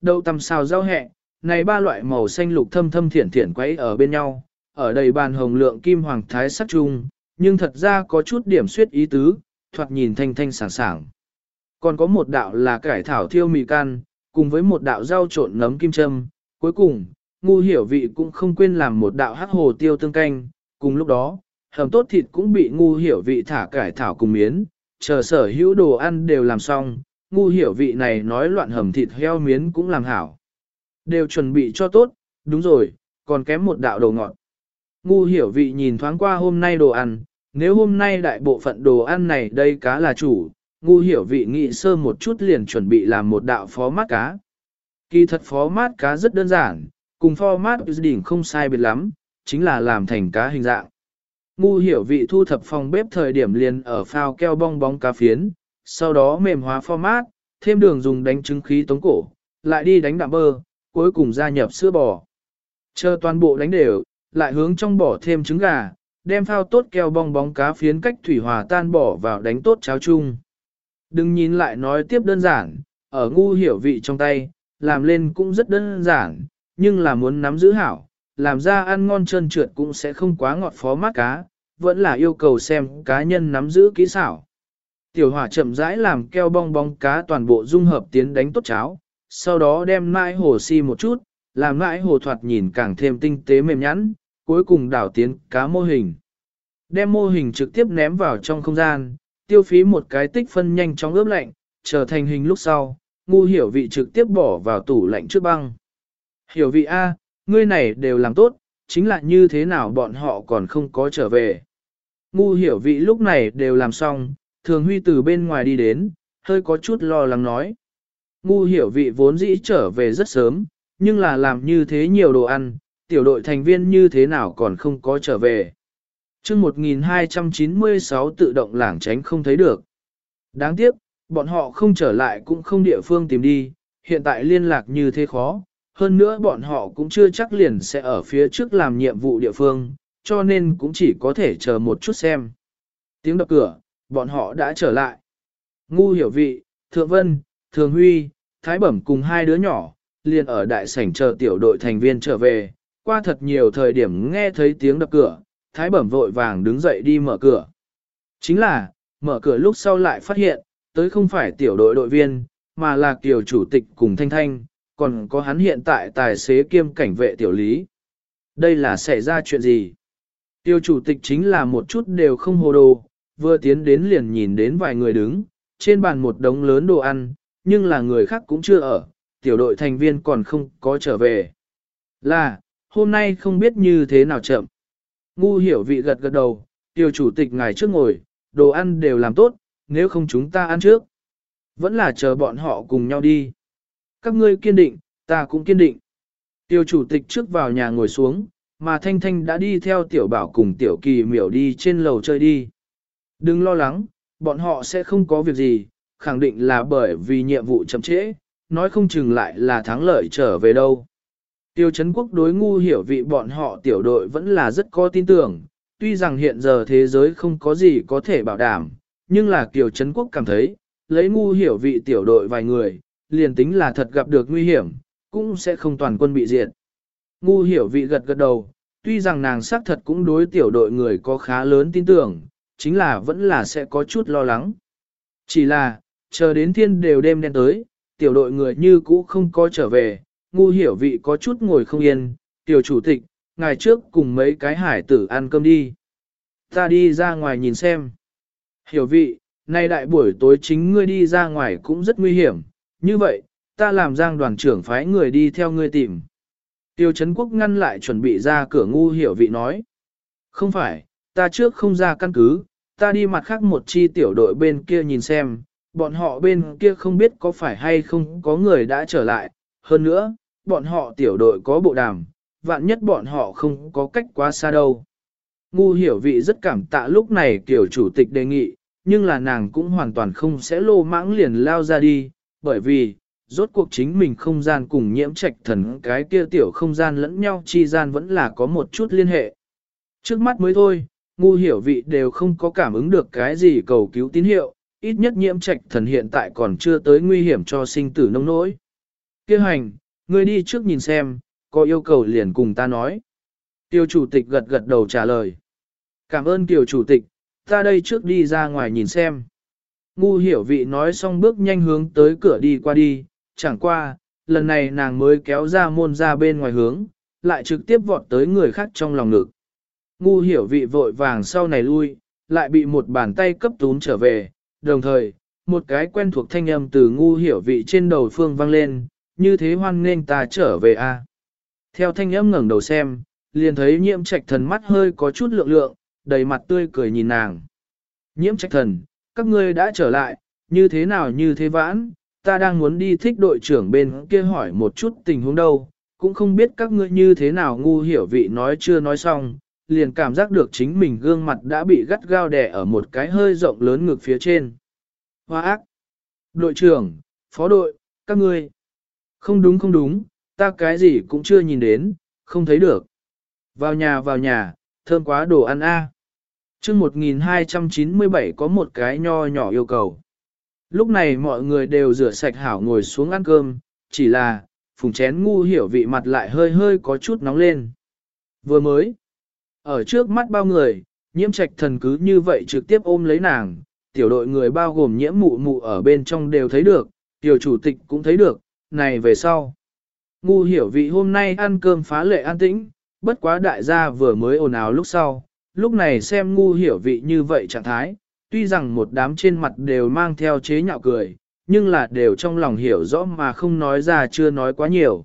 Đậu tầm xào rau hẹ, này ba loại màu xanh lục thâm thâm thiển thiển quấy ở bên nhau, ở đầy bàn hồng lượng kim hoàng thái sắc trung, nhưng thật ra có chút điểm suyết ý tứ, thoạt nhìn thanh thanh sảng sảng. Còn có một đạo là cải thảo thiêu mì can, cùng với một đạo rau trộn nấm kim châm, cuối cùng, ngu hiểu vị cũng không quên làm một đạo hắc hồ tiêu tương canh, cùng lúc đó, hầm tốt thịt cũng bị ngu hiểu vị thả cải thảo cùng miến, chờ sở hữu đồ ăn đều làm xong, ngu hiểu vị này nói loạn hầm thịt heo miến cũng làm hảo. Đều chuẩn bị cho tốt, đúng rồi, còn kém một đạo đồ ngọt. Ngu hiểu vị nhìn thoáng qua hôm nay đồ ăn, nếu hôm nay đại bộ phận đồ ăn này đây cá là chủ, ngu hiểu vị nghĩ sơ một chút liền chuẩn bị làm một đạo phó mát cá. Kỳ thật phó mát cá rất đơn giản, cùng phó mát đỉnh không sai biệt lắm, chính là làm thành cá hình dạng. Ngu hiểu vị thu thập phòng bếp thời điểm liền ở phao keo bong bóng cá phiến, sau đó mềm hóa format, thêm đường dùng đánh trứng khí tống cổ, lại đi đánh đạm bơ, cuối cùng gia nhập sữa bò. Chờ toàn bộ đánh đều, lại hướng trong bỏ thêm trứng gà, đem phao tốt keo bong bóng cá phiến cách thủy hòa tan bỏ vào đánh tốt cháo chung. Đừng nhìn lại nói tiếp đơn giản, ở ngu hiểu vị trong tay, làm lên cũng rất đơn giản, nhưng là muốn nắm giữ hảo, làm ra ăn ngon trơn trượt cũng sẽ không quá ngọt phó mát cá, vẫn là yêu cầu xem cá nhân nắm giữ kỹ xảo. Tiểu hỏa chậm rãi làm keo bong bóng cá toàn bộ dung hợp tiến đánh tốt cháo, sau đó đem nãi hồ si một chút, làm nãi hồ thoạt nhìn càng thêm tinh tế mềm nhẵn, cuối cùng đảo tiến cá mô hình. Đem mô hình trực tiếp ném vào trong không gian, tiêu phí một cái tích phân nhanh chóng ướp lạnh, trở thành hình lúc sau, ngu hiểu vị trực tiếp bỏ vào tủ lạnh trước băng. Hiểu vị A, ngươi này đều làm tốt, chính là như thế nào bọn họ còn không có trở về. Ngu hiểu vị lúc này đều làm xong, thường huy từ bên ngoài đi đến, hơi có chút lo lắng nói. Ngu hiểu vị vốn dĩ trở về rất sớm, nhưng là làm như thế nhiều đồ ăn, tiểu đội thành viên như thế nào còn không có trở về. chương 1296 tự động lảng tránh không thấy được. Đáng tiếc, bọn họ không trở lại cũng không địa phương tìm đi, hiện tại liên lạc như thế khó, hơn nữa bọn họ cũng chưa chắc liền sẽ ở phía trước làm nhiệm vụ địa phương, cho nên cũng chỉ có thể chờ một chút xem. Tiếng đập cửa, bọn họ đã trở lại. Ngu hiểu vị, Thượng Vân, Thường Huy, Thái Bẩm cùng hai đứa nhỏ, liền ở đại sảnh chờ tiểu đội thành viên trở về, qua thật nhiều thời điểm nghe thấy tiếng đập cửa, Thái Bẩm vội vàng đứng dậy đi mở cửa. Chính là, mở cửa lúc sau lại phát hiện, tới không phải tiểu đội đội viên, mà là kiều chủ tịch cùng Thanh Thanh, còn có hắn hiện tại tài xế kiêm cảnh vệ tiểu lý. Đây là xảy ra chuyện gì? Tiêu chủ tịch chính là một chút đều không hồ đồ, vừa tiến đến liền nhìn đến vài người đứng, trên bàn một đống lớn đồ ăn, nhưng là người khác cũng chưa ở, tiểu đội thành viên còn không có trở về. Là, hôm nay không biết như thế nào chậm. Ngu hiểu vị gật gật đầu, tiểu chủ tịch ngài trước ngồi, đồ ăn đều làm tốt, nếu không chúng ta ăn trước. Vẫn là chờ bọn họ cùng nhau đi. Các ngươi kiên định, ta cũng kiên định. tiểu chủ tịch trước vào nhà ngồi xuống, mà Thanh Thanh đã đi theo tiểu bảo cùng tiểu kỳ miểu đi trên lầu chơi đi. Đừng lo lắng, bọn họ sẽ không có việc gì, khẳng định là bởi vì nhiệm vụ chậm trễ, nói không chừng lại là thắng lợi trở về đâu. Tiêu Trấn Quốc đối ngu hiểu vị bọn họ tiểu đội vẫn là rất có tin tưởng, tuy rằng hiện giờ thế giới không có gì có thể bảo đảm, nhưng là Tiêu Trấn Quốc cảm thấy, lấy ngu hiểu vị tiểu đội vài người, liền tính là thật gặp được nguy hiểm, cũng sẽ không toàn quân bị diệt. Ngu hiểu vị gật gật đầu, tuy rằng nàng xác thật cũng đối tiểu đội người có khá lớn tin tưởng, chính là vẫn là sẽ có chút lo lắng. Chỉ là, chờ đến thiên đều đêm đen tới, tiểu đội người như cũ không có trở về, ngu hiểu vị có chút ngồi không yên, tiểu chủ tịch, ngày trước cùng mấy cái hải tử ăn cơm đi. Ta đi ra ngoài nhìn xem. Hiểu vị, nay đại buổi tối chính ngươi đi ra ngoài cũng rất nguy hiểm, như vậy, ta làm giang đoàn trưởng phái người đi theo ngươi tìm. Tiêu Trấn Quốc ngăn lại chuẩn bị ra cửa ngu hiểu vị nói. Không phải, ta trước không ra căn cứ, ta đi mặt khác một chi tiểu đội bên kia nhìn xem, bọn họ bên kia không biết có phải hay không có người đã trở lại. Hơn nữa, bọn họ tiểu đội có bộ đàm, vạn nhất bọn họ không có cách quá xa đâu. Ngu hiểu vị rất cảm tạ lúc này tiểu chủ tịch đề nghị, nhưng là nàng cũng hoàn toàn không sẽ lô mãng liền lao ra đi, bởi vì, rốt cuộc chính mình không gian cùng nhiễm trạch thần cái kia tiểu không gian lẫn nhau chi gian vẫn là có một chút liên hệ. Trước mắt mới thôi, ngu hiểu vị đều không có cảm ứng được cái gì cầu cứu tín hiệu, ít nhất nhiễm trạch thần hiện tại còn chưa tới nguy hiểm cho sinh tử nông nỗi. Kêu hành, ngươi đi trước nhìn xem, có yêu cầu liền cùng ta nói. Tiêu chủ tịch gật gật đầu trả lời. Cảm ơn tiểu chủ tịch, ta đây trước đi ra ngoài nhìn xem. Ngu hiểu vị nói xong bước nhanh hướng tới cửa đi qua đi, chẳng qua, lần này nàng mới kéo ra môn ra bên ngoài hướng, lại trực tiếp vọt tới người khác trong lòng ngực. Ngu hiểu vị vội vàng sau này lui, lại bị một bàn tay cấp tún trở về, đồng thời, một cái quen thuộc thanh âm từ ngu hiểu vị trên đầu phương vang lên, như thế hoan nên ta trở về a. Theo thanh âm ngẩng đầu xem, liền thấy nhiễm trạch thần mắt hơi có chút lượng lượng, đầy mặt tươi cười nhìn nàng. Nhiễm trạch thần, các ngươi đã trở lại, như thế nào như thế vãn, ta đang muốn đi thích đội trưởng bên kia hỏi một chút tình huống đâu, cũng không biết các ngươi như thế nào ngu hiểu vị nói chưa nói xong, liền cảm giác được chính mình gương mặt đã bị gắt gao đè ở một cái hơi rộng lớn ngực phía trên. Hoa ác! Đội trưởng, phó đội, các ngươi. Không đúng không đúng, ta cái gì cũng chưa nhìn đến, không thấy được. Vào nhà vào nhà, thơm quá đồ ăn a. À. chương 1297 có một cái nho nhỏ yêu cầu. Lúc này mọi người đều rửa sạch hảo ngồi xuống ăn cơm, chỉ là, phùng chén ngu hiểu vị mặt lại hơi hơi có chút nóng lên. Vừa mới, ở trước mắt bao người, nhiễm trạch thần cứ như vậy trực tiếp ôm lấy nàng, tiểu đội người bao gồm nhiễm mụ mụ ở bên trong đều thấy được, tiểu chủ tịch cũng thấy được, này về sau. Ngu hiểu vị hôm nay ăn cơm phá lệ an tĩnh, bất quá đại gia vừa mới ồn ào lúc sau, lúc này xem ngu hiểu vị như vậy trạng thái, tuy rằng một đám trên mặt đều mang theo chế nhạo cười, nhưng là đều trong lòng hiểu rõ mà không nói ra chưa nói quá nhiều.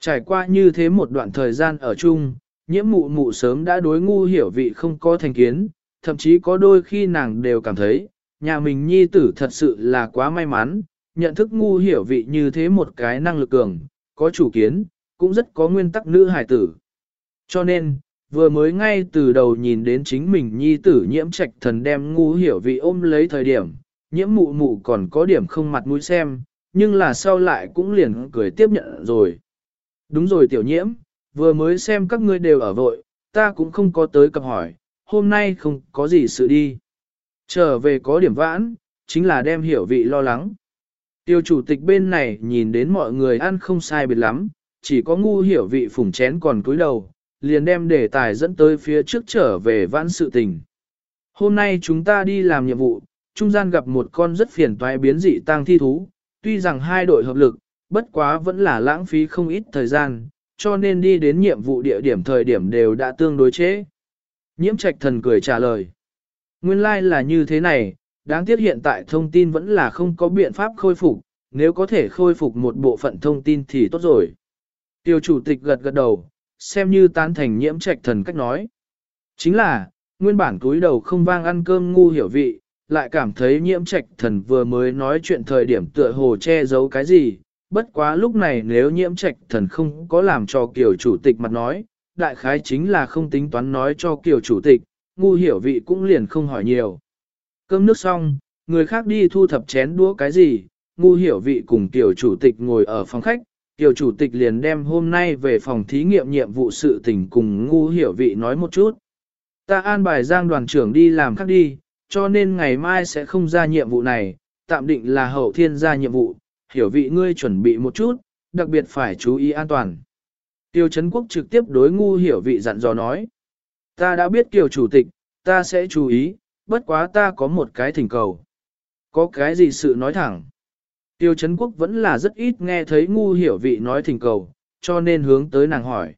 Trải qua như thế một đoạn thời gian ở chung, nhiễm mụ mụ sớm đã đối ngu hiểu vị không có thành kiến, thậm chí có đôi khi nàng đều cảm thấy, nhà mình nhi tử thật sự là quá may mắn, nhận thức ngu hiểu vị như thế một cái năng lực cường, có chủ kiến, cũng rất có nguyên tắc nữ hài tử. Cho nên, vừa mới ngay từ đầu nhìn đến chính mình nhi tử nhiễm trạch thần đem ngu hiểu vị ôm lấy thời điểm, nhiễm mụ mụ còn có điểm không mặt mũi xem, nhưng là sau lại cũng liền cười tiếp nhận rồi. Đúng rồi tiểu nhiễm, vừa mới xem các ngươi đều ở vội, ta cũng không có tới cập hỏi, hôm nay không có gì sự đi. Trở về có điểm vãn, chính là đem hiểu vị lo lắng. Tiêu chủ tịch bên này nhìn đến mọi người ăn không sai biệt lắm, chỉ có ngu hiểu vị phủng chén còn cúi đầu, liền đem đề tài dẫn tới phía trước trở về vãn sự tình. Hôm nay chúng ta đi làm nhiệm vụ, trung gian gặp một con rất phiền toái biến dị tăng thi thú, tuy rằng hai đội hợp lực, bất quá vẫn là lãng phí không ít thời gian, cho nên đi đến nhiệm vụ địa điểm thời điểm đều đã tương đối chế. Nhiễm trạch thần cười trả lời. Nguyên lai like là như thế này, đáng tiếc hiện tại thông tin vẫn là không có biện pháp khôi phục, nếu có thể khôi phục một bộ phận thông tin thì tốt rồi. Tiêu chủ tịch gật gật đầu, xem như tán thành nhiễm trạch thần cách nói. Chính là, nguyên bản túi đầu không vang ăn cơm ngu hiểu vị, lại cảm thấy nhiễm trạch thần vừa mới nói chuyện thời điểm tựa hồ che giấu cái gì, bất quá lúc này nếu nhiễm trạch thần không có làm cho kiểu chủ tịch mặt nói, đại khái chính là không tính toán nói cho kiểu chủ tịch, ngu hiểu vị cũng liền không hỏi nhiều. Cơm nước xong, người khác đi thu thập chén đũa cái gì, ngu hiểu vị cùng tiểu chủ tịch ngồi ở phòng khách, tiểu chủ tịch liền đem hôm nay về phòng thí nghiệm nhiệm vụ sự tình cùng ngu hiểu vị nói một chút. Ta an bài giang đoàn trưởng đi làm khác đi, cho nên ngày mai sẽ không ra nhiệm vụ này, tạm định là hậu thiên ra nhiệm vụ, hiểu vị ngươi chuẩn bị một chút, đặc biệt phải chú ý an toàn. Tiêu Trấn Quốc trực tiếp đối ngu hiểu vị dặn dò nói. Ta đã biết kiểu chủ tịch, ta sẽ chú ý, bất quá ta có một cái thỉnh cầu. Có cái gì sự nói thẳng. Tiêu Trấn Quốc vẫn là rất ít nghe thấy ngu hiểu vị nói thỉnh cầu, cho nên hướng tới nàng hỏi.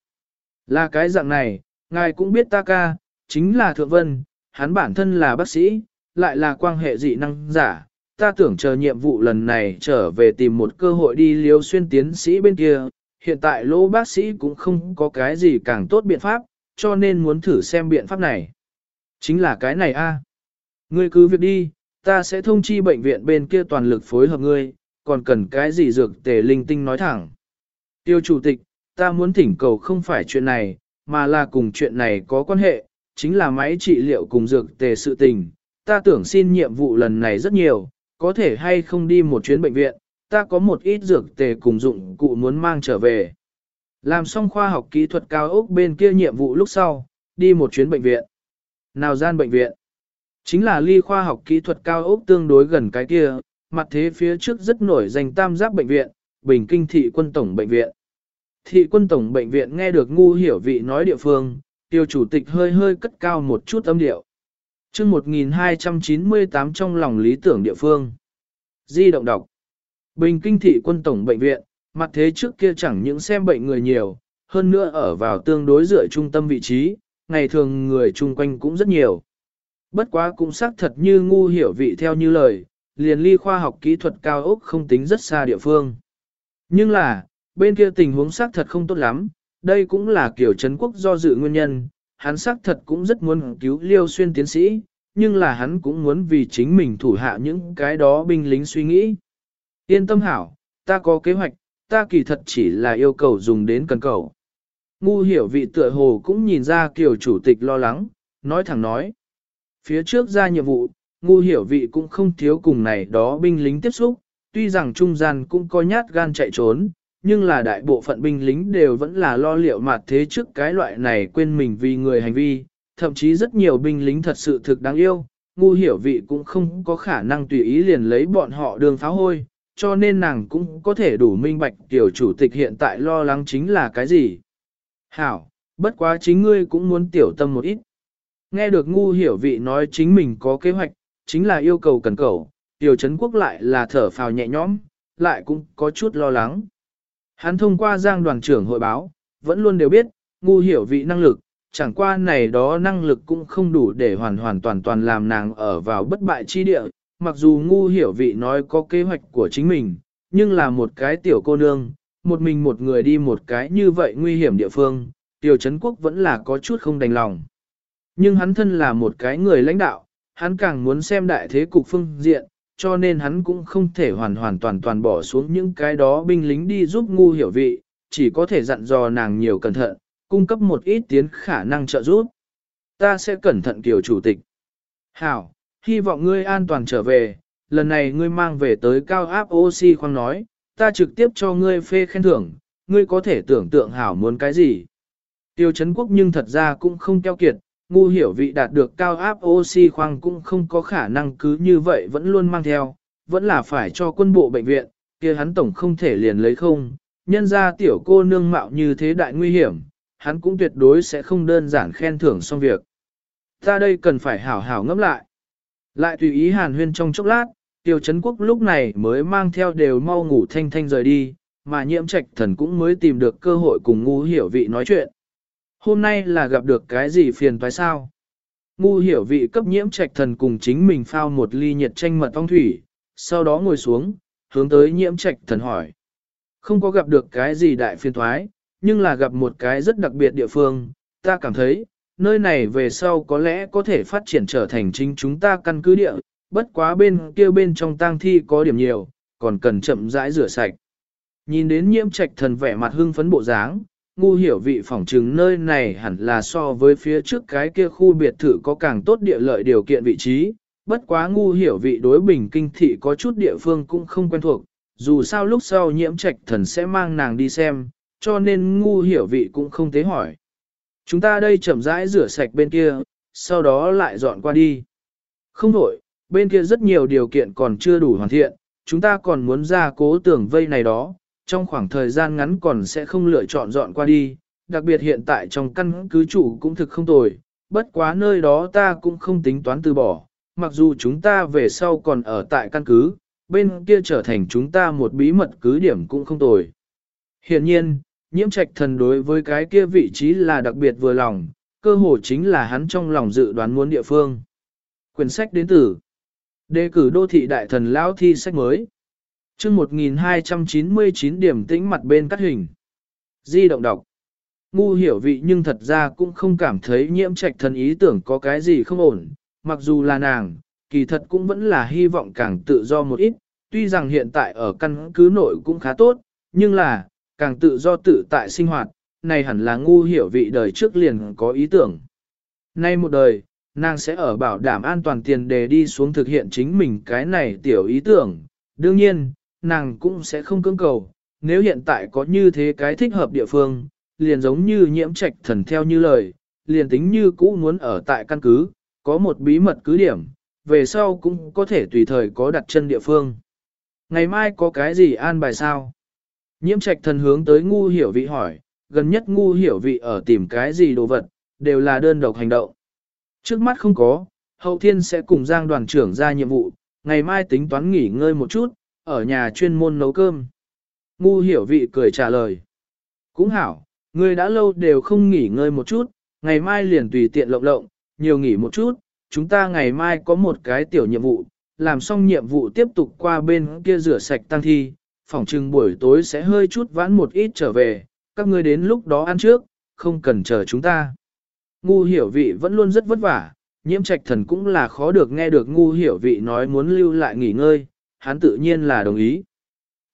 Là cái dạng này, ngài cũng biết ta ca, chính là Thượng Vân, hắn bản thân là bác sĩ, lại là quan hệ dị năng giả. Ta tưởng chờ nhiệm vụ lần này trở về tìm một cơ hội đi liêu xuyên tiến sĩ bên kia, hiện tại lỗ bác sĩ cũng không có cái gì càng tốt biện pháp, cho nên muốn thử xem biện pháp này. Chính là cái này a. Ngươi cứ việc đi, ta sẽ thông chi bệnh viện bên kia toàn lực phối hợp ngươi, còn cần cái gì dược tề linh tinh nói thẳng. Tiêu chủ tịch, ta muốn thỉnh cầu không phải chuyện này, mà là cùng chuyện này có quan hệ, chính là máy trị liệu cùng dược tề sự tình. Ta tưởng xin nhiệm vụ lần này rất nhiều, có thể hay không đi một chuyến bệnh viện, ta có một ít dược tề cùng dụng cụ muốn mang trở về. Làm xong khoa học kỹ thuật cao ốc bên kia nhiệm vụ lúc sau, đi một chuyến bệnh viện. Nào gian bệnh viện? Chính là ly khoa học kỹ thuật cao ốc tương đối gần cái kia, mặt thế phía trước rất nổi danh tam giác bệnh viện, Bình Kinh Thị quân tổng bệnh viện. Thị quân tổng bệnh viện nghe được ngu hiểu vị nói địa phương, tiêu chủ tịch hơi hơi cất cao một chút âm điệu chương 1298 trong lòng lý tưởng địa phương. Di động đọc. Bình Kinh Thị quân tổng bệnh viện, mặt thế trước kia chẳng những xem bệnh người nhiều, hơn nữa ở vào tương đối dựa trung tâm vị trí, ngày thường người chung quanh cũng rất nhiều. Bất quá cũng xác thật như ngu hiểu vị theo như lời, liền ly khoa học kỹ thuật cao ốc không tính rất xa địa phương. Nhưng là, bên kia tình huống xác thật không tốt lắm, đây cũng là kiểu Trấn Quốc do dự nguyên nhân, hắn xác thật cũng rất muốn cứu Liêu Xuyên tiến sĩ, nhưng là hắn cũng muốn vì chính mình thủ hạ những cái đó binh lính suy nghĩ. Yên tâm hảo, ta có kế hoạch, ta kỳ thật chỉ là yêu cầu dùng đến cần cầu. Ngu hiểu vị tựa hồ cũng nhìn ra kiểu chủ tịch lo lắng, nói thẳng nói. Phía trước ra nhiệm vụ, ngu hiểu vị cũng không thiếu cùng này đó binh lính tiếp xúc, tuy rằng trung gian cũng có nhát gan chạy trốn, nhưng là đại bộ phận binh lính đều vẫn là lo liệu mặt thế trước cái loại này quên mình vì người hành vi, thậm chí rất nhiều binh lính thật sự thực đáng yêu, ngu hiểu vị cũng không có khả năng tùy ý liền lấy bọn họ đường pháo hôi, cho nên nàng cũng có thể đủ minh bạch tiểu chủ tịch hiện tại lo lắng chính là cái gì. Hảo, bất quá chính ngươi cũng muốn tiểu tâm một ít. Nghe được ngu hiểu vị nói chính mình có kế hoạch, chính là yêu cầu cần cầu, tiểu chấn quốc lại là thở phào nhẹ nhõm, lại cũng có chút lo lắng. Hắn thông qua giang đoàn trưởng hội báo, vẫn luôn đều biết, ngu hiểu vị năng lực, chẳng qua này đó năng lực cũng không đủ để hoàn hoàn toàn toàn làm nàng ở vào bất bại chi địa, mặc dù ngu hiểu vị nói có kế hoạch của chính mình, nhưng là một cái tiểu cô nương, một mình một người đi một cái như vậy nguy hiểm địa phương, tiểu Trấn Quốc vẫn là có chút không đành lòng. Nhưng hắn thân là một cái người lãnh đạo, hắn càng muốn xem đại thế cục phương diện, cho nên hắn cũng không thể hoàn hoàn toàn toàn bỏ xuống những cái đó binh lính đi giúp ngu hiểu vị, chỉ có thể dặn dò nàng nhiều cẩn thận, cung cấp một ít tiến khả năng trợ giúp. Ta sẽ cẩn thận kiểu chủ tịch. Hảo, hy vọng ngươi an toàn trở về, lần này ngươi mang về tới cao áp oxy khoang nói, ta trực tiếp cho ngươi phê khen thưởng, ngươi có thể tưởng tượng hảo muốn cái gì. Tiêu Trấn Quốc nhưng thật ra cũng không keo kiệt, ngu hiểu vị đạt được cao áp oxy khoang cũng không có khả năng cứ như vậy vẫn luôn mang theo, vẫn là phải cho quân bộ bệnh viện, kia hắn tổng không thể liền lấy không, nhân ra tiểu cô nương mạo như thế đại nguy hiểm, hắn cũng tuyệt đối sẽ không đơn giản khen thưởng xong việc. Ta đây cần phải hảo hảo ngẫm lại. Lại tùy ý hàn huyên trong chốc lát, Tiêu Trấn Quốc lúc này mới mang theo đều mau ngủ thanh thanh rời đi, mà nhiễm trạch thần cũng mới tìm được cơ hội cùng ngu hiểu vị nói chuyện. Hôm nay là gặp được cái gì phiền phải sao? Ngu hiểu vị cấp nhiễm trạch thần cùng chính mình phao một ly nhiệt chanh mật ong thủy, sau đó ngồi xuống, hướng tới nhiễm trạch thần hỏi. Không có gặp được cái gì đại phiền toái, nhưng là gặp một cái rất đặc biệt địa phương, ta cảm thấy, nơi này về sau có lẽ có thể phát triển trở thành chính chúng ta căn cứ địa, bất quá bên kia bên trong tang thi có điểm nhiều, còn cần chậm rãi rửa sạch. Nhìn đến nhiễm trạch thần vẻ mặt hưng phấn bộ dáng, ngu hiểu vị phỏng chứng nơi này hẳn là so với phía trước cái kia khu biệt thự có càng tốt địa lợi điều kiện vị trí, bất quá ngu hiểu vị đối bình kinh thị có chút địa phương cũng không quen thuộc, dù sao lúc sau nhiễm trạch thần sẽ mang nàng đi xem, cho nên ngu hiểu vị cũng không tế hỏi. Chúng ta đây chậm rãi rửa sạch bên kia, sau đó lại dọn qua đi. Không đổi, bên kia rất nhiều điều kiện còn chưa đủ hoàn thiện, chúng ta còn muốn ra cố tưởng vây này đó, trong khoảng thời gian ngắn còn sẽ không lựa chọn dọn qua đi, đặc biệt hiện tại trong căn cứ chủ cũng thực không tồi, bất quá nơi đó ta cũng không tính toán từ bỏ, mặc dù chúng ta về sau còn ở tại căn cứ, bên kia trở thành chúng ta một bí mật cứ điểm cũng không tồi. Hiện nhiên, nhiễm trạch thần đối với cái kia vị trí là đặc biệt vừa lòng, cơ hồ chính là hắn trong lòng dự đoán muốn địa phương. Quyển sách đến từ Đề cử đô thị đại thần lão thi sách mới chương 1299 điểm tĩnh mặt bên cắt hình. Di động đọc. Ngu hiểu vị nhưng thật ra cũng không cảm thấy nhiễm trạch thần ý tưởng có cái gì không ổn, mặc dù là nàng, kỳ thật cũng vẫn là hy vọng càng tự do một ít, tuy rằng hiện tại ở căn cứ nội cũng khá tốt, nhưng là, càng tự do tự tại sinh hoạt, này hẳn là ngu hiểu vị đời trước liền có ý tưởng. Nay một đời, nàng sẽ ở bảo đảm an toàn tiền đề đi xuống thực hiện chính mình cái này tiểu ý tưởng. Đương nhiên, nàng cũng sẽ không cưỡng cầu, nếu hiện tại có như thế cái thích hợp địa phương, liền giống như nhiễm trạch thần theo như lời, liền tính như cũ muốn ở tại căn cứ, có một bí mật cứ điểm, về sau cũng có thể tùy thời có đặt chân địa phương. Ngày mai có cái gì an bài sao? Nhiễm trạch thần hướng tới ngu hiểu vị hỏi, gần nhất ngu hiểu vị ở tìm cái gì đồ vật, đều là đơn độc hành động. Trước mắt không có, hậu thiên sẽ cùng Giang đoàn trưởng ra nhiệm vụ, ngày mai tính toán nghỉ ngơi một chút, ở nhà chuyên môn nấu cơm. Ngu hiểu vị cười trả lời. Cũng hảo, ngươi đã lâu đều không nghỉ ngơi một chút, ngày mai liền tùy tiện lộng lộng, nhiều nghỉ một chút, chúng ta ngày mai có một cái tiểu nhiệm vụ, làm xong nhiệm vụ tiếp tục qua bên kia rửa sạch tăng thi, phòng trừng buổi tối sẽ hơi chút vãn một ít trở về, các ngươi đến lúc đó ăn trước, không cần chờ chúng ta. Ngu hiểu vị vẫn luôn rất vất vả, nhiễm trạch thần cũng là khó được nghe được ngu hiểu vị nói muốn lưu lại nghỉ ngơi, hắn tự nhiên là đồng ý.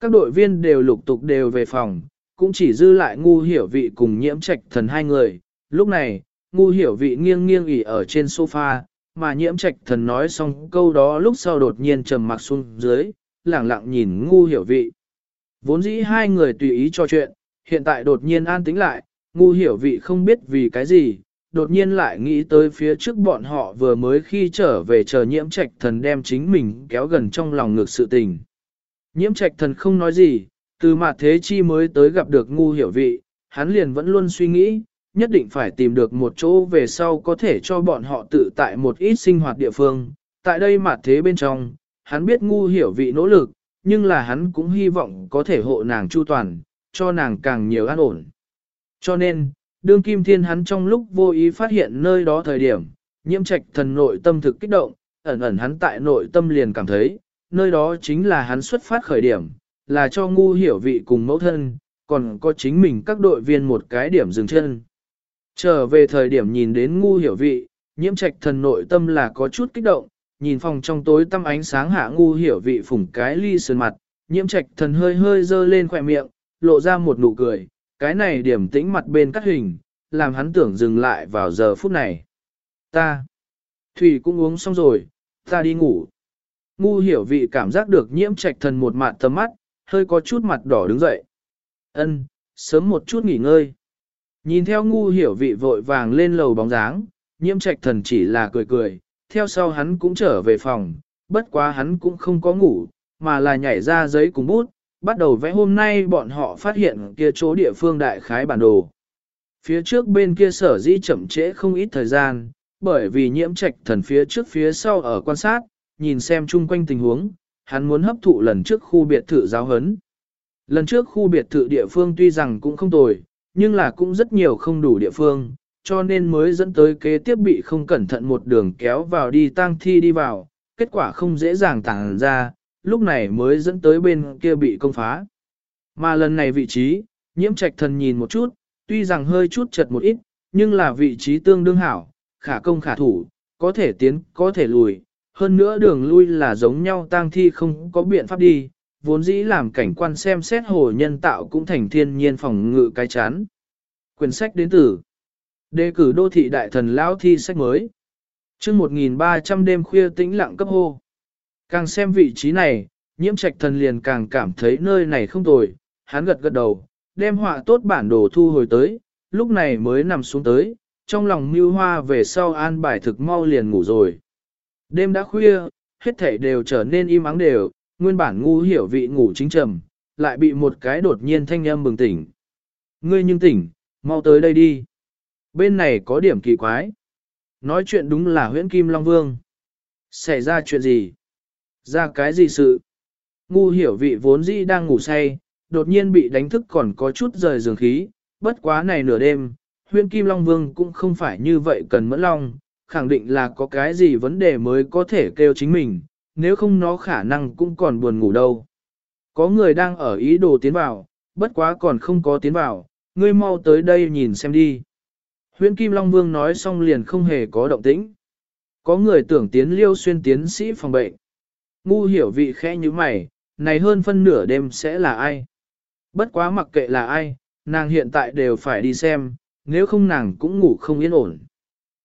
Các đội viên đều lục tục đều về phòng, cũng chỉ dư lại ngu hiểu vị cùng nhiễm trạch thần hai người. Lúc này, ngu hiểu vị nghiêng nghiêng ỉ ở trên sofa, mà nhiễm trạch thần nói xong câu đó lúc sau đột nhiên trầm mặc xuống dưới, lẳng lặng nhìn ngu hiểu vị. Vốn dĩ hai người tùy ý cho chuyện, hiện tại đột nhiên an tĩnh lại, ngu hiểu vị không biết vì cái gì, đột nhiên lại nghĩ tới phía trước bọn họ vừa mới khi trở về chờ nhiễm trạch thần đem chính mình kéo gần trong lòng ngược sự tình. Nhiễm trạch thần không nói gì, từ mặt thế chi mới tới gặp được ngu hiểu vị, hắn liền vẫn luôn suy nghĩ, nhất định phải tìm được một chỗ về sau có thể cho bọn họ tự tại một ít sinh hoạt địa phương. Tại đây mặt thế bên trong, hắn biết ngu hiểu vị nỗ lực, nhưng là hắn cũng hy vọng có thể hộ nàng chu toàn, cho nàng càng nhiều an ổn. Cho nên, đương kim thiên hắn trong lúc vô ý phát hiện nơi đó thời điểm, nhiễm trạch thần nội tâm thực kích động, ẩn ẩn hắn tại nội tâm liền cảm thấy, nơi đó chính là hắn xuất phát khởi điểm, là cho ngu hiểu vị cùng mẫu thân, còn có chính mình các đội viên một cái điểm dừng chân. Trở về thời điểm nhìn đến ngu hiểu vị, nhiễm trạch thần nội tâm là có chút kích động, nhìn phòng trong tối tăm ánh sáng hạ ngu hiểu vị phủng cái ly sườn mặt, nhiễm trạch thần hơi hơi dơ lên khỏe miệng, lộ ra một nụ cười, cái này điểm tĩnh mặt bên cắt hình, làm hắn tưởng dừng lại vào giờ phút này. Ta, Thủy cũng uống xong rồi, ta đi ngủ. Ngu hiểu vị cảm giác được nhiễm trạch thần một mặt tầm mắt, hơi có chút mặt đỏ đứng dậy. Ân, sớm một chút nghỉ ngơi. Nhìn theo ngu hiểu vị vội vàng lên lầu bóng dáng, nhiễm trạch thần chỉ là cười cười, theo sau hắn cũng trở về phòng, bất quá hắn cũng không có ngủ, mà là nhảy ra giấy cùng bút, bắt đầu vẽ hôm nay bọn họ phát hiện kia chỗ địa phương đại khái bản đồ. Phía trước bên kia sở dĩ chậm trễ không ít thời gian, bởi vì nhiễm trạch thần phía trước phía sau ở quan sát, nhìn xem chung quanh tình huống, hắn muốn hấp thụ lần trước khu biệt thự giáo hấn. Lần trước khu biệt thự địa phương tuy rằng cũng không tồi, nhưng là cũng rất nhiều không đủ địa phương, cho nên mới dẫn tới kế tiếp bị không cẩn thận một đường kéo vào đi tang thi đi vào, kết quả không dễ dàng tàng ra, lúc này mới dẫn tới bên kia bị công phá. Mà lần này vị trí, nhiễm trạch thần nhìn một chút, tuy rằng hơi chút chật một ít, nhưng là vị trí tương đương hảo, khả công khả thủ, có thể tiến, có thể lùi, hơn nữa đường lui là giống nhau tang thi không có biện pháp đi, vốn dĩ làm cảnh quan xem xét hồ nhân tạo cũng thành thiên nhiên phòng ngự cái chán. Quyển sách đến từ Đề cử đô thị đại thần lão thi sách mới. chương 1300 đêm khuya tĩnh lặng cấp hô. Càng xem vị trí này, nhiễm trạch thần liền càng cảm thấy nơi này không tồi, hắn gật gật đầu, đem họa tốt bản đồ thu hồi tới, lúc này mới nằm xuống tới, trong lòng mưu hoa về sau an bài thực mau liền ngủ rồi. Đêm đã khuya, hết thảy đều trở nên im ắng đều, nguyên bản ngu hiểu vị ngủ chính trầm, lại bị một cái đột nhiên thanh âm bừng tỉnh. Ngươi nhưng tỉnh, mau tới đây đi. Bên này có điểm kỳ quái. Nói chuyện đúng là huyễn Kim Long Vương. Xảy ra chuyện gì? Ra cái gì sự? Ngu hiểu vị vốn dĩ đang ngủ say, đột nhiên bị đánh thức còn có chút rời giường khí, bất quá này nửa đêm, huyên Kim Long Vương cũng không phải như vậy cần mẫn long, khẳng định là có cái gì vấn đề mới có thể kêu chính mình, nếu không nó khả năng cũng còn buồn ngủ đâu. Có người đang ở ý đồ tiến vào, bất quá còn không có tiến vào, ngươi mau tới đây nhìn xem đi. Huyễn Kim Long Vương nói xong liền không hề có động tĩnh. Có người tưởng tiến liêu xuyên tiến sĩ phòng bệnh. Ngu hiểu vị khẽ như mày, này hơn phân nửa đêm sẽ là ai? Bất quá mặc kệ là ai, nàng hiện tại đều phải đi xem, nếu không nàng cũng ngủ không yên ổn.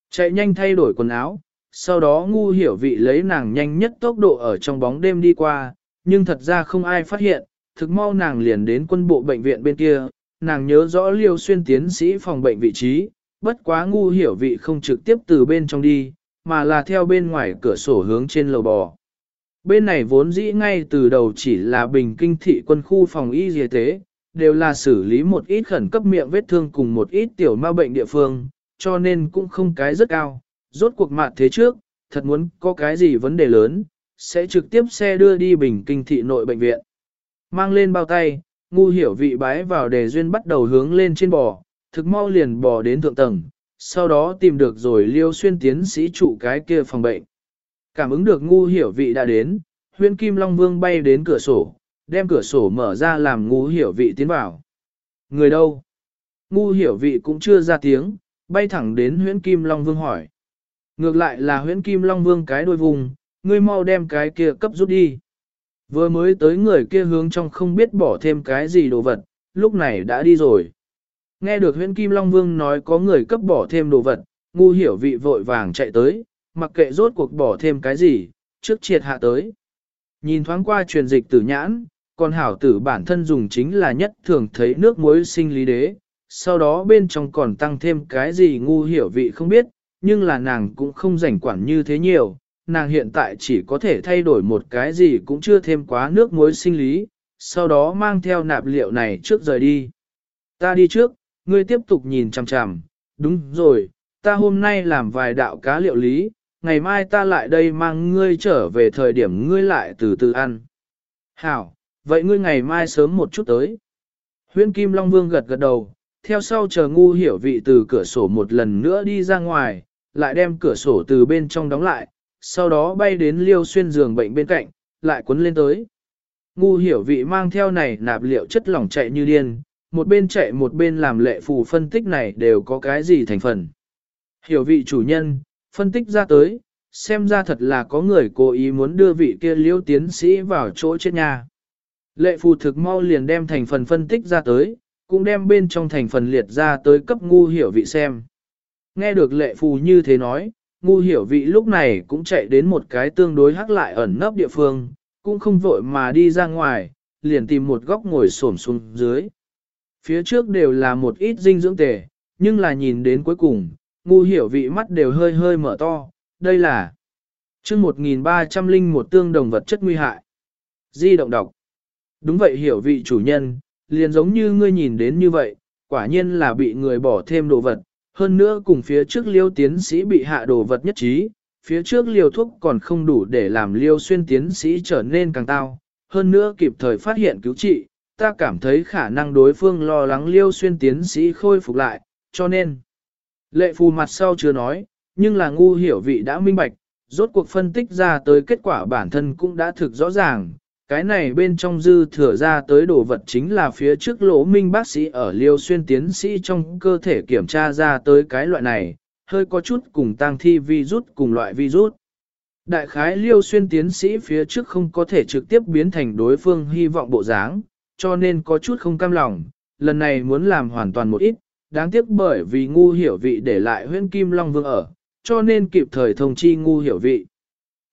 Chạy nhanh thay đổi quần áo, sau đó ngu hiểu vị lấy nàng nhanh nhất tốc độ ở trong bóng đêm đi qua, nhưng thật ra không ai phát hiện, thực mau nàng liền đến quân bộ bệnh viện bên kia, nàng nhớ rõ liêu xuyên tiến sĩ phòng bệnh vị trí, bất quá ngu hiểu vị không trực tiếp từ bên trong đi, mà là theo bên ngoài cửa sổ hướng trên lầu bò. Bên này vốn dĩ ngay từ đầu chỉ là bình kinh thị quân khu phòng y y tế, đều là xử lý một ít khẩn cấp miệng vết thương cùng một ít tiểu ma bệnh địa phương, cho nên cũng không cái rất cao. Rốt cuộc mạn thế trước, thật muốn có cái gì vấn đề lớn, sẽ trực tiếp xe đưa đi bình kinh thị nội bệnh viện. Mang lên bao tay, ngu hiểu vị bái vào đề duyên bắt đầu hướng lên trên bò, thực mau liền bò đến thượng tầng, sau đó tìm được rồi liêu xuyên tiến sĩ trụ cái kia phòng bệnh. Cảm ứng được ngu hiểu vị đã đến, huyên kim long vương bay đến cửa sổ, đem cửa sổ mở ra làm ngu hiểu vị tiến vào. Người đâu? Ngu hiểu vị cũng chưa ra tiếng, bay thẳng đến huyễn kim long vương hỏi. Ngược lại là huyễn kim long vương cái đôi vùng, ngươi mau đem cái kia cấp rút đi. Vừa mới tới người kia hướng trong không biết bỏ thêm cái gì đồ vật, lúc này đã đi rồi. Nghe được huyễn kim long vương nói có người cấp bỏ thêm đồ vật, ngu hiểu vị vội vàng chạy tới, mặc kệ rốt cuộc bỏ thêm cái gì, trước triệt hạ tới. Nhìn thoáng qua truyền dịch tử nhãn, còn hảo tử bản thân dùng chính là nhất thường thấy nước muối sinh lý đế, sau đó bên trong còn tăng thêm cái gì ngu hiểu vị không biết, nhưng là nàng cũng không rảnh quản như thế nhiều, nàng hiện tại chỉ có thể thay đổi một cái gì cũng chưa thêm quá nước muối sinh lý, sau đó mang theo nạp liệu này trước rời đi. Ta đi trước, ngươi tiếp tục nhìn chằm chằm, đúng rồi, ta hôm nay làm vài đạo cá liệu lý, ngày mai ta lại đây mang ngươi trở về thời điểm ngươi lại từ từ ăn. Hảo, vậy ngươi ngày mai sớm một chút tới. Huyễn Kim Long Vương gật gật đầu, theo sau chờ ngu hiểu vị từ cửa sổ một lần nữa đi ra ngoài, lại đem cửa sổ từ bên trong đóng lại, sau đó bay đến liêu xuyên giường bệnh bên cạnh, lại cuốn lên tới. Ngu hiểu vị mang theo này nạp liệu chất lỏng chạy như điên, một bên chạy một bên làm lệ phù phân tích này đều có cái gì thành phần. Hiểu vị chủ nhân, phân tích ra tới, xem ra thật là có người cố ý muốn đưa vị kia liêu tiến sĩ vào chỗ chết nhà. Lệ phù thực mau liền đem thành phần phân tích ra tới, cũng đem bên trong thành phần liệt ra tới cấp ngu hiểu vị xem. Nghe được lệ phù như thế nói, ngu hiểu vị lúc này cũng chạy đến một cái tương đối hắc lại ẩn nấp địa phương, cũng không vội mà đi ra ngoài, liền tìm một góc ngồi xổm xuống dưới. Phía trước đều là một ít dinh dưỡng tề, nhưng là nhìn đến cuối cùng, ngu hiểu vị mắt đều hơi hơi mở to, đây là chương 1300 linh một tương đồng vật chất nguy hại. Di động đọc. Đúng vậy hiểu vị chủ nhân, liền giống như ngươi nhìn đến như vậy, quả nhiên là bị người bỏ thêm đồ vật, hơn nữa cùng phía trước liêu tiến sĩ bị hạ đồ vật nhất trí, phía trước liều thuốc còn không đủ để làm liêu xuyên tiến sĩ trở nên càng tao, hơn nữa kịp thời phát hiện cứu trị, ta cảm thấy khả năng đối phương lo lắng liêu xuyên tiến sĩ khôi phục lại, cho nên. Lệ phù mặt sau chưa nói, nhưng là ngu hiểu vị đã minh bạch, rốt cuộc phân tích ra tới kết quả bản thân cũng đã thực rõ ràng, cái này bên trong dư thừa ra tới đồ vật chính là phía trước lỗ minh bác sĩ ở liêu xuyên tiến sĩ trong cơ thể kiểm tra ra tới cái loại này, hơi có chút cùng tăng thi virus cùng loại virus. Đại khái liêu xuyên tiến sĩ phía trước không có thể trực tiếp biến thành đối phương hy vọng bộ dáng, cho nên có chút không cam lòng, lần này muốn làm hoàn toàn một ít, đáng tiếc bởi vì ngu hiểu vị để lại huyễn kim long vương ở, cho nên kịp thời thông chi ngu hiểu vị.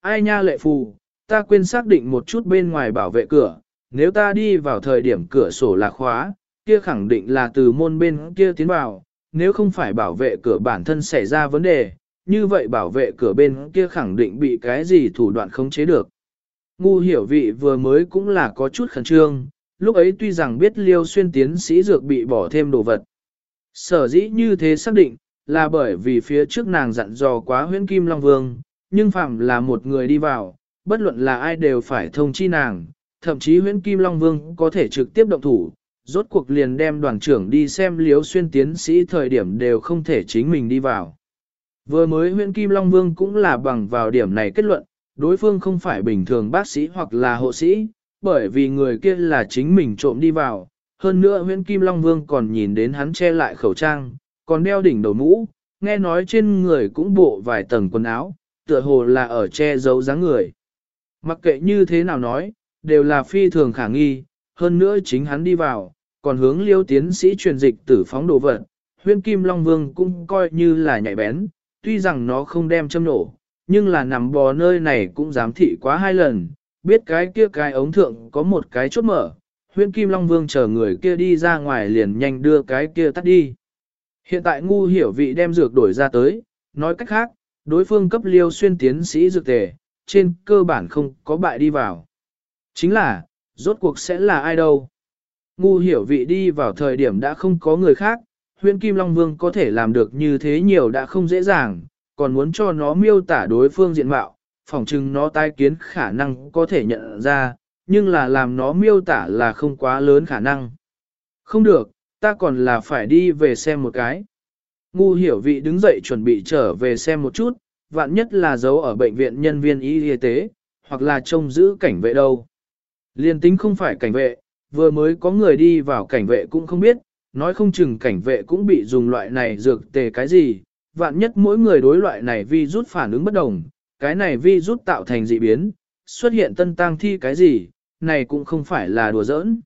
Ai nha lệ phù, ta quên xác định một chút bên ngoài bảo vệ cửa, nếu ta đi vào thời điểm cửa sổ là khóa, kia khẳng định là từ môn bên kia tiến vào, nếu không phải bảo vệ cửa bản thân xảy ra vấn đề, như vậy bảo vệ cửa bên kia khẳng định bị cái gì thủ đoạn khống chế được. Ngu hiểu vị vừa mới cũng là có chút khẩn trương, lúc ấy tuy rằng biết liêu xuyên tiến sĩ dược bị bỏ thêm đồ vật. Sở dĩ như thế xác định, là bởi vì phía trước nàng dặn dò quá huyễn kim long vương, nhưng phạm là một người đi vào, bất luận là ai đều phải thông chi nàng, thậm chí huyễn kim long vương có thể trực tiếp động thủ, rốt cuộc liền đem đoàn trưởng đi xem liếu xuyên tiến sĩ thời điểm đều không thể chính mình đi vào. Vừa mới huyễn Kim Long Vương cũng là bằng vào điểm này kết luận, đối phương không phải bình thường bác sĩ hoặc là hộ sĩ, bởi vì người kia là chính mình trộm đi vào. Hơn nữa huyện Kim Long Vương còn nhìn đến hắn che lại khẩu trang, còn đeo đỉnh đầu mũ, nghe nói trên người cũng bộ vài tầng quần áo, tựa hồ là ở che giấu dáng người. Mặc kệ như thế nào nói, đều là phi thường khả nghi, hơn nữa chính hắn đi vào, còn hướng liêu tiến sĩ truyền dịch tử phóng đồ vật. Huyên Kim Long Vương cũng coi như là nhạy bén, tuy rằng nó không đem châm nổ, nhưng là nằm bò nơi này cũng dám thị quá hai lần, biết cái kia cái ống thượng có một cái chốt mở, huyên kim long vương chờ người kia đi ra ngoài liền nhanh đưa cái kia tắt đi. Hiện tại ngu hiểu vị đem dược đổi ra tới, nói cách khác, đối phương cấp liêu xuyên tiến sĩ dược tề, trên cơ bản không có bại đi vào. Chính là, rốt cuộc sẽ là ai đâu. Ngu hiểu vị đi vào thời điểm đã không có người khác, huyện Kim Long Vương có thể làm được như thế nhiều đã không dễ dàng, còn muốn cho nó miêu tả đối phương diện mạo, phỏng chừng nó tai kiến khả năng có thể nhận ra, nhưng là làm nó miêu tả là không quá lớn khả năng. Không được, ta còn là phải đi về xem một cái. Ngu hiểu vị đứng dậy chuẩn bị trở về xem một chút, vạn nhất là giấu ở bệnh viện nhân viên y y tế, hoặc là trông giữ cảnh vệ đâu. Liên tính không phải cảnh vệ, vừa mới có người đi vào cảnh vệ cũng không biết, nói không chừng cảnh vệ cũng bị dùng loại này dược tề cái gì, vạn nhất mỗi người đối loại này vi rút phản ứng bất đồng, cái này vi rút tạo thành dị biến, xuất hiện tân tăng thi cái gì, này cũng không phải là đùa giỡn.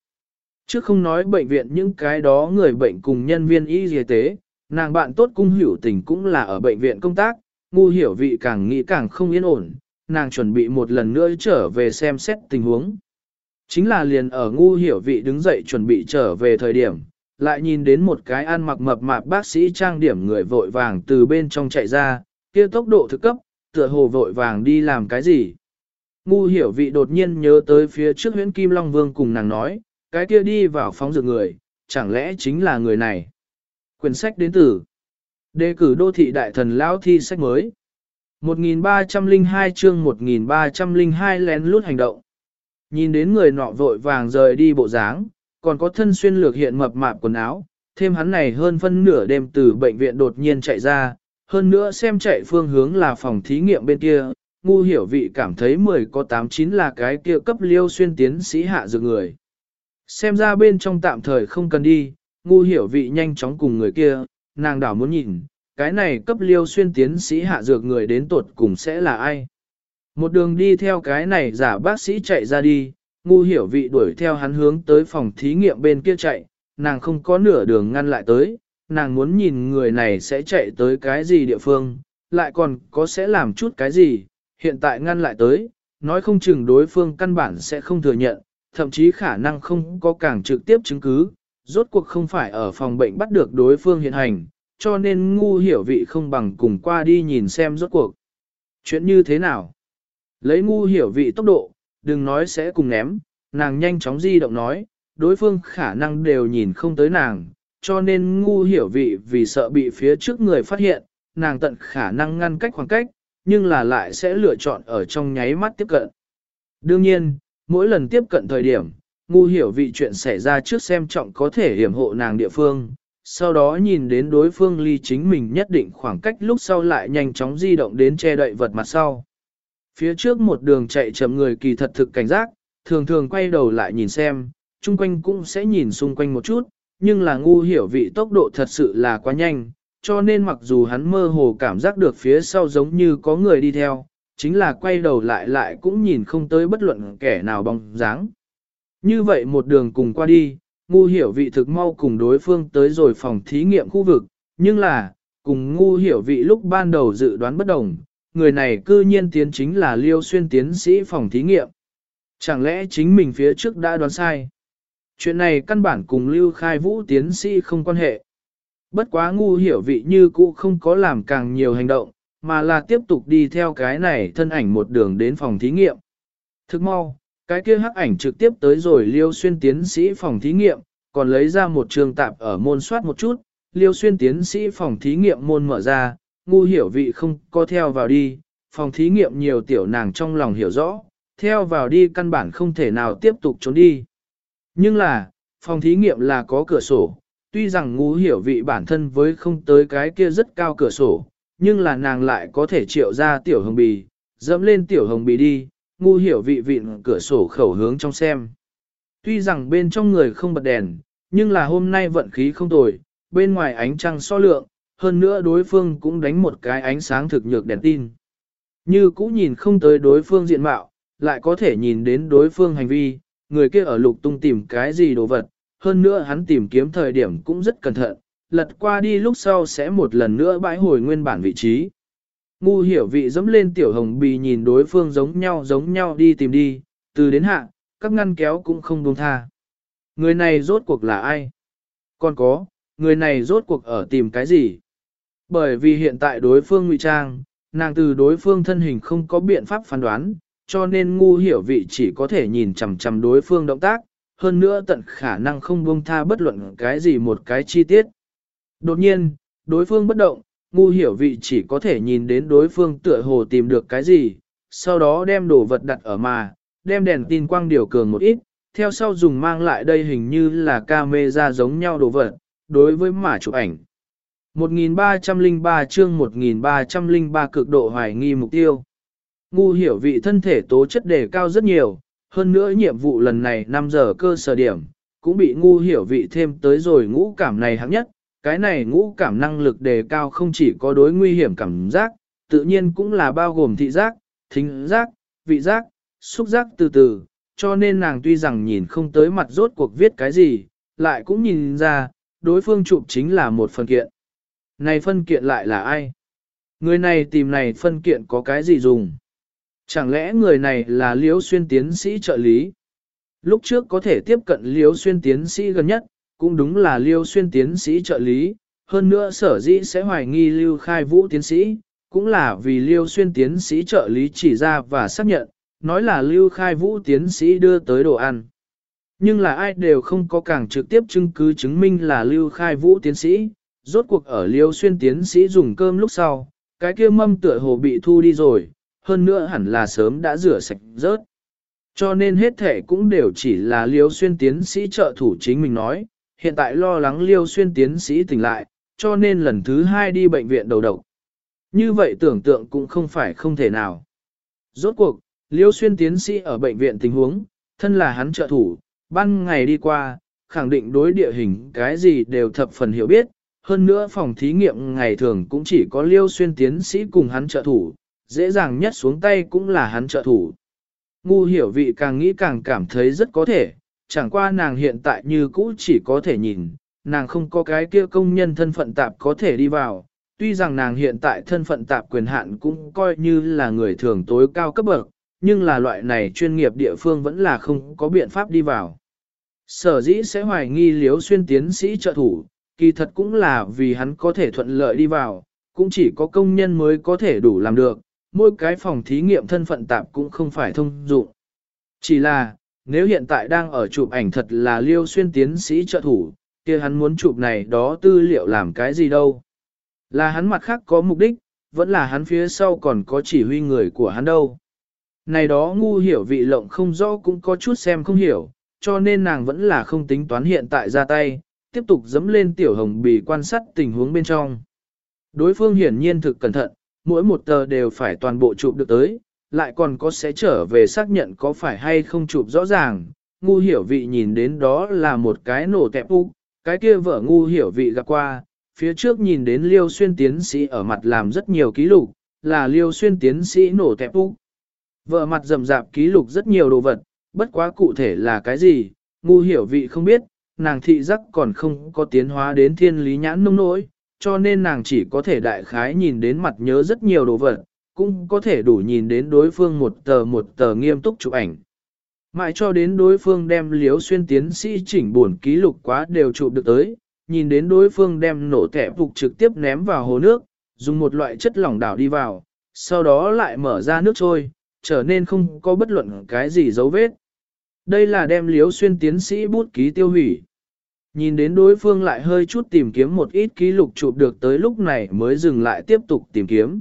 Trước không nói bệnh viện những cái đó người bệnh cùng nhân viên y y tế, nàng bạn tốt cung hiểu tình cũng là ở bệnh viện công tác, ngu hiểu vị càng nghĩ càng không yên ổn, nàng chuẩn bị một lần nữa trở về xem xét tình huống. Chính là liền ở ngu hiểu vị đứng dậy chuẩn bị trở về thời điểm, lại nhìn đến một cái ăn mặc mập mạp bác sĩ trang điểm người vội vàng từ bên trong chạy ra, kia tốc độ thực cấp, tựa hồ vội vàng đi làm cái gì. Ngu hiểu vị đột nhiên nhớ tới phía trước huyễn Kim Long Vương cùng nàng nói, cái kia đi vào phóng dược người, chẳng lẽ chính là người này. Quyển sách đến từ Đề cử đô thị đại thần lão thi sách mới 1302 chương 1302 lén lút hành động Nhìn đến người nọ vội vàng rời đi bộ dáng, còn có thân xuyên lược hiện mập mạp quần áo, thêm hắn này hơn phân nửa đêm từ bệnh viện đột nhiên chạy ra, hơn nữa xem chạy phương hướng là phòng thí nghiệm bên kia, ngu hiểu vị cảm thấy 10 có 89 là cái kia cấp liêu xuyên tiến sĩ hạ dược người. Xem ra bên trong tạm thời không cần đi, ngu hiểu vị nhanh chóng cùng người kia, nàng đảo muốn nhìn, cái này cấp liêu xuyên tiến sĩ hạ dược người đến tuột cùng sẽ là ai. Một đường đi theo cái này giả bác sĩ chạy ra đi, ngu hiểu vị đuổi theo hắn hướng tới phòng thí nghiệm bên kia chạy, nàng không có nửa đường ngăn lại tới, nàng muốn nhìn người này sẽ chạy tới cái gì địa phương, lại còn có sẽ làm chút cái gì, hiện tại ngăn lại tới, nói không chừng đối phương căn bản sẽ không thừa nhận, thậm chí khả năng không có càng trực tiếp chứng cứ, rốt cuộc không phải ở phòng bệnh bắt được đối phương hiện hành, cho nên ngu hiểu vị không bằng cùng qua đi nhìn xem rốt cuộc. Chuyện như thế nào? Lấy ngu hiểu vị tốc độ, đừng nói sẽ cùng ném, nàng nhanh chóng di động nói, đối phương khả năng đều nhìn không tới nàng, cho nên ngu hiểu vị vì sợ bị phía trước người phát hiện, nàng tận khả năng ngăn cách khoảng cách, nhưng là lại sẽ lựa chọn ở trong nháy mắt tiếp cận. Đương nhiên, mỗi lần tiếp cận thời điểm, ngu hiểu vị chuyện xảy ra trước xem trọng có thể hiểm hộ nàng địa phương, sau đó nhìn đến đối phương ly chính mình nhất định khoảng cách lúc sau lại nhanh chóng di động đến che đậy vật mặt sau. Phía trước một đường chạy chậm người kỳ thật thực cảnh giác, thường thường quay đầu lại nhìn xem, chung quanh cũng sẽ nhìn xung quanh một chút, nhưng là ngu hiểu vị tốc độ thật sự là quá nhanh, cho nên mặc dù hắn mơ hồ cảm giác được phía sau giống như có người đi theo, chính là quay đầu lại lại cũng nhìn không tới bất luận kẻ nào bóng dáng. Như vậy một đường cùng qua đi, ngu hiểu vị thực mau cùng đối phương tới rồi phòng thí nghiệm khu vực, nhưng là, cùng ngu hiểu vị lúc ban đầu dự đoán bất đồng, người này cư nhiên tiến chính là liêu xuyên tiến sĩ phòng thí nghiệm. Chẳng lẽ chính mình phía trước đã đoán sai? Chuyện này căn bản cùng lưu khai vũ tiến sĩ không quan hệ. Bất quá ngu hiểu vị như cũ không có làm càng nhiều hành động, mà là tiếp tục đi theo cái này thân ảnh một đường đến phòng thí nghiệm. Thức mau, cái kia hắc ảnh trực tiếp tới rồi liêu xuyên tiến sĩ phòng thí nghiệm, còn lấy ra một trường tạp ở môn soát một chút, liêu xuyên tiến sĩ phòng thí nghiệm môn mở ra, ngu hiểu vị không có theo vào đi, phòng thí nghiệm nhiều tiểu nàng trong lòng hiểu rõ, theo vào đi căn bản không thể nào tiếp tục trốn đi. Nhưng là, phòng thí nghiệm là có cửa sổ, tuy rằng ngu hiểu vị bản thân với không tới cái kia rất cao cửa sổ, nhưng là nàng lại có thể triệu ra tiểu hồng bì, dẫm lên tiểu hồng bì đi, ngu hiểu vị vịn cửa sổ khẩu hướng trong xem. Tuy rằng bên trong người không bật đèn, nhưng là hôm nay vận khí không tồi, bên ngoài ánh trăng so lượng, hơn nữa đối phương cũng đánh một cái ánh sáng thực nhược đèn tin. Như cũng nhìn không tới đối phương diện mạo, lại có thể nhìn đến đối phương hành vi, người kia ở lục tung tìm cái gì đồ vật, hơn nữa hắn tìm kiếm thời điểm cũng rất cẩn thận, lật qua đi lúc sau sẽ một lần nữa bãi hồi nguyên bản vị trí. Ngu hiểu vị dẫm lên tiểu hồng bì nhìn đối phương giống nhau giống nhau đi tìm đi, từ đến hạ, các ngăn kéo cũng không buông tha. Người này rốt cuộc là ai? Còn có, người này rốt cuộc ở tìm cái gì? Bởi vì hiện tại đối phương ngụy trang, nàng từ đối phương thân hình không có biện pháp phán đoán, cho nên ngu hiểu vị chỉ có thể nhìn chằm chằm đối phương động tác, hơn nữa tận khả năng không buông tha bất luận cái gì một cái chi tiết. Đột nhiên, đối phương bất động, ngu hiểu vị chỉ có thể nhìn đến đối phương tựa hồ tìm được cái gì, sau đó đem đồ vật đặt ở mà, đem đèn tin quang điều cường một ít, theo sau dùng mang lại đây hình như là camera giống nhau đồ vật, đối với mà chụp ảnh. 1303 chương 1303 cực độ hoài nghi mục tiêu. Ngu hiểu vị thân thể tố chất đề cao rất nhiều, hơn nữa nhiệm vụ lần này 5 giờ cơ sở điểm, cũng bị ngu hiểu vị thêm tới rồi ngũ cảm này hạng nhất. Cái này ngũ cảm năng lực đề cao không chỉ có đối nguy hiểm cảm giác, tự nhiên cũng là bao gồm thị giác, thính giác, vị giác, xúc giác từ từ, cho nên nàng tuy rằng nhìn không tới mặt rốt cuộc viết cái gì, lại cũng nhìn ra, đối phương chụp chính là một phần kiện. Này phân kiện lại là ai? Người này tìm này phân kiện có cái gì dùng? Chẳng lẽ người này là Liễu Xuyên tiến sĩ trợ lý? Lúc trước có thể tiếp cận Liễu Xuyên tiến sĩ gần nhất, cũng đúng là Liễu Xuyên tiến sĩ trợ lý, hơn nữa sở dĩ sẽ hoài nghi Lưu Khai Vũ tiến sĩ, cũng là vì Liễu Xuyên tiến sĩ trợ lý chỉ ra và xác nhận, nói là Lưu Khai Vũ tiến sĩ đưa tới đồ ăn. Nhưng là ai đều không có càng trực tiếp chứng cứ chứng minh là Lưu Khai Vũ tiến sĩ, rốt cuộc ở Liêu Xuyên tiến sĩ dùng cơm lúc sau, cái kia mâm tựa hồ bị thu đi rồi, hơn nữa hẳn là sớm đã rửa sạch rớt. Cho nên hết thể cũng đều chỉ là Liêu Xuyên tiến sĩ trợ thủ chính mình nói, hiện tại lo lắng Liêu Xuyên tiến sĩ tỉnh lại, cho nên lần thứ hai đi bệnh viện đầu độc. Như vậy tưởng tượng cũng không phải không thể nào. Rốt cuộc, Liêu Xuyên tiến sĩ ở bệnh viện tình huống, thân là hắn trợ thủ, ban ngày đi qua, khẳng định đối địa hình cái gì đều thập phần hiểu biết, hơn nữa phòng thí nghiệm ngày thường cũng chỉ có Liêu Xuyên tiến sĩ cùng hắn trợ thủ, dễ dàng nhất xuống tay cũng là hắn trợ thủ. Ngu hiểu vị càng nghĩ càng cảm thấy rất có thể, chẳng qua nàng hiện tại như cũ chỉ có thể nhìn, nàng không có cái kia công nhân thân phận tạp có thể đi vào, tuy rằng nàng hiện tại thân phận tạp quyền hạn cũng coi như là người thường tối cao cấp bậc, nhưng là loại này chuyên nghiệp địa phương vẫn là không có biện pháp đi vào. Sở dĩ sẽ hoài nghi liếu xuyên tiến sĩ trợ thủ, kỳ thật cũng là vì hắn có thể thuận lợi đi vào, cũng chỉ có công nhân mới có thể đủ làm được, mỗi cái phòng thí nghiệm thân phận tạp cũng không phải thông dụng. Chỉ là, nếu hiện tại đang ở chụp ảnh thật là liêu xuyên tiến sĩ trợ thủ, kia hắn muốn chụp này đó tư liệu làm cái gì đâu. Là hắn mặt khác có mục đích, vẫn là hắn phía sau còn có chỉ huy người của hắn đâu. Này đó ngu hiểu vị lộng không rõ cũng có chút xem không hiểu, cho nên nàng vẫn là không tính toán hiện tại ra tay, tiếp tục dẫm lên tiểu hồng bì quan sát tình huống bên trong. Đối phương hiển nhiên thực cẩn thận, mỗi một tờ đều phải toàn bộ chụp được tới, lại còn có sẽ trở về xác nhận có phải hay không chụp rõ ràng. Ngu hiểu vị nhìn đến đó là một cái nổ tẹp úc, cái kia vợ ngu hiểu vị gặp qua, phía trước nhìn đến liêu xuyên tiến sĩ ở mặt làm rất nhiều ký lục, là liêu xuyên tiến sĩ nổ tẹp úc. Vợ mặt rầm rạp ký lục rất nhiều đồ vật, bất quá cụ thể là cái gì, ngu hiểu vị không biết, nàng thị giác còn không có tiến hóa đến thiên lý nhãn nông nỗi, cho nên nàng chỉ có thể đại khái nhìn đến mặt nhớ rất nhiều đồ vật, cũng có thể đủ nhìn đến đối phương một tờ một tờ nghiêm túc chụp ảnh. Mãi cho đến đối phương đem liếu xuyên tiến sĩ chỉnh buồn ký lục quá đều chụp được tới, nhìn đến đối phương đem nổ thẻ phục trực tiếp ném vào hồ nước, dùng một loại chất lỏng đảo đi vào, sau đó lại mở ra nước trôi, trở nên không có bất luận cái gì dấu vết. Đây là đem liếu xuyên tiến sĩ bút ký tiêu hủy. Nhìn đến đối phương lại hơi chút tìm kiếm một ít ký lục chụp được tới lúc này mới dừng lại tiếp tục tìm kiếm.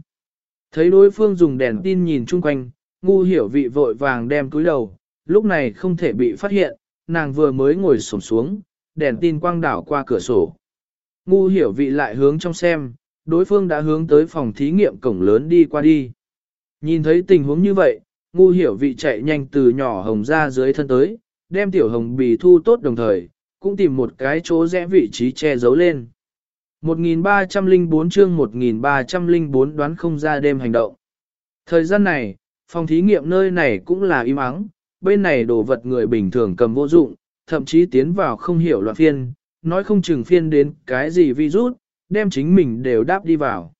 Thấy đối phương dùng đèn tin nhìn chung quanh, ngu hiểu vị vội vàng đem túi đầu, lúc này không thể bị phát hiện, nàng vừa mới ngồi sổm xuống, đèn tin quang đảo qua cửa sổ. Ngu hiểu vị lại hướng trong xem, đối phương đã hướng tới phòng thí nghiệm cổng lớn đi qua đi. Nhìn thấy tình huống như vậy, ngu hiểu vị chạy nhanh từ nhỏ hồng ra dưới thân tới, đem tiểu hồng bì thu tốt đồng thời, cũng tìm một cái chỗ rẽ vị trí che giấu lên. 1304 chương 1304 đoán không ra đêm hành động. Thời gian này, phòng thí nghiệm nơi này cũng là im ắng, bên này đồ vật người bình thường cầm vô dụng, thậm chí tiến vào không hiểu loạn phiên, nói không chừng phiên đến cái gì virus, đem chính mình đều đáp đi vào.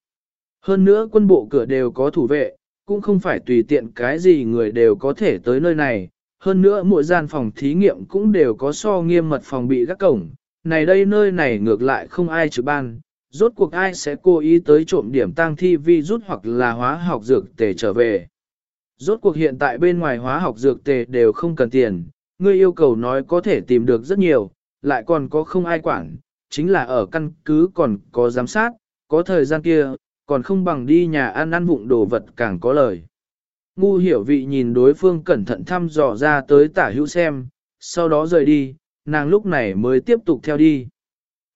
Hơn nữa quân bộ cửa đều có thủ vệ, cũng không phải tùy tiện cái gì người đều có thể tới nơi này, hơn nữa mỗi gian phòng thí nghiệm cũng đều có so nghiêm mật phòng bị các cổng, này đây nơi này ngược lại không ai trực ban, rốt cuộc ai sẽ cố ý tới trộm điểm tăng thi vi rút hoặc là hóa học dược tề trở về. Rốt cuộc hiện tại bên ngoài hóa học dược tề đều không cần tiền, ngươi yêu cầu nói có thể tìm được rất nhiều, lại còn có không ai quản, chính là ở căn cứ còn có giám sát, có thời gian kia, còn không bằng đi nhà ăn ăn vụng đồ vật càng có lời. Ngu hiểu vị nhìn đối phương cẩn thận thăm dò ra tới tả hữu xem, sau đó rời đi, nàng lúc này mới tiếp tục theo đi.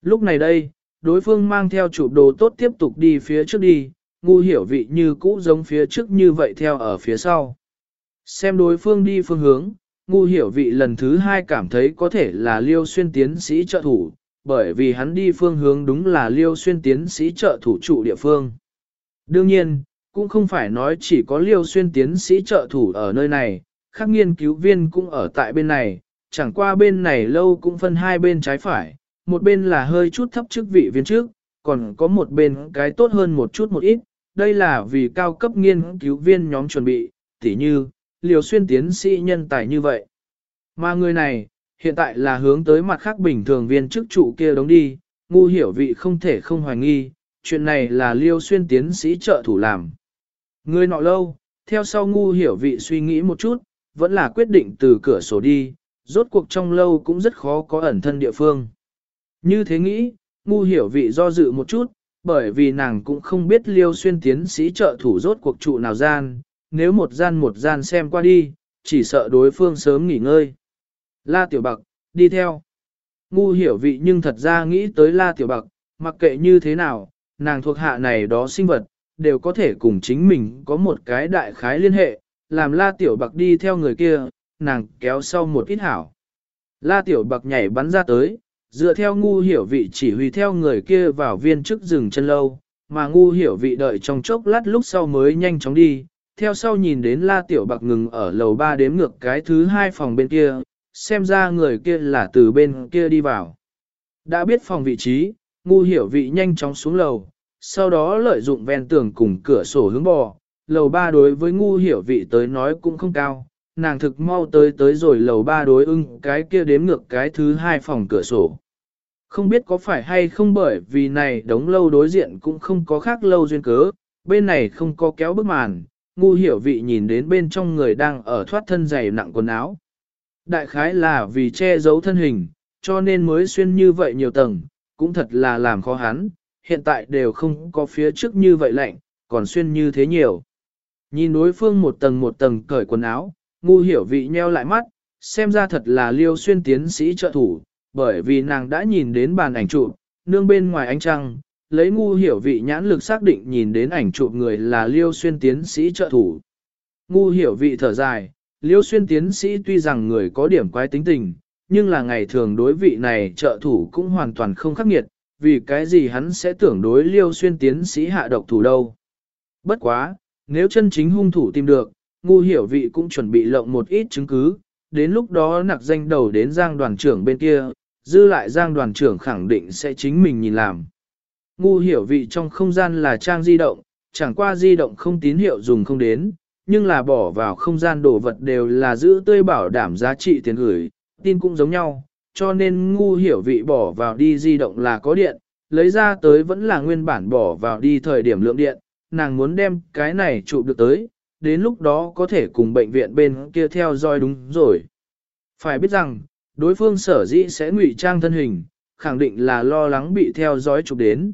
Lúc này đây, đối phương mang theo chụp đồ tốt tiếp tục đi phía trước đi, ngu hiểu vị như cũ giống phía trước như vậy theo ở phía sau. Xem đối phương đi phương hướng, ngu hiểu vị lần thứ hai cảm thấy có thể là liêu xuyên tiến sĩ trợ thủ, bởi vì hắn đi phương hướng đúng là liêu xuyên tiến sĩ trợ thủ trụ địa phương. Đương nhiên, cũng không phải nói chỉ có liêu xuyên tiến sĩ trợ thủ ở nơi này, khác nghiên cứu viên cũng ở tại bên này, chẳng qua bên này lâu cũng phân hai bên trái phải, một bên là hơi chút thấp chức vị viên trước, còn có một bên cái tốt hơn một chút một ít, đây là vì cao cấp nghiên cứu viên nhóm chuẩn bị, tỉ như, liều xuyên tiến sĩ nhân tài như vậy. Mà người này, hiện tại là hướng tới mặt khác bình thường viên chức trụ kia đóng đi, ngu hiểu vị không thể không hoài nghi, chuyện này là liêu xuyên tiến sĩ trợ thủ làm. Người nọ lâu, theo sau ngu hiểu vị suy nghĩ một chút, vẫn là quyết định từ cửa sổ đi, rốt cuộc trong lâu cũng rất khó có ẩn thân địa phương. Như thế nghĩ, ngu hiểu vị do dự một chút, bởi vì nàng cũng không biết liêu xuyên tiến sĩ trợ thủ rốt cuộc trụ nào gian, nếu một gian một gian xem qua đi, chỉ sợ đối phương sớm nghỉ ngơi. La Tiểu Bạc, đi theo. Ngu hiểu vị nhưng thật ra nghĩ tới La Tiểu Bạc, mặc kệ như thế nào, nàng thuộc hạ này đó sinh vật, đều có thể cùng chính mình có một cái đại khái liên hệ, làm La Tiểu Bạc đi theo người kia, nàng kéo sau một ít hảo. La Tiểu Bạc nhảy bắn ra tới, dựa theo ngu hiểu vị chỉ huy theo người kia vào viên trước rừng chân lâu, mà ngu hiểu vị đợi trong chốc lát lúc sau mới nhanh chóng đi, theo sau nhìn đến La Tiểu Bạc ngừng ở lầu ba đếm ngược cái thứ hai phòng bên kia, xem ra người kia là từ bên kia đi vào. Đã biết phòng vị trí, ngu hiểu vị nhanh chóng xuống lầu, sau đó lợi dụng ven tường cùng cửa sổ hướng bò, lầu ba đối với ngu hiểu vị tới nói cũng không cao, nàng thực mau tới tới rồi lầu ba đối ưng cái kia đếm ngược cái thứ hai phòng cửa sổ. Không biết có phải hay không bởi vì này đống lâu đối diện cũng không có khác lâu duyên cớ, bên này không có kéo bức màn, ngu hiểu vị nhìn đến bên trong người đang ở thoát thân dày nặng quần áo. Đại khái là vì che giấu thân hình, cho nên mới xuyên như vậy nhiều tầng, cũng thật là làm khó hắn, hiện tại đều không có phía trước như vậy lạnh, còn xuyên như thế nhiều. Nhìn đối phương một tầng một tầng cởi quần áo, ngu hiểu vị nheo lại mắt, xem ra thật là liêu xuyên tiến sĩ trợ thủ, bởi vì nàng đã nhìn đến bàn ảnh chụp, nương bên ngoài ánh trăng, lấy ngu hiểu vị nhãn lực xác định nhìn đến ảnh chụp người là liêu xuyên tiến sĩ trợ thủ. Ngu hiểu vị thở dài, liêu xuyên tiến sĩ tuy rằng người có điểm quái tính tình, nhưng là ngày thường đối vị này trợ thủ cũng hoàn toàn không khắc nghiệt, vì cái gì hắn sẽ tưởng đối liêu xuyên tiến sĩ hạ độc thủ đâu. Bất quá, nếu chân chính hung thủ tìm được, ngu hiểu vị cũng chuẩn bị lộng một ít chứng cứ, đến lúc đó nặc danh đầu đến giang đoàn trưởng bên kia, dư lại giang đoàn trưởng khẳng định sẽ chính mình nhìn làm. Ngu hiểu vị trong không gian là trang di động, chẳng qua di động không tín hiệu dùng không đến, nhưng là bỏ vào không gian đồ vật đều là giữ tươi bảo đảm giá trị tiền gửi, tin cũng giống nhau, cho nên ngu hiểu vị bỏ vào đi di động là có điện, lấy ra tới vẫn là nguyên bản bỏ vào đi thời điểm lượng điện, nàng muốn đem cái này chụp được tới, đến lúc đó có thể cùng bệnh viện bên kia theo dõi đúng rồi. Phải biết rằng, đối phương sở dĩ sẽ ngụy trang thân hình, khẳng định là lo lắng bị theo dõi chụp đến.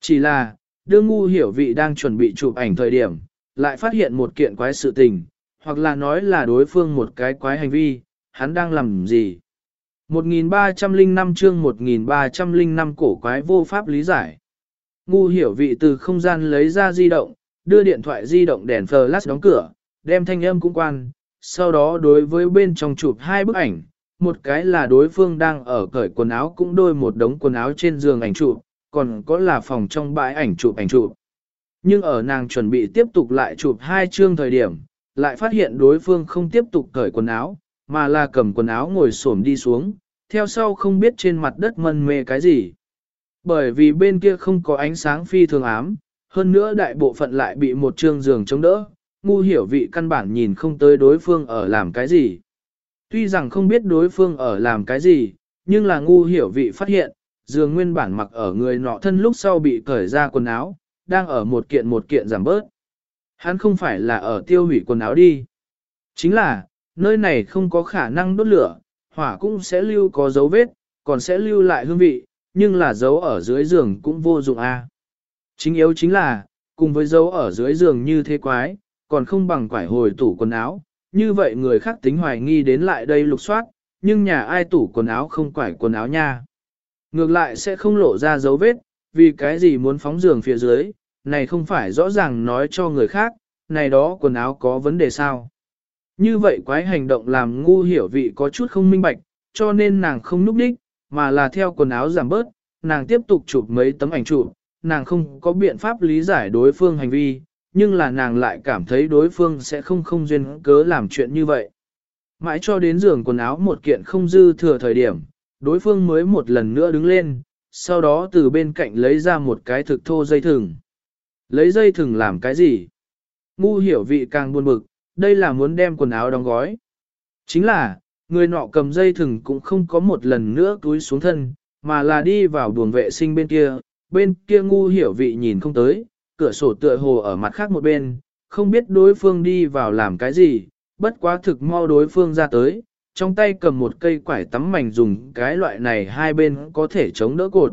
Chỉ là, đương ngu hiểu vị đang chuẩn bị chụp ảnh thời điểm, lại phát hiện một kiện quái sự tình, hoặc là nói là đối phương một cái quái hành vi, hắn đang làm gì. 1305 chương 1305 cổ quái vô pháp lý giải. Ngu hiểu vị từ không gian lấy ra di động, đưa điện thoại di động đèn flash đóng cửa, đem thanh âm cũng quan, sau đó đối với bên trong chụp hai bức ảnh, một cái là đối phương đang ở cởi quần áo cũng đôi một đống quần áo trên giường ảnh chụp, còn có là phòng trong bãi ảnh chụp ảnh chụp. Nhưng ở nàng chuẩn bị tiếp tục lại chụp hai chương thời điểm, lại phát hiện đối phương không tiếp tục cởi quần áo, mà là cầm quần áo ngồi xổm đi xuống, theo sau không biết trên mặt đất mân mê cái gì. Bởi vì bên kia không có ánh sáng phi thường ám, hơn nữa đại bộ phận lại bị một trương giường chống đỡ, ngu hiểu vị căn bản nhìn không tới đối phương ở làm cái gì. Tuy rằng không biết đối phương ở làm cái gì, nhưng là ngu hiểu vị phát hiện, giường nguyên bản mặc ở người nọ thân lúc sau bị cởi ra quần áo, đang ở một kiện một kiện giảm bớt. Hắn không phải là ở tiêu hủy quần áo đi. Chính là, nơi này không có khả năng đốt lửa, hỏa cũng sẽ lưu có dấu vết, còn sẽ lưu lại hương vị, nhưng là dấu ở dưới giường cũng vô dụng a. Chính yếu chính là, cùng với dấu ở dưới giường như thế quái, còn không bằng quải hồi tủ quần áo, như vậy người khác tính hoài nghi đến lại đây lục soát, nhưng nhà ai tủ quần áo không quải quần áo nha. Ngược lại sẽ không lộ ra dấu vết, vì cái gì muốn phóng giường phía dưới, này không phải rõ ràng nói cho người khác, này đó quần áo có vấn đề sao. Như vậy quái hành động làm ngu hiểu vị có chút không minh bạch, cho nên nàng không núp đích, mà là theo quần áo giảm bớt, nàng tiếp tục chụp mấy tấm ảnh chụp, nàng không có biện pháp lý giải đối phương hành vi, nhưng là nàng lại cảm thấy đối phương sẽ không không duyên cớ làm chuyện như vậy. Mãi cho đến giường quần áo một kiện không dư thừa thời điểm, đối phương mới một lần nữa đứng lên, sau đó từ bên cạnh lấy ra một cái thực thô dây thừng. Lấy dây thừng làm cái gì? Ngu hiểu vị càng buồn bực, đây là muốn đem quần áo đóng gói. Chính là, người nọ cầm dây thừng cũng không có một lần nữa túi xuống thân, mà là đi vào buồng vệ sinh bên kia, bên kia ngu hiểu vị nhìn không tới, cửa sổ tựa hồ ở mặt khác một bên, không biết đối phương đi vào làm cái gì, bất quá thực mau đối phương ra tới, trong tay cầm một cây quải tắm mảnh dùng cái loại này hai bên có thể chống đỡ cột.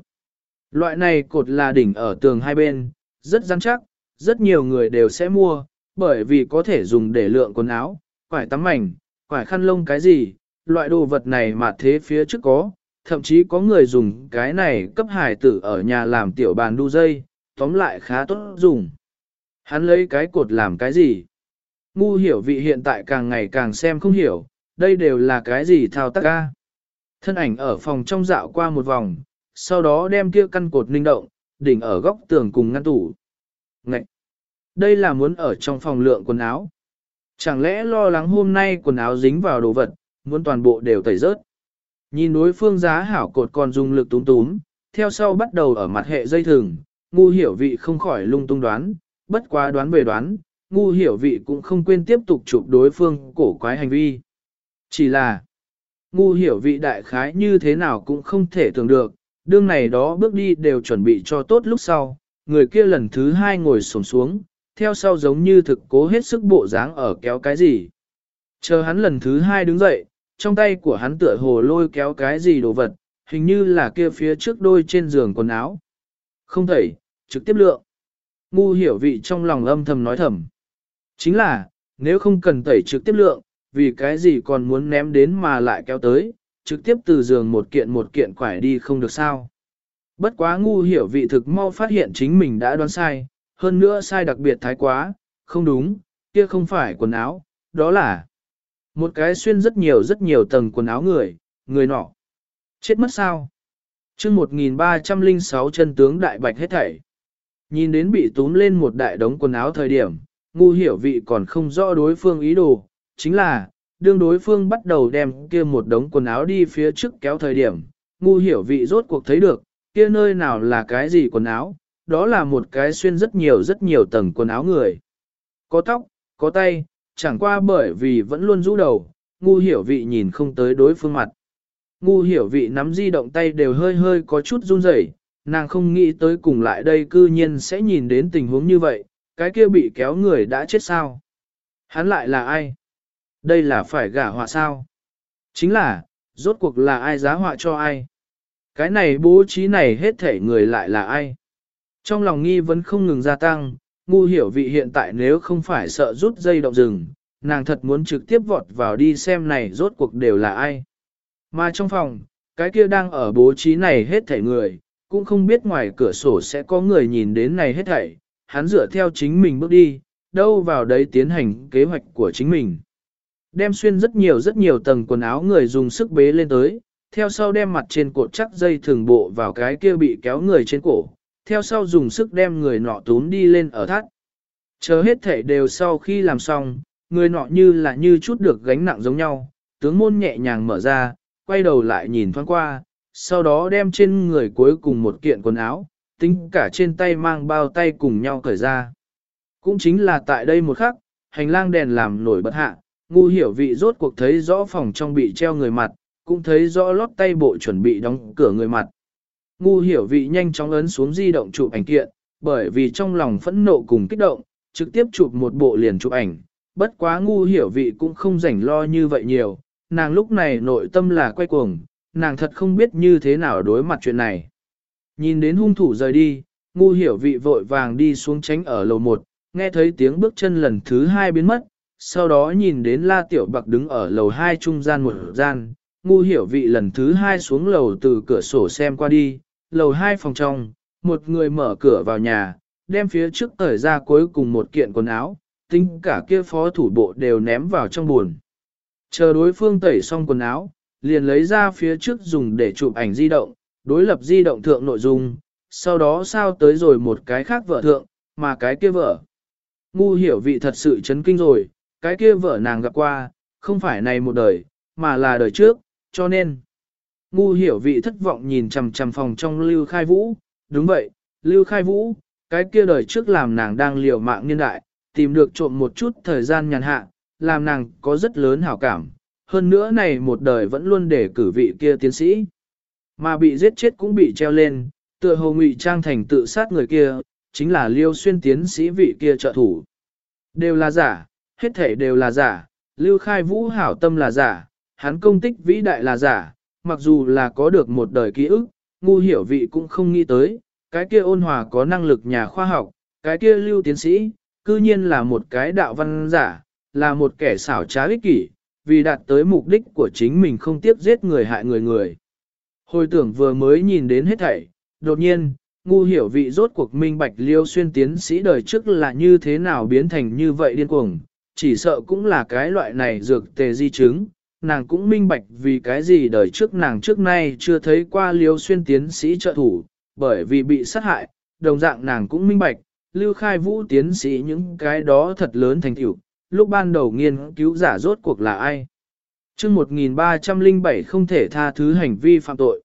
Loại này cột là đỉnh ở tường hai bên, rất rắn chắc, rất nhiều người đều sẽ mua, bởi vì có thể dùng để lượng quần áo, quải tắm mảnh, quải khăn lông cái gì, loại đồ vật này mà thế phía trước có, thậm chí có người dùng cái này cấp hải tử ở nhà làm tiểu bàn đu dây, tóm lại khá tốt dùng. Hắn lấy cái cột làm cái gì? Ngu hiểu vị hiện tại càng ngày càng xem không hiểu, đây đều là cái gì thao tác ca. Thân ảnh ở phòng trong dạo qua một vòng, sau đó đem kia căn cột ninh động, đỉnh ở góc tường cùng ngăn tủ. Ngậy! Đây là muốn ở trong phòng lượng quần áo. Chẳng lẽ lo lắng hôm nay quần áo dính vào đồ vật, muốn toàn bộ đều tẩy rớt. Nhìn đối phương giá hảo cột còn dùng lực túm túm, theo sau bắt đầu ở mặt hệ dây thừng, ngu hiểu vị không khỏi lung tung đoán, bất quá đoán về đoán, ngu hiểu vị cũng không quên tiếp tục chụp đối phương cổ quái hành vi. Chỉ là, ngu hiểu vị đại khái như thế nào cũng không thể tưởng được, đương này đó bước đi đều chuẩn bị cho tốt lúc sau, người kia lần thứ hai ngồi sổng xuống, theo sau giống như thực cố hết sức bộ dáng ở kéo cái gì. Chờ hắn lần thứ hai đứng dậy, trong tay của hắn tựa hồ lôi kéo cái gì đồ vật, hình như là kia phía trước đôi trên giường quần áo. Không thể, trực tiếp lượng. Ngu hiểu vị trong lòng âm thầm nói thầm. Chính là, nếu không cần tẩy trực tiếp lượng, vì cái gì còn muốn ném đến mà lại kéo tới, trực tiếp từ giường một kiện một kiện quải đi không được sao. Bất quá ngu hiểu vị thực mau phát hiện chính mình đã đoán sai, hơn nữa sai đặc biệt thái quá, không đúng, kia không phải quần áo, đó là một cái xuyên rất nhiều rất nhiều tầng quần áo người, người nọ. Chết mất sao? chương 1306 chân tướng đại bạch hết thảy. Nhìn đến bị túm lên một đại đống quần áo thời điểm, ngu hiểu vị còn không rõ đối phương ý đồ, chính là, đương đối phương bắt đầu đem kia một đống quần áo đi phía trước kéo thời điểm, ngu hiểu vị rốt cuộc thấy được, kia nơi nào là cái gì quần áo, đó là một cái xuyên rất nhiều rất nhiều tầng quần áo người. Có tóc, có tay, chẳng qua bởi vì vẫn luôn rũ đầu, ngu hiểu vị nhìn không tới đối phương mặt. Ngu hiểu vị nắm di động tay đều hơi hơi có chút run rẩy, nàng không nghĩ tới cùng lại đây cư nhiên sẽ nhìn đến tình huống như vậy, cái kia bị kéo người đã chết sao. Hắn lại là ai? Đây là phải gả họa sao? Chính là, rốt cuộc là ai giá họa cho ai? Cái này bố trí này hết thể người lại là ai? Trong lòng nghi vẫn không ngừng gia tăng, ngu hiểu vị hiện tại nếu không phải sợ rút dây động rừng, nàng thật muốn trực tiếp vọt vào đi xem này rốt cuộc đều là ai. Mà trong phòng, cái kia đang ở bố trí này hết thảy người, cũng không biết ngoài cửa sổ sẽ có người nhìn đến này hết thảy, hắn dựa theo chính mình bước đi, đâu vào đấy tiến hành kế hoạch của chính mình. Đem xuyên rất nhiều rất nhiều tầng quần áo người dùng sức bế lên tới, theo sau đem mặt trên cột chắc dây thường bộ vào cái kia bị kéo người trên cổ, theo sau dùng sức đem người nọ tốn đi lên ở thắt. Chờ hết thể đều sau khi làm xong, người nọ như là như chút được gánh nặng giống nhau, tướng môn nhẹ nhàng mở ra, quay đầu lại nhìn thoáng qua, sau đó đem trên người cuối cùng một kiện quần áo, tính cả trên tay mang bao tay cùng nhau cởi ra. Cũng chính là tại đây một khắc, hành lang đèn làm nổi bật hạ, ngu hiểu vị rốt cuộc thấy rõ phòng trong bị treo người mặt, cũng thấy rõ lót tay bộ chuẩn bị đóng cửa người mặt. Ngu hiểu vị nhanh chóng ấn xuống di động chụp ảnh kiện, bởi vì trong lòng phẫn nộ cùng kích động, trực tiếp chụp một bộ liền chụp ảnh, bất quá ngu hiểu vị cũng không rảnh lo như vậy nhiều, nàng lúc này nội tâm là quay cuồng, nàng thật không biết như thế nào đối mặt chuyện này. Nhìn đến hung thủ rời đi, ngu hiểu vị vội vàng đi xuống tránh ở lầu một, nghe thấy tiếng bước chân lần thứ hai biến mất, sau đó nhìn đến la tiểu bạc đứng ở lầu hai trung gian một gian, ngu hiểu vị lần thứ hai xuống lầu từ cửa sổ xem qua đi, lầu hai phòng trong, một người mở cửa vào nhà, đem phía trước thời ra cuối cùng một kiện quần áo, tính cả kia phó thủ bộ đều ném vào trong buồn. Chờ đối phương tẩy xong quần áo, liền lấy ra phía trước dùng để chụp ảnh di động, đối lập di động thượng nội dung, sau đó sao tới rồi một cái khác vợ thượng, mà cái kia vợ. Ngu hiểu vị thật sự chấn kinh rồi, cái kia vợ nàng gặp qua, không phải này một đời, mà là đời trước, cho nên. Ngu hiểu vị thất vọng nhìn chằm chằm phòng trong Lưu Khai Vũ, đúng vậy, Lưu Khai Vũ, cái kia đời trước làm nàng đang liều mạng nhân đại, tìm được trộm một chút thời gian nhàn hạ, làm nàng có rất lớn hảo cảm, hơn nữa này một đời vẫn luôn để cử vị kia tiến sĩ. Mà bị giết chết cũng bị treo lên, tựa hồ ngụy trang thành tự sát người kia, chính là Liêu Xuyên tiến sĩ vị kia trợ thủ. Đều là giả, hết thể đều là giả, Lưu Khai Vũ hảo tâm là giả, hắn công tích vĩ đại là giả, mặc dù là có được một đời ký ức, ngu hiểu vị cũng không nghĩ tới, cái kia ôn hòa có năng lực nhà khoa học, cái kia lưu tiến sĩ, cư nhiên là một cái đạo văn giả, là một kẻ xảo trá ích kỷ, vì đạt tới mục đích của chính mình không tiếp giết người hại người người. Hồi tưởng vừa mới nhìn đến hết thảy, đột nhiên, ngu hiểu vị rốt cuộc minh bạch liêu xuyên tiến sĩ đời trước là như thế nào biến thành như vậy điên cuồng, chỉ sợ cũng là cái loại này dược tề di chứng, nàng cũng minh bạch vì cái gì đời trước nàng trước nay chưa thấy qua liêu xuyên tiến sĩ trợ thủ, bởi vì bị sát hại, đồng dạng nàng cũng minh bạch, lưu khai vũ tiến sĩ những cái đó thật lớn thành tựu lúc ban đầu nghiên cứu giả rốt cuộc là ai. chương 1307 không thể tha thứ hành vi phạm tội.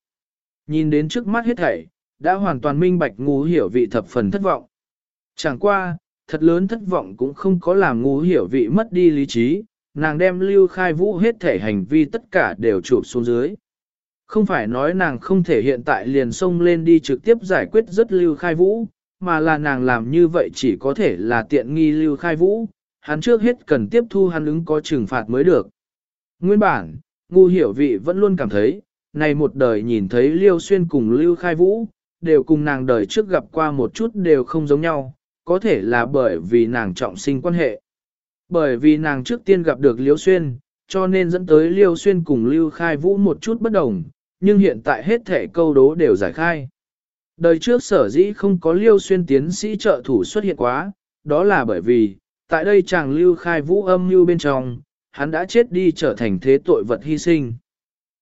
Nhìn đến trước mắt hết thảy, đã hoàn toàn minh bạch ngu hiểu vị thập phần thất vọng. Chẳng qua, thật lớn thất vọng cũng không có làm ngu hiểu vị mất đi lý trí, nàng đem lưu khai vũ hết thể hành vi tất cả đều chụp xuống dưới. Không phải nói nàng không thể hiện tại liền xông lên đi trực tiếp giải quyết rất lưu khai vũ, mà là nàng làm như vậy chỉ có thể là tiện nghi lưu khai vũ, hắn trước hết cần tiếp thu hắn ứng có trừng phạt mới được. Nguyên bản, ngu hiểu vị vẫn luôn cảm thấy, này một đời nhìn thấy Liêu Xuyên cùng Lưu Khai Vũ, đều cùng nàng đời trước gặp qua một chút đều không giống nhau, có thể là bởi vì nàng trọng sinh quan hệ. Bởi vì nàng trước tiên gặp được Liêu Xuyên, cho nên dẫn tới Liêu Xuyên cùng Lưu Khai Vũ một chút bất đồng, nhưng hiện tại hết thể câu đố đều giải khai. Đời trước sở dĩ không có Liêu Xuyên tiến sĩ trợ thủ xuất hiện quá, đó là bởi vì, tại đây chàng Lưu Khai Vũ âm lưu bên trong, hắn đã chết đi trở thành thế tội vật hy sinh.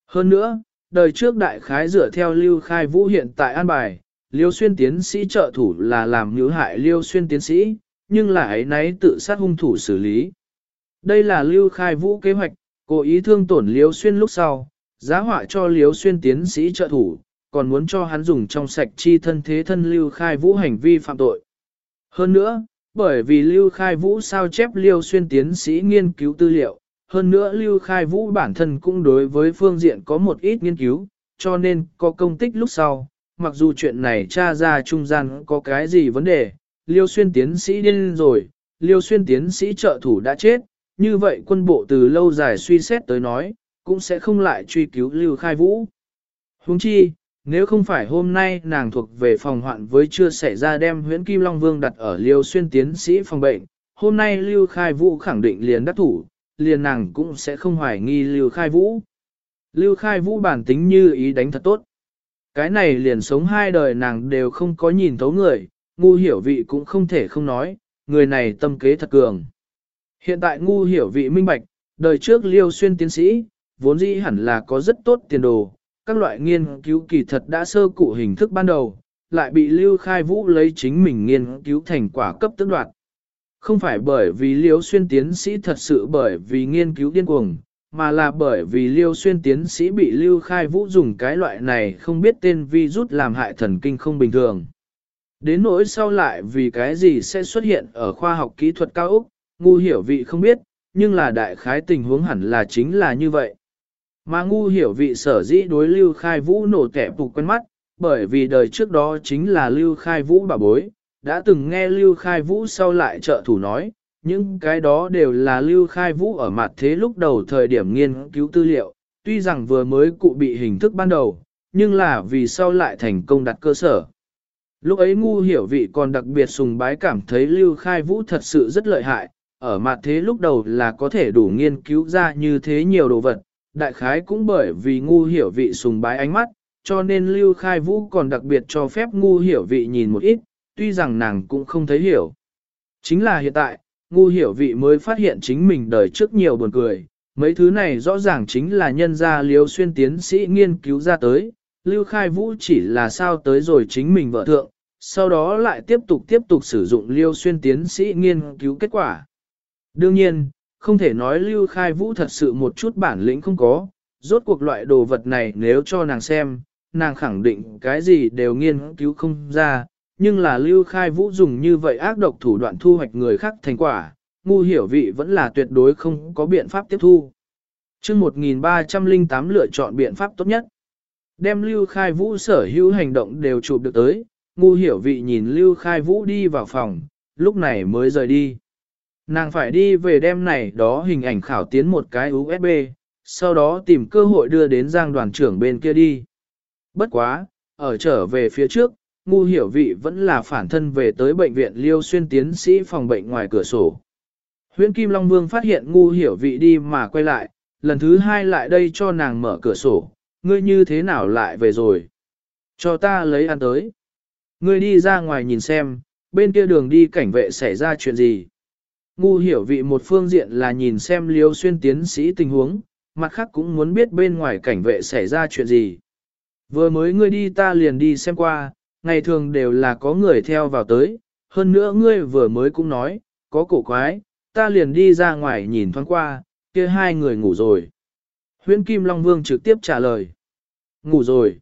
Hơn nữa, đời trước đại khái dựa theo Lưu Khai Vũ hiện tại an bài, Liêu Xuyên tiến sĩ trợ thủ là làm nhữ hại Liêu Xuyên tiến sĩ, nhưng là ấy nấy tự sát hung thủ xử lý. Đây là Lưu Khai Vũ kế hoạch, cố ý thương tổn Liêu Xuyên lúc sau, giá họa cho Liêu Xuyên tiến sĩ trợ thủ, còn muốn cho hắn dùng trong sạch chi thân thế thân Lưu Khai Vũ hành vi phạm tội. Hơn nữa, bởi vì Lưu Khai Vũ sao chép Liêu Xuyên tiến sĩ nghiên cứu tư liệu, hơn nữa Lưu Khai Vũ bản thân cũng đối với phương diện có một ít nghiên cứu, cho nên có công tích lúc sau, mặc dù chuyện này tra ra trung gian có cái gì vấn đề, Liêu Xuyên tiến sĩ điên rồi, Liêu Xuyên tiến sĩ trợ thủ đã chết, như vậy quân bộ từ lâu dài suy xét tới nói, cũng sẽ không lại truy cứu Lưu Khai Vũ. Huống chi, nếu không phải hôm nay nàng thuộc về phòng hoạn với chưa xảy ra đem huyễn Kim Long Vương đặt ở Liêu Xuyên tiến sĩ phòng bệnh, hôm nay Lưu Khai Vũ khẳng định liền đắc thủ, liền nàng cũng sẽ không hoài nghi Lưu Khai Vũ. Lưu Khai Vũ bản tính như ý đánh thật tốt. Cái này liền sống hai đời nàng đều không có nhìn thấu người, ngu hiểu vị cũng không thể không nói, người này tâm kế thật cường. Hiện tại ngu hiểu vị minh bạch, đời trước Liêu Xuyên tiến sĩ, vốn dĩ hẳn là có rất tốt tiền đồ, các loại nghiên cứu kỳ thật đã sơ cụ hình thức ban đầu, lại bị Lưu Khai Vũ lấy chính mình nghiên cứu thành quả cấp tức đoạt. Không phải bởi vì Liêu Xuyên tiến sĩ thật sự bởi vì nghiên cứu điên cuồng, mà là bởi vì Liêu Xuyên tiến sĩ bị Lưu Khai Vũ dùng cái loại này không biết tên vi rút làm hại thần kinh không bình thường. Đến nỗi sau lại vì cái gì sẽ xuất hiện ở khoa học kỹ thuật cao Úc, ngu hiểu vị không biết, nhưng là đại khái tình huống hẳn là chính là như vậy. Mà ngu hiểu vị sở dĩ đối Lưu Khai Vũ nổ kẻ phục quen mắt, bởi vì đời trước đó chính là Lưu Khai Vũ bà bối, đã từng nghe Lưu Khai Vũ sau lại trợ thủ nói, những cái đó đều là lưu khai vũ ở mặt thế lúc đầu thời điểm nghiên cứu tư liệu, tuy rằng vừa mới cụ bị hình thức ban đầu, nhưng là vì sau lại thành công đặt cơ sở. Lúc ấy ngu hiểu vị còn đặc biệt sùng bái cảm thấy lưu khai vũ thật sự rất lợi hại, ở mặt thế lúc đầu là có thể đủ nghiên cứu ra như thế nhiều đồ vật, đại khái cũng bởi vì ngu hiểu vị sùng bái ánh mắt, cho nên lưu khai vũ còn đặc biệt cho phép ngu hiểu vị nhìn một ít, tuy rằng nàng cũng không thấy hiểu. Chính là hiện tại, ngu hiểu vị mới phát hiện chính mình đời trước nhiều buồn cười, mấy thứ này rõ ràng chính là nhân gia liếu xuyên tiến sĩ nghiên cứu ra tới, lưu khai vũ chỉ là sao tới rồi chính mình vợ thượng, sau đó lại tiếp tục tiếp tục sử dụng liêu xuyên tiến sĩ nghiên cứu kết quả. Đương nhiên, không thể nói lưu khai vũ thật sự một chút bản lĩnh không có, rốt cuộc loại đồ vật này nếu cho nàng xem, nàng khẳng định cái gì đều nghiên cứu không ra, nhưng là lưu khai vũ dùng như vậy ác độc thủ đoạn thu hoạch người khác thành quả, ngu hiểu vị vẫn là tuyệt đối không có biện pháp tiếp thu. chương 1308 lựa chọn biện pháp tốt nhất. Đem lưu khai vũ sở hữu hành động đều chụp được tới, ngu hiểu vị nhìn lưu khai vũ đi vào phòng, lúc này mới rời đi. Nàng phải đi về đêm này đó hình ảnh khảo tiến một cái USB, sau đó tìm cơ hội đưa đến giang đoàn trưởng bên kia đi. Bất quá, ở trở về phía trước, ngu hiểu vị vẫn là phản thân về tới bệnh viện liêu xuyên tiến sĩ phòng bệnh ngoài cửa sổ. Huyễn Kim Long Vương phát hiện ngu hiểu vị đi mà quay lại, lần thứ hai lại đây cho nàng mở cửa sổ, ngươi như thế nào lại về rồi? Cho ta lấy ăn tới. Ngươi đi ra ngoài nhìn xem, bên kia đường đi cảnh vệ xảy ra chuyện gì? Ngu hiểu vị một phương diện là nhìn xem liêu xuyên tiến sĩ tình huống, mặt khác cũng muốn biết bên ngoài cảnh vệ xảy ra chuyện gì. Vừa mới ngươi đi ta liền đi xem qua, ngày thường đều là có người theo vào tới, hơn nữa ngươi vừa mới cũng nói, có cổ quái, ta liền đi ra ngoài nhìn thoáng qua, kia hai người ngủ rồi. Huyễn Kim Long Vương trực tiếp trả lời. Ngủ rồi.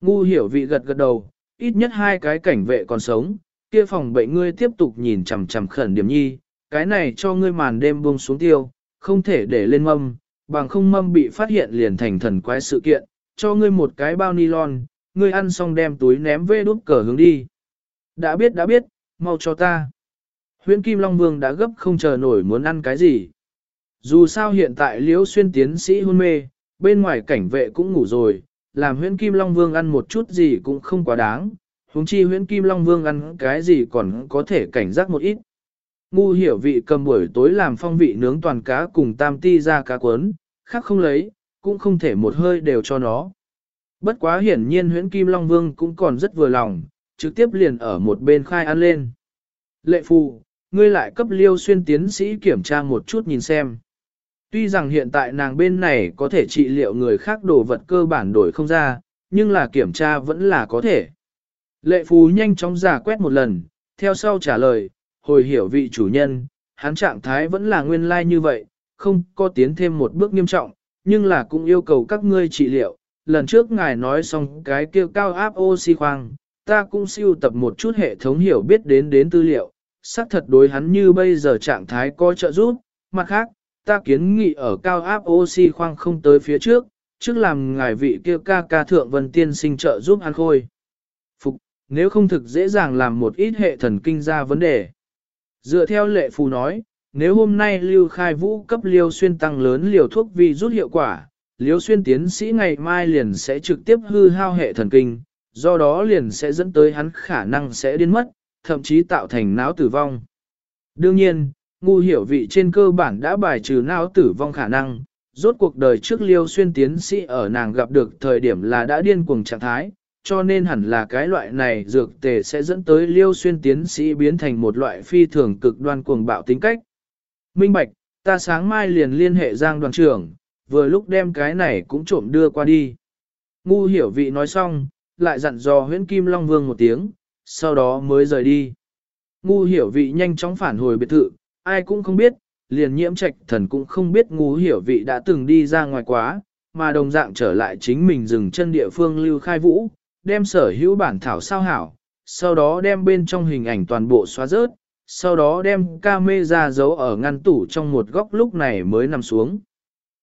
Ngu hiểu vị gật gật đầu, ít nhất hai cái cảnh vệ còn sống, kia phòng bệnh ngươi tiếp tục nhìn chằm chằm khẩn điểm nhi, cái này cho ngươi màn đêm buông xuống tiêu, không thể để lên mâm, bằng không mâm bị phát hiện liền thành thần quái sự kiện, cho ngươi một cái bao nylon, ngươi ăn xong đem túi ném về đút cờ hướng đi. Đã biết đã biết, mau cho ta. Huyễn Kim Long Vương đã gấp không chờ nổi muốn ăn cái gì. Dù sao hiện tại Liễu Xuyên tiến sĩ hôn mê, bên ngoài cảnh vệ cũng ngủ rồi, làm Huyễn Kim Long Vương ăn một chút gì cũng không quá đáng. Huống chi Huyễn Kim Long Vương ăn cái gì còn có thể cảnh giác một ít. Ngu hiểu vị cầm buổi tối làm phong vị nướng toàn cá cùng tam ti ra cá cuốn, khác không lấy, cũng không thể một hơi đều cho nó. Bất quá hiển nhiên huyễn Kim Long Vương cũng còn rất vừa lòng, trực tiếp liền ở một bên khai ăn lên. Lệ phù, ngươi lại cấp liêu xuyên tiến sĩ kiểm tra một chút nhìn xem. Tuy rằng hiện tại nàng bên này có thể trị liệu người khác đồ vật cơ bản đổi không ra, nhưng là kiểm tra vẫn là có thể. Lệ phù nhanh chóng giả quét một lần, theo sau trả lời, hồi hiểu vị chủ nhân, hắn trạng thái vẫn là nguyên lai like như vậy, không có tiến thêm một bước nghiêm trọng, nhưng là cũng yêu cầu các ngươi trị liệu. Lần trước ngài nói xong cái kêu cao áp oxy khoang, ta cũng siêu tập một chút hệ thống hiểu biết đến đến tư liệu, xác thật đối hắn như bây giờ trạng thái có trợ giúp, mặt khác, ta kiến nghị ở cao áp oxy khoang không tới phía trước, trước làm ngài vị kêu ca ca thượng vân tiên sinh trợ giúp ăn khôi. Phục, nếu không thực dễ dàng làm một ít hệ thần kinh ra vấn đề. Dựa theo lệ phù nói, nếu hôm nay Lưu Khai Vũ cấp Liêu Xuyên tăng lớn liều thuốc vì rút hiệu quả, Liêu Xuyên tiến sĩ ngày mai liền sẽ trực tiếp hư hao hệ thần kinh, do đó liền sẽ dẫn tới hắn khả năng sẽ điên mất, thậm chí tạo thành não tử vong. Đương nhiên, ngu hiểu vị trên cơ bản đã bài trừ não tử vong khả năng, rốt cuộc đời trước Liêu Xuyên tiến sĩ ở nàng gặp được thời điểm là đã điên cuồng trạng thái, cho nên hẳn là cái loại này dược tề sẽ dẫn tới Liêu Xuyên tiến sĩ biến thành một loại phi thường cực đoan cuồng bạo tính cách. Minh Bạch, ta sáng mai liền liên hệ Giang đoàn trưởng, vừa lúc đem cái này cũng trộm đưa qua đi. Ngu hiểu vị nói xong, lại dặn dò huyễn Kim Long Vương một tiếng, sau đó mới rời đi. Ngu hiểu vị nhanh chóng phản hồi biệt thự, ai cũng không biết, liền nhiễm trạch thần cũng không biết ngu hiểu vị đã từng đi ra ngoài quá, mà đồng dạng trở lại chính mình dừng chân địa phương lưu khai vũ, đem sở hữu bản thảo sao hảo, sau đó đem bên trong hình ảnh toàn bộ xóa rớt, sau đó đem camera giấu ở ngăn tủ trong một góc lúc này mới nằm xuống.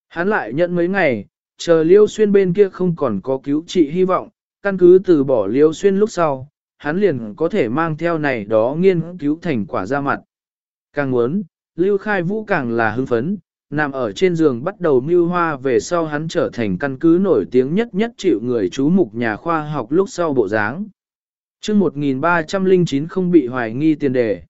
Hắn lại nhận mấy ngày, chờ Liêu Xuyên bên kia không còn có cứu trị hy vọng, căn cứ từ bỏ Liêu Xuyên lúc sau, hắn liền có thể mang theo này đó nghiên cứu thành quả ra mặt. Càng muốn, Lưu Khai Vũ càng là hưng phấn, nằm ở trên giường bắt đầu mưu hoa về sau hắn trở thành căn cứ nổi tiếng nhất nhất chịu người chú mục nhà khoa học lúc sau bộ dáng. chương 1309 không bị hoài nghi tiền đề.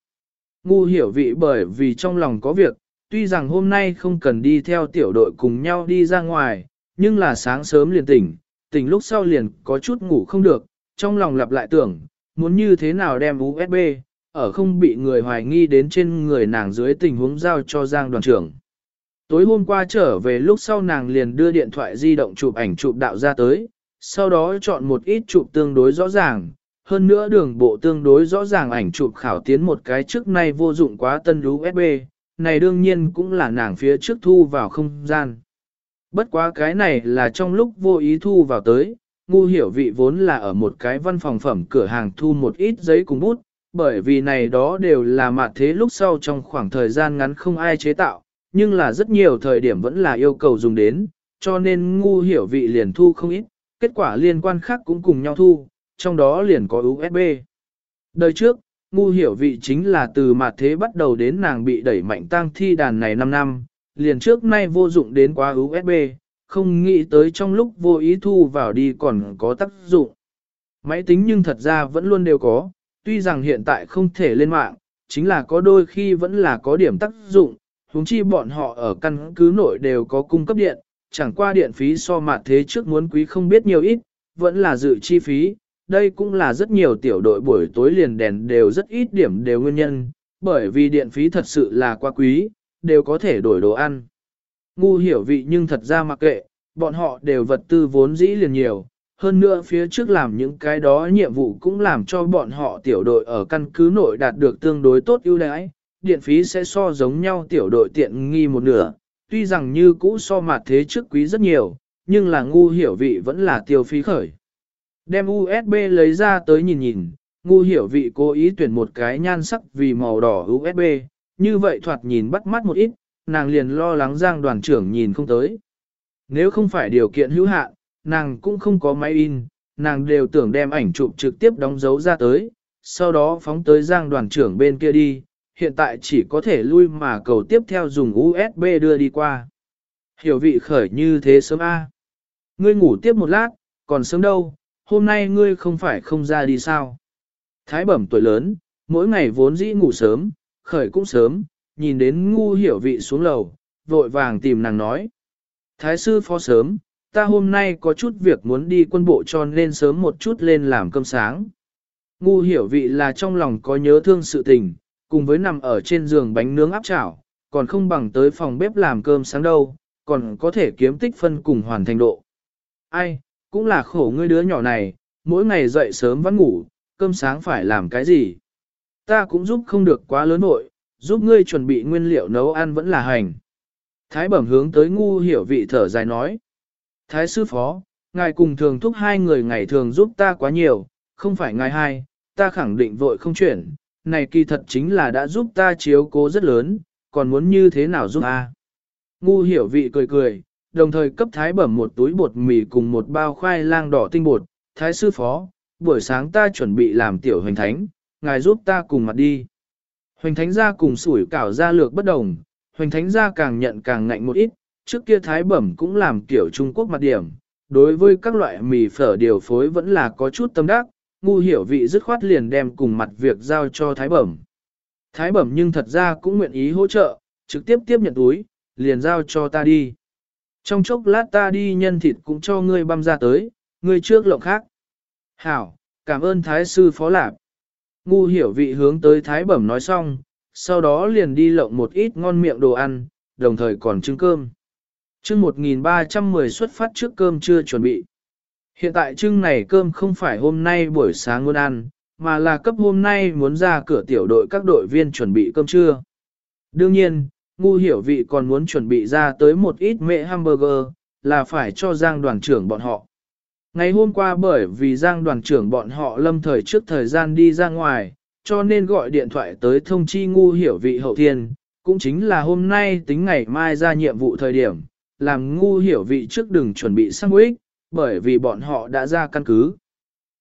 Ngu hiểu vị bởi vì trong lòng có việc, tuy rằng hôm nay không cần đi theo tiểu đội cùng nhau đi ra ngoài, nhưng là sáng sớm liền tỉnh, tỉnh lúc sau liền có chút ngủ không được, trong lòng lặp lại tưởng, muốn như thế nào đem USB, ở không bị người hoài nghi đến trên người nàng dưới tình huống giao cho Giang đoàn trưởng. Tối hôm qua trở về lúc sau nàng liền đưa điện thoại di động chụp ảnh chụp đạo ra tới, sau đó chọn một ít chụp tương đối rõ ràng, hơn nữa đường bộ tương đối rõ ràng ảnh chụp khảo tiến một cái trước nay vô dụng quá tân USB, này đương nhiên cũng là nàng phía trước thu vào không gian. Bất quá cái này là trong lúc vô ý thu vào tới, ngu hiểu vị vốn là ở một cái văn phòng phẩm cửa hàng thu một ít giấy cùng bút, bởi vì này đó đều là mặt thế lúc sau trong khoảng thời gian ngắn không ai chế tạo, nhưng là rất nhiều thời điểm vẫn là yêu cầu dùng đến, cho nên ngu hiểu vị liền thu không ít, kết quả liên quan khác cũng cùng nhau thu, trong đó liền có USB. Đời trước, ngu hiểu vị chính là từ mặt thế bắt đầu đến nàng bị đẩy mạnh tăng thi đàn này 5 năm, liền trước nay vô dụng đến quá USB, không nghĩ tới trong lúc vô ý thu vào đi còn có tác dụng. Máy tính nhưng thật ra vẫn luôn đều có, tuy rằng hiện tại không thể lên mạng, chính là có đôi khi vẫn là có điểm tác dụng, huống chi bọn họ ở căn cứ nội đều có cung cấp điện, chẳng qua điện phí so mặt thế trước muốn quý không biết nhiều ít, vẫn là dự chi phí, đây cũng là rất nhiều tiểu đội buổi tối liền đèn đều rất ít điểm đều nguyên nhân, bởi vì điện phí thật sự là quá quý, đều có thể đổi đồ ăn. Ngu hiểu vị nhưng thật ra mặc kệ, bọn họ đều vật tư vốn dĩ liền nhiều, hơn nữa phía trước làm những cái đó nhiệm vụ cũng làm cho bọn họ tiểu đội ở căn cứ nội đạt được tương đối tốt ưu đãi, điện phí sẽ so giống nhau tiểu đội tiện nghi một nửa, tuy rằng như cũ so mặt thế trước quý rất nhiều, nhưng là ngu hiểu vị vẫn là tiêu phí khởi. Đem USB lấy ra tới nhìn nhìn, ngu hiểu vị cố ý tuyển một cái nhan sắc vì màu đỏ USB, như vậy thoạt nhìn bắt mắt một ít, nàng liền lo lắng giang đoàn trưởng nhìn không tới. Nếu không phải điều kiện hữu hạn, nàng cũng không có máy in, nàng đều tưởng đem ảnh chụp trực tiếp đóng dấu ra tới, sau đó phóng tới giang đoàn trưởng bên kia đi, hiện tại chỉ có thể lui mà cầu tiếp theo dùng USB đưa đi qua. Hiểu vị khởi như thế sớm A. Ngươi ngủ tiếp một lát, còn sớm đâu, hôm nay ngươi không phải không ra đi sao. Thái bẩm tuổi lớn, mỗi ngày vốn dĩ ngủ sớm, khởi cũng sớm, nhìn đến ngu hiểu vị xuống lầu, vội vàng tìm nàng nói. Thái sư phó sớm, ta hôm nay có chút việc muốn đi quân bộ cho nên sớm một chút lên làm cơm sáng. Ngu hiểu vị là trong lòng có nhớ thương sự tình, cùng với nằm ở trên giường bánh nướng áp chảo, còn không bằng tới phòng bếp làm cơm sáng đâu, còn có thể kiếm tích phân cùng hoàn thành độ. Ai, cũng là khổ ngươi đứa nhỏ này, mỗi ngày dậy sớm vẫn ngủ, cơm sáng phải làm cái gì. Ta cũng giúp không được quá lớn nội, giúp ngươi chuẩn bị nguyên liệu nấu ăn vẫn là hành. Thái bẩm hướng tới ngu hiểu vị thở dài nói. Thái sư phó, ngài cùng thường thúc hai người ngày thường giúp ta quá nhiều, không phải ngài hai, ta khẳng định vội không chuyển, này kỳ thật chính là đã giúp ta chiếu cố rất lớn, còn muốn như thế nào giúp a? Ngu hiểu vị cười cười, đồng thời cấp thái bẩm một túi bột mì cùng một bao khoai lang đỏ tinh bột, thái sư phó, buổi sáng ta chuẩn bị làm tiểu hoành thánh, ngài giúp ta cùng mặt đi. Hoành thánh gia cùng sủi cảo gia lược bất đồng, hoành thánh gia càng nhận càng ngạnh một ít, trước kia thái bẩm cũng làm kiểu Trung Quốc mặt điểm, đối với các loại mì phở điều phối vẫn là có chút tâm đắc, ngu hiểu vị dứt khoát liền đem cùng mặt việc giao cho thái bẩm. Thái bẩm nhưng thật ra cũng nguyện ý hỗ trợ, trực tiếp tiếp nhận túi, liền giao cho ta đi. Trong chốc lát ta đi nhân thịt cũng cho ngươi băm ra tới, ngươi trước lộng khác. Hảo, cảm ơn thái sư phó lạp. Ngu hiểu vị hướng tới thái bẩm nói xong, sau đó liền đi lộng một ít ngon miệng đồ ăn, đồng thời còn trứng cơm. Trưng 1310 xuất phát trước cơm chưa chuẩn bị. Hiện tại trưng này cơm không phải hôm nay buổi sáng muốn ăn, mà là cấp hôm nay muốn ra cửa tiểu đội các đội viên chuẩn bị cơm trưa. Đương nhiên, ngu hiểu vị còn muốn chuẩn bị ra tới một ít mẹ hamburger, là phải cho Giang đoàn trưởng bọn họ. Ngày hôm qua bởi vì Giang đoàn trưởng bọn họ lâm thời trước thời gian đi ra ngoài, cho nên gọi điện thoại tới thông chi ngu hiểu vị hậu thiên, cũng chính là hôm nay tính ngày mai ra nhiệm vụ thời điểm, làm ngu hiểu vị trước đừng chuẩn bị sang sandwich, bởi vì bọn họ đã ra căn cứ.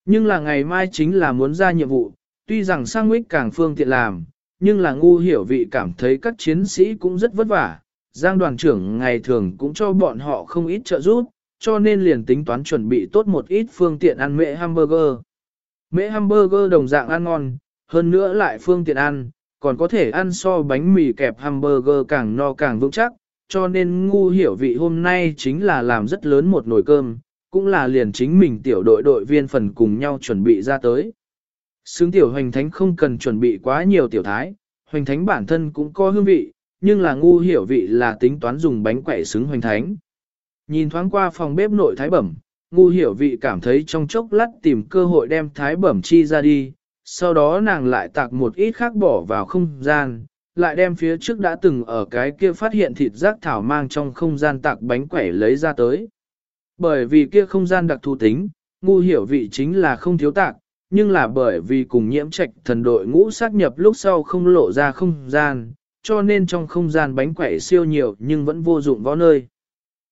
Nhưng là ngày mai chính là muốn ra nhiệm vụ, tuy rằng sang sandwich càng phương tiện làm, nhưng là ngu hiểu vị cảm thấy các chiến sĩ cũng rất vất vả, Giang đoàn trưởng ngày thường cũng cho bọn họ không ít trợ giúp, cho nên liền tính toán chuẩn bị tốt một ít phương tiện ăn mễ hamburger. Mễ hamburger đồng dạng ăn ngon, hơn nữa lại phương tiện ăn, còn có thể ăn so bánh mì kẹp hamburger càng no càng vững chắc, cho nên ngu hiểu vị hôm nay chính là làm rất lớn một nồi cơm, cũng là liền chính mình tiểu đội đội viên phần cùng nhau chuẩn bị ra tới. Sướng tiểu hoành thánh không cần chuẩn bị quá nhiều tiểu thái, hoành thánh bản thân cũng có hương vị, nhưng là ngu hiểu vị là tính toán dùng bánh quẩy xứng hoành thánh. Nhìn thoáng qua phòng bếp nội thái bẩm, ngu hiểu vị cảm thấy trong chốc lát tìm cơ hội đem thái bẩm chi ra đi, sau đó nàng lại tạc một ít khác bỏ vào không gian, lại đem phía trước đã từng ở cái kia phát hiện thịt rác thảo mang trong không gian tạc bánh quẩy lấy ra tới. Bởi vì kia không gian đặc thù tính, ngu hiểu vị chính là không thiếu tạc, nhưng là bởi vì cùng nhiễm trạch thần đội ngũ sát nhập lúc sau không lộ ra không gian, cho nên trong không gian bánh quẩy siêu nhiều nhưng vẫn vô dụng võ nơi.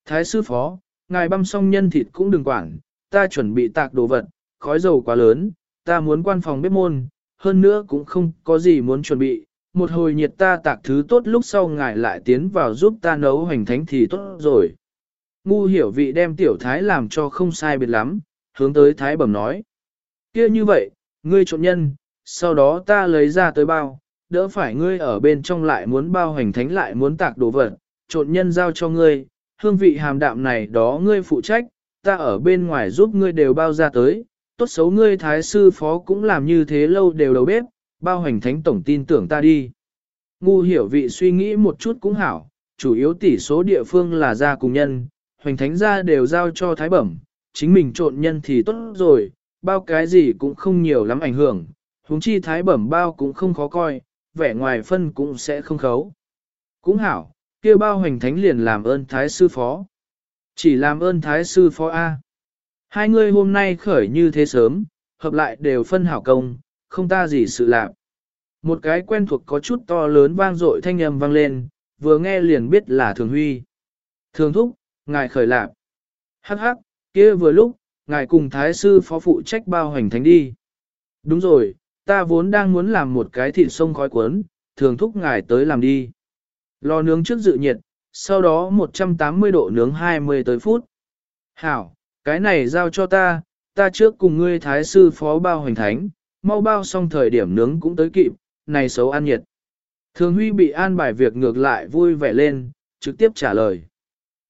Thái sư phó, ngài băm xong nhân thịt cũng đừng quản, ta chuẩn bị tạc đồ vật, khói dầu quá lớn, ta muốn quan phòng bếp môn, hơn nữa cũng không có gì muốn chuẩn bị, một hồi nhiệt ta tạc thứ tốt lúc sau ngài lại tiến vào giúp ta nấu hành thánh thì tốt rồi. Ngu hiểu vị đem tiểu thái làm cho không sai biệt lắm, hướng tới thái bẩm nói. kia như vậy, ngươi trộn nhân, sau đó ta lấy ra tới bao, đỡ phải ngươi ở bên trong lại muốn bao hành thánh lại muốn tạc đồ vật, trộn nhân giao cho ngươi, hương vị hàm đạm này đó ngươi phụ trách, ta ở bên ngoài giúp ngươi đều bao ra tới, tốt xấu ngươi thái sư phó cũng làm như thế lâu đều đầu bếp, bao hành thánh tổng tin tưởng ta đi. Ngu hiểu vị suy nghĩ một chút cũng hảo, chủ yếu tỷ số địa phương là gia cùng nhân, hoành thánh gia đều giao cho thái bẩm, chính mình trộn nhân thì tốt rồi, bao cái gì cũng không nhiều lắm ảnh hưởng, huống chi thái bẩm bao cũng không khó coi, vẻ ngoài phân cũng sẽ không khấu. Cũng hảo, kia bao hoành thánh liền làm ơn thái sư phó. Chỉ làm ơn thái sư phó A. Hai người hôm nay khởi như thế sớm, hợp lại đều phân hảo công, không ta gì sự lạc. Một cái quen thuộc có chút to lớn vang dội thanh âm vang lên, vừa nghe liền biết là Thường Huy. Thường thúc, ngài khởi lạc. Hắc hắc, kia vừa lúc, ngài cùng thái sư phó phụ trách bao hành thánh đi. Đúng rồi, ta vốn đang muốn làm một cái thịt sông khói cuốn, thường thúc ngài tới làm đi. Lò nướng trước dự nhiệt, sau đó 180 độ nướng 20 tới phút. Hảo, cái này giao cho ta, ta trước cùng ngươi thái sư phó bao hành thánh, mau bao xong thời điểm nướng cũng tới kịp, này xấu ăn nhiệt. Thường Huy bị an bài việc ngược lại vui vẻ lên, trực tiếp trả lời.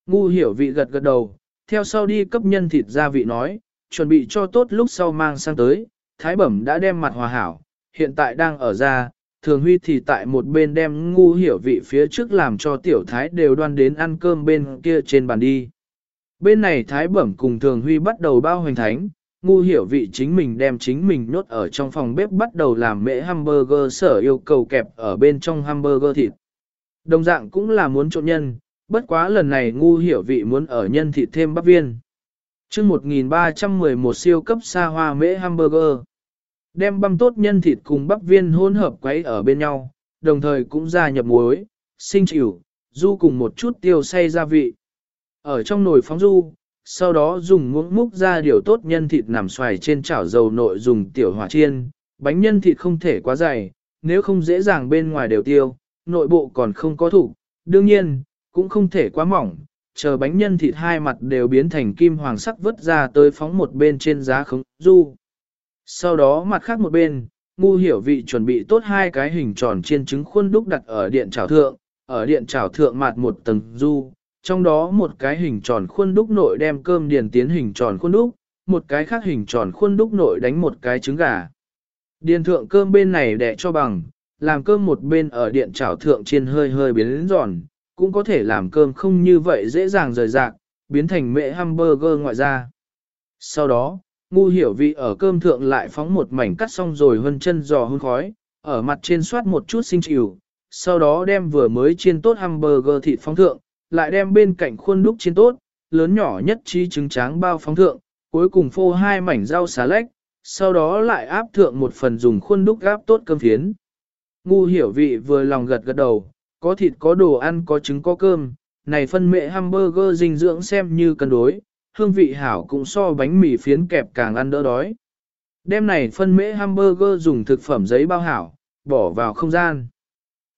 Ngu hiểu vị gật gật đầu, theo sau đi cấp nhân thịt gia vị nói, chuẩn bị cho tốt lúc sau mang sang tới, thái bẩm đã đem mặt hòa hảo, hiện tại đang ở ra, thường huy thì tại một bên đem ngu hiểu vị phía trước làm cho tiểu thái đều đoan đến ăn cơm bên kia trên bàn đi. Bên này thái bẩm cùng thường huy bắt đầu bao hoành thánh, ngu hiểu vị chính mình đem chính mình nhốt ở trong phòng bếp bắt đầu làm mễ hamburger sở yêu cầu kẹp ở bên trong hamburger thịt. Đồng dạng cũng là muốn trộn nhân, bất quá lần này ngu hiểu vị muốn ở nhân thịt thêm bắp viên. chương 1311 siêu cấp xa hoa mễ hamburger. Đem băm tốt nhân thịt cùng bắp viên hỗn hợp quấy ở bên nhau, đồng thời cũng gia nhập muối, sinh chịu, du cùng một chút tiêu xay gia vị. Ở trong nồi phóng du, sau đó dùng muỗng múc ra điều tốt nhân thịt nằm xoài trên chảo dầu nội dùng tiểu hỏa chiên, bánh nhân thịt không thể quá dày, nếu không dễ dàng bên ngoài đều tiêu, nội bộ còn không có thủ. Đương nhiên, cũng không thể quá mỏng, chờ bánh nhân thịt hai mặt đều biến thành kim hoàng sắc vứt ra tới phóng một bên trên giá khống du. Sau đó mặt khác một bên, ngu hiểu vị chuẩn bị tốt hai cái hình tròn chiên trứng khuôn đúc đặt ở điện chảo thượng, ở điện chảo thượng mặt một tầng du, trong đó một cái hình tròn khuôn đúc nội đem cơm điền tiến hình tròn khuôn đúc, một cái khác hình tròn khuôn đúc nội đánh một cái trứng gà. Điền thượng cơm bên này đẻ cho bằng, làm cơm một bên ở điện chảo thượng chiên hơi hơi biến giòn, cũng có thể làm cơm không như vậy dễ dàng rời rạc, biến thành mệ hamburger ngoại ra. Sau đó, ngu hiểu vị ở cơm thượng lại phóng một mảnh cắt xong rồi hơn chân giò hương khói, ở mặt trên soát một chút sinh chịu, sau đó đem vừa mới chiên tốt hamburger thịt phóng thượng, lại đem bên cạnh khuôn đúc chiến tốt, lớn nhỏ nhất trí trứng tráng bao phóng thượng, cuối cùng phô hai mảnh rau xà lách, sau đó lại áp thượng một phần dùng khuôn đúc gáp tốt cơm phiến. Ngu hiểu vị vừa lòng gật gật đầu, có thịt có đồ ăn có trứng có cơm, này phân mệ hamburger dinh dưỡng xem như cân đối, hương vị hảo cũng so bánh mì phiến kẹp càng ăn đỡ đói. Đêm này phân mễ hamburger dùng thực phẩm giấy bao hảo, bỏ vào không gian.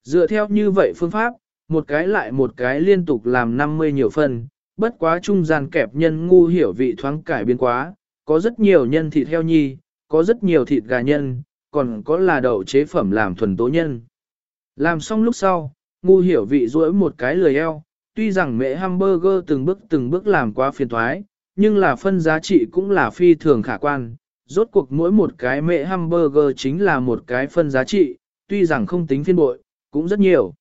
Dựa theo như vậy phương pháp, một cái lại một cái liên tục làm 50 nhiều phần, bất quá trung gian kẹp nhân ngu hiểu vị thoáng cải biến quá, có rất nhiều nhân thịt heo nhi, có rất nhiều thịt gà nhân, còn có là đậu chế phẩm làm thuần tố nhân. Làm xong lúc sau, ngu hiểu vị duỗi một cái lười eo, tuy rằng mẹ hamburger từng bước từng bước làm quá phiền thoái, nhưng là phân giá trị cũng là phi thường khả quan. Rốt cuộc mỗi một cái mẹ hamburger chính là một cái phân giá trị, tuy rằng không tính phiên bội, cũng rất nhiều.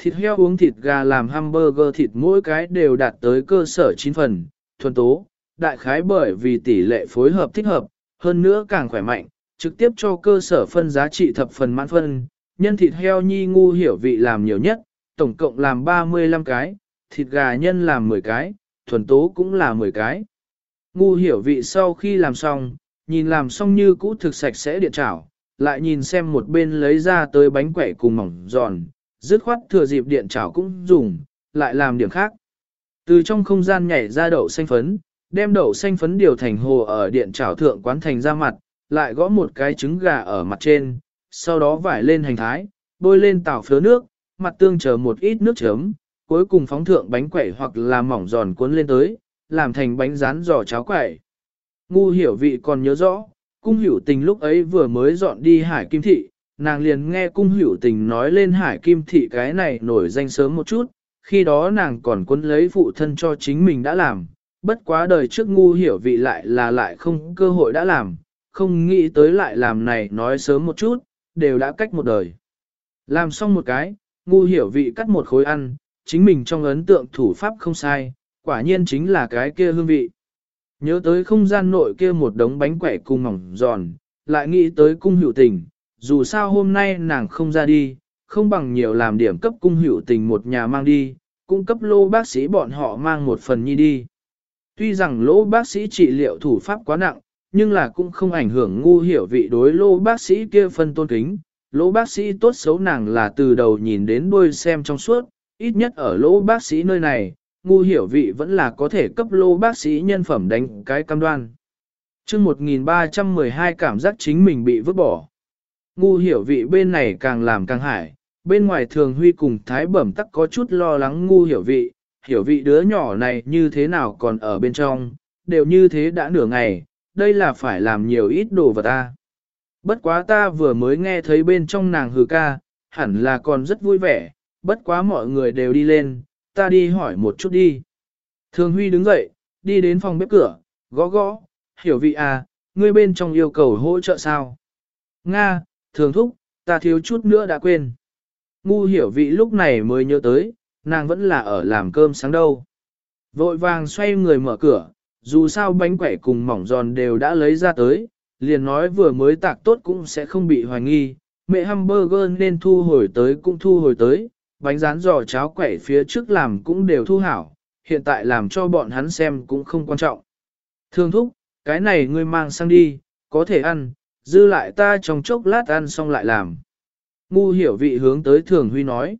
Thịt heo uống thịt gà làm hamburger thịt mỗi cái đều đạt tới cơ sở 9 phần, thuần tố, đại khái bởi vì tỷ lệ phối hợp thích hợp, hơn nữa càng khỏe mạnh, trực tiếp cho cơ sở phân giá trị thập phần mãn phân, nhân thịt heo nhi ngu hiểu vị làm nhiều nhất, tổng cộng làm 35 cái, thịt gà nhân làm 10 cái, thuần tố cũng là 10 cái. Ngu hiểu vị sau khi làm xong, nhìn làm xong như cũ thực sạch sẽ điện chảo, lại nhìn xem một bên lấy ra tới bánh quẩy cùng mỏng giòn, dứt khoát thừa dịp điện chảo cũng dùng, lại làm điểm khác. Từ trong không gian nhảy ra đậu xanh phấn, đem đậu xanh phấn điều thành hồ ở điện chảo thượng quán thành ra mặt, lại gõ một cái trứng gà ở mặt trên, sau đó vải lên hành thái, bôi lên tảo phớ nước, mặt tương chờ một ít nước chấm, cuối cùng phóng thượng bánh quẩy hoặc là mỏng giòn cuốn lên tới, làm thành bánh rán giò cháo quẩy. Ngu hiểu vị còn nhớ rõ, cung hiểu tình lúc ấy vừa mới dọn đi hải kim thị, nàng liền nghe cung hữu tình nói lên hải kim thị cái này nổi danh sớm một chút, khi đó nàng còn cuốn lấy phụ thân cho chính mình đã làm, bất quá đời trước ngu hiểu vị lại là lại không cơ hội đã làm, không nghĩ tới lại làm này nói sớm một chút, đều đã cách một đời. Làm xong một cái, ngu hiểu vị cắt một khối ăn, chính mình trong ấn tượng thủ pháp không sai, quả nhiên chính là cái kia hương vị. Nhớ tới không gian nội kia một đống bánh quẩy cùng mỏng giòn, lại nghĩ tới cung hữu tình, dù sao hôm nay nàng không ra đi, không bằng nhiều làm điểm cấp cung hữu tình một nhà mang đi, cung cấp lô bác sĩ bọn họ mang một phần nhi đi. Tuy rằng lỗ bác sĩ trị liệu thủ pháp quá nặng, nhưng là cũng không ảnh hưởng ngu hiểu vị đối lô bác sĩ kia phân tôn kính. Lỗ bác sĩ tốt xấu nàng là từ đầu nhìn đến đuôi xem trong suốt, ít nhất ở lỗ bác sĩ nơi này, ngu hiểu vị vẫn là có thể cấp lô bác sĩ nhân phẩm đánh cái cam đoan. chương 1312 cảm giác chính mình bị vứt bỏ. Ngu hiểu vị bên này càng làm càng hải, bên ngoài thường huy cùng thái bẩm tắc có chút lo lắng ngu hiểu vị, hiểu vị đứa nhỏ này như thế nào còn ở bên trong, đều như thế đã nửa ngày, đây là phải làm nhiều ít đồ vật ta. Bất quá ta vừa mới nghe thấy bên trong nàng hừ ca, hẳn là còn rất vui vẻ, bất quá mọi người đều đi lên, ta đi hỏi một chút đi. Thường Huy đứng dậy, đi đến phòng bếp cửa, gõ gõ, hiểu vị à, ngươi bên trong yêu cầu hỗ trợ sao? Nga, thường thúc, ta thiếu chút nữa đã quên. Ngu hiểu vị lúc này mới nhớ tới, nàng vẫn là ở làm cơm sáng đâu. Vội vàng xoay người mở cửa, dù sao bánh quẩy cùng mỏng giòn đều đã lấy ra tới, liền nói vừa mới tạc tốt cũng sẽ không bị hoài nghi, mẹ hamburger nên thu hồi tới cũng thu hồi tới, bánh rán giò cháo quẩy phía trước làm cũng đều thu hảo, hiện tại làm cho bọn hắn xem cũng không quan trọng. Thương thúc, cái này ngươi mang sang đi, có thể ăn, dư lại ta trong chốc lát ăn xong lại làm. Ngu hiểu vị hướng tới thường huy nói.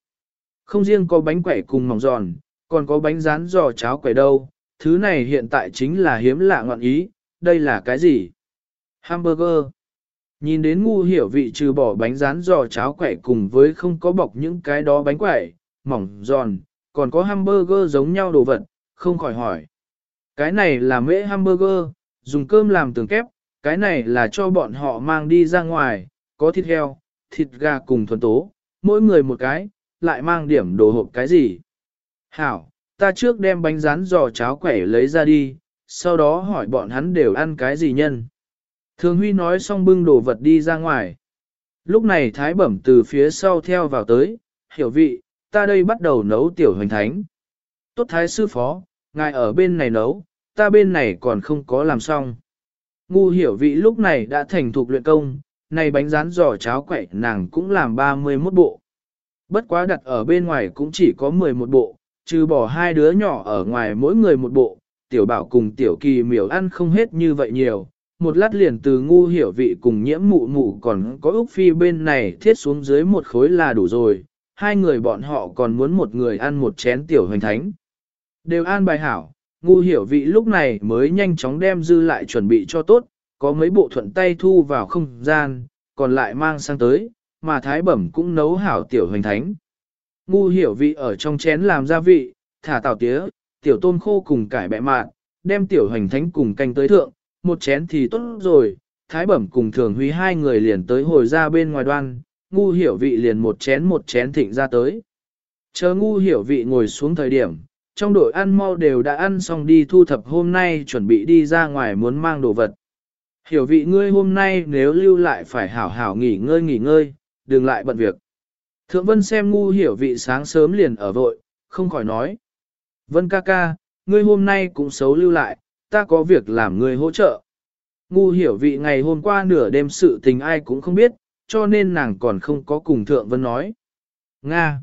Không riêng có bánh quẩy cùng mỏng giòn, còn có bánh rán giò cháo quẩy đâu, thứ này hiện tại chính là hiếm lạ ngọn ý, đây là cái gì? Hamburger. Nhìn đến ngu hiểu vị trừ bỏ bánh rán giò cháo quẩy cùng với không có bọc những cái đó bánh quẩy, mỏng giòn, còn có hamburger giống nhau đồ vật, không khỏi hỏi. Cái này là mễ hamburger, dùng cơm làm tường kép, cái này là cho bọn họ mang đi ra ngoài, có thịt heo, thịt gà cùng thuần tố, mỗi người một cái, lại mang điểm đồ hộp cái gì. Hảo, ta trước đem bánh rán giò cháo quẩy lấy ra đi, sau đó hỏi bọn hắn đều ăn cái gì nhân. Thường Huy nói xong bưng đồ vật đi ra ngoài. Lúc này Thái Bẩm từ phía sau theo vào tới, hiểu vị, ta đây bắt đầu nấu tiểu hoành thánh. Tốt Thái Sư Phó, ngài ở bên này nấu, ta bên này còn không có làm xong. Ngu hiểu vị lúc này đã thành thục luyện công, này bánh rán giò cháo quậy nàng cũng làm 31 bộ. Bất quá đặt ở bên ngoài cũng chỉ có 11 bộ, trừ bỏ hai đứa nhỏ ở ngoài mỗi người một bộ, tiểu bảo cùng tiểu kỳ miểu ăn không hết như vậy nhiều, một lát liền từ ngu hiểu vị cùng nhiễm mụ mụ còn có Úc Phi bên này thiết xuống dưới một khối là đủ rồi, hai người bọn họ còn muốn một người ăn một chén tiểu hoành thánh. Đều an bài hảo, ngu hiểu vị lúc này mới nhanh chóng đem dư lại chuẩn bị cho tốt, có mấy bộ thuận tay thu vào không gian, còn lại mang sang tới, mà thái bẩm cũng nấu hảo tiểu hoành thánh. Ngu hiểu vị ở trong chén làm gia vị, thả tảo tía, tiểu tôm khô cùng cải bẹ mạn, đem tiểu hoành thánh cùng canh tới thượng, một chén thì tốt rồi, thái bẩm cùng thường huy hai người liền tới hồi ra bên ngoài đoan, ngu hiểu vị liền một chén một chén thịnh ra tới. Chờ ngu hiểu vị ngồi xuống thời điểm, trong đội ăn mau đều đã ăn xong đi thu thập hôm nay chuẩn bị đi ra ngoài muốn mang đồ vật. Hiểu vị ngươi hôm nay nếu lưu lại phải hảo hảo nghỉ ngơi nghỉ ngơi, đừng lại bận việc. Thượng Vân xem ngu hiểu vị sáng sớm liền ở vội, không khỏi nói. Vân ca ca, ngươi hôm nay cũng xấu lưu lại, ta có việc làm ngươi hỗ trợ. Ngu hiểu vị ngày hôm qua nửa đêm sự tình ai cũng không biết, cho nên nàng còn không có cùng Thượng Vân nói. Nga!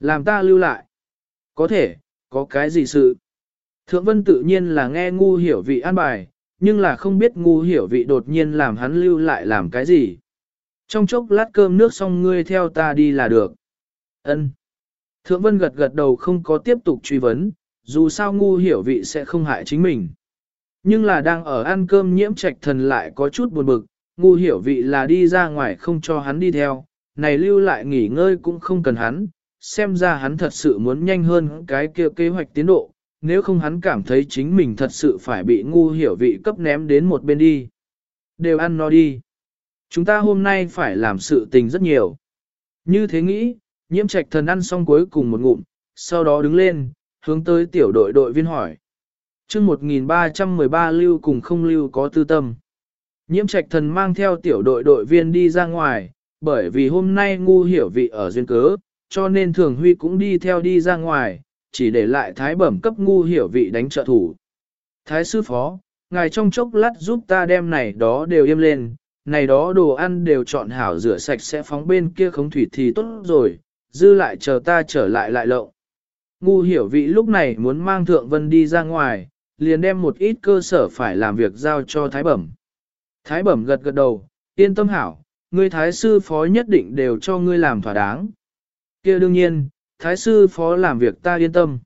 Làm ta lưu lại. Có thể, có cái gì sự? Thượng Vân tự nhiên là nghe ngu hiểu vị an bài, nhưng là không biết ngu hiểu vị đột nhiên làm hắn lưu lại làm cái gì. Trong chốc lát cơm nước xong ngươi theo ta đi là được. Ân. Thượng Vân gật gật đầu không có tiếp tục truy vấn, dù sao ngu hiểu vị sẽ không hại chính mình. Nhưng là đang ở ăn cơm nhiễm trạch thần lại có chút buồn bực, ngu hiểu vị là đi ra ngoài không cho hắn đi theo, này lưu lại nghỉ ngơi cũng không cần hắn, xem ra hắn thật sự muốn nhanh hơn cái kia kế hoạch tiến độ, nếu không hắn cảm thấy chính mình thật sự phải bị ngu hiểu vị cấp ném đến một bên đi. Đều ăn nó đi. Chúng ta hôm nay phải làm sự tình rất nhiều. Như thế nghĩ, nhiễm trạch thần ăn xong cuối cùng một ngụm, sau đó đứng lên, hướng tới tiểu đội đội viên hỏi. chương 1313 lưu cùng không lưu có tư tâm. Nhiễm trạch thần mang theo tiểu đội đội viên đi ra ngoài, bởi vì hôm nay ngu hiểu vị ở duyên cớ, cho nên thường huy cũng đi theo đi ra ngoài, chỉ để lại thái bẩm cấp ngu hiểu vị đánh trợ thủ. Thái sư phó, ngài trong chốc lát giúp ta đem này đó đều im lên, này đó đồ ăn đều chọn hảo rửa sạch sẽ phóng bên kia khống thủy thì tốt rồi, dư lại chờ ta trở lại lại lộng. Ngu hiểu vị lúc này muốn mang thượng vân đi ra ngoài, liền đem một ít cơ sở phải làm việc giao cho thái bẩm. Thái bẩm gật gật đầu, yên tâm hảo, ngươi thái sư phó nhất định đều cho ngươi làm thỏa đáng kia đương nhiên, thái sư phó làm việc ta yên tâm.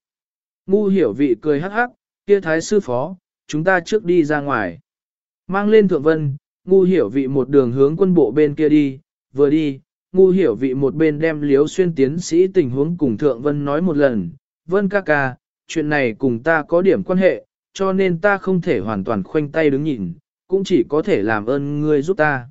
Ngu hiểu vị cười hắc hắc, kia thái sư phó, chúng ta trước đi ra ngoài. Mang lên thượng vân, ngu hiểu vị một đường hướng quân bộ bên kia đi, vừa đi, ngu hiểu vị một bên đem liếu xuyên tiến sĩ tình huống cùng thượng vân nói một lần. Vân ca ca, chuyện này cùng ta có điểm quan hệ, cho nên ta không thể hoàn toàn khoanh tay đứng nhìn, cũng chỉ có thể làm ơn ngươi giúp ta.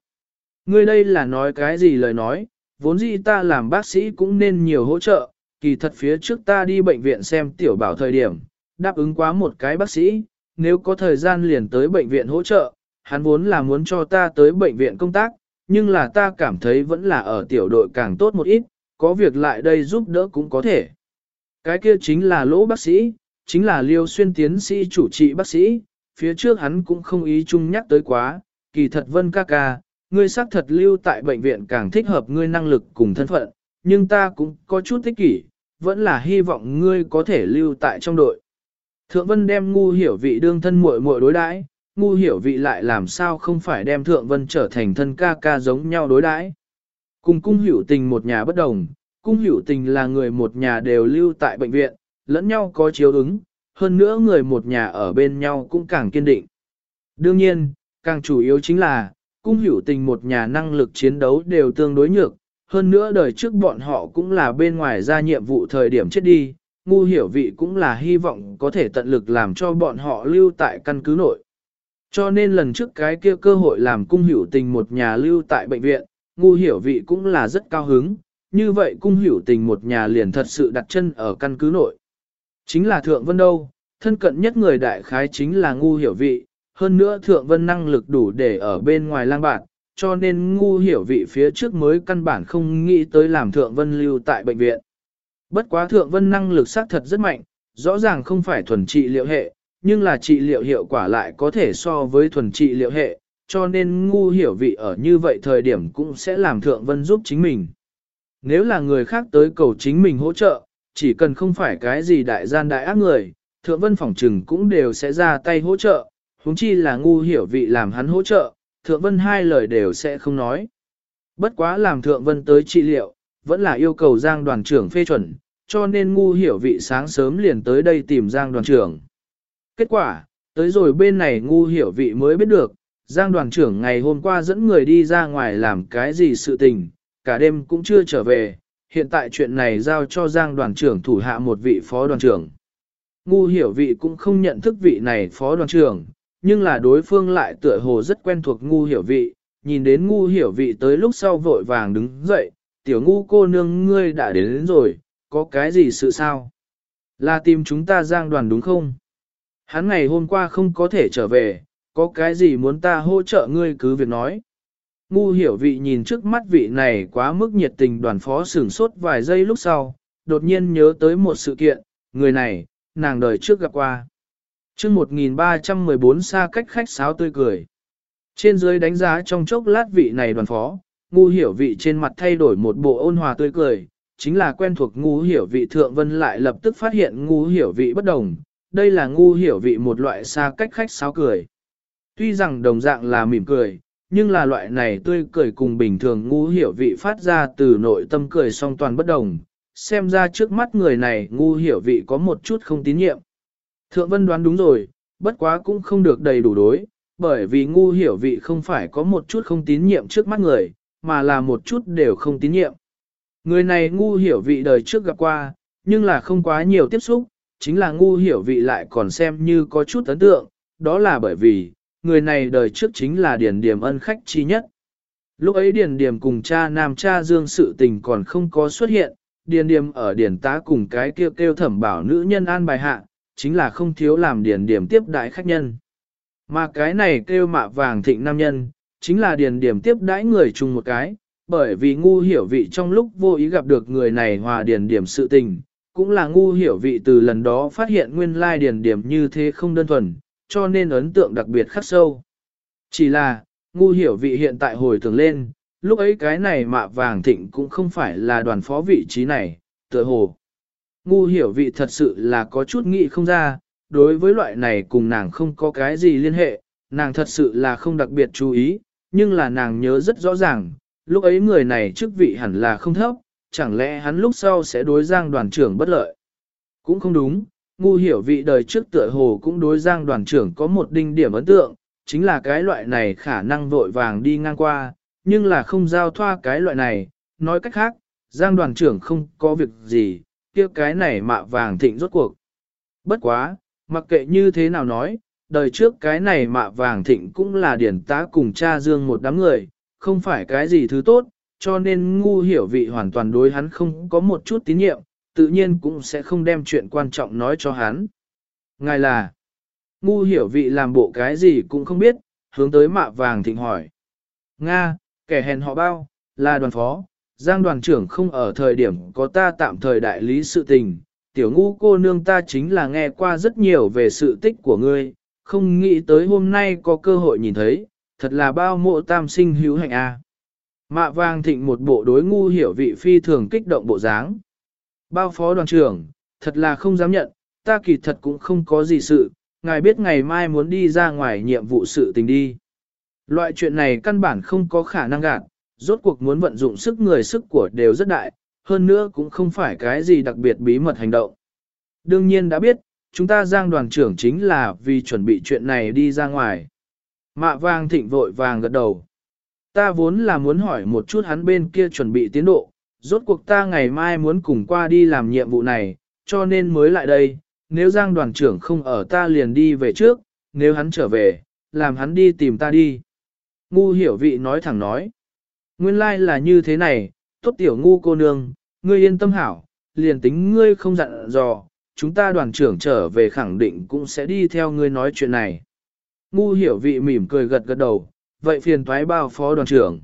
Ngươi đây là nói cái gì lời nói, vốn dĩ ta làm bác sĩ cũng nên nhiều hỗ trợ, kỳ thật phía trước ta đi bệnh viện xem tiểu bảo thời điểm, đáp ứng quá một cái bác sĩ, nếu có thời gian liền tới bệnh viện hỗ trợ, hắn vốn là muốn cho ta tới bệnh viện công tác, nhưng là ta cảm thấy vẫn là ở tiểu đội càng tốt một ít, có việc lại đây giúp đỡ cũng có thể. Cái kia chính là lỗ bác sĩ, chính là liêu xuyên tiến sĩ chủ trị bác sĩ, phía trước hắn cũng không ý chung nhắc tới quá, kỳ thật vân ca ca, ngươi xác thật lưu tại bệnh viện càng thích hợp ngươi năng lực cùng thân phận, nhưng ta cũng có chút thích kỷ, vẫn là hy vọng ngươi có thể lưu tại trong đội. Thượng Vân đem ngu hiểu vị đương thân muội muội đối đãi, ngu hiểu vị lại làm sao không phải đem Thượng Vân trở thành thân ca ca giống nhau đối đãi. Cùng cung hiểu tình một nhà bất đồng, cung hiểu tình là người một nhà đều lưu tại bệnh viện, lẫn nhau có chiếu ứng, hơn nữa người một nhà ở bên nhau cũng càng kiên định. Đương nhiên, càng chủ yếu chính là, cung hữu tình một nhà năng lực chiến đấu đều tương đối nhược, hơn nữa đời trước bọn họ cũng là bên ngoài ra nhiệm vụ thời điểm chết đi, ngu hiểu vị cũng là hy vọng có thể tận lực làm cho bọn họ lưu tại căn cứ nội. Cho nên lần trước cái kia cơ hội làm cung hữu tình một nhà lưu tại bệnh viện, ngu hiểu vị cũng là rất cao hứng, như vậy cung hữu tình một nhà liền thật sự đặt chân ở căn cứ nội. Chính là Thượng Vân đâu, thân cận nhất người đại khái chính là ngu hiểu vị, hơn nữa Thượng Vân năng lực đủ để ở bên ngoài lang bạn, cho nên ngu hiểu vị phía trước mới căn bản không nghĩ tới làm Thượng Vân lưu tại bệnh viện. Bất quá Thượng Vân năng lực xác thật rất mạnh, rõ ràng không phải thuần trị liệu hệ, nhưng là trị liệu hiệu quả lại có thể so với thuần trị liệu hệ, cho nên ngu hiểu vị ở như vậy thời điểm cũng sẽ làm Thượng Vân giúp chính mình. Nếu là người khác tới cầu chính mình hỗ trợ, chỉ cần không phải cái gì đại gian đại ác người, Thượng Vân phỏng trừng cũng đều sẽ ra tay hỗ trợ, huống chi là ngu hiểu vị làm hắn hỗ trợ, Thượng Vân hai lời đều sẽ không nói. Bất quá làm Thượng Vân tới trị liệu, vẫn là yêu cầu Giang đoàn trưởng phê chuẩn, cho nên ngu hiểu vị sáng sớm liền tới đây tìm Giang đoàn trưởng. Kết quả, tới rồi bên này ngu hiểu vị mới biết được, Giang đoàn trưởng ngày hôm qua dẫn người đi ra ngoài làm cái gì sự tình, cả đêm cũng chưa trở về, hiện tại chuyện này giao cho Giang đoàn trưởng thủ hạ một vị phó đoàn trưởng. Ngu hiểu vị cũng không nhận thức vị này phó đoàn trưởng, nhưng là đối phương lại tựa hồ rất quen thuộc ngu hiểu vị, nhìn đến ngu hiểu vị tới lúc sau vội vàng đứng dậy, tiểu ngu cô nương ngươi đã đến, đến rồi, có cái gì sự sao? Là tìm chúng ta giang đoàn đúng không? Hắn ngày hôm qua không có thể trở về, có cái gì muốn ta hỗ trợ ngươi cứ việc nói. Ngu hiểu vị nhìn trước mắt vị này quá mức nhiệt tình đoàn phó sửng sốt vài giây lúc sau, đột nhiên nhớ tới một sự kiện, người này, nàng đời trước gặp qua chương 1314 xa cách khách sáo tươi cười. Trên dưới đánh giá trong chốc lát vị này đoàn phó, ngu hiểu vị trên mặt thay đổi một bộ ôn hòa tươi cười, chính là quen thuộc ngu hiểu vị thượng vân lại lập tức phát hiện ngu hiểu vị bất đồng, đây là ngu hiểu vị một loại xa cách khách sáo cười. Tuy rằng đồng dạng là mỉm cười, nhưng là loại này tươi cười cùng bình thường ngu hiểu vị phát ra từ nội tâm cười song toàn bất đồng, xem ra trước mắt người này ngu hiểu vị có một chút không tín nhiệm. Thượng vân đoán đúng rồi, bất quá cũng không được đầy đủ đối, bởi vì ngu hiểu vị không phải có một chút không tín nhiệm trước mắt người, mà là một chút đều không tín nhiệm. Người này ngu hiểu vị đời trước gặp qua, nhưng là không quá nhiều tiếp xúc, chính là ngu hiểu vị lại còn xem như có chút ấn tượng, đó là bởi vì, người này đời trước chính là Điền Điềm ân khách chi nhất. Lúc ấy Điền Điềm cùng cha nam cha dương sự tình còn không có xuất hiện, Điền Điềm ở Điền tá cùng cái kêu kêu thẩm bảo nữ nhân an bài hạ, chính là không thiếu làm Điền điểm tiếp đãi khách nhân. Mà cái này kêu mạ vàng thịnh nam nhân, chính là Điền điểm tiếp đãi người chung một cái, bởi vì ngu hiểu vị trong lúc vô ý gặp được người này hòa Điền điểm sự tình, cũng là ngu hiểu vị từ lần đó phát hiện nguyên lai Điền điểm như thế không đơn thuần, cho nên ấn tượng đặc biệt khắc sâu. Chỉ là, ngu hiểu vị hiện tại hồi tưởng lên, lúc ấy cái này mạ vàng thịnh cũng không phải là đoàn phó vị trí này, tựa hồ. Ngu hiểu vị thật sự là có chút nghĩ không ra, đối với loại này cùng nàng không có cái gì liên hệ, nàng thật sự là không đặc biệt chú ý, nhưng là nàng nhớ rất rõ ràng, lúc ấy người này chức vị hẳn là không thấp, chẳng lẽ hắn lúc sau sẽ đối giang đoàn trưởng bất lợi. Cũng không đúng, ngu hiểu vị đời trước tựa hồ cũng đối giang đoàn trưởng có một đinh điểm ấn tượng, chính là cái loại này khả năng vội vàng đi ngang qua, nhưng là không giao thoa cái loại này, nói cách khác, giang đoàn trưởng không có việc gì, kia cái này mạ vàng thịnh rốt cuộc. Bất quá, mặc kệ như thế nào nói, đời trước cái này mạ vàng thịnh cũng là điển tá cùng cha dương một đám người, không phải cái gì thứ tốt, cho nên ngu hiểu vị hoàn toàn đối hắn không có một chút tín nhiệm, tự nhiên cũng sẽ không đem chuyện quan trọng nói cho hắn. Ngài là, ngu hiểu vị làm bộ cái gì cũng không biết, hướng tới mạ vàng thịnh hỏi. Nga, kẻ hèn họ bao, là đoàn phó, giang đoàn trưởng không ở thời điểm có ta tạm thời đại lý sự tình, tiểu ngu cô nương ta chính là nghe qua rất nhiều về sự tích của ngươi, không nghĩ tới hôm nay có cơ hội nhìn thấy, thật là bao mộ tam sinh hữu hạnh a. Mạ vàng thịnh một bộ đối ngu hiểu vị phi thường kích động bộ dáng. Bao phó đoàn trưởng, thật là không dám nhận, ta kỳ thật cũng không có gì sự, ngài biết ngày mai muốn đi ra ngoài nhiệm vụ sự tình đi. Loại chuyện này căn bản không có khả năng gạt, rốt cuộc muốn vận dụng sức người sức của đều rất đại, hơn nữa cũng không phải cái gì đặc biệt bí mật hành động. Đương nhiên đã biết, chúng ta giang đoàn trưởng chính là vì chuẩn bị chuyện này đi ra ngoài. Mạ vàng thịnh vội vàng gật đầu. Ta vốn là muốn hỏi một chút hắn bên kia chuẩn bị tiến độ, rốt cuộc ta ngày mai muốn cùng qua đi làm nhiệm vụ này, cho nên mới lại đây, nếu Giang đoàn trưởng không ở ta liền đi về trước, nếu hắn trở về, làm hắn đi tìm ta đi. Ngu hiểu vị nói thẳng nói. Nguyên lai like là như thế này, tốt tiểu ngu cô nương, ngươi yên tâm hảo, liền tính ngươi không dặn dò, chúng ta đoàn trưởng trở về khẳng định cũng sẽ đi theo ngươi nói chuyện này. Ngu hiểu vị mỉm cười gật gật đầu, vậy phiền thoái bao phó đoàn trưởng.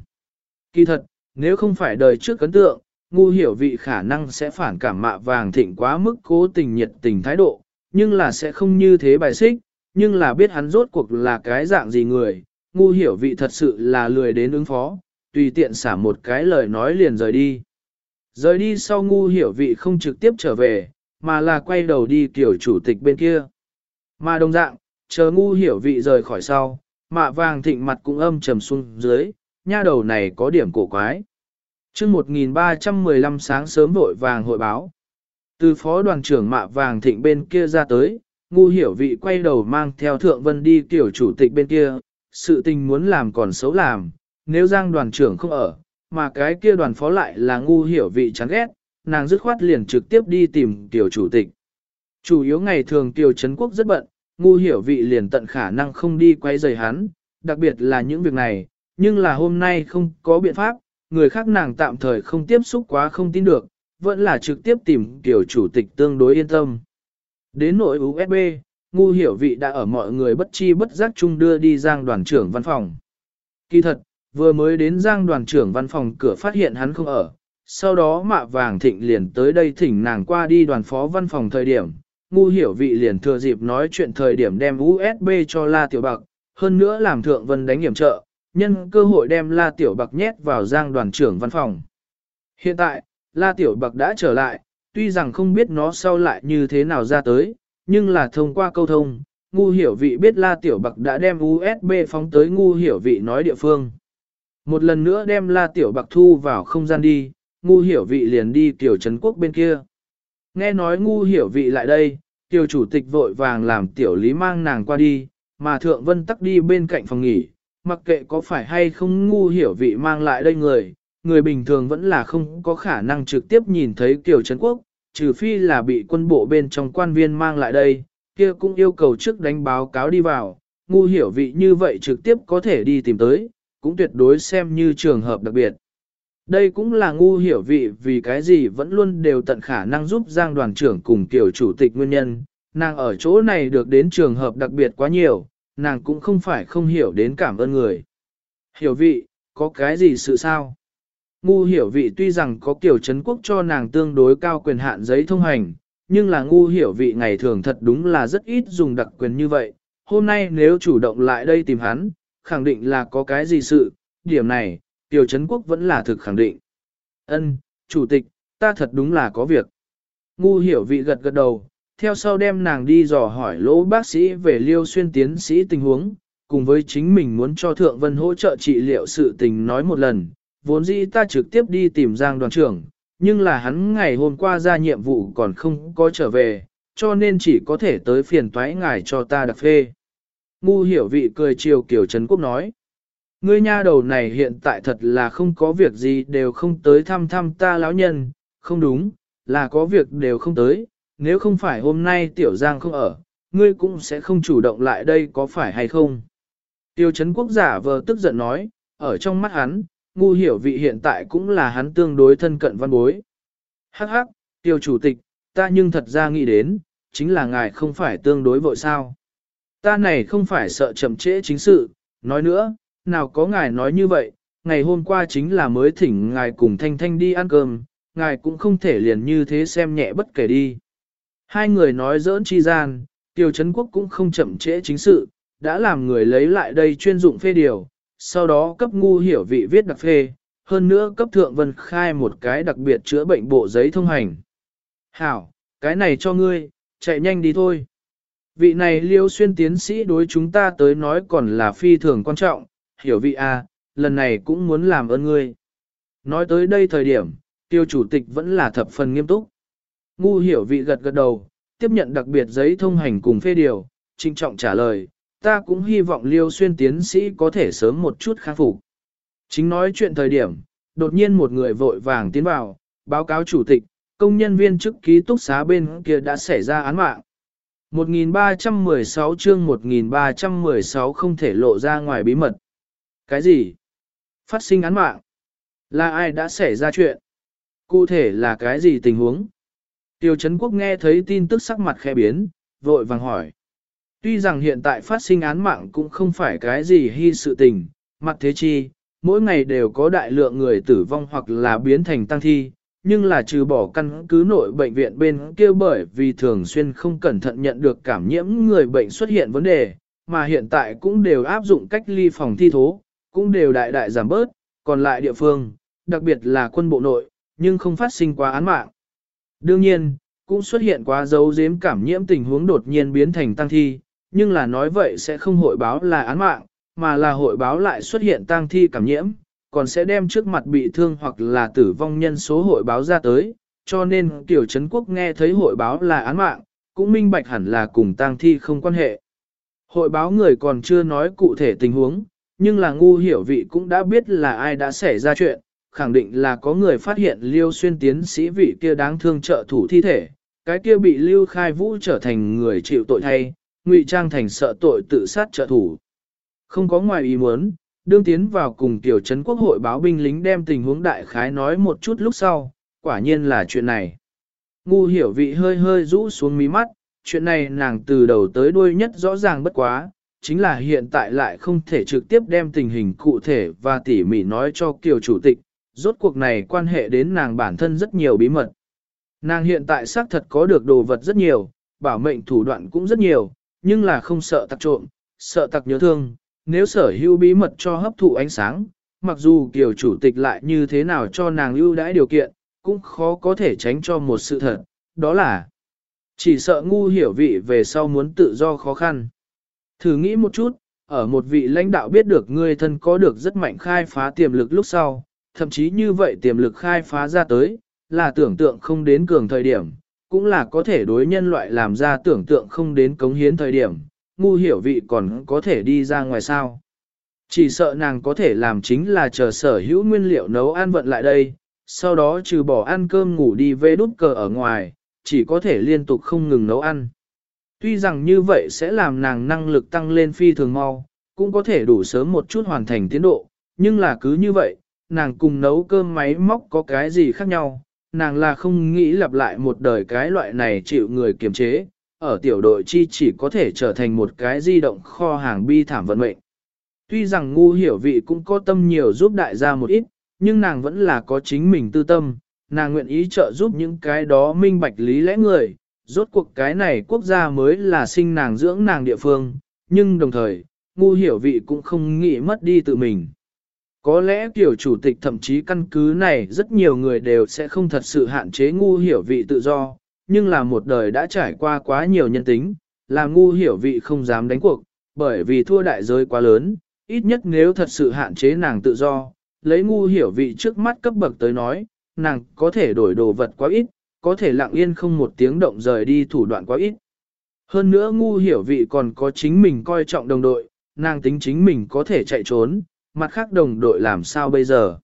Kỳ thật, nếu không phải đời trước cấn tượng, ngu hiểu vị khả năng sẽ phản cảm mạ vàng thịnh quá mức cố tình nhiệt tình thái độ, nhưng là sẽ không như thế bài xích, nhưng là biết hắn rốt cuộc là cái dạng gì người, ngu hiểu vị thật sự là lười đến ứng phó, tùy tiện xả một cái lời nói liền rời đi. Rời đi sau ngu hiểu vị không trực tiếp trở về, mà là quay đầu đi kiểu chủ tịch bên kia. Mà đồng dạng, chờ ngu hiểu vị rời khỏi sau, mạ vàng thịnh mặt cũng âm trầm xuống dưới, nha đầu này có điểm cổ quái chương 1315 sáng sớm vội vàng hội báo. Từ phó đoàn trưởng mạ vàng thịnh bên kia ra tới, ngu hiểu vị quay đầu mang theo thượng vân đi tiểu chủ tịch bên kia, sự tình muốn làm còn xấu làm, nếu giang đoàn trưởng không ở, mà cái kia đoàn phó lại là ngu hiểu vị chán ghét, nàng dứt khoát liền trực tiếp đi tìm tiểu chủ tịch. Chủ yếu ngày thường tiểu Trấn Quốc rất bận, ngu hiểu vị liền tận khả năng không đi quay rời hắn, đặc biệt là những việc này, nhưng là hôm nay không có biện pháp, người khác nàng tạm thời không tiếp xúc quá không tin được, vẫn là trực tiếp tìm tiểu chủ tịch tương đối yên tâm. Đến nội USB, ngu hiểu vị đã ở mọi người bất chi bất giác chung đưa đi giang đoàn trưởng văn phòng. Kỳ thật, vừa mới đến giang đoàn trưởng văn phòng cửa phát hiện hắn không ở, sau đó mạ vàng thịnh liền tới đây thỉnh nàng qua đi đoàn phó văn phòng thời điểm, ngu hiểu vị liền thừa dịp nói chuyện thời điểm đem USB cho La Tiểu Bạc, hơn nữa làm thượng vân đánh hiểm trợ, nhân cơ hội đem La Tiểu Bạc nhét vào giang đoàn trưởng văn phòng. Hiện tại, La Tiểu Bạc đã trở lại, tuy rằng không biết nó sau lại như thế nào ra tới, nhưng là thông qua câu thông, ngu hiểu vị biết La Tiểu Bạc đã đem USB phóng tới ngu hiểu vị nói địa phương. Một lần nữa đem La Tiểu Bạc thu vào không gian đi, ngu hiểu vị liền đi tiểu trấn quốc bên kia. Nghe nói ngu hiểu vị lại đây, tiểu chủ tịch vội vàng làm tiểu lý mang nàng qua đi, mà thượng vân tắc đi bên cạnh phòng nghỉ, mặc kệ có phải hay không ngu hiểu vị mang lại đây người, người bình thường vẫn là không có khả năng trực tiếp nhìn thấy tiểu trấn quốc, trừ phi là bị quân bộ bên trong quan viên mang lại đây, kia cũng yêu cầu trước đánh báo cáo đi vào, ngu hiểu vị như vậy trực tiếp có thể đi tìm tới, cũng tuyệt đối xem như trường hợp đặc biệt. Đây cũng là ngu hiểu vị vì cái gì vẫn luôn đều tận khả năng giúp Giang đoàn trưởng cùng tiểu chủ tịch nguyên nhân, nàng ở chỗ này được đến trường hợp đặc biệt quá nhiều, nàng cũng không phải không hiểu đến cảm ơn người. Hiểu vị, có cái gì sự sao? Ngu hiểu vị tuy rằng có kiểu chấn quốc cho nàng tương đối cao quyền hạn giấy thông hành, nhưng là ngu hiểu vị ngày thường thật đúng là rất ít dùng đặc quyền như vậy. Hôm nay nếu chủ động lại đây tìm hắn, khẳng định là có cái gì sự, điểm này, Tiểu Trấn Quốc vẫn là thực khẳng định. Ân, chủ tịch, ta thật đúng là có việc. Ngu hiểu vị gật gật đầu, theo sau đem nàng đi dò hỏi lỗ bác sĩ về liêu xuyên tiến sĩ tình huống, cùng với chính mình muốn cho Thượng Vân hỗ trợ trị liệu sự tình nói một lần. Vốn dĩ ta trực tiếp đi tìm Giang đoàn trưởng, nhưng là hắn ngày hôm qua ra nhiệm vụ còn không có trở về, cho nên chỉ có thể tới phiền toái ngài cho ta đặc phê. Ngu hiểu vị cười chiều Kiều Trấn Quốc nói. Ngươi nha đầu này hiện tại thật là không có việc gì đều không tới thăm thăm ta lão nhân, không đúng, là có việc đều không tới, nếu không phải hôm nay tiểu giang không ở, ngươi cũng sẽ không chủ động lại đây có phải hay không. Tiêu Trấn quốc giả vờ tức giận nói, ở trong mắt hắn, ngu hiểu vị hiện tại cũng là hắn tương đối thân cận văn bối. Hắc hắc, tiêu chủ tịch, ta nhưng thật ra nghĩ đến, chính là ngài không phải tương đối vội sao. Ta này không phải sợ chậm trễ chính sự, nói nữa, nào có ngài nói như vậy, ngày hôm qua chính là mới thỉnh ngài cùng Thanh Thanh đi ăn cơm, ngài cũng không thể liền như thế xem nhẹ bất kể đi. Hai người nói giỡn chi gian, Tiêu Trấn Quốc cũng không chậm trễ chính sự, đã làm người lấy lại đây chuyên dụng phê điều, sau đó cấp ngu hiểu vị viết đặc phê, hơn nữa cấp thượng vân khai một cái đặc biệt chữa bệnh bộ giấy thông hành. Hảo, cái này cho ngươi, chạy nhanh đi thôi. Vị này liêu xuyên tiến sĩ đối chúng ta tới nói còn là phi thường quan trọng, hiểu vị a, à, lần này cũng muốn làm ơn ngươi. Nói tới đây thời điểm, tiêu chủ tịch vẫn là thập phần nghiêm túc. Ngu hiểu vị gật gật đầu, tiếp nhận đặc biệt giấy thông hành cùng phê điều, trinh trọng trả lời, ta cũng hy vọng liêu xuyên tiến sĩ có thể sớm một chút khắc phục. Chính nói chuyện thời điểm, đột nhiên một người vội vàng tiến vào, báo cáo chủ tịch, công nhân viên chức ký túc xá bên kia đã xảy ra án mạng. 1316 chương 1316 không thể lộ ra ngoài bí mật. Cái gì? Phát sinh án mạng? Là ai đã xảy ra chuyện? Cụ thể là cái gì tình huống? Tiêu Trấn Quốc nghe thấy tin tức sắc mặt khẽ biến, vội vàng hỏi. Tuy rằng hiện tại phát sinh án mạng cũng không phải cái gì hy sự tình, mặt thế chi, mỗi ngày đều có đại lượng người tử vong hoặc là biến thành tăng thi, nhưng là trừ bỏ căn cứ nội bệnh viện bên kia bởi vì thường xuyên không cẩn thận nhận được cảm nhiễm người bệnh xuất hiện vấn đề, mà hiện tại cũng đều áp dụng cách ly phòng thi thố, cũng đều đại đại giảm bớt, còn lại địa phương, đặc biệt là quân bộ nội, nhưng không phát sinh quá án mạng. Đương nhiên, cũng xuất hiện quá dấu giếm cảm nhiễm tình huống đột nhiên biến thành tăng thi, nhưng là nói vậy sẽ không hội báo là án mạng, mà là hội báo lại xuất hiện tăng thi cảm nhiễm, còn sẽ đem trước mặt bị thương hoặc là tử vong nhân số hội báo ra tới, cho nên tiểu Trấn Quốc nghe thấy hội báo là án mạng, cũng minh bạch hẳn là cùng tang thi không quan hệ. Hội báo người còn chưa nói cụ thể tình huống, nhưng là ngu hiểu vị cũng đã biết là ai đã xảy ra chuyện, khẳng định là có người phát hiện liêu xuyên tiến sĩ vị kia đáng thương trợ thủ thi thể, cái kia bị lưu khai vũ trở thành người chịu tội thay, ngụy trang thành sợ tội tự sát trợ thủ. Không có ngoài ý muốn, đương tiến vào cùng tiểu trấn quốc hội báo binh lính đem tình huống đại khái nói một chút lúc sau, quả nhiên là chuyện này. Ngu hiểu vị hơi hơi rũ xuống mí mắt, chuyện này nàng từ đầu tới đuôi nhất rõ ràng bất quá, chính là hiện tại lại không thể trực tiếp đem tình hình cụ thể và tỉ mỉ nói cho kiều chủ tịch, rốt cuộc này quan hệ đến nàng bản thân rất nhiều bí mật. Nàng hiện tại xác thật có được đồ vật rất nhiều, bảo mệnh thủ đoạn cũng rất nhiều, nhưng là không sợ tặc trộm, sợ tặc nhớ thương, nếu sở hữu bí mật cho hấp thụ ánh sáng, mặc dù kiều chủ tịch lại như thế nào cho nàng ưu đãi điều kiện, cũng khó có thể tránh cho một sự thật, đó là chỉ sợ ngu hiểu vị về sau muốn tự do khó khăn. Thử nghĩ một chút, ở một vị lãnh đạo biết được ngươi thân có được rất mạnh khai phá tiềm lực lúc sau, thậm chí như vậy tiềm lực khai phá ra tới, là tưởng tượng không đến cường thời điểm, cũng là có thể đối nhân loại làm ra tưởng tượng không đến cống hiến thời điểm, ngu hiểu vị còn có thể đi ra ngoài sao. Chỉ sợ nàng có thể làm chính là chờ sở hữu nguyên liệu nấu ăn vận lại đây, sau đó trừ bỏ ăn cơm ngủ đi về đút cờ ở ngoài, chỉ có thể liên tục không ngừng nấu ăn. Tuy rằng như vậy sẽ làm nàng năng lực tăng lên phi thường mau, cũng có thể đủ sớm một chút hoàn thành tiến độ, nhưng là cứ như vậy, nàng cùng nấu cơm máy móc có cái gì khác nhau, nàng là không nghĩ lặp lại một đời cái loại này chịu người kiềm chế, ở tiểu đội chi chỉ có thể trở thành một cái di động kho hàng bi thảm vận mệnh. Tuy rằng ngu hiểu vị cũng có tâm nhiều giúp đại gia một ít, nhưng nàng vẫn là có chính mình tư tâm, nàng nguyện ý trợ giúp những cái đó minh bạch lý lẽ người, rốt cuộc cái này quốc gia mới là sinh nàng dưỡng nàng địa phương, nhưng đồng thời, ngu hiểu vị cũng không nghĩ mất đi tự mình. Có lẽ kiểu chủ tịch thậm chí căn cứ này rất nhiều người đều sẽ không thật sự hạn chế ngu hiểu vị tự do, nhưng là một đời đã trải qua quá nhiều nhân tính, làm ngu hiểu vị không dám đánh cuộc, bởi vì thua đại giới quá lớn, ít nhất nếu thật sự hạn chế nàng tự do, lấy ngu hiểu vị trước mắt cấp bậc tới nói, nàng có thể đổi đồ vật quá ít, có thể lặng yên không một tiếng động rời đi thủ đoạn quá ít. Hơn nữa ngu hiểu vị còn có chính mình coi trọng đồng đội, nàng tính chính mình có thể chạy trốn, mặt khác đồng đội làm sao bây giờ.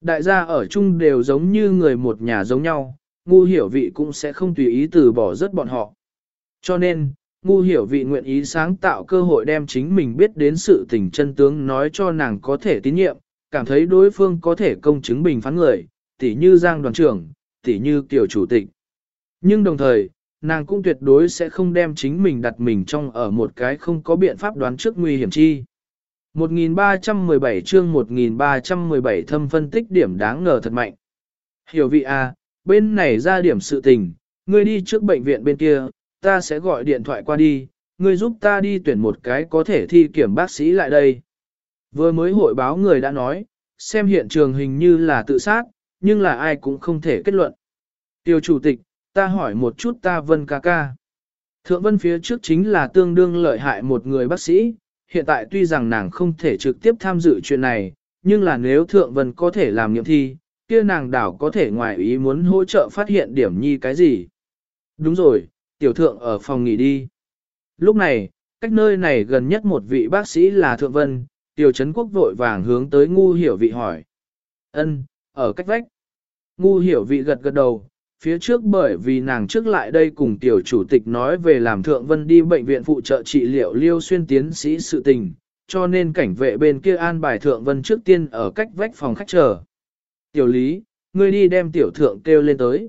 Đại gia ở chung đều giống như người một nhà giống nhau, ngu hiểu vị cũng sẽ không tùy ý từ bỏ rất bọn họ. Cho nên, ngu hiểu vị nguyện ý sáng tạo cơ hội đem chính mình biết đến sự tình chân tướng nói cho nàng có thể tín nhiệm, cảm thấy đối phương có thể công chứng bình phán người, tỉ như Giang đoàn trưởng, tỉ như Tiểu chủ tịch. Nhưng đồng thời, nàng cũng tuyệt đối sẽ không đem chính mình đặt mình trong ở một cái không có biện pháp đoán trước nguy hiểm chi. 1317 chương 1317 thâm phân tích điểm đáng ngờ thật mạnh. Hiểu vị à bên này ra điểm sự tình, ngươi đi trước bệnh viện bên kia, ta sẽ gọi điện thoại qua đi, ngươi giúp ta đi tuyển một cái có thể thi kiểm bác sĩ lại đây. Vừa mới hội báo người đã nói, xem hiện trường hình như là tự sát, nhưng là ai cũng không thể kết luận. Tiêu chủ tịch, ta hỏi một chút ta vân ca ca. Thượng vân phía trước chính là tương đương lợi hại một người bác sĩ, hiện tại tuy rằng nàng không thể trực tiếp tham dự chuyện này, nhưng là nếu thượng vân có thể làm nghiệm thi, kia nàng đảo có thể ngoài ý muốn hỗ trợ phát hiện điểm nhi cái gì. Đúng rồi, tiểu thượng ở phòng nghỉ đi. Lúc này, cách nơi này gần nhất một vị bác sĩ là thượng vân, tiểu trấn quốc vội vàng hướng tới ngu hiểu vị hỏi. ân ở cách vách. Ngu hiểu vị gật gật đầu, phía trước bởi vì nàng trước lại đây cùng tiểu chủ tịch nói về làm thượng vân đi bệnh viện phụ trợ trị liệu liêu xuyên tiến sĩ sự tình, cho nên cảnh vệ bên kia an bài thượng vân trước tiên ở cách vách phòng khách chờ. Tiểu lý, ngươi đi đem tiểu thượng kêu lên tới.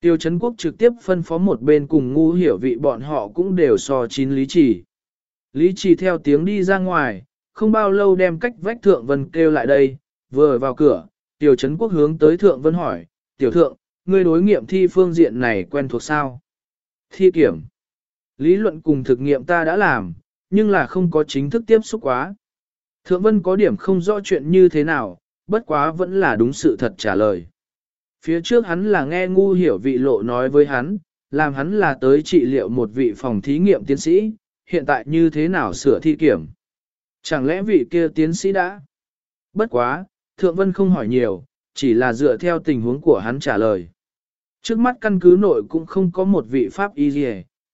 Tiêu Trấn Quốc trực tiếp phân phó một bên cùng ngu hiểu vị bọn họ cũng đều so chín lý chỉ. Lý chỉ theo tiếng đi ra ngoài, không bao lâu đem cách vách thượng vân kêu lại đây, vừa vào cửa, Tiểu Trấn Quốc hướng tới Thượng Vân hỏi, Tiểu Thượng, ngươi đối nghiệm thi phương diện này quen thuộc sao? Thi kiểm. Lý luận cùng thực nghiệm ta đã làm, nhưng là không có chính thức tiếp xúc quá. Thượng Vân có điểm không rõ chuyện như thế nào, bất quá vẫn là đúng sự thật trả lời. Phía trước hắn là nghe ngu hiểu vị lộ nói với hắn, làm hắn là tới trị liệu một vị phòng thí nghiệm tiến sĩ, hiện tại như thế nào sửa thi kiểm. Chẳng lẽ vị kia tiến sĩ đã? Bất quá, Thượng Vân không hỏi nhiều, chỉ là dựa theo tình huống của hắn trả lời. Trước mắt căn cứ nội cũng không có một vị pháp y gì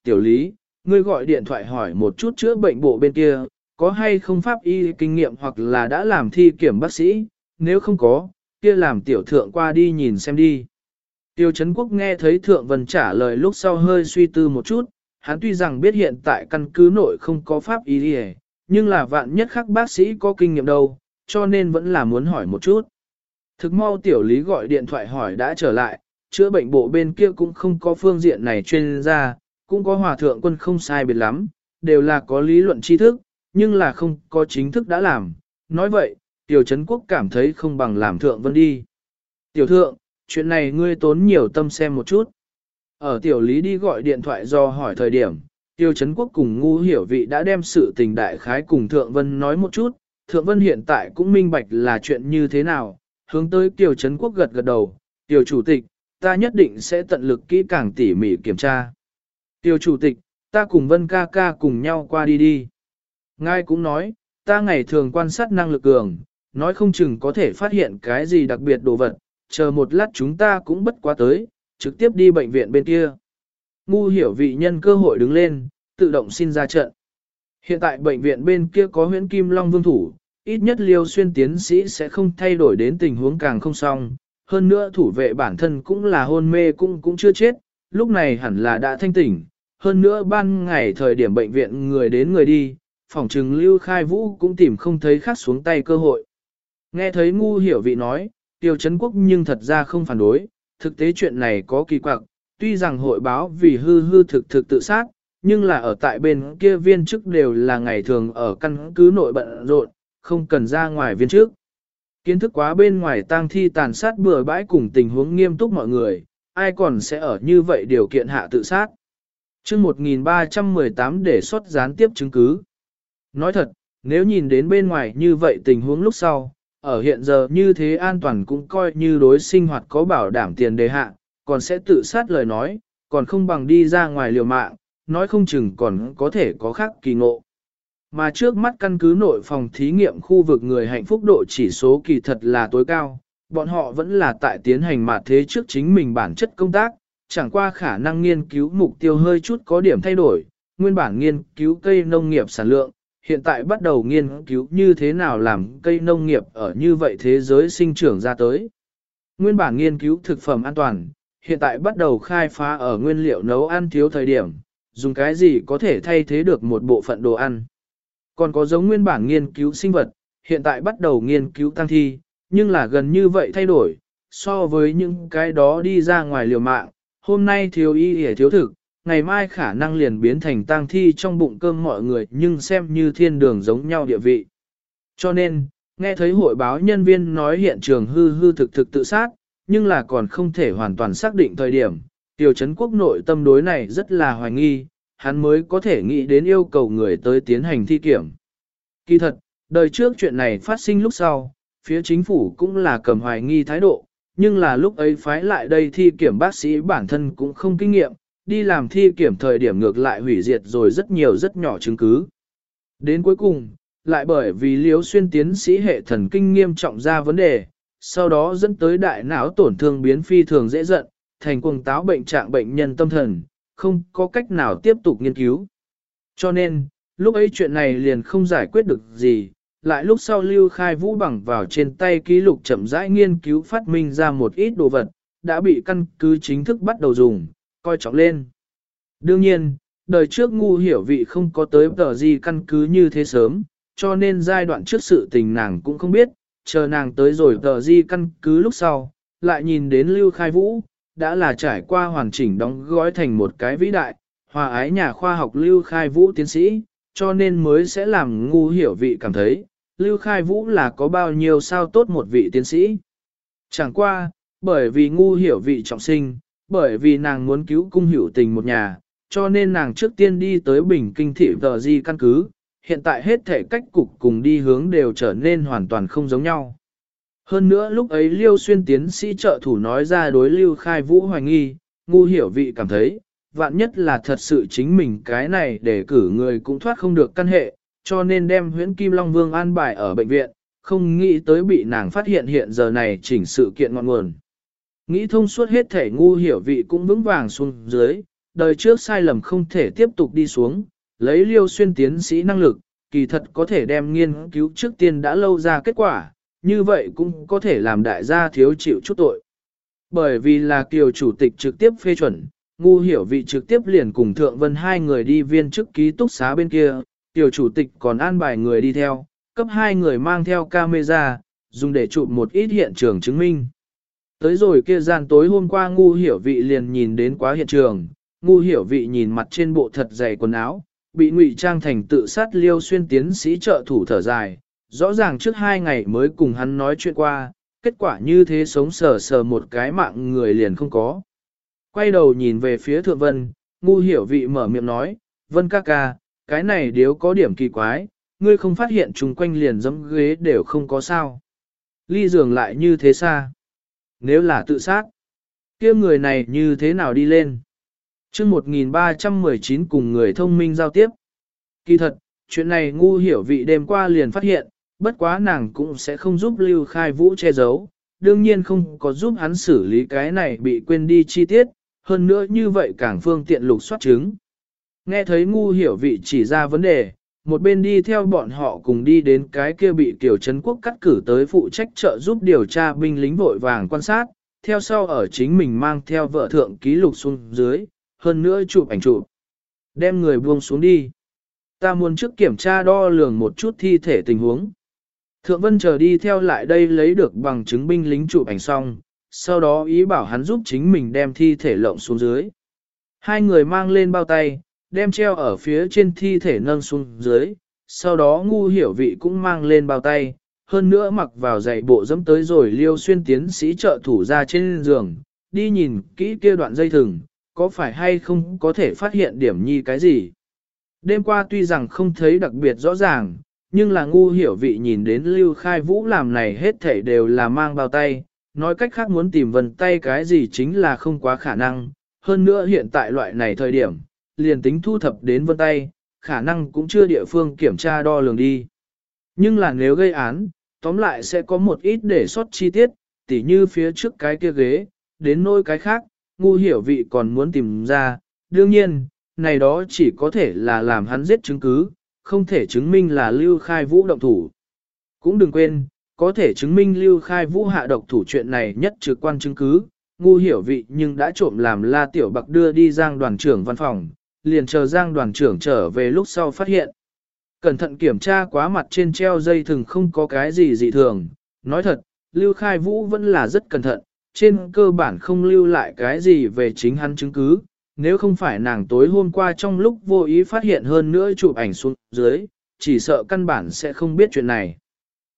tiểu lý, ngươi gọi điện thoại hỏi một chút chữa bệnh bộ bên kia, có hay không pháp y kinh nghiệm hoặc là đã làm thi kiểm bác sĩ, nếu không có, kia làm tiểu thượng qua đi nhìn xem đi. Tiêu Trấn Quốc nghe thấy Thượng Vân trả lời lúc sau hơi suy tư một chút, hắn tuy rằng biết hiện tại căn cứ nội không có pháp ý đi nhưng là vạn nhất khắc bác sĩ có kinh nghiệm đâu, cho nên vẫn là muốn hỏi một chút. Thực mau tiểu lý gọi điện thoại hỏi đã trở lại, chữa bệnh bộ bên kia cũng không có phương diện này chuyên gia, cũng có hòa thượng quân không sai biệt lắm, đều là có lý luận tri thức, nhưng là không có chính thức đã làm. Nói vậy, tiểu Trấn Quốc cảm thấy không bằng làm thượng vân đi. Tiểu thượng, chuyện này ngươi tốn nhiều tâm xem một chút. Ở tiểu lý đi gọi điện thoại do hỏi thời điểm, tiêu chấn quốc cùng ngu hiểu vị đã đem sự tình đại khái cùng Thượng Vân nói một chút, Thượng Vân hiện tại cũng minh bạch là chuyện như thế nào, hướng tới tiêu chấn quốc gật gật đầu, tiêu chủ tịch, ta nhất định sẽ tận lực kỹ càng tỉ mỉ kiểm tra. Tiêu chủ tịch, ta cùng Vân ca ca cùng nhau qua đi đi. Ngài cũng nói, ta ngày thường quan sát năng lực cường, nói không chừng có thể phát hiện cái gì đặc biệt đồ vật, chờ một lát chúng ta cũng bất quá tới, trực tiếp đi bệnh viện bên kia. Ngu hiểu vị nhân cơ hội đứng lên, tự động xin ra trận. Hiện tại bệnh viện bên kia có huyễn kim long vương thủ, ít nhất liêu xuyên tiến sĩ sẽ không thay đổi đến tình huống càng không xong. Hơn nữa thủ vệ bản thân cũng là hôn mê cũng cũng chưa chết, lúc này hẳn là đã thanh tỉnh. Hơn nữa ban ngày thời điểm bệnh viện người đến người đi, phòng trừng lưu khai vũ cũng tìm không thấy khác xuống tay cơ hội. Nghe thấy ngu hiểu vị nói, tiêu chấn quốc nhưng thật ra không phản đối, thực tế chuyện này có kỳ quặc, tuy rằng hội báo vì hư hư thực thực tự sát, nhưng là ở tại bên kia viên chức đều là ngày thường ở căn cứ nội bận rộn, không cần ra ngoài viên chức. Kiến thức quá bên ngoài tang thi tàn sát bừa bãi cùng tình huống nghiêm túc mọi người, ai còn sẽ ở như vậy điều kiện hạ tự sát. chương 1318 để xuất gián tiếp chứng cứ. Nói thật, nếu nhìn đến bên ngoài như vậy tình huống lúc sau, ở hiện giờ như thế an toàn cũng coi như đối sinh hoạt có bảo đảm tiền đề hạ, còn sẽ tự sát lời nói, còn không bằng đi ra ngoài liều mạng, nói không chừng còn có thể có khác kỳ ngộ. Mà trước mắt căn cứ nội phòng thí nghiệm khu vực người hạnh phúc độ chỉ số kỳ thật là tối cao, bọn họ vẫn là tại tiến hành mà thế trước chính mình bản chất công tác, chẳng qua khả năng nghiên cứu mục tiêu hơi chút có điểm thay đổi, nguyên bản nghiên cứu cây nông nghiệp sản lượng, hiện tại bắt đầu nghiên cứu như thế nào làm cây nông nghiệp ở như vậy thế giới sinh trưởng ra tới. Nguyên bản nghiên cứu thực phẩm an toàn, hiện tại bắt đầu khai phá ở nguyên liệu nấu ăn thiếu thời điểm, dùng cái gì có thể thay thế được một bộ phận đồ ăn. Còn có giống nguyên bản nghiên cứu sinh vật, hiện tại bắt đầu nghiên cứu tăng thi, nhưng là gần như vậy thay đổi, so với những cái đó đi ra ngoài liều mạng, hôm nay thiếu y hề thiếu thực, ngày mai khả năng liền biến thành tang thi trong bụng cơm mọi người nhưng xem như thiên đường giống nhau địa vị. Cho nên, nghe thấy hội báo nhân viên nói hiện trường hư hư thực thực tự sát, nhưng là còn không thể hoàn toàn xác định thời điểm. Tiểu Trấn Quốc nội tâm đối này rất là hoài nghi, hắn mới có thể nghĩ đến yêu cầu người tới tiến hành thi kiểm. Kỳ thật, đời trước chuyện này phát sinh lúc sau, phía chính phủ cũng là cầm hoài nghi thái độ, nhưng là lúc ấy phái lại đây thi kiểm bác sĩ bản thân cũng không kinh nghiệm, đi làm thi kiểm thời điểm ngược lại hủy diệt rồi rất nhiều rất nhỏ chứng cứ. Đến cuối cùng, lại bởi vì liếu xuyên tiến sĩ hệ thần kinh nghiêm trọng ra vấn đề, sau đó dẫn tới đại não tổn thương biến phi thường dễ giận, thành cuồng táo bệnh trạng bệnh nhân tâm thần, không có cách nào tiếp tục nghiên cứu. Cho nên, lúc ấy chuyện này liền không giải quyết được gì, lại lúc sau lưu khai vũ bằng vào trên tay ký lục chậm rãi nghiên cứu phát minh ra một ít đồ vật, đã bị căn cứ chính thức bắt đầu dùng, coi trọng lên. Đương nhiên, đời trước ngu hiểu vị không có tới tờ gì căn cứ như thế sớm, cho nên giai đoạn trước sự tình nàng cũng không biết, chờ nàng tới rồi tờ di căn cứ lúc sau, lại nhìn đến Lưu Khai Vũ, đã là trải qua hoàn chỉnh đóng gói thành một cái vĩ đại, hòa ái nhà khoa học Lưu Khai Vũ tiến sĩ, cho nên mới sẽ làm ngu hiểu vị cảm thấy, Lưu Khai Vũ là có bao nhiêu sao tốt một vị tiến sĩ. Chẳng qua, bởi vì ngu hiểu vị trọng sinh, bởi vì nàng muốn cứu cung hữu tình một nhà, cho nên nàng trước tiên đi tới Bình Kinh thị tờ di căn cứ, hiện tại hết thể cách cục cùng đi hướng đều trở nên hoàn toàn không giống nhau. Hơn nữa lúc ấy Liêu Xuyên tiến sĩ trợ thủ nói ra đối Lưu Khai Vũ hoài nghi, ngu hiểu vị cảm thấy, vạn nhất là thật sự chính mình cái này để cử người cũng thoát không được căn hệ, cho nên đem huyễn Kim Long Vương an bài ở bệnh viện, không nghĩ tới bị nàng phát hiện hiện giờ này chỉnh sự kiện ngọn nguồn. Nghĩ thông suốt hết thể ngu hiểu vị cũng vững vàng xuống dưới, đời trước sai lầm không thể tiếp tục đi xuống, lấy liêu xuyên tiến sĩ năng lực, kỳ thật có thể đem nghiên cứu trước tiên đã lâu ra kết quả, như vậy cũng có thể làm đại gia thiếu chịu chút tội. Bởi vì là kiều chủ tịch trực tiếp phê chuẩn, ngu hiểu vị trực tiếp liền cùng thượng vân hai người đi viên chức ký túc xá bên kia, tiểu chủ tịch còn an bài người đi theo, cấp hai người mang theo camera, dùng để chụp một ít hiện trường chứng minh. Tới rồi kia gian tối hôm qua ngu hiểu vị liền nhìn đến quá hiện trường, ngu hiểu vị nhìn mặt trên bộ thật dày quần áo, bị ngụy trang thành tự sát liêu xuyên tiến sĩ trợ thủ thở dài, rõ ràng trước hai ngày mới cùng hắn nói chuyện qua, kết quả như thế sống sờ sờ một cái mạng người liền không có. Quay đầu nhìn về phía thượng vân, ngu hiểu vị mở miệng nói, vân ca ca, cái này điếu có điểm kỳ quái, ngươi không phát hiện chung quanh liền dẫm ghế đều không có sao. Ly giường lại như thế xa. Nếu là tự sát, kia người này như thế nào đi lên? chương 1319 cùng người thông minh giao tiếp. Kỳ thật, chuyện này ngu hiểu vị đêm qua liền phát hiện, bất quá nàng cũng sẽ không giúp Lưu Khai Vũ che giấu, đương nhiên không có giúp hắn xử lý cái này bị quên đi chi tiết, hơn nữa như vậy càng phương tiện lục soát chứng. Nghe thấy ngu hiểu vị chỉ ra vấn đề, một bên đi theo bọn họ cùng đi đến cái kia bị tiểu Trấn Quốc cắt cử tới phụ trách trợ giúp điều tra binh lính vội vàng quan sát, theo sau ở chính mình mang theo vợ thượng ký lục xuống dưới, hơn nữa chụp ảnh chụp. Đem người buông xuống đi. Ta muốn trước kiểm tra đo lường một chút thi thể tình huống. Thượng Vân chờ đi theo lại đây lấy được bằng chứng binh lính chụp ảnh xong, sau đó ý bảo hắn giúp chính mình đem thi thể lộng xuống dưới. Hai người mang lên bao tay, đem treo ở phía trên thi thể nâng xuống dưới, sau đó ngu hiểu vị cũng mang lên bao tay, hơn nữa mặc vào giày bộ dẫm tới rồi liêu xuyên tiến sĩ trợ thủ ra trên giường, đi nhìn kỹ kia đoạn dây thừng, có phải hay không có thể phát hiện điểm nhi cái gì. Đêm qua tuy rằng không thấy đặc biệt rõ ràng, nhưng là ngu hiểu vị nhìn đến Lưu Khai Vũ làm này hết thể đều là mang bao tay, nói cách khác muốn tìm vần tay cái gì chính là không quá khả năng, hơn nữa hiện tại loại này thời điểm, liền tính thu thập đến vân tay, khả năng cũng chưa địa phương kiểm tra đo lường đi. Nhưng là nếu gây án, tóm lại sẽ có một ít để sót chi tiết, tỉ như phía trước cái kia ghế, đến nôi cái khác, ngu hiểu vị còn muốn tìm ra, đương nhiên, này đó chỉ có thể là làm hắn giết chứng cứ, không thể chứng minh là lưu khai vũ động thủ. Cũng đừng quên, có thể chứng minh lưu khai vũ hạ độc thủ chuyện này nhất trực quan chứng cứ, ngu hiểu vị nhưng đã trộm làm la tiểu bạc đưa đi giang đoàn trưởng văn phòng, liền chờ giang đoàn trưởng trở về lúc sau phát hiện. Cẩn thận kiểm tra quá mặt trên treo dây thừng không có cái gì dị thường, nói thật, lưu khai vũ vẫn là rất cẩn thận, trên cơ bản không lưu lại cái gì về chính hắn chứng cứ, nếu không phải nàng tối hôm qua trong lúc vô ý phát hiện hơn nữa chụp ảnh xuống dưới, chỉ sợ căn bản sẽ không biết chuyện này.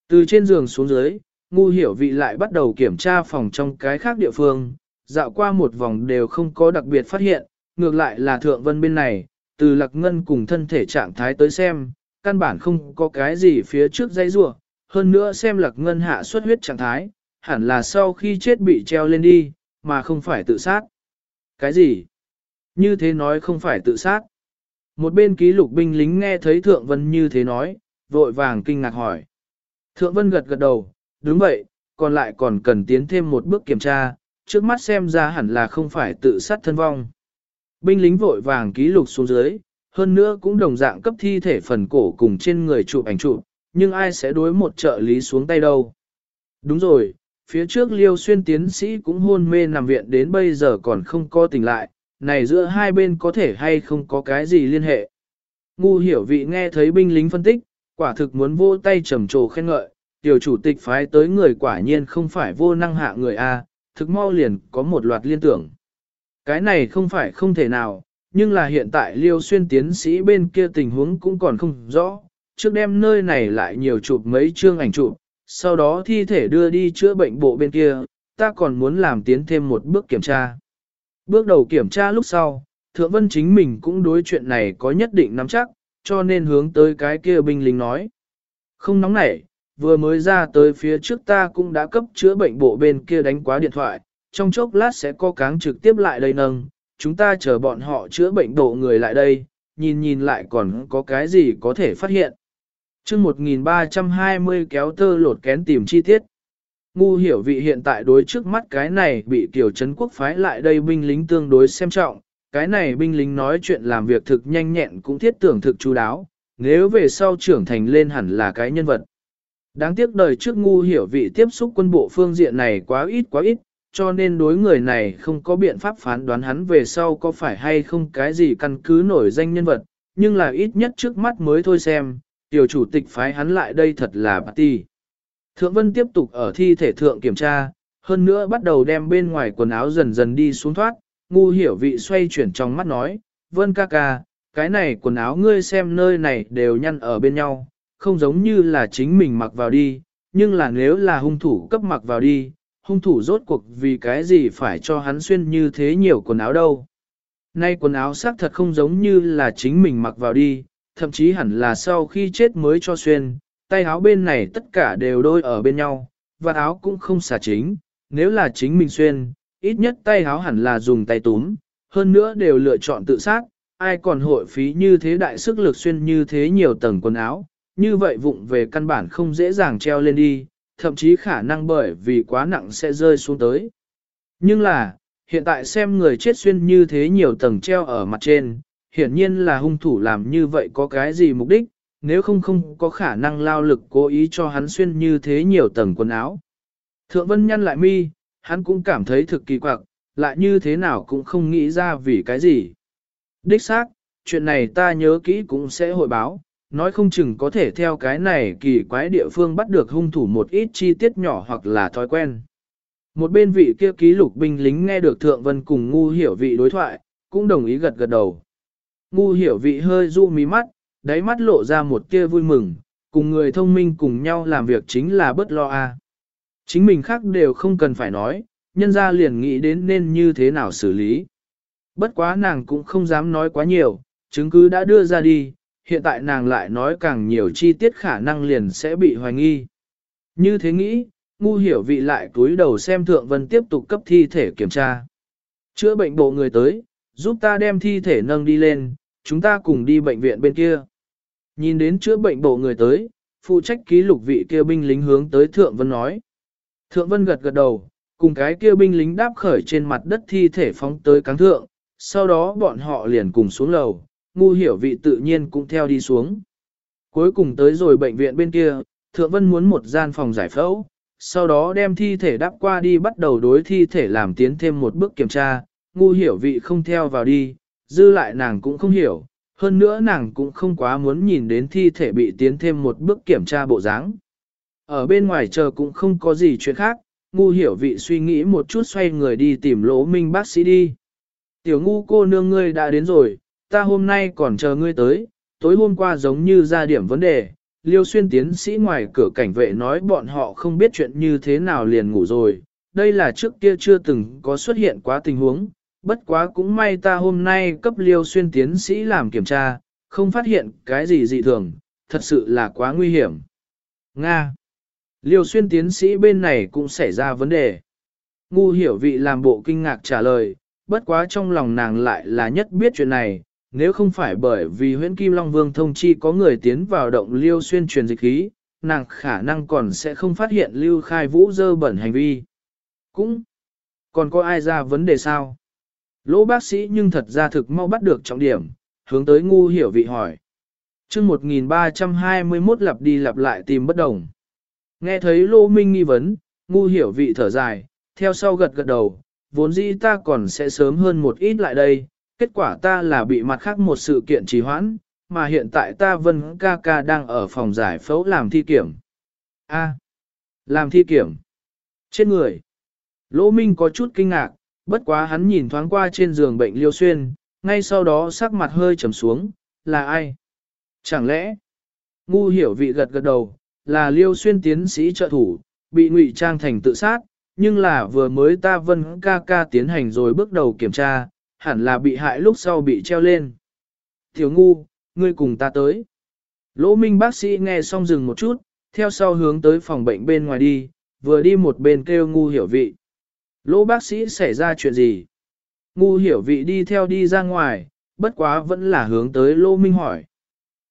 Từ trên giường xuống dưới, ngu hiểu vị lại bắt đầu kiểm tra phòng trong cái khác địa phương, dạo qua một vòng đều không có đặc biệt phát hiện, ngược lại là thượng vân bên này, từ lạc ngân cùng thân thể trạng thái tới xem, căn bản không có cái gì phía trước dây rua, hơn nữa xem lạc ngân hạ xuất huyết trạng thái, hẳn là sau khi chết bị treo lên đi, mà không phải tự sát. Cái gì? Như thế nói không phải tự sát. Một bên ký lục binh lính nghe thấy Thượng Vân như thế nói, vội vàng kinh ngạc hỏi. Thượng Vân gật gật đầu, đúng vậy, còn lại còn cần tiến thêm một bước kiểm tra, trước mắt xem ra hẳn là không phải tự sát thân vong. Binh lính vội vàng ký lục xuống dưới, hơn nữa cũng đồng dạng cấp thi thể phần cổ cùng trên người chụp ảnh chụp, nhưng ai sẽ đối một trợ lý xuống tay đâu. Đúng rồi, phía trước Liêu Xuyên tiến sĩ cũng hôn mê nằm viện đến bây giờ còn không có tỉnh lại, này giữa hai bên có thể hay không có cái gì liên hệ. Ngu hiểu vị nghe thấy binh lính phân tích, quả thực muốn vô tay trầm trồ khen ngợi, tiểu chủ tịch phái tới người quả nhiên không phải vô năng hạ người A, thực mau liền có một loạt liên tưởng. Cái này không phải không thể nào, nhưng là hiện tại liêu xuyên tiến sĩ bên kia tình huống cũng còn không rõ, trước đem nơi này lại nhiều chụp mấy chương ảnh chụp, sau đó thi thể đưa đi chữa bệnh bộ bên kia, ta còn muốn làm tiến thêm một bước kiểm tra. Bước đầu kiểm tra lúc sau, Thượng Vân chính mình cũng đối chuyện này có nhất định nắm chắc, cho nên hướng tới cái kia binh lính nói. Không nóng nảy, vừa mới ra tới phía trước ta cũng đã cấp chữa bệnh bộ bên kia đánh quá điện thoại, trong chốc lát sẽ có cáng trực tiếp lại đây nâng, chúng ta chờ bọn họ chữa bệnh độ người lại đây, nhìn nhìn lại còn có cái gì có thể phát hiện. chương 1320 kéo tơ lột kén tìm chi tiết. Ngu hiểu vị hiện tại đối trước mắt cái này bị tiểu trấn quốc phái lại đây binh lính tương đối xem trọng, cái này binh lính nói chuyện làm việc thực nhanh nhẹn cũng thiết tưởng thực chú đáo, nếu về sau trưởng thành lên hẳn là cái nhân vật. Đáng tiếc đời trước ngu hiểu vị tiếp xúc quân bộ phương diện này quá ít quá ít, cho nên đối người này không có biện pháp phán đoán hắn về sau có phải hay không cái gì căn cứ nổi danh nhân vật, nhưng là ít nhất trước mắt mới thôi xem, tiểu chủ tịch phái hắn lại đây thật là bà ti. Thượng Vân tiếp tục ở thi thể thượng kiểm tra, hơn nữa bắt đầu đem bên ngoài quần áo dần dần đi xuống thoát, ngu hiểu vị xoay chuyển trong mắt nói, Vân ca ca, cái này quần áo ngươi xem nơi này đều nhăn ở bên nhau, không giống như là chính mình mặc vào đi, nhưng là nếu là hung thủ cấp mặc vào đi, hung thủ rốt cuộc vì cái gì phải cho hắn xuyên như thế nhiều quần áo đâu. Nay quần áo xác thật không giống như là chính mình mặc vào đi, thậm chí hẳn là sau khi chết mới cho xuyên, tay áo bên này tất cả đều đôi ở bên nhau, và áo cũng không xả chính, nếu là chính mình xuyên, ít nhất tay áo hẳn là dùng tay túm, hơn nữa đều lựa chọn tự sát, ai còn hội phí như thế đại sức lực xuyên như thế nhiều tầng quần áo, như vậy vụng về căn bản không dễ dàng treo lên đi, thậm chí khả năng bởi vì quá nặng sẽ rơi xuống tới. Nhưng là, hiện tại xem người chết xuyên như thế nhiều tầng treo ở mặt trên, hiển nhiên là hung thủ làm như vậy có cái gì mục đích, nếu không không có khả năng lao lực cố ý cho hắn xuyên như thế nhiều tầng quần áo. Thượng Vân nhăn lại mi, hắn cũng cảm thấy thực kỳ quặc, lại như thế nào cũng không nghĩ ra vì cái gì. Đích xác, chuyện này ta nhớ kỹ cũng sẽ hội báo, nói không chừng có thể theo cái này kỳ quái địa phương bắt được hung thủ một ít chi tiết nhỏ hoặc là thói quen. Một bên vị kia ký lục binh lính nghe được Thượng Vân cùng ngu hiểu vị đối thoại, cũng đồng ý gật gật đầu. Ngu hiểu vị hơi du mí mắt, đáy mắt lộ ra một kia vui mừng, cùng người thông minh cùng nhau làm việc chính là bất lo a. Chính mình khác đều không cần phải nói, nhân ra liền nghĩ đến nên như thế nào xử lý. Bất quá nàng cũng không dám nói quá nhiều, chứng cứ đã đưa ra đi, hiện tại nàng lại nói càng nhiều chi tiết khả năng liền sẽ bị hoài nghi. Như thế nghĩ, ngu hiểu vị lại túi đầu xem thượng vân tiếp tục cấp thi thể kiểm tra. Chữa bệnh bộ người tới, giúp ta đem thi thể nâng đi lên, chúng ta cùng đi bệnh viện bên kia. Nhìn đến chữa bệnh bộ người tới, phụ trách ký lục vị kia binh lính hướng tới thượng vân nói. Thượng vân gật gật đầu, cùng cái kia binh lính đáp khởi trên mặt đất thi thể phóng tới cáng thượng, sau đó bọn họ liền cùng xuống lầu, ngu hiểu vị tự nhiên cũng theo đi xuống. Cuối cùng tới rồi bệnh viện bên kia, Thượng Vân muốn một gian phòng giải phẫu, sau đó đem thi thể đắp qua đi bắt đầu đối thi thể làm tiến thêm một bước kiểm tra, ngu hiểu vị không theo vào đi, dư lại nàng cũng không hiểu, hơn nữa nàng cũng không quá muốn nhìn đến thi thể bị tiến thêm một bước kiểm tra bộ dáng. Ở bên ngoài chờ cũng không có gì chuyện khác, ngu hiểu vị suy nghĩ một chút xoay người đi tìm lỗ minh bác sĩ đi. Tiểu ngu cô nương ngươi đã đến rồi, ta hôm nay còn chờ ngươi tới, tối hôm qua giống như ra điểm vấn đề, liêu xuyên tiến sĩ ngoài cửa cảnh vệ nói bọn họ không biết chuyện như thế nào liền ngủ rồi, đây là trước kia chưa từng có xuất hiện quá tình huống, bất quá cũng may ta hôm nay cấp liêu xuyên tiến sĩ làm kiểm tra, không phát hiện cái gì dị thường, thật sự là quá nguy hiểm. Nga Liêu xuyên tiến sĩ bên này cũng xảy ra vấn đề. Ngu hiểu vị làm bộ kinh ngạc trả lời, bất quá trong lòng nàng lại là nhất biết chuyện này, nếu không phải bởi vì huyễn Kim Long Vương thông chi có người tiến vào động liêu xuyên truyền dịch khí, nàng khả năng còn sẽ không phát hiện lưu khai vũ dơ bẩn hành vi. Cũng, còn có ai ra vấn đề sao? Lỗ bác sĩ nhưng thật ra thực mau bắt được trọng điểm, hướng tới ngu hiểu vị hỏi. chương 1321 lặp đi lặp lại tìm bất đồng. Nghe thấy lô minh nghi vấn, ngu hiểu vị thở dài, theo sau gật gật đầu, vốn dĩ ta còn sẽ sớm hơn một ít lại đây, kết quả ta là bị mặt khác một sự kiện trì hoãn, mà hiện tại ta vân ca ca đang ở phòng giải phẫu làm thi kiểm. A. làm thi kiểm. Trên người. Lỗ Minh có chút kinh ngạc, bất quá hắn nhìn thoáng qua trên giường bệnh liêu xuyên, ngay sau đó sắc mặt hơi trầm xuống, là ai? Chẳng lẽ? Ngu hiểu vị gật gật đầu, là liêu xuyên tiến sĩ trợ thủ, bị ngụy trang thành tự sát, nhưng là vừa mới ta vân ca ca tiến hành rồi bước đầu kiểm tra, hẳn là bị hại lúc sau bị treo lên. Tiểu ngu, ngươi cùng ta tới. Lỗ minh bác sĩ nghe xong dừng một chút, theo sau hướng tới phòng bệnh bên ngoài đi, vừa đi một bên kêu ngu hiểu vị. Lỗ bác sĩ xảy ra chuyện gì? Ngu hiểu vị đi theo đi ra ngoài, bất quá vẫn là hướng tới lỗ minh hỏi.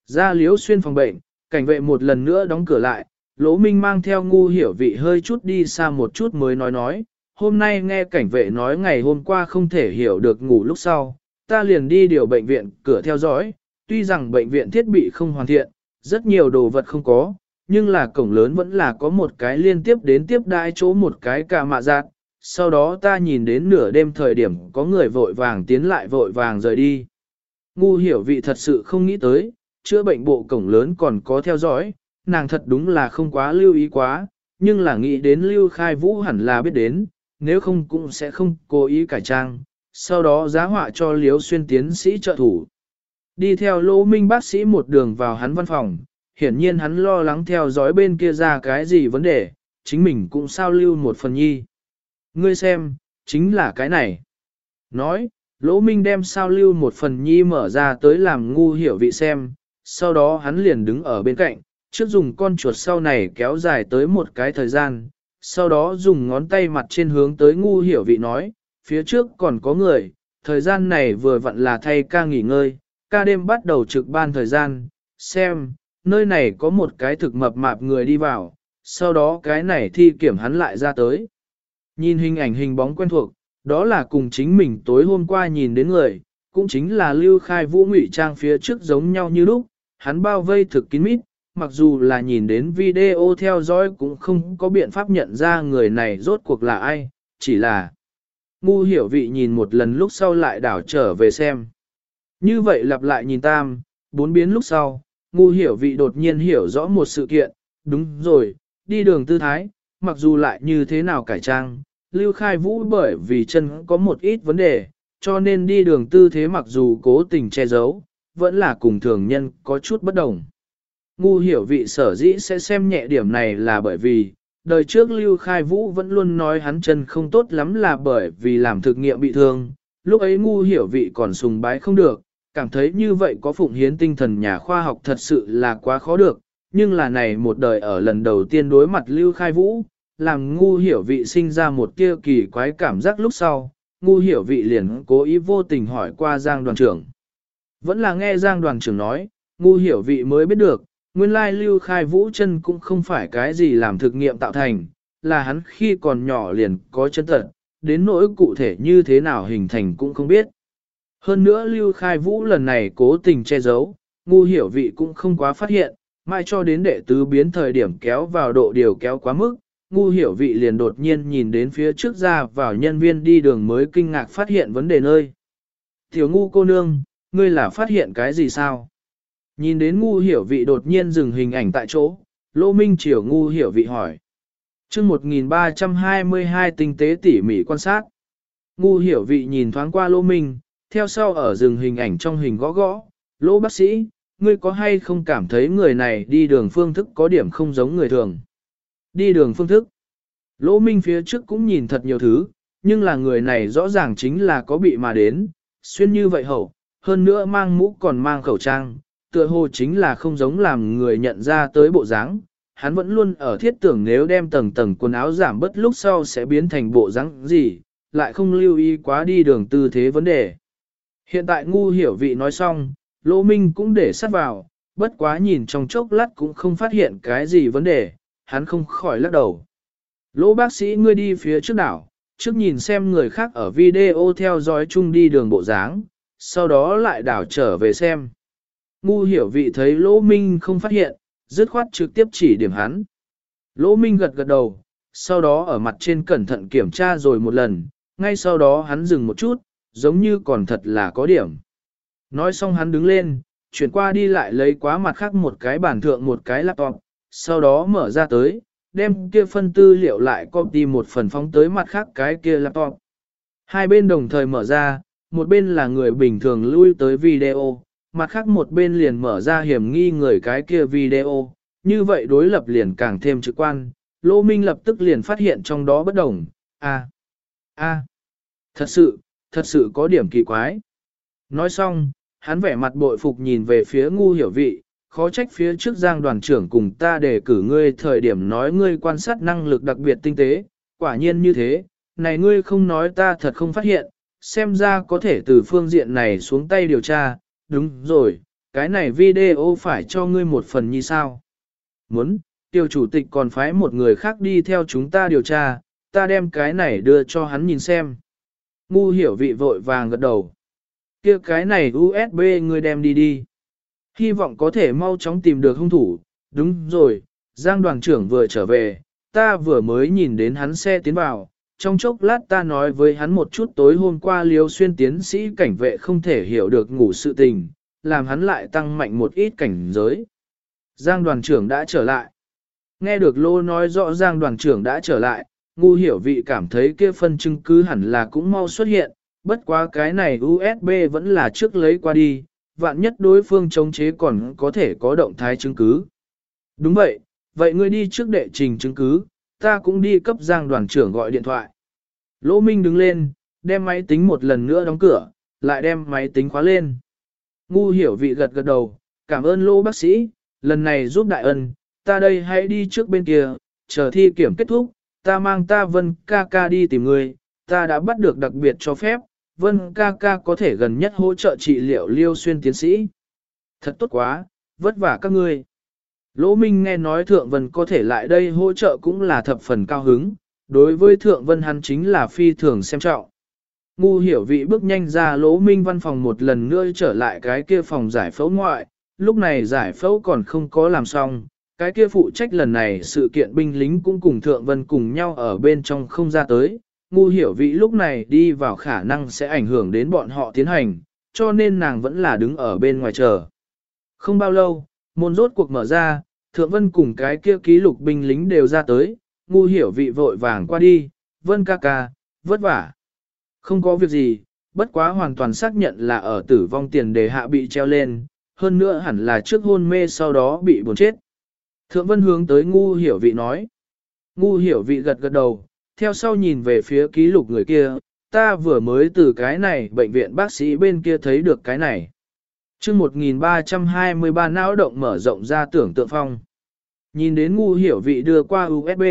Ra liếu xuyên phòng bệnh, cảnh vệ một lần nữa đóng cửa lại, lỗ minh mang theo ngu hiểu vị hơi chút đi xa một chút mới nói nói, hôm nay nghe cảnh vệ nói ngày hôm qua không thể hiểu được ngủ lúc sau, ta liền đi điều bệnh viện cửa theo dõi, tuy rằng bệnh viện thiết bị không hoàn thiện, rất nhiều đồ vật không có, nhưng là cổng lớn vẫn là có một cái liên tiếp đến tiếp đai chỗ một cái cả mạ giạt, Sau đó ta nhìn đến nửa đêm thời điểm có người vội vàng tiến lại vội vàng rời đi. Ngu hiểu vị thật sự không nghĩ tới, chữa bệnh bộ cổng lớn còn có theo dõi, nàng thật đúng là không quá lưu ý quá, nhưng là nghĩ đến lưu khai vũ hẳn là biết đến, nếu không cũng sẽ không cố ý cải trang, sau đó giá họa cho liếu xuyên tiến sĩ trợ thủ. Đi theo lỗ minh bác sĩ một đường vào hắn văn phòng, hiển nhiên hắn lo lắng theo dõi bên kia ra cái gì vấn đề, chính mình cũng sao lưu một phần nhi. Ngươi xem, chính là cái này. Nói, lỗ minh đem sao lưu một phần nhi mở ra tới làm ngu hiểu vị xem, sau đó hắn liền đứng ở bên cạnh, trước dùng con chuột sau này kéo dài tới một cái thời gian, sau đó dùng ngón tay mặt trên hướng tới ngu hiểu vị nói, phía trước còn có người, thời gian này vừa vặn là thay ca nghỉ ngơi, ca đêm bắt đầu trực ban thời gian, xem, nơi này có một cái thực mập mạp người đi vào, sau đó cái này thi kiểm hắn lại ra tới. Nhìn hình ảnh hình bóng quen thuộc, đó là cùng chính mình tối hôm qua nhìn đến người, cũng chính là lưu khai vũ ngụy trang phía trước giống nhau như lúc, hắn bao vây thực kín mít, mặc dù là nhìn đến video theo dõi cũng không có biện pháp nhận ra người này rốt cuộc là ai, chỉ là ngu hiểu vị nhìn một lần lúc sau lại đảo trở về xem. Như vậy lặp lại nhìn tam, bốn biến lúc sau, ngu hiểu vị đột nhiên hiểu rõ một sự kiện, đúng rồi, đi đường tư thái, mặc dù lại như thế nào cải trang, lưu khai vũ bởi vì chân có một ít vấn đề, cho nên đi đường tư thế mặc dù cố tình che giấu, vẫn là cùng thường nhân có chút bất đồng. Ngu hiểu vị sở dĩ sẽ xem nhẹ điểm này là bởi vì, đời trước Lưu Khai Vũ vẫn luôn nói hắn chân không tốt lắm là bởi vì làm thực nghiệm bị thương, lúc ấy ngu hiểu vị còn sùng bái không được, cảm thấy như vậy có phụng hiến tinh thần nhà khoa học thật sự là quá khó được, nhưng là này một đời ở lần đầu tiên đối mặt Lưu Khai Vũ, làm ngu hiểu vị sinh ra một kia kỳ quái cảm giác lúc sau, ngu hiểu vị liền cố ý vô tình hỏi qua Giang đoàn trưởng. Vẫn là nghe Giang đoàn trưởng nói, ngu hiểu vị mới biết được, nguyên lai lưu khai vũ chân cũng không phải cái gì làm thực nghiệm tạo thành, là hắn khi còn nhỏ liền có chân tật, đến nỗi cụ thể như thế nào hình thành cũng không biết. Hơn nữa lưu khai vũ lần này cố tình che giấu, ngu hiểu vị cũng không quá phát hiện, mai cho đến đệ tứ biến thời điểm kéo vào độ điều kéo quá mức, ngu hiểu vị liền đột nhiên nhìn đến phía trước ra vào nhân viên đi đường mới kinh ngạc phát hiện vấn đề nơi. Tiểu ngu cô nương, ngươi là phát hiện cái gì sao? Nhìn đến ngu hiểu vị đột nhiên dừng hình ảnh tại chỗ, Lô Minh Triều ngu hiểu vị hỏi. chương 1322 tinh tế tỉ mỉ quan sát. Ngu hiểu vị nhìn thoáng qua Lô Minh, theo sau ở dừng hình ảnh trong hình gõ gõ. Lô bác sĩ, ngươi có hay không cảm thấy người này đi đường phương thức có điểm không giống người thường? Đi đường phương thức. Lô Minh phía trước cũng nhìn thật nhiều thứ, nhưng là người này rõ ràng chính là có bị mà đến, xuyên như vậy hậu, hơn nữa mang mũ còn mang khẩu trang, tựa hồ chính là không giống làm người nhận ra tới bộ dáng. Hắn vẫn luôn ở thiết tưởng nếu đem tầng tầng quần áo giảm bớt lúc sau sẽ biến thành bộ dáng gì, lại không lưu ý quá đi đường tư thế vấn đề. Hiện tại ngu hiểu vị nói xong, Lỗ Minh cũng để sát vào, bất quá nhìn trong chốc lát cũng không phát hiện cái gì vấn đề, hắn không khỏi lắc đầu. Lỗ bác sĩ ngươi đi phía trước đảo, trước nhìn xem người khác ở video theo dõi chung đi đường bộ dáng, sau đó lại đảo trở về xem. Ngu hiểu vị thấy Lỗ Minh không phát hiện, dứt khoát trực tiếp chỉ điểm hắn. Lỗ Minh gật gật đầu, sau đó ở mặt trên cẩn thận kiểm tra rồi một lần, ngay sau đó hắn dừng một chút, giống như còn thật là có điểm. Nói xong hắn đứng lên, chuyển qua đi lại lấy quá mặt khác một cái bản thượng một cái laptop, sau đó mở ra tới, đem kia phân tư liệu lại copy một phần phóng tới mặt khác cái kia laptop. Hai bên đồng thời mở ra, một bên là người bình thường lui tới video, mặt khác một bên liền mở ra hiểm nghi người cái kia video, như vậy đối lập liền càng thêm trực quan, Lô Minh lập tức liền phát hiện trong đó bất đồng, a a thật sự, thật sự có điểm kỳ quái. Nói xong, hắn vẻ mặt bội phục nhìn về phía ngu hiểu vị, khó trách phía trước giang đoàn trưởng cùng ta để cử ngươi thời điểm nói ngươi quan sát năng lực đặc biệt tinh tế, quả nhiên như thế, này ngươi không nói ta thật không phát hiện, xem ra có thể từ phương diện này xuống tay điều tra, đúng rồi, cái này video phải cho ngươi một phần như sao. Muốn, tiêu chủ tịch còn phái một người khác đi theo chúng ta điều tra, ta đem cái này đưa cho hắn nhìn xem. Ngu hiểu vị vội vàng gật đầu. kia cái này USB ngươi đem đi đi. Hy vọng có thể mau chóng tìm được hung thủ, đúng rồi, Giang đoàn trưởng vừa trở về, ta vừa mới nhìn đến hắn xe tiến vào, trong chốc lát ta nói với hắn một chút tối hôm qua liêu xuyên tiến sĩ cảnh vệ không thể hiểu được ngủ sự tình, làm hắn lại tăng mạnh một ít cảnh giới. Giang đoàn trưởng đã trở lại. Nghe được lô nói rõ Giang đoàn trưởng đã trở lại, ngu hiểu vị cảm thấy kia phân chứng cứ hẳn là cũng mau xuất hiện, bất quá cái này USB vẫn là trước lấy qua đi, vạn nhất đối phương chống chế còn có thể có động thái chứng cứ. Đúng vậy, vậy ngươi đi trước đệ trình chứng cứ, ta cũng đi cấp giang đoàn trưởng gọi điện thoại. Lỗ Minh đứng lên, đem máy tính một lần nữa đóng cửa, lại đem máy tính khóa lên. Ngu hiểu vị gật gật đầu, cảm ơn lỗ bác sĩ, lần này giúp đại ân, ta đây hãy đi trước bên kia, chờ thi kiểm kết thúc, ta mang ta vân ca ca đi tìm người, ta đã bắt được đặc biệt cho phép, vân ca ca có thể gần nhất hỗ trợ trị liệu liêu xuyên tiến sĩ. Thật tốt quá, vất vả các ngươi. Lỗ Minh nghe nói Thượng Vân có thể lại đây hỗ trợ cũng là thập phần cao hứng, đối với Thượng Vân hắn chính là phi thường xem trọng. Ngu hiểu vị bước nhanh ra Lỗ Minh văn phòng một lần nữa trở lại cái kia phòng giải phẫu ngoại, lúc này giải phẫu còn không có làm xong, cái kia phụ trách lần này sự kiện binh lính cũng cùng Thượng Vân cùng nhau ở bên trong không ra tới. Ngu hiểu vị lúc này đi vào khả năng sẽ ảnh hưởng đến bọn họ tiến hành, cho nên nàng vẫn là đứng ở bên ngoài chờ. Không bao lâu, môn rốt cuộc mở ra, Thượng Vân cùng cái kia ký lục binh lính đều ra tới, ngu hiểu vị vội vàng qua đi, Vân ca ca, vất vả. Không có việc gì, bất quá hoàn toàn xác nhận là ở tử vong tiền đề hạ bị treo lên, hơn nữa hẳn là trước hôn mê sau đó bị buồn chết. Thượng Vân hướng tới ngu hiểu vị nói. Ngu hiểu vị gật gật đầu, theo sau nhìn về phía ký lục người kia, ta vừa mới từ cái này bệnh viện bác sĩ bên kia thấy được cái này chương 1323 não động mở rộng ra tưởng tượng phong. Nhìn đến ngu hiểu vị đưa qua USB,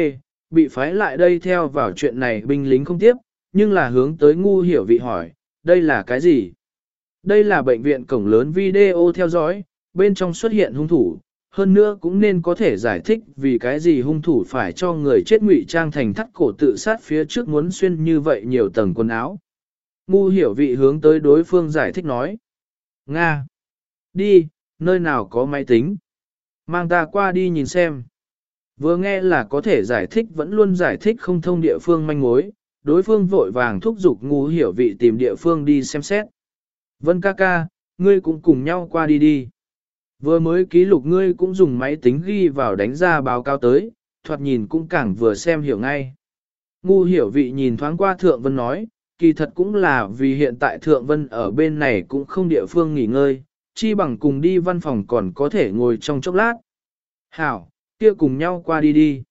bị phái lại đây theo vào chuyện này binh lính không tiếp, nhưng là hướng tới ngu hiểu vị hỏi, đây là cái gì? Đây là bệnh viện cổng lớn video theo dõi, bên trong xuất hiện hung thủ, hơn nữa cũng nên có thể giải thích vì cái gì hung thủ phải cho người chết ngụy trang thành thắt cổ tự sát phía trước muốn xuyên như vậy nhiều tầng quần áo. Ngu hiểu vị hướng tới đối phương giải thích nói. Nga! Đi, nơi nào có máy tính? Mang ta qua đi nhìn xem. Vừa nghe là có thể giải thích vẫn luôn giải thích không thông địa phương manh mối, đối phương vội vàng thúc giục ngu hiểu vị tìm địa phương đi xem xét. Vân ca ca, ngươi cũng cùng nhau qua đi đi. Vừa mới ký lục ngươi cũng dùng máy tính ghi vào đánh ra báo cáo tới, thoạt nhìn cũng càng vừa xem hiểu ngay. Ngu hiểu vị nhìn thoáng qua Thượng Vân nói, kỳ thật cũng là vì hiện tại Thượng Vân ở bên này cũng không địa phương nghỉ ngơi, chi bằng cùng đi văn phòng còn có thể ngồi trong chốc lát. Hảo, kia cùng nhau qua đi đi.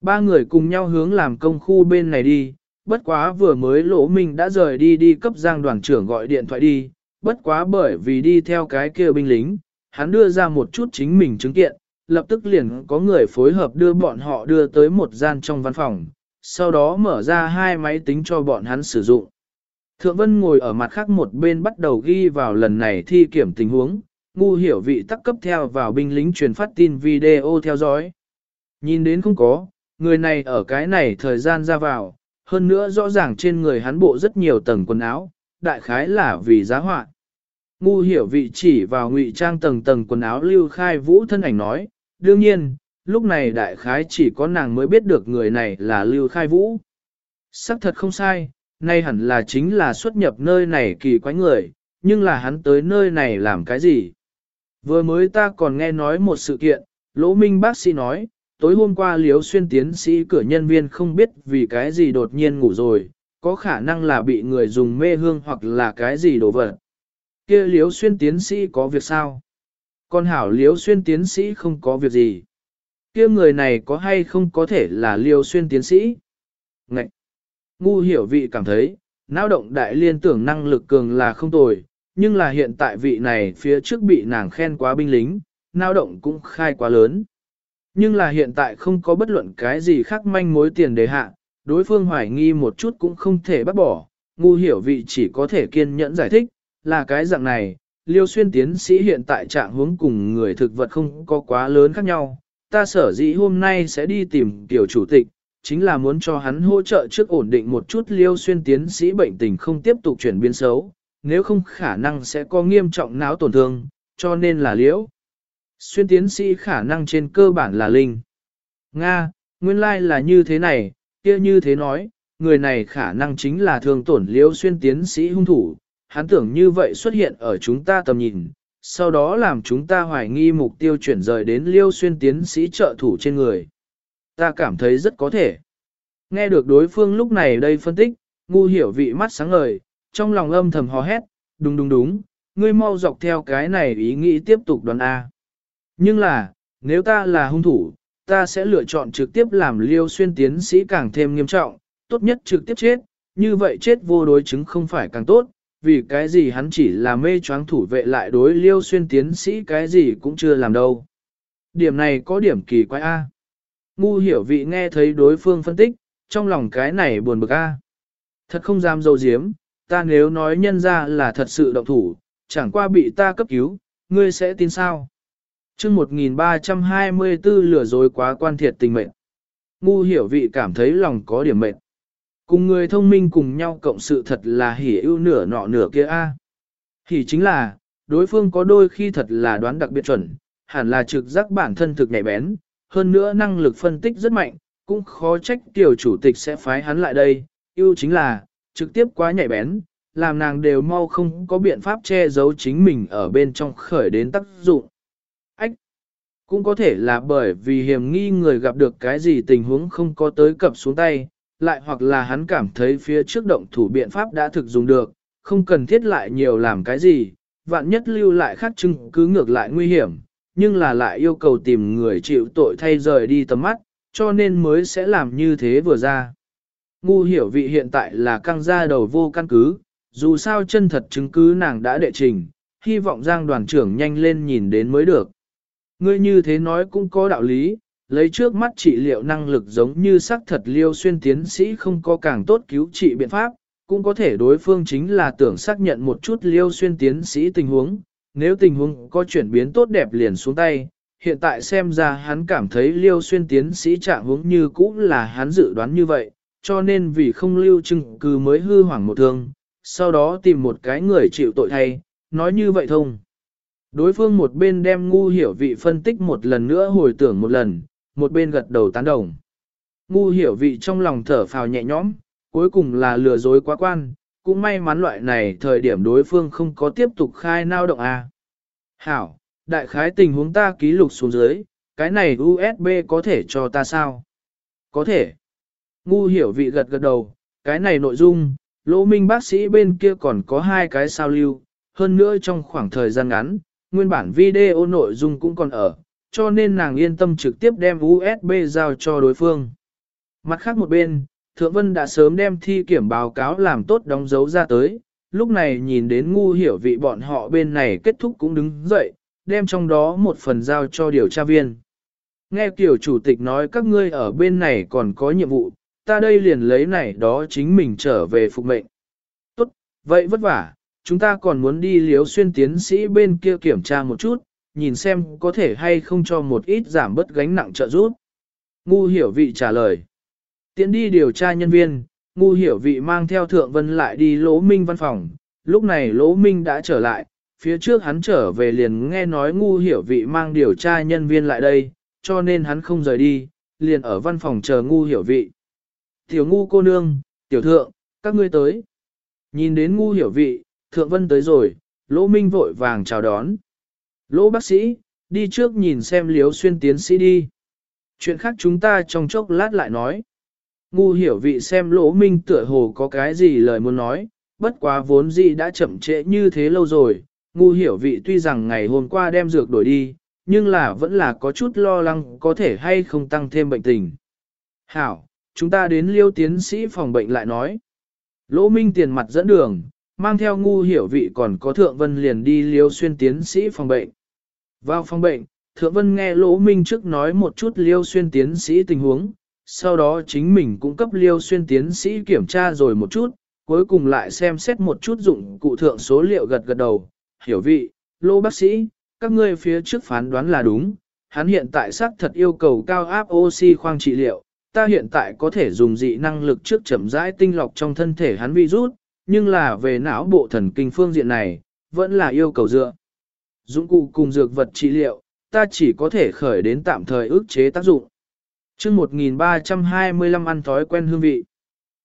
Ba người cùng nhau hướng làm công khu bên này đi, bất quá vừa mới lỗ minh đã rời đi đi cấp giang đoàn trưởng gọi điện thoại đi, bất quá bởi vì đi theo cái kia binh lính, hắn đưa ra một chút chính mình chứng kiện, lập tức liền có người phối hợp đưa bọn họ đưa tới một gian trong văn phòng, sau đó mở ra hai máy tính cho bọn hắn sử dụng. Thượng Vân ngồi ở mặt khác một bên bắt đầu ghi vào lần này thi kiểm tình huống, ngu hiểu vị tắc cấp theo vào binh lính truyền phát tin video theo dõi. Nhìn đến không có, người này ở cái này thời gian ra vào, hơn nữa rõ ràng trên người hắn bộ rất nhiều tầng quần áo, đại khái là vì giá họa. Ngu hiểu vị chỉ vào ngụy trang tầng tầng quần áo lưu khai vũ thân ảnh nói, đương nhiên, lúc này đại khái chỉ có nàng mới biết được người này là lưu khai vũ. Sắc thật không sai, nay hẳn là chính là xuất nhập nơi này kỳ quái người, nhưng là hắn tới nơi này làm cái gì? Vừa mới ta còn nghe nói một sự kiện, Lỗ Minh bác sĩ nói, tối hôm qua Liếu Xuyên tiến sĩ cửa nhân viên không biết vì cái gì đột nhiên ngủ rồi, có khả năng là bị người dùng mê hương hoặc là cái gì đổ vật. kia Liếu Xuyên tiến sĩ có việc sao? Con hảo Liếu Xuyên tiến sĩ không có việc gì. kia người này có hay không có thể là Liêu Xuyên tiến sĩ? Ngậy! Ngu hiểu vị cảm thấy, não động đại liên tưởng năng lực cường là không tồi, nhưng là hiện tại vị này phía trước bị nàng khen quá binh lính, não động cũng khai quá lớn. Nhưng là hiện tại không có bất luận cái gì khác manh mối tiền đề hạ, đối phương hoài nghi một chút cũng không thể bắt bỏ, ngu hiểu vị chỉ có thể kiên nhẫn giải thích, là cái dạng này, liêu xuyên tiến sĩ hiện tại trạng hướng cùng người thực vật không có quá lớn khác nhau, ta sở dĩ hôm nay sẽ đi tìm tiểu chủ tịch, chính là muốn cho hắn hỗ trợ trước ổn định một chút liêu xuyên tiến sĩ bệnh tình không tiếp tục chuyển biến xấu, nếu không khả năng sẽ có nghiêm trọng não tổn thương, cho nên là liễu. Xuyên tiến sĩ khả năng trên cơ bản là linh. Nga, nguyên lai like là như thế này, kia như thế nói, người này khả năng chính là thường tổn liêu xuyên tiến sĩ hung thủ, hắn tưởng như vậy xuất hiện ở chúng ta tầm nhìn, sau đó làm chúng ta hoài nghi mục tiêu chuyển rời đến liêu xuyên tiến sĩ trợ thủ trên người. Ta cảm thấy rất có thể. Nghe được đối phương lúc này đây phân tích, ngu hiểu vị mắt sáng ngời, trong lòng âm thầm hò hét, đúng đúng đúng, ngươi mau dọc theo cái này ý nghĩ tiếp tục đoán A. Nhưng là, nếu ta là hung thủ, ta sẽ lựa chọn trực tiếp làm liêu xuyên tiến sĩ càng thêm nghiêm trọng, tốt nhất trực tiếp chết, như vậy chết vô đối chứng không phải càng tốt, vì cái gì hắn chỉ là mê choáng thủ vệ lại đối liêu xuyên tiến sĩ cái gì cũng chưa làm đâu. Điểm này có điểm kỳ quái A. Ngu hiểu vị nghe thấy đối phương phân tích, trong lòng cái này buồn bực A. Thật không dám dâu diếm, ta nếu nói nhân ra là thật sự động thủ, chẳng qua bị ta cấp cứu, ngươi sẽ tin sao? chương 1324 lừa dối quá quan thiệt tình mệnh. Ngu hiểu vị cảm thấy lòng có điểm mệnh. Cùng người thông minh cùng nhau cộng sự thật là hỉ ưu nửa nọ nửa kia a. Hỉ chính là, đối phương có đôi khi thật là đoán đặc biệt chuẩn, hẳn là trực giác bản thân thực nhạy bén, hơn nữa năng lực phân tích rất mạnh, cũng khó trách tiểu chủ tịch sẽ phái hắn lại đây. Ưu chính là, trực tiếp quá nhạy bén, làm nàng đều mau không có biện pháp che giấu chính mình ở bên trong khởi đến tác dụng. Ách! Cũng có thể là bởi vì hiểm nghi người gặp được cái gì tình huống không có tới cập xuống tay, lại hoặc là hắn cảm thấy phía trước động thủ biện pháp đã thực dùng được, không cần thiết lại nhiều làm cái gì, vạn nhất lưu lại khác chứng cứ ngược lại nguy hiểm, nhưng là lại yêu cầu tìm người chịu tội thay rời đi tầm mắt, cho nên mới sẽ làm như thế vừa ra. Ngu hiểu vị hiện tại là căng ra đầu vô căn cứ, dù sao chân thật chứng cứ nàng đã đệ trình, hy vọng Giang đoàn trưởng nhanh lên nhìn đến mới được. Ngươi như thế nói cũng có đạo lý, lấy trước mắt trị liệu năng lực giống như sắc thật liêu xuyên tiến sĩ không có càng tốt cứu trị biện pháp, cũng có thể đối phương chính là tưởng xác nhận một chút liêu xuyên tiến sĩ tình huống, nếu tình huống có chuyển biến tốt đẹp liền xuống tay, hiện tại xem ra hắn cảm thấy liêu xuyên tiến sĩ trạng hướng như cũ là hắn dự đoán như vậy, cho nên vì không lưu chứng cứ mới hư hoảng một thương, sau đó tìm một cái người chịu tội thay, nói như vậy thông. Đối phương một bên đem ngu hiểu vị phân tích một lần nữa hồi tưởng một lần, một bên gật đầu tán đồng. Ngu hiểu vị trong lòng thở phào nhẹ nhõm, cuối cùng là lừa dối quá quan, cũng may mắn loại này thời điểm đối phương không có tiếp tục khai nao động A. Hảo, đại khái tình huống ta ký lục xuống dưới, cái này USB có thể cho ta sao? Có thể. Ngu hiểu vị gật gật đầu, cái này nội dung, lỗ minh bác sĩ bên kia còn có hai cái sao lưu, hơn nữa trong khoảng thời gian ngắn, nguyên bản video nội dung cũng còn ở, cho nên nàng yên tâm trực tiếp đem USB giao cho đối phương. Mặt khác một bên, Thượng Vân đã sớm đem thi kiểm báo cáo làm tốt đóng dấu ra tới, lúc này nhìn đến ngu hiểu vị bọn họ bên này kết thúc cũng đứng dậy, đem trong đó một phần giao cho điều tra viên. Nghe kiểu chủ tịch nói các ngươi ở bên này còn có nhiệm vụ, ta đây liền lấy này đó chính mình trở về phục mệnh. Tốt, vậy vất vả, chúng ta còn muốn đi liếu xuyên tiến sĩ bên kia kiểm tra một chút, nhìn xem có thể hay không cho một ít giảm bớt gánh nặng trợ giúp. Ngu hiểu vị trả lời. Tiến đi điều tra nhân viên, ngu hiểu vị mang theo thượng vân lại đi lỗ minh văn phòng. Lúc này lỗ minh đã trở lại, phía trước hắn trở về liền nghe nói ngu hiểu vị mang điều tra nhân viên lại đây, cho nên hắn không rời đi, liền ở văn phòng chờ ngu hiểu vị. Tiểu ngu cô nương, tiểu thượng, các ngươi tới. Nhìn đến ngu hiểu vị, thượng vân tới rồi, lỗ minh vội vàng chào đón. Lỗ bác sĩ, đi trước nhìn xem liếu xuyên tiến sĩ đi. Chuyện khác chúng ta trong chốc lát lại nói. Ngu hiểu vị xem lỗ minh tựa hồ có cái gì lời muốn nói, bất quá vốn gì đã chậm trễ như thế lâu rồi. Ngu hiểu vị tuy rằng ngày hôm qua đem dược đổi đi, nhưng là vẫn là có chút lo lắng có thể hay không tăng thêm bệnh tình. Hảo, chúng ta đến liêu tiến sĩ phòng bệnh lại nói. Lỗ minh tiền mặt dẫn đường, mang theo ngu hiểu vị còn có thượng vân liền đi liêu xuyên tiến sĩ phòng bệnh. Vào phòng bệnh, thượng vân nghe lỗ minh trước nói một chút liêu xuyên tiến sĩ tình huống, sau đó chính mình cũng cấp liêu xuyên tiến sĩ kiểm tra rồi một chút, cuối cùng lại xem xét một chút dụng cụ thượng số liệu gật gật đầu, hiểu vị, lô bác sĩ, các ngươi phía trước phán đoán là đúng, hắn hiện tại xác thật yêu cầu cao áp oxy khoang trị liệu, ta hiện tại có thể dùng dị năng lực trước chậm rãi tinh lọc trong thân thể hắn virus, nhưng là về não bộ thần kinh phương diện này, vẫn là yêu cầu dựa. Dụng cụ cùng dược vật trị liệu, ta chỉ có thể khởi đến tạm thời ức chế tác dụng chương 1325 ăn thói quen hương vị.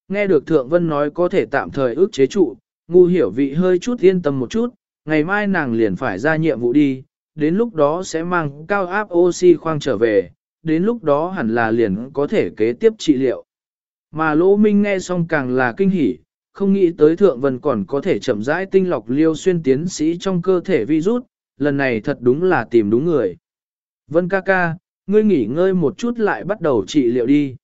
Nghe được Thượng Vân nói có thể tạm thời ước chế trụ, ngu hiểu vị hơi chút yên tâm một chút, ngày mai nàng liền phải ra nhiệm vụ đi, đến lúc đó sẽ mang cao áp oxy khoang trở về, đến lúc đó hẳn là liền có thể kế tiếp trị liệu. Mà Lỗ Minh nghe xong càng là kinh hỉ, không nghĩ tới Thượng Vân còn có thể chậm rãi tinh lọc liêu xuyên tiến sĩ trong cơ thể virus, lần này thật đúng là tìm đúng người. Vân ca ca, ngươi nghỉ ngơi một chút lại bắt đầu trị liệu đi.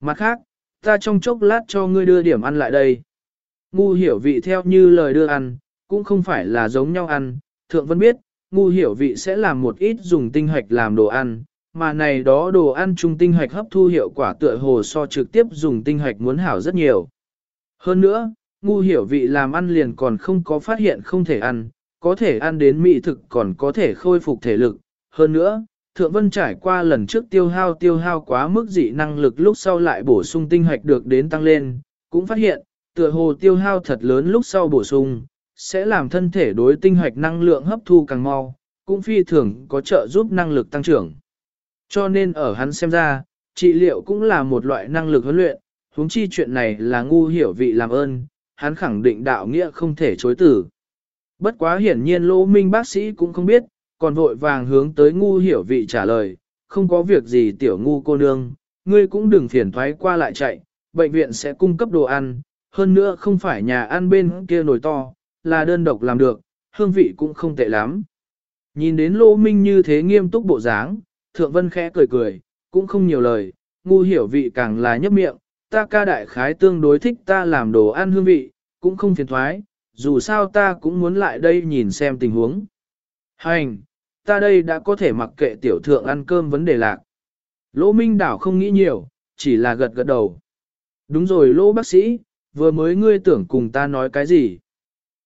Mặt khác, ta trong chốc lát cho ngươi đưa điểm ăn lại đây. Ngu hiểu vị theo như lời đưa ăn, cũng không phải là giống nhau ăn, thượng vẫn biết, ngu hiểu vị sẽ làm một ít dùng tinh hoạch làm đồ ăn, mà này đó đồ ăn chung tinh hoạch hấp thu hiệu quả tựa hồ so trực tiếp dùng tinh hoạch muốn hảo rất nhiều. Hơn nữa, ngu hiểu vị làm ăn liền còn không có phát hiện không thể ăn, có thể ăn đến mỹ thực còn có thể khôi phục thể lực. Hơn nữa, Thượng Vân trải qua lần trước tiêu hao tiêu hao quá mức dị năng lực lúc sau lại bổ sung tinh hoạch được đến tăng lên, cũng phát hiện, tựa hồ tiêu hao thật lớn lúc sau bổ sung, sẽ làm thân thể đối tinh hoạch năng lượng hấp thu càng mau, cũng phi thường có trợ giúp năng lực tăng trưởng. Cho nên ở hắn xem ra, trị liệu cũng là một loại năng lực huấn luyện, huống chi chuyện này là ngu hiểu vị làm ơn, hắn khẳng định đạo nghĩa không thể chối tử. Bất quá hiển nhiên lỗ minh bác sĩ cũng không biết, còn vội vàng hướng tới ngu hiểu vị trả lời, không có việc gì tiểu ngu cô nương, ngươi cũng đừng phiền thoái qua lại chạy, bệnh viện sẽ cung cấp đồ ăn, hơn nữa không phải nhà ăn bên kia nồi to, là đơn độc làm được, hương vị cũng không tệ lắm. Nhìn đến lỗ minh như thế nghiêm túc bộ dáng, thượng vân khẽ cười cười, cũng không nhiều lời, ngu hiểu vị càng là nhấp miệng, ta ca đại khái tương đối thích ta làm đồ ăn hương vị, cũng không phiền thoái, dù sao ta cũng muốn lại đây nhìn xem tình huống. Hành, ta đây đã có thể mặc kệ tiểu thượng ăn cơm vấn đề lạc. Lỗ Minh Đảo không nghĩ nhiều, chỉ là gật gật đầu. Đúng rồi lỗ bác sĩ, vừa mới ngươi tưởng cùng ta nói cái gì?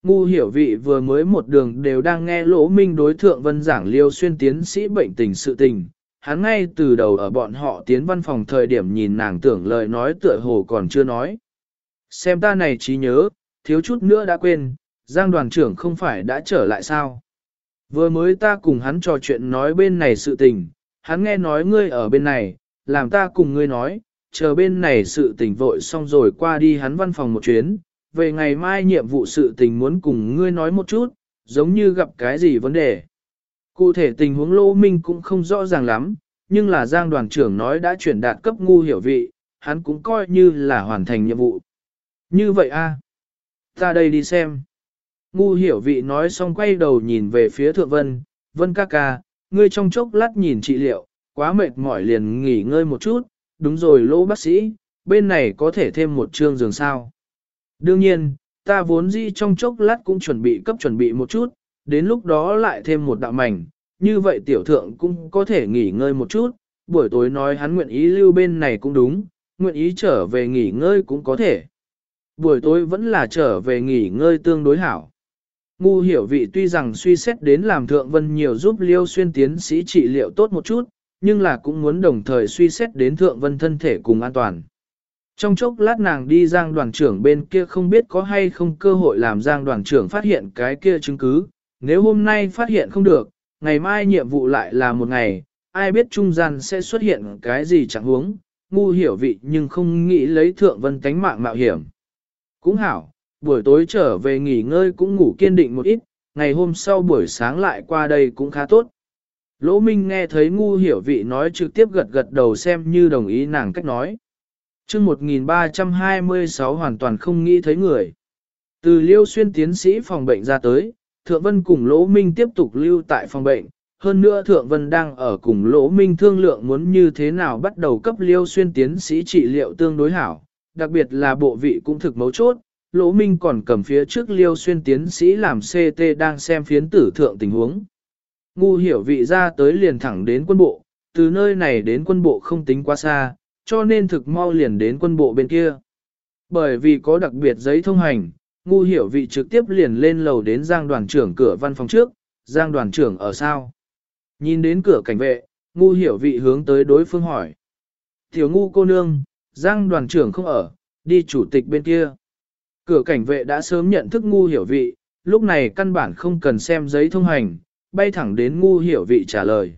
Ngu hiểu vị vừa mới một đường đều đang nghe lỗ minh đối thượng vân giảng liêu xuyên tiến sĩ bệnh tình sự tình. Hắn ngay từ đầu ở bọn họ tiến văn phòng thời điểm nhìn nàng tưởng lời nói tựa hồ còn chưa nói. Xem ta này trí nhớ, thiếu chút nữa đã quên, Giang đoàn trưởng không phải đã trở lại sao? Vừa mới ta cùng hắn trò chuyện nói bên này sự tình, hắn nghe nói ngươi ở bên này, làm ta cùng ngươi nói, chờ bên này sự tình vội xong rồi qua đi hắn văn phòng một chuyến, về ngày mai nhiệm vụ sự tình muốn cùng ngươi nói một chút, giống như gặp cái gì vấn đề. Cụ thể tình huống lô minh cũng không rõ ràng lắm, nhưng là Giang đoàn trưởng nói đã chuyển đạt cấp ngu hiểu vị, hắn cũng coi như là hoàn thành nhiệm vụ. Như vậy a, ta đây đi xem. Ngu hiểu vị nói xong quay đầu nhìn về phía thượng vân, vân ca ca, ngươi trong chốc lát nhìn trị liệu, quá mệt mỏi liền nghỉ ngơi một chút, đúng rồi lỗ bác sĩ, bên này có thể thêm một chương giường sao. Đương nhiên, ta vốn dĩ trong chốc lát cũng chuẩn bị cấp chuẩn bị một chút, đến lúc đó lại thêm một đạo mảnh, như vậy tiểu thượng cũng có thể nghỉ ngơi một chút, buổi tối nói hắn nguyện ý lưu bên này cũng đúng, nguyện ý trở về nghỉ ngơi cũng có thể. Buổi tối vẫn là trở về nghỉ ngơi tương đối hảo. Ngu hiểu vị tuy rằng suy xét đến làm thượng vân nhiều giúp liêu xuyên tiến sĩ trị liệu tốt một chút, nhưng là cũng muốn đồng thời suy xét đến thượng vân thân thể cùng an toàn. Trong chốc lát nàng đi giang đoàn trưởng bên kia không biết có hay không cơ hội làm giang đoàn trưởng phát hiện cái kia chứng cứ, nếu hôm nay phát hiện không được, ngày mai nhiệm vụ lại là một ngày, ai biết trung gian sẽ xuất hiện cái gì chẳng huống, ngu hiểu vị nhưng không nghĩ lấy thượng vân tánh mạng mạo hiểm. Cũng hảo, buổi tối trở về nghỉ ngơi cũng ngủ kiên định một ít, ngày hôm sau buổi sáng lại qua đây cũng khá tốt. Lỗ Minh nghe thấy ngu hiểu vị nói trực tiếp gật gật đầu xem như đồng ý nàng cách nói. chương 1326 hoàn toàn không nghĩ thấy người. Từ liêu xuyên tiến sĩ phòng bệnh ra tới, Thượng Vân cùng Lỗ Minh tiếp tục lưu tại phòng bệnh. Hơn nữa Thượng Vân đang ở cùng Lỗ Minh thương lượng muốn như thế nào bắt đầu cấp liêu xuyên tiến sĩ trị liệu tương đối hảo. Đặc biệt là bộ vị cũng thực mấu chốt, Lỗ Minh còn cầm phía trước liêu xuyên tiến sĩ làm CT đang xem phiến tử thượng tình huống. Ngu hiểu vị ra tới liền thẳng đến quân bộ, từ nơi này đến quân bộ không tính quá xa, cho nên thực mau liền đến quân bộ bên kia. Bởi vì có đặc biệt giấy thông hành, ngu hiểu vị trực tiếp liền lên lầu đến giang đoàn trưởng cửa văn phòng trước, giang đoàn trưởng ở sao? Nhìn đến cửa cảnh vệ, ngu hiểu vị hướng tới đối phương hỏi. Tiểu ngu cô nương, giang đoàn trưởng không ở, đi chủ tịch bên kia. Cửa cảnh vệ đã sớm nhận thức ngu hiểu vị, lúc này căn bản không cần xem giấy thông hành, bay thẳng đến ngu hiểu vị trả lời.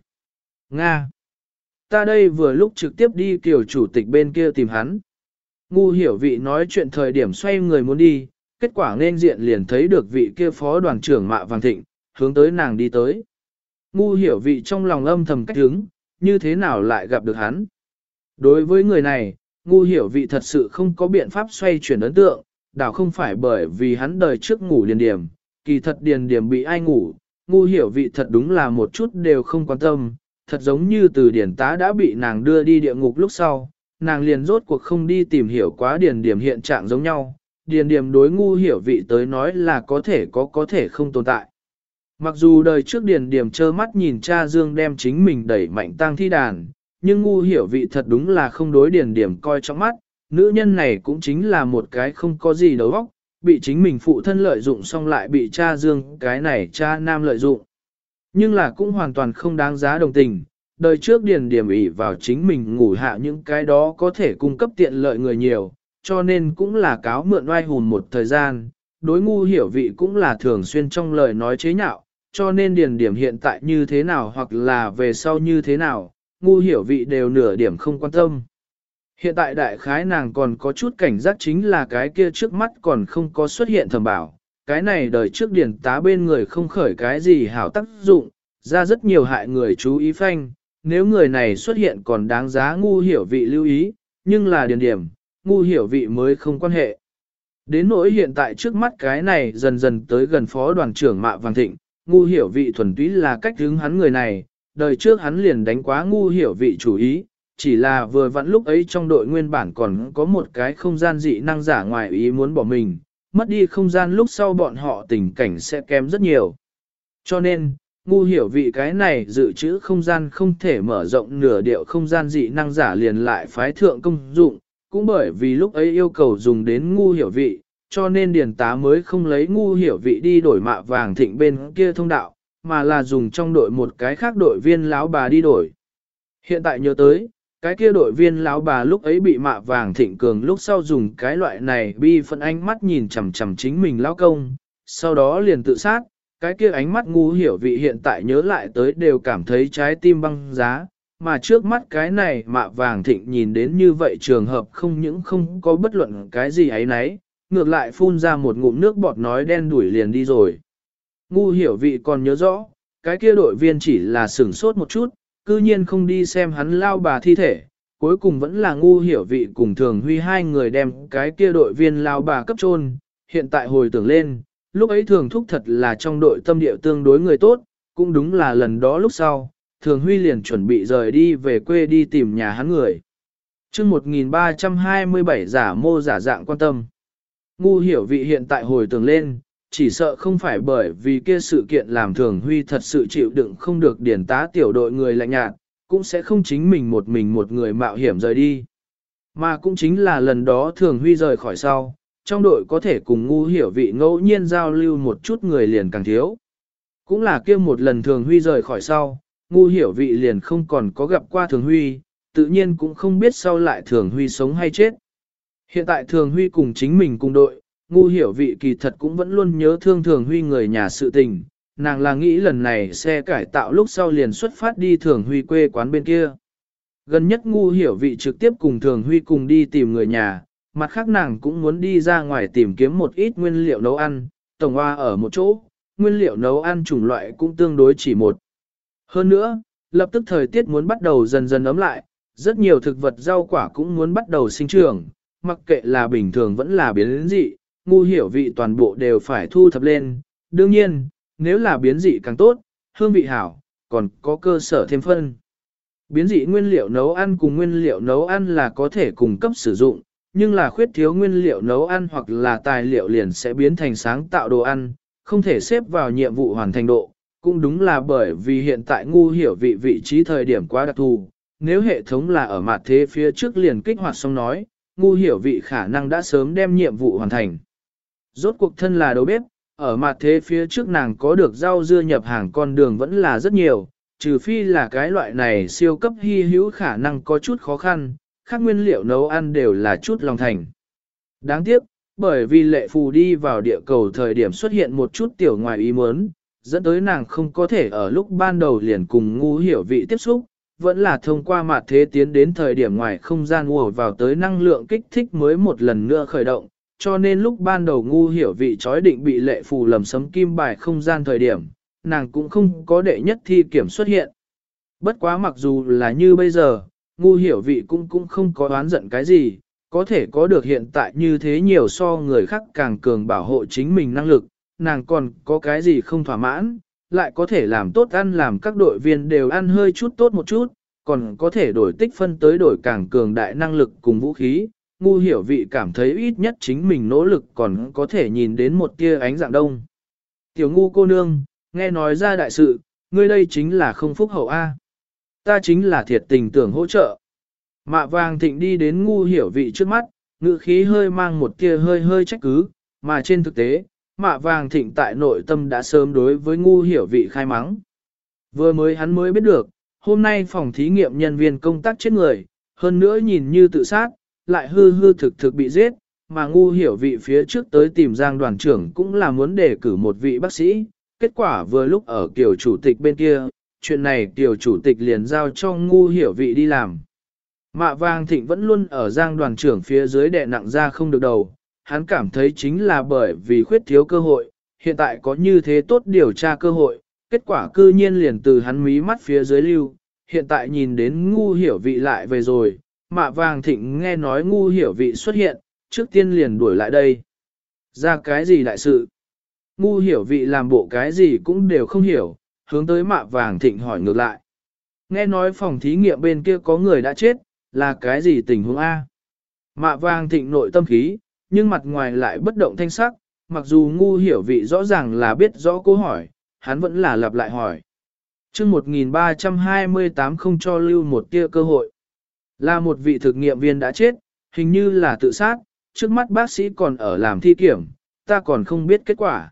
Nga! ta đây vừa lúc trực tiếp đi kiểu chủ tịch bên kia tìm hắn. Ngu hiểu vị nói chuyện thời điểm xoay người muốn đi, kết quả nên diện liền thấy được vị kia phó đoàn trưởng mạ vàng thịnh, hướng tới nàng đi tới. Ngu hiểu vị trong lòng âm thầm cách hướng, như thế nào lại gặp được hắn. Đối với người này, ngu hiểu vị thật sự không có biện pháp xoay chuyển ấn tượng, đảo không phải bởi vì hắn đời trước ngủ điền điểm, kỳ thật điền điểm bị ai ngủ, ngu hiểu vị thật đúng là một chút đều không quan tâm, thật giống như từ điển tá đã bị nàng đưa đi địa ngục lúc sau, nàng liền rốt cuộc không đi tìm hiểu quá điền điểm hiện trạng giống nhau, điền điểm đối ngu hiểu vị tới nói là có thể có có thể không tồn tại. Mặc dù đời trước điền điểm trơ mắt nhìn cha Dương đem chính mình đẩy mạnh tăng thi đàn, nhưng ngu hiểu vị thật đúng là không đối điền điểm coi trong mắt, nữ nhân này cũng chính là một cái không có gì đầu óc, bị chính mình phụ thân lợi dụng xong lại bị cha Dương cái này cha nam lợi dụng. Nhưng là cũng hoàn toàn không đáng giá đồng tình, đời trước điền điểm ỷ vào chính mình ngủ hạ những cái đó có thể cung cấp tiện lợi người nhiều, cho nên cũng là cáo mượn oai hùn một thời gian, đối ngu hiểu vị cũng là thường xuyên trong lời nói chế nhạo, cho nên điền điểm hiện tại như thế nào hoặc là về sau như thế nào, ngu hiểu vị đều nửa điểm không quan tâm. Hiện tại đại khái nàng còn có chút cảnh giác chính là cái kia trước mắt còn không có xuất hiện thầm bảo, cái này đời trước điển tá bên người không khởi cái gì hảo tác dụng, ra rất nhiều hại người chú ý phanh, nếu người này xuất hiện còn đáng giá ngu hiểu vị lưu ý, nhưng là điển điểm, ngu hiểu vị mới không quan hệ. Đến nỗi hiện tại trước mắt cái này dần dần tới gần phó đoàn trưởng Mạ Vàng Thịnh, ngu hiểu vị thuần túy là cách hướng hắn người này, đời trước hắn liền đánh quá ngu hiểu vị chủ ý, chỉ là vừa vặn lúc ấy trong đội nguyên bản còn có một cái không gian dị năng giả ngoài ý muốn bỏ mình, mất đi không gian lúc sau bọn họ tình cảnh sẽ kém rất nhiều. Cho nên, ngu hiểu vị cái này dự trữ không gian không thể mở rộng nửa điệu không gian dị năng giả liền lại phái thượng công dụng, cũng bởi vì lúc ấy yêu cầu dùng đến ngu hiểu vị, cho nên điền tá mới không lấy ngu hiểu vị đi đổi mạ vàng thịnh bên kia thông đạo, mà là dùng trong đội một cái khác đội viên lão bà đi đổi. Hiện tại nhớ tới, cái kia đội viên lão bà lúc ấy bị mạ vàng thịnh cường lúc sau dùng cái loại này bi phân ánh mắt nhìn chằm chằm chính mình lão công, sau đó liền tự sát, cái kia ánh mắt ngu hiểu vị hiện tại nhớ lại tới đều cảm thấy trái tim băng giá, mà trước mắt cái này mạ vàng thịnh nhìn đến như vậy trường hợp không những không có bất luận cái gì ấy nấy, ngược lại phun ra một ngụm nước bọt nói đen đuổi liền đi rồi. Ngu hiểu vị còn nhớ rõ, cái kia đội viên chỉ là sửng sốt một chút, cư nhiên không đi xem hắn lao bà thi thể, cuối cùng vẫn là ngu hiểu vị cùng thường huy hai người đem cái kia đội viên lao bà cấp trôn, hiện tại hồi tưởng lên, lúc ấy thường thúc thật là trong đội tâm địa tương đối người tốt, cũng đúng là lần đó lúc sau, thường huy liền chuẩn bị rời đi về quê đi tìm nhà hắn người. chương 1327 giả mô giả dạng quan tâm. Ngu hiểu vị hiện tại hồi tưởng lên, chỉ sợ không phải bởi vì kia sự kiện làm thường huy thật sự chịu đựng không được điển tá tiểu đội người lạnh nhạt, cũng sẽ không chính mình một mình một người mạo hiểm rời đi. Mà cũng chính là lần đó thường huy rời khỏi sau, trong đội có thể cùng ngu hiểu vị ngẫu nhiên giao lưu một chút người liền càng thiếu. Cũng là kia một lần thường huy rời khỏi sau, ngu hiểu vị liền không còn có gặp qua thường huy, tự nhiên cũng không biết sau lại thường huy sống hay chết. Hiện tại thường huy cùng chính mình cùng đội, ngu hiểu vị kỳ thật cũng vẫn luôn nhớ thương thường huy người nhà sự tình, nàng là nghĩ lần này xe cải tạo lúc sau liền xuất phát đi thường huy quê quán bên kia. Gần nhất ngu hiểu vị trực tiếp cùng thường huy cùng đi tìm người nhà, mặt khác nàng cũng muốn đi ra ngoài tìm kiếm một ít nguyên liệu nấu ăn, tổng hoa ở một chỗ, nguyên liệu nấu ăn chủng loại cũng tương đối chỉ một. Hơn nữa, lập tức thời tiết muốn bắt đầu dần dần ấm lại, rất nhiều thực vật rau quả cũng muốn bắt đầu sinh trưởng, mặc kệ là bình thường vẫn là biến dị, ngu hiểu vị toàn bộ đều phải thu thập lên. Đương nhiên, nếu là biến dị càng tốt, hương vị hảo, còn có cơ sở thêm phân. Biến dị nguyên liệu nấu ăn cùng nguyên liệu nấu ăn là có thể cung cấp sử dụng, nhưng là khuyết thiếu nguyên liệu nấu ăn hoặc là tài liệu liền sẽ biến thành sáng tạo đồ ăn, không thể xếp vào nhiệm vụ hoàn thành độ. Cũng đúng là bởi vì hiện tại ngu hiểu vị vị trí thời điểm quá đặc thù, nếu hệ thống là ở mặt thế phía trước liền kích hoạt xong nói, ngu hiểu vị khả năng đã sớm đem nhiệm vụ hoàn thành. Rốt cuộc thân là đầu bếp, ở mặt thế phía trước nàng có được rau dưa nhập hàng con đường vẫn là rất nhiều, trừ phi là cái loại này siêu cấp hy hữu khả năng có chút khó khăn, khác nguyên liệu nấu ăn đều là chút lòng thành. Đáng tiếc, bởi vì lệ phù đi vào địa cầu thời điểm xuất hiện một chút tiểu ngoài ý muốn, dẫn tới nàng không có thể ở lúc ban đầu liền cùng ngu hiểu vị tiếp xúc, vẫn là thông qua mặt thế tiến đến thời điểm ngoài không gian ùa vào tới năng lượng kích thích mới một lần nữa khởi động, cho nên lúc ban đầu ngu hiểu vị chói định bị lệ phù lầm sấm kim bài không gian thời điểm, nàng cũng không có đệ nhất thi kiểm xuất hiện. Bất quá mặc dù là như bây giờ, ngu hiểu vị cũng cũng không có oán giận cái gì, có thể có được hiện tại như thế nhiều so người khác càng cường bảo hộ chính mình năng lực, nàng còn có cái gì không thỏa mãn, lại có thể làm tốt ăn làm các đội viên đều ăn hơi chút tốt một chút, còn có thể đổi tích phân tới đổi càng cường đại năng lực cùng vũ khí. Ngu hiểu vị cảm thấy ít nhất chính mình nỗ lực còn có thể nhìn đến một tia ánh dạng đông. Tiểu ngu cô nương, nghe nói ra đại sự, ngươi đây chính là không phúc hậu A. Ta chính là thiệt tình tưởng hỗ trợ. Mạ vàng thịnh đi đến ngu hiểu vị trước mắt, ngữ khí hơi mang một tia hơi hơi trách cứ, mà trên thực tế, mạ vàng thịnh tại nội tâm đã sớm đối với ngu hiểu vị khai mắng. Vừa mới hắn mới biết được, hôm nay phòng thí nghiệm nhân viên công tác chết người, hơn nữa nhìn như tự sát, lại hư hư thực thực bị giết, mà ngu hiểu vị phía trước tới tìm giang đoàn trưởng cũng là muốn đề cử một vị bác sĩ, kết quả vừa lúc ở kiểu chủ tịch bên kia, chuyện này tiểu chủ tịch liền giao cho ngu hiểu vị đi làm. Mạ vàng thịnh vẫn luôn ở giang đoàn trưởng phía dưới đè nặng ra không được đầu, hắn cảm thấy chính là bởi vì khuyết thiếu cơ hội, hiện tại có như thế tốt điều tra cơ hội, kết quả cư nhiên liền từ hắn mí mắt phía dưới lưu, hiện tại nhìn đến ngu hiểu vị lại về rồi, mạ vàng thịnh nghe nói ngu hiểu vị xuất hiện, trước tiên liền đuổi lại đây. Ra cái gì đại sự? Ngu hiểu vị làm bộ cái gì cũng đều không hiểu, hướng tới mạ vàng thịnh hỏi ngược lại. Nghe nói phòng thí nghiệm bên kia có người đã chết, là cái gì tình huống A? Mạ vàng thịnh nội tâm khí, nhưng mặt ngoài lại bất động thanh sắc, mặc dù ngu hiểu vị rõ ràng là biết rõ câu hỏi, hắn vẫn là lặp lại hỏi. chương 1328 không cho lưu một tia cơ hội. Là một vị thực nghiệm viên đã chết, hình như là tự sát, trước mắt bác sĩ còn ở làm thi kiểm, ta còn không biết kết quả.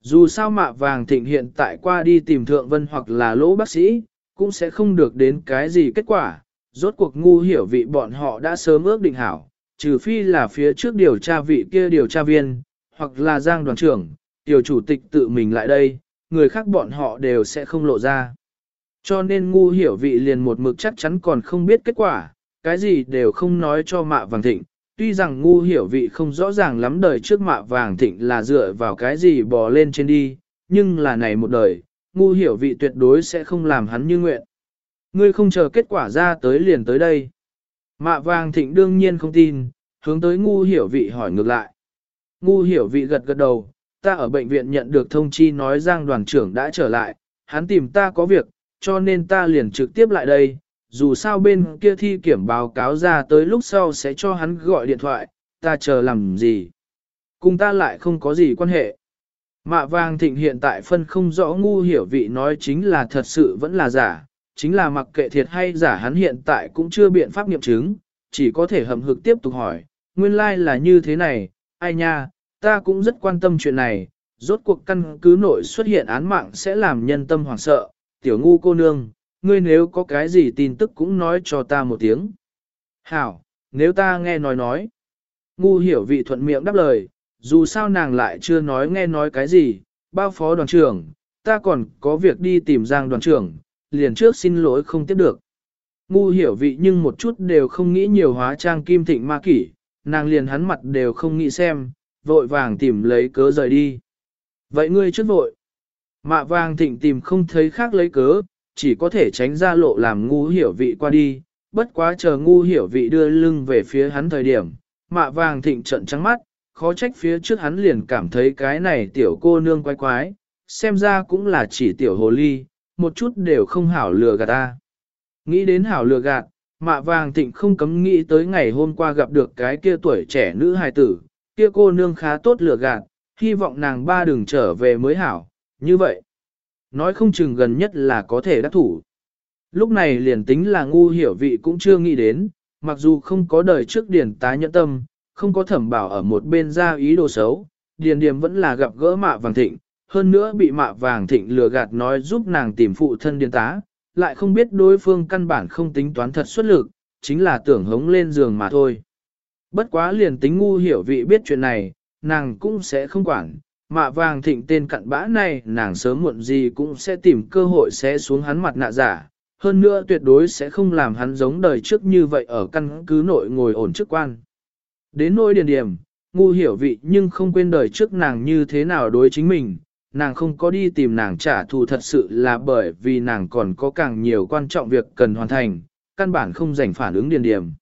Dù sao mạ vàng thịnh hiện tại qua đi tìm thượng vân hoặc là lỗ bác sĩ, cũng sẽ không được đến cái gì kết quả, rốt cuộc ngu hiểu vị bọn họ đã sớm ước định hảo, trừ phi là phía trước điều tra vị kia điều tra viên, hoặc là giang đoàn trưởng, tiểu chủ tịch tự mình lại đây, người khác bọn họ đều sẽ không lộ ra. Cho nên ngu hiểu vị liền một mực chắc chắn còn không biết kết quả, cái gì đều không nói cho mạ vàng thịnh. Tuy rằng ngu hiểu vị không rõ ràng lắm đời trước mạ vàng thịnh là dựa vào cái gì bò lên trên đi, nhưng là này một đời, ngu hiểu vị tuyệt đối sẽ không làm hắn như nguyện. Ngươi không chờ kết quả ra tới liền tới đây. Mạ vàng thịnh đương nhiên không tin, hướng tới ngu hiểu vị hỏi ngược lại. Ngu hiểu vị gật gật đầu, ta ở bệnh viện nhận được thông chi nói Giang đoàn trưởng đã trở lại, hắn tìm ta có việc, cho nên ta liền trực tiếp lại đây, dù sao bên kia thi kiểm báo cáo ra tới lúc sau sẽ cho hắn gọi điện thoại, ta chờ làm gì. Cùng ta lại không có gì quan hệ. Mạ vàng thịnh hiện tại phân không rõ ngu hiểu vị nói chính là thật sự vẫn là giả, chính là mặc kệ thiệt hay giả hắn hiện tại cũng chưa biện pháp nghiệm chứng, chỉ có thể hầm hực tiếp tục hỏi, nguyên lai like là như thế này, ai nha, ta cũng rất quan tâm chuyện này, rốt cuộc căn cứ nội xuất hiện án mạng sẽ làm nhân tâm hoảng sợ, tiểu ngu cô nương, ngươi nếu có cái gì tin tức cũng nói cho ta một tiếng. Hảo, nếu ta nghe nói nói, ngu hiểu vị thuận miệng đáp lời, dù sao nàng lại chưa nói nghe nói cái gì, bao phó đoàn trưởng, ta còn có việc đi tìm giang đoàn trưởng, liền trước xin lỗi không tiếp được. Ngu hiểu vị nhưng một chút đều không nghĩ nhiều hóa trang kim thịnh ma kỷ, nàng liền hắn mặt đều không nghĩ xem, vội vàng tìm lấy cớ rời đi. Vậy ngươi trước vội. Mạ vàng thịnh tìm không thấy khác lấy cớ, chỉ có thể tránh ra lộ làm ngu hiểu vị qua đi, bất quá chờ ngu hiểu vị đưa lưng về phía hắn thời điểm. Mạ vàng thịnh trận trắng mắt, khó trách phía trước hắn liền cảm thấy cái này tiểu cô nương quái quái, xem ra cũng là chỉ tiểu hồ ly, một chút đều không hảo lừa gạt ta. Nghĩ đến hảo lừa gạt, mạ vàng thịnh không cấm nghĩ tới ngày hôm qua gặp được cái kia tuổi trẻ nữ hài tử, kia cô nương khá tốt lừa gạt, hy vọng nàng ba đừng trở về mới hảo, như vậy. Nói không chừng gần nhất là có thể đắc thủ. Lúc này liền tính là ngu hiểu vị cũng chưa nghĩ đến, mặc dù không có đời trước điển tá nhẫn tâm, không có thẩm bảo ở một bên ra ý đồ xấu, điền điềm vẫn là gặp gỡ mạ vàng thịnh, hơn nữa bị mạ vàng thịnh lừa gạt nói giúp nàng tìm phụ thân điền tá, lại không biết đối phương căn bản không tính toán thật xuất lực, chính là tưởng hống lên giường mà thôi. Bất quá liền tính ngu hiểu vị biết chuyện này, nàng cũng sẽ không quản, mạ vàng thịnh tên cặn bã này nàng sớm muộn gì cũng sẽ tìm cơ hội sẽ xuống hắn mặt nạ giả, hơn nữa tuyệt đối sẽ không làm hắn giống đời trước như vậy ở căn cứ nội ngồi ổn chức quan. Đến nỗi điền điểm, ngu hiểu vị nhưng không quên đời trước nàng như thế nào đối chính mình, nàng không có đi tìm nàng trả thù thật sự là bởi vì nàng còn có càng nhiều quan trọng việc cần hoàn thành, căn bản không dành phản ứng điền điểm.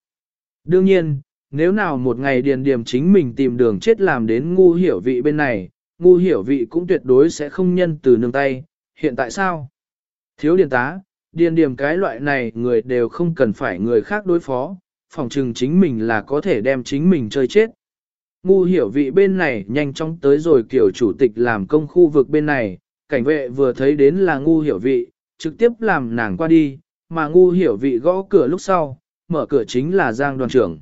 Đương nhiên, nếu nào một ngày điền điểm chính mình tìm đường chết làm đến ngu hiểu vị bên này, ngu hiểu vị cũng tuyệt đối sẽ không nhân từ nương tay, hiện tại sao? Thiếu điền tá, điền điểm cái loại này người đều không cần phải người khác đối phó, phòng trừng chính mình là có thể đem chính mình chơi chết. Ngu hiểu vị bên này nhanh chóng tới rồi kiểu chủ tịch làm công khu vực bên này, cảnh vệ vừa thấy đến là ngu hiểu vị, trực tiếp làm nàng qua đi, mà ngu hiểu vị gõ cửa lúc sau, mở cửa chính là Giang đoàn trưởng.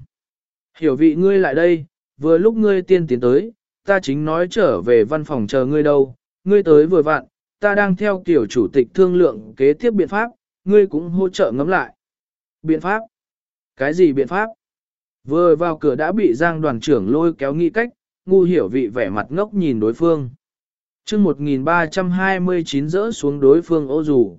Hiểu vị ngươi lại đây, vừa lúc ngươi tiên tiến tới, ta chính nói trở về văn phòng chờ ngươi đâu, ngươi tới vừa vặn, ta đang theo kiểu chủ tịch thương lượng kế tiếp biện pháp, ngươi cũng hỗ trợ ngẫm lại. Biện pháp? Cái gì biện pháp? Vừa vào cửa đã bị Giang đoàn trưởng lôi kéo nghi cách, ngu hiểu vị vẻ mặt ngốc nhìn đối phương. chương 1329 rỡ xuống đối phương ô dù.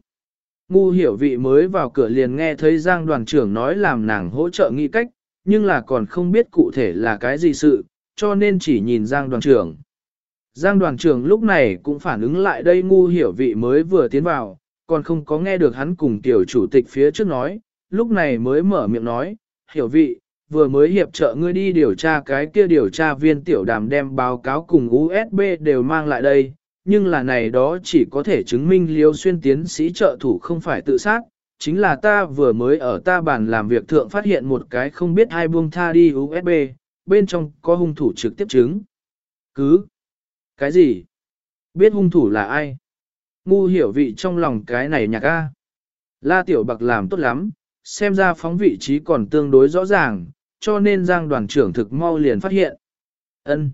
Ngu hiểu vị mới vào cửa liền nghe thấy Giang đoàn trưởng nói làm nàng hỗ trợ nghi cách, nhưng là còn không biết cụ thể là cái gì sự, cho nên chỉ nhìn Giang đoàn trưởng. Giang đoàn trưởng lúc này cũng phản ứng lại đây ngu hiểu vị mới vừa tiến vào, còn không có nghe được hắn cùng tiểu chủ tịch phía trước nói, lúc này mới mở miệng nói, hiểu vị, vừa mới hiệp trợ ngươi đi điều tra cái kia điều tra viên tiểu đàm đem báo cáo cùng USB đều mang lại đây, nhưng là này đó chỉ có thể chứng minh liêu xuyên tiến sĩ trợ thủ không phải tự sát, chính là ta vừa mới ở ta bàn làm việc thượng phát hiện một cái không biết ai buông tha đi USB, bên trong có hung thủ trực tiếp chứng. Cứ? Cái gì? Biết hung thủ là ai? Ngu hiểu vị trong lòng cái này nhạc a. La tiểu bạc làm tốt lắm, xem ra phóng vị trí còn tương đối rõ ràng, cho nên Giang đoàn trưởng thực mau liền phát hiện. ân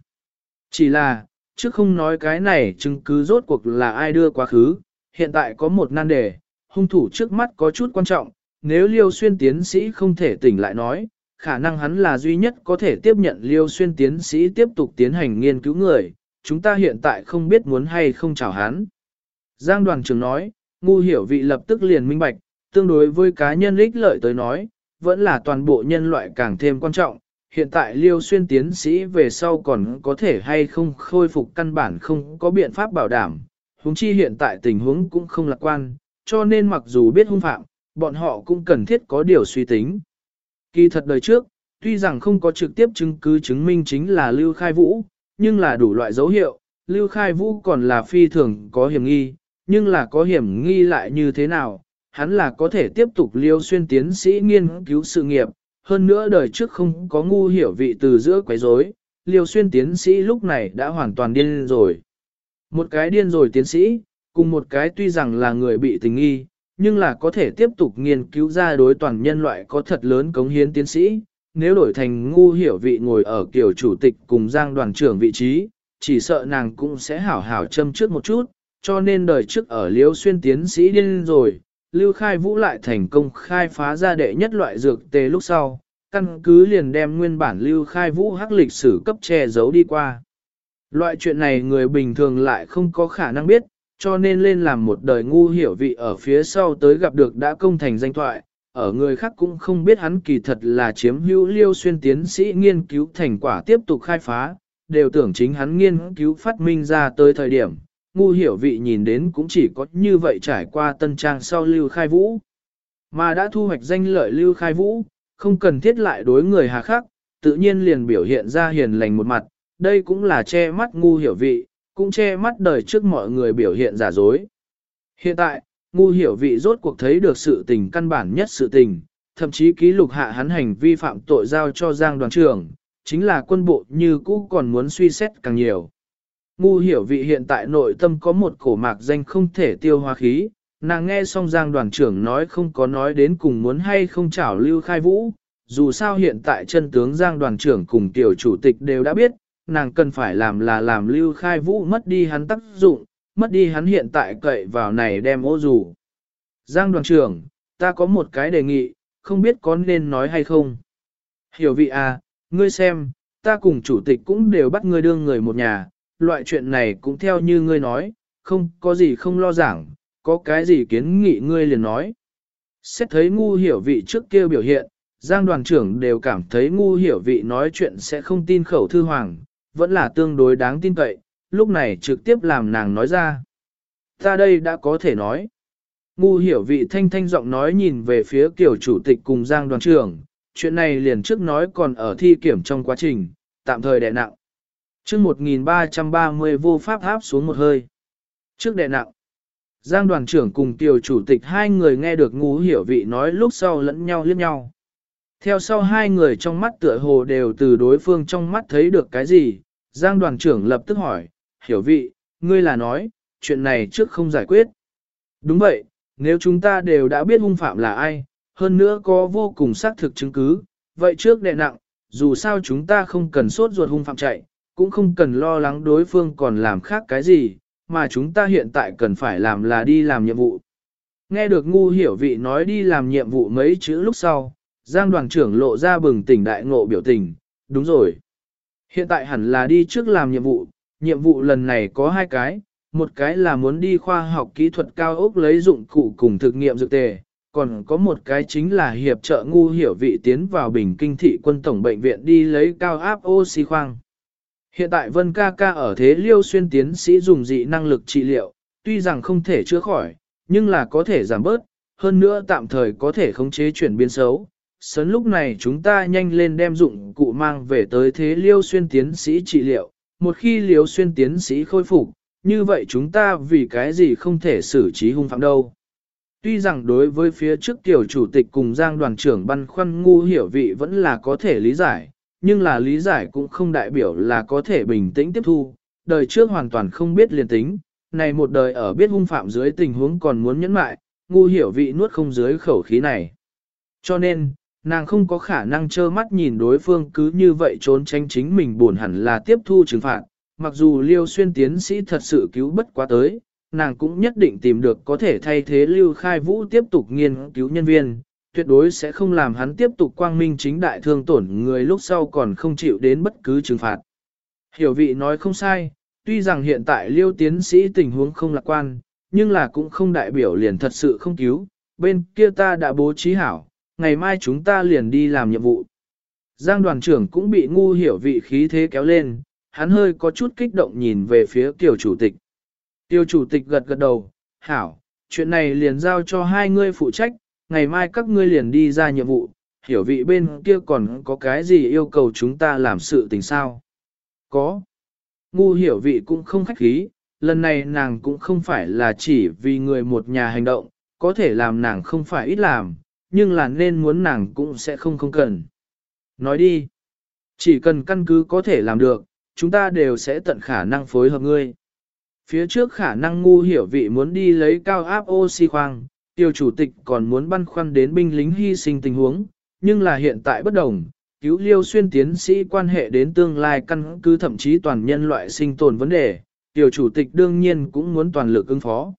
Chỉ là, chứ không nói cái này chứng cứ rốt cuộc là ai đưa quá khứ, hiện tại có một nan đề, hung thủ trước mắt có chút quan trọng, nếu Liêu Xuyên tiến sĩ không thể tỉnh lại nói, khả năng hắn là duy nhất có thể tiếp nhận Liêu Xuyên tiến sĩ tiếp tục tiến hành nghiên cứu người, chúng ta hiện tại không biết muốn hay không chào hắn. Giang đoàn trưởng nói, ngu hiểu vị lập tức liền minh bạch, tương đối với cá nhân ích lợi tới nói, vẫn là toàn bộ nhân loại càng thêm quan trọng. Hiện tại liêu xuyên tiến sĩ về sau còn có thể hay không khôi phục căn bản không có biện pháp bảo đảm. Húng chi hiện tại tình huống cũng không lạc quan, cho nên mặc dù biết hung phạm, bọn họ cũng cần thiết có điều suy tính. Kỳ thật đời trước, tuy rằng không có trực tiếp chứng cứ chứng minh chính là Lưu Khai Vũ, nhưng là đủ loại dấu hiệu, Lưu Khai Vũ còn là phi thường có hiểm nghi, nhưng là có hiểm nghi lại như thế nào, hắn là có thể tiếp tục liêu xuyên tiến sĩ nghiên cứu sự nghiệp, hơn nữa đời trước không có ngu hiểu vị từ giữa quấy rối, liêu xuyên tiến sĩ lúc này đã hoàn toàn điên rồi. Một cái điên rồi tiến sĩ, cùng một cái tuy rằng là người bị tình nghi, nhưng là có thể tiếp tục nghiên cứu ra đối toàn nhân loại có thật lớn cống hiến tiến sĩ, nếu đổi thành ngu hiểu vị ngồi ở kiểu chủ tịch cùng giang đoàn trưởng vị trí, chỉ sợ nàng cũng sẽ hảo hảo châm trước một chút, cho nên đời trước ở liêu xuyên tiến sĩ điên rồi, Lưu Khai Vũ lại thành công khai phá ra đệ nhất loại dược tê lúc sau, căn cứ liền đem nguyên bản Lưu Khai Vũ hắc lịch sử cấp che giấu đi qua. Loại chuyện này người bình thường lại không có khả năng biết, cho nên lên làm một đời ngu hiểu vị ở phía sau tới gặp được đã công thành danh thoại, ở người khác cũng không biết hắn kỳ thật là chiếm hữu liêu xuyên tiến sĩ nghiên cứu thành quả tiếp tục khai phá, đều tưởng chính hắn nghiên cứu phát minh ra tới thời điểm, ngu hiểu vị nhìn đến cũng chỉ có như vậy trải qua tân trang sau lưu khai vũ. Mà đã thu hoạch danh lợi lưu khai vũ, không cần thiết lại đối người hà khắc, tự nhiên liền biểu hiện ra hiền lành một mặt, đây cũng là che mắt ngu hiểu vị, cũng che mắt đời trước mọi người biểu hiện giả dối. Hiện tại, ngu hiểu vị rốt cuộc thấy được sự tình căn bản nhất sự tình, thậm chí ký lục hạ hắn hành vi phạm tội giao cho Giang đoàn trưởng, chính là quân bộ như cũ còn muốn suy xét càng nhiều. Ngu hiểu vị hiện tại nội tâm có một cổ mạc danh không thể tiêu hóa khí, nàng nghe xong giang đoàn trưởng nói không có nói đến cùng muốn hay không trảo lưu khai vũ, dù sao hiện tại chân tướng giang đoàn trưởng cùng tiểu chủ tịch đều đã biết, nàng cần phải làm là làm lưu khai vũ mất đi hắn tác dụng, mất đi hắn hiện tại cậy vào này đem ô dù. Giang đoàn trưởng, ta có một cái đề nghị, không biết có nên nói hay không. Hiểu vị à, ngươi xem, ta cùng chủ tịch cũng đều bắt ngươi đương người một nhà, loại chuyện này cũng theo như ngươi nói, không có gì không lo giảng, có cái gì kiến nghị ngươi liền nói. Xét thấy ngu hiểu vị trước kia biểu hiện, Giang đoàn trưởng đều cảm thấy ngu hiểu vị nói chuyện sẽ không tin khẩu thư hoàng, vẫn là tương đối đáng tin cậy, lúc này trực tiếp làm nàng nói ra. Ta đây đã có thể nói. Ngu hiểu vị thanh thanh giọng nói nhìn về phía kiểu chủ tịch cùng Giang đoàn trưởng, chuyện này liền trước nói còn ở thi kiểm trong quá trình, tạm thời đè nặng. Trước 1330 vô pháp áp xuống một hơi. Trước đè nặng. Giang đoàn trưởng cùng tiểu chủ tịch hai người nghe được ngu hiểu vị nói lúc sau lẫn nhau liếc nhau. Theo sau hai người trong mắt tựa hồ đều từ đối phương trong mắt thấy được cái gì, Giang đoàn trưởng lập tức hỏi, hiểu vị, ngươi là nói, chuyện này trước không giải quyết. Đúng vậy, nếu chúng ta đều đã biết hung phạm là ai, hơn nữa có vô cùng xác thực chứng cứ, vậy trước đệ nặng, dù sao chúng ta không cần sốt ruột hung phạm chạy, cũng không cần lo lắng đối phương còn làm khác cái gì, mà chúng ta hiện tại cần phải làm là đi làm nhiệm vụ. Nghe được ngu hiểu vị nói đi làm nhiệm vụ mấy chữ lúc sau, Giang đoàn trưởng lộ ra bừng tỉnh đại ngộ biểu tình, đúng rồi. Hiện tại hẳn là đi trước làm nhiệm vụ, nhiệm vụ lần này có hai cái, một cái là muốn đi khoa học kỹ thuật cao ốc lấy dụng cụ cùng thực nghiệm dược tề, còn có một cái chính là hiệp trợ ngu hiểu vị tiến vào bình kinh thị quân tổng bệnh viện đi lấy cao áp oxy khoang. Hiện tại Vân ca ca ở thế liêu xuyên tiến sĩ dùng dị năng lực trị liệu, tuy rằng không thể chữa khỏi, nhưng là có thể giảm bớt, hơn nữa tạm thời có thể khống chế chuyển biến xấu. Sớn lúc này chúng ta nhanh lên đem dụng cụ mang về tới thế liêu xuyên tiến sĩ trị liệu, một khi liêu xuyên tiến sĩ khôi phục, như vậy chúng ta vì cái gì không thể xử trí hung phạm đâu. Tuy rằng đối với phía trước tiểu chủ tịch cùng giang đoàn trưởng băn khoăn ngu hiểu vị vẫn là có thể lý giải, nhưng là lý giải cũng không đại biểu là có thể bình tĩnh tiếp thu, đời trước hoàn toàn không biết liền tính, này một đời ở biết hung phạm dưới tình huống còn muốn nhẫn mại, ngu hiểu vị nuốt không dưới khẩu khí này. Cho nên, nàng không có khả năng trơ mắt nhìn đối phương cứ như vậy trốn tránh chính mình buồn hẳn là tiếp thu trừng phạt, mặc dù liêu xuyên tiến sĩ thật sự cứu bất quá tới, nàng cũng nhất định tìm được có thể thay thế lưu khai vũ tiếp tục nghiên cứu nhân viên, tuyệt đối sẽ không làm hắn tiếp tục quang minh chính đại thương tổn người lúc sau còn không chịu đến bất cứ trừng phạt. Hiểu vị nói không sai, tuy rằng hiện tại liêu tiến sĩ tình huống không lạc quan, nhưng là cũng không đại biểu liền thật sự không cứu, bên kia ta đã bố trí hảo, ngày mai chúng ta liền đi làm nhiệm vụ. Giang đoàn trưởng cũng bị ngu hiểu vị khí thế kéo lên, hắn hơi có chút kích động nhìn về phía tiểu chủ tịch. Tiêu chủ tịch gật gật đầu, hảo, chuyện này liền giao cho hai ngươi phụ trách, ngày mai các ngươi liền đi ra nhiệm vụ, hiểu vị bên kia còn có cái gì yêu cầu chúng ta làm sự tình sao? Có. Ngu hiểu vị cũng không khách khí, lần này nàng cũng không phải là chỉ vì người một nhà hành động, có thể làm nàng không phải ít làm, nhưng là nên muốn nàng cũng sẽ không không cần. Nói đi. Chỉ cần căn cứ có thể làm được, chúng ta đều sẽ tận khả năng phối hợp ngươi. Phía trước khả năng ngu hiểu vị muốn đi lấy cao áp oxy khoang, tiêu chủ tịch còn muốn băn khoăn đến binh lính hy sinh tình huống, nhưng là hiện tại bất đồng, cứu liêu xuyên tiến sĩ quan hệ đến tương lai căn cứ thậm chí toàn nhân loại sinh tồn vấn đề, tiêu chủ tịch đương nhiên cũng muốn toàn lực ứng phó.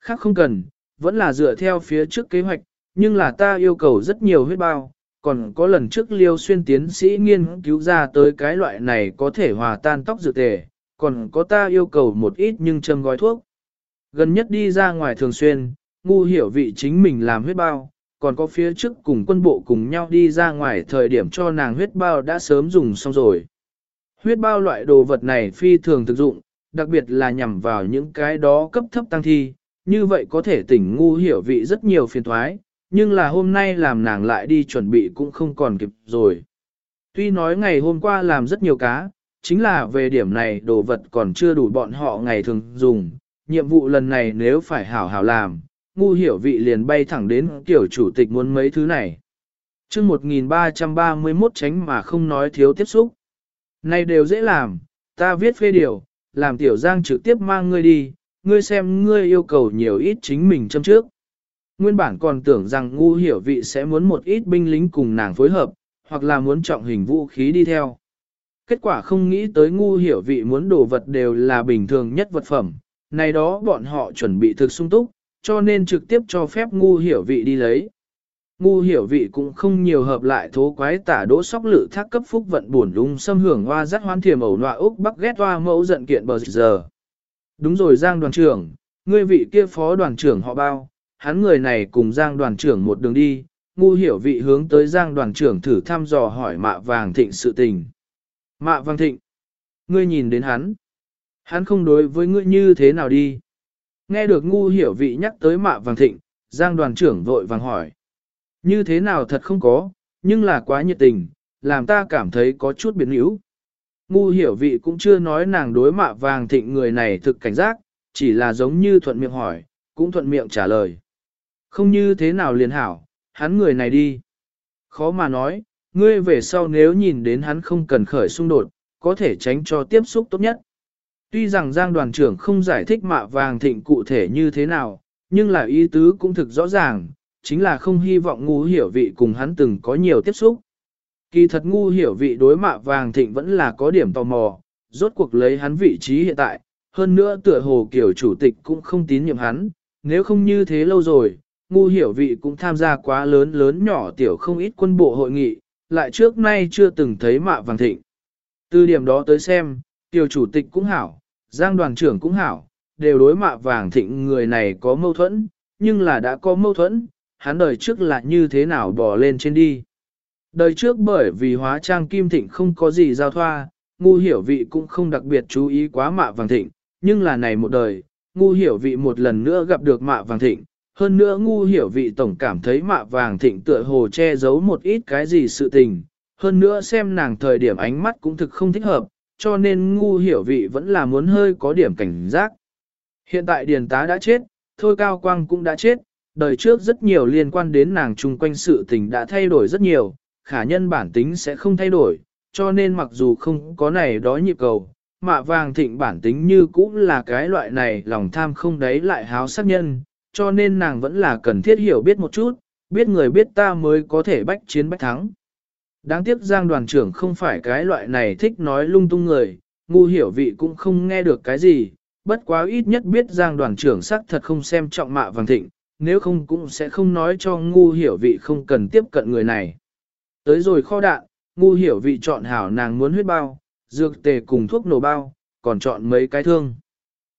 Khác không cần, vẫn là dựa theo phía trước kế hoạch, nhưng là ta yêu cầu rất nhiều huyết bao, còn có lần trước liêu xuyên tiến sĩ nghiên cứu ra tới cái loại này có thể hòa tan tóc dược tề, còn có ta yêu cầu một ít nhưng châm gói thuốc. Gần nhất đi ra ngoài thường xuyên, ngu hiểu vị chính mình làm huyết bao, còn có phía trước cùng quân bộ cùng nhau đi ra ngoài thời điểm cho nàng huyết bao đã sớm dùng xong rồi. Huyết bao loại đồ vật này phi thường thực dụng, đặc biệt là nhằm vào những cái đó cấp thấp tăng thi, như vậy có thể tỉnh ngu hiểu vị rất nhiều phiền thoái, nhưng là hôm nay làm nàng lại đi chuẩn bị cũng không còn kịp rồi. Tuy nói ngày hôm qua làm rất nhiều cá, chính là về điểm này đồ vật còn chưa đủ bọn họ ngày thường dùng, nhiệm vụ lần này nếu phải hảo hảo làm, ngu hiểu vị liền bay thẳng đến kiểu chủ tịch muốn mấy thứ này. chương 1331 tránh mà không nói thiếu tiếp xúc. Này đều dễ làm, ta viết phê điều, làm tiểu giang trực tiếp mang ngươi đi, ngươi xem ngươi yêu cầu nhiều ít chính mình châm trước. Nguyên bản còn tưởng rằng ngu hiểu vị sẽ muốn một ít binh lính cùng nàng phối hợp, hoặc là muốn trọng hình vũ khí đi theo. Kết quả không nghĩ tới ngu hiểu vị muốn đồ vật đều là bình thường nhất vật phẩm, này đó bọn họ chuẩn bị thực sung túc, cho nên trực tiếp cho phép ngu hiểu vị đi lấy. Ngu hiểu vị cũng không nhiều hợp lại thố quái tả đỗ sóc lự thác cấp phúc vận buồn lung xâm hưởng hoa rất hoan thiềm ẩu nọa Úc Bắc ghét hoa mẫu giận kiện bờ giờ. Đúng rồi Giang đoàn trưởng, ngươi vị kia phó đoàn trưởng họ bao, hắn người này cùng Giang đoàn trưởng một đường đi, ngu hiểu vị hướng tới Giang đoàn trưởng thử thăm dò hỏi mạ vàng thịnh sự tình. Mạ vàng thịnh, ngươi nhìn đến hắn. Hắn không đối với ngươi như thế nào đi. Nghe được ngu hiểu vị nhắc tới mạ vàng thịnh, Giang đoàn trưởng vội vàng hỏi. Như thế nào thật không có, nhưng là quá nhiệt tình, làm ta cảm thấy có chút biến yếu. Ngu hiểu vị cũng chưa nói nàng đối mạ vàng thịnh người này thực cảnh giác, chỉ là giống như thuận miệng hỏi, cũng thuận miệng trả lời. Không như thế nào liền hảo, hắn người này đi. Khó mà nói, ngươi về sau nếu nhìn đến hắn không cần khởi xung đột, có thể tránh cho tiếp xúc tốt nhất. Tuy rằng Giang đoàn trưởng không giải thích mạ vàng thịnh cụ thể như thế nào, nhưng là ý tứ cũng thực rõ ràng, chính là không hy vọng ngu hiểu vị cùng hắn từng có nhiều tiếp xúc. Kỳ thật ngu hiểu vị đối mạ vàng thịnh vẫn là có điểm tò mò, rốt cuộc lấy hắn vị trí hiện tại, hơn nữa tựa hồ kiểu chủ tịch cũng không tín nhiệm hắn, nếu không như thế lâu rồi, ngu hiểu vị cũng tham gia quá lớn lớn nhỏ tiểu không ít quân bộ hội nghị, lại trước nay chưa từng thấy mạ vàng thịnh. Từ điểm đó tới xem, tiểu chủ tịch cũng hảo, giang đoàn trưởng cũng hảo, đều đối mạ vàng thịnh người này có mâu thuẫn, nhưng là đã có mâu thuẫn, hắn đời trước là như thế nào bỏ lên trên đi. Đời trước bởi vì hóa trang kim thịnh không có gì giao thoa, ngu hiểu vị cũng không đặc biệt chú ý quá mạ vàng thịnh, nhưng là này một đời, ngu hiểu vị một lần nữa gặp được mạ vàng thịnh, hơn nữa ngu hiểu vị tổng cảm thấy mạ vàng thịnh tựa hồ che giấu một ít cái gì sự tình, hơn nữa xem nàng thời điểm ánh mắt cũng thực không thích hợp, cho nên ngu hiểu vị vẫn là muốn hơi có điểm cảnh giác. Hiện tại điền tá đã chết, thôi cao quang cũng đã chết, đời trước rất nhiều liên quan đến nàng chung quanh sự tình đã thay đổi rất nhiều, khả nhân bản tính sẽ không thay đổi, cho nên mặc dù không có này đó nhịp cầu, mạ vàng thịnh bản tính như cũ là cái loại này lòng tham không đấy lại háo sắc nhân, cho nên nàng vẫn là cần thiết hiểu biết một chút, biết người biết ta mới có thể bách chiến bách thắng. Đáng tiếc Giang đoàn trưởng không phải cái loại này thích nói lung tung người, ngu hiểu vị cũng không nghe được cái gì, bất quá ít nhất biết Giang đoàn trưởng sắc thật không xem trọng mạ vàng thịnh, nếu không cũng sẽ không nói cho ngu hiểu vị không cần tiếp cận người này. Tới rồi kho đạn, ngu hiểu vị chọn hảo nàng muốn huyết bao, dược tề cùng thuốc nổ bao, còn chọn mấy cái thương.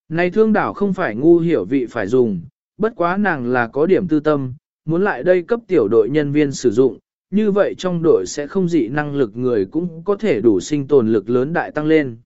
Này thương đảo không phải ngu hiểu vị phải dùng, bất quá nàng là có điểm tư tâm, muốn lại đây cấp tiểu đội nhân viên sử dụng, như vậy trong đội sẽ không dị năng lực người cũng có thể đủ sinh tồn lực lớn đại tăng lên.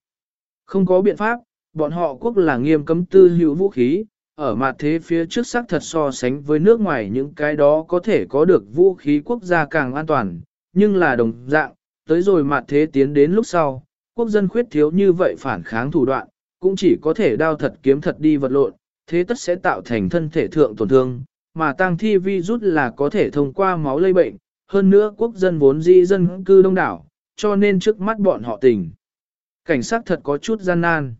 Không có biện pháp, bọn họ quốc là nghiêm cấm tư hữu vũ khí, ở mặt thế phía trước xác thật so sánh với nước ngoài những cái đó có thể có được vũ khí quốc gia càng an toàn, nhưng là đồng dạng, tới rồi mặt thế tiến đến lúc sau, quốc dân khuyết thiếu như vậy phản kháng thủ đoạn, cũng chỉ có thể đao thật kiếm thật đi vật lộn, thế tất sẽ tạo thành thân thể thượng tổn thương, mà tăng thi vi rút là có thể thông qua máu lây bệnh, hơn nữa quốc dân vốn dĩ dân cư đông đảo, cho nên trước mắt bọn họ tình. Cảnh sát thật có chút gian nan.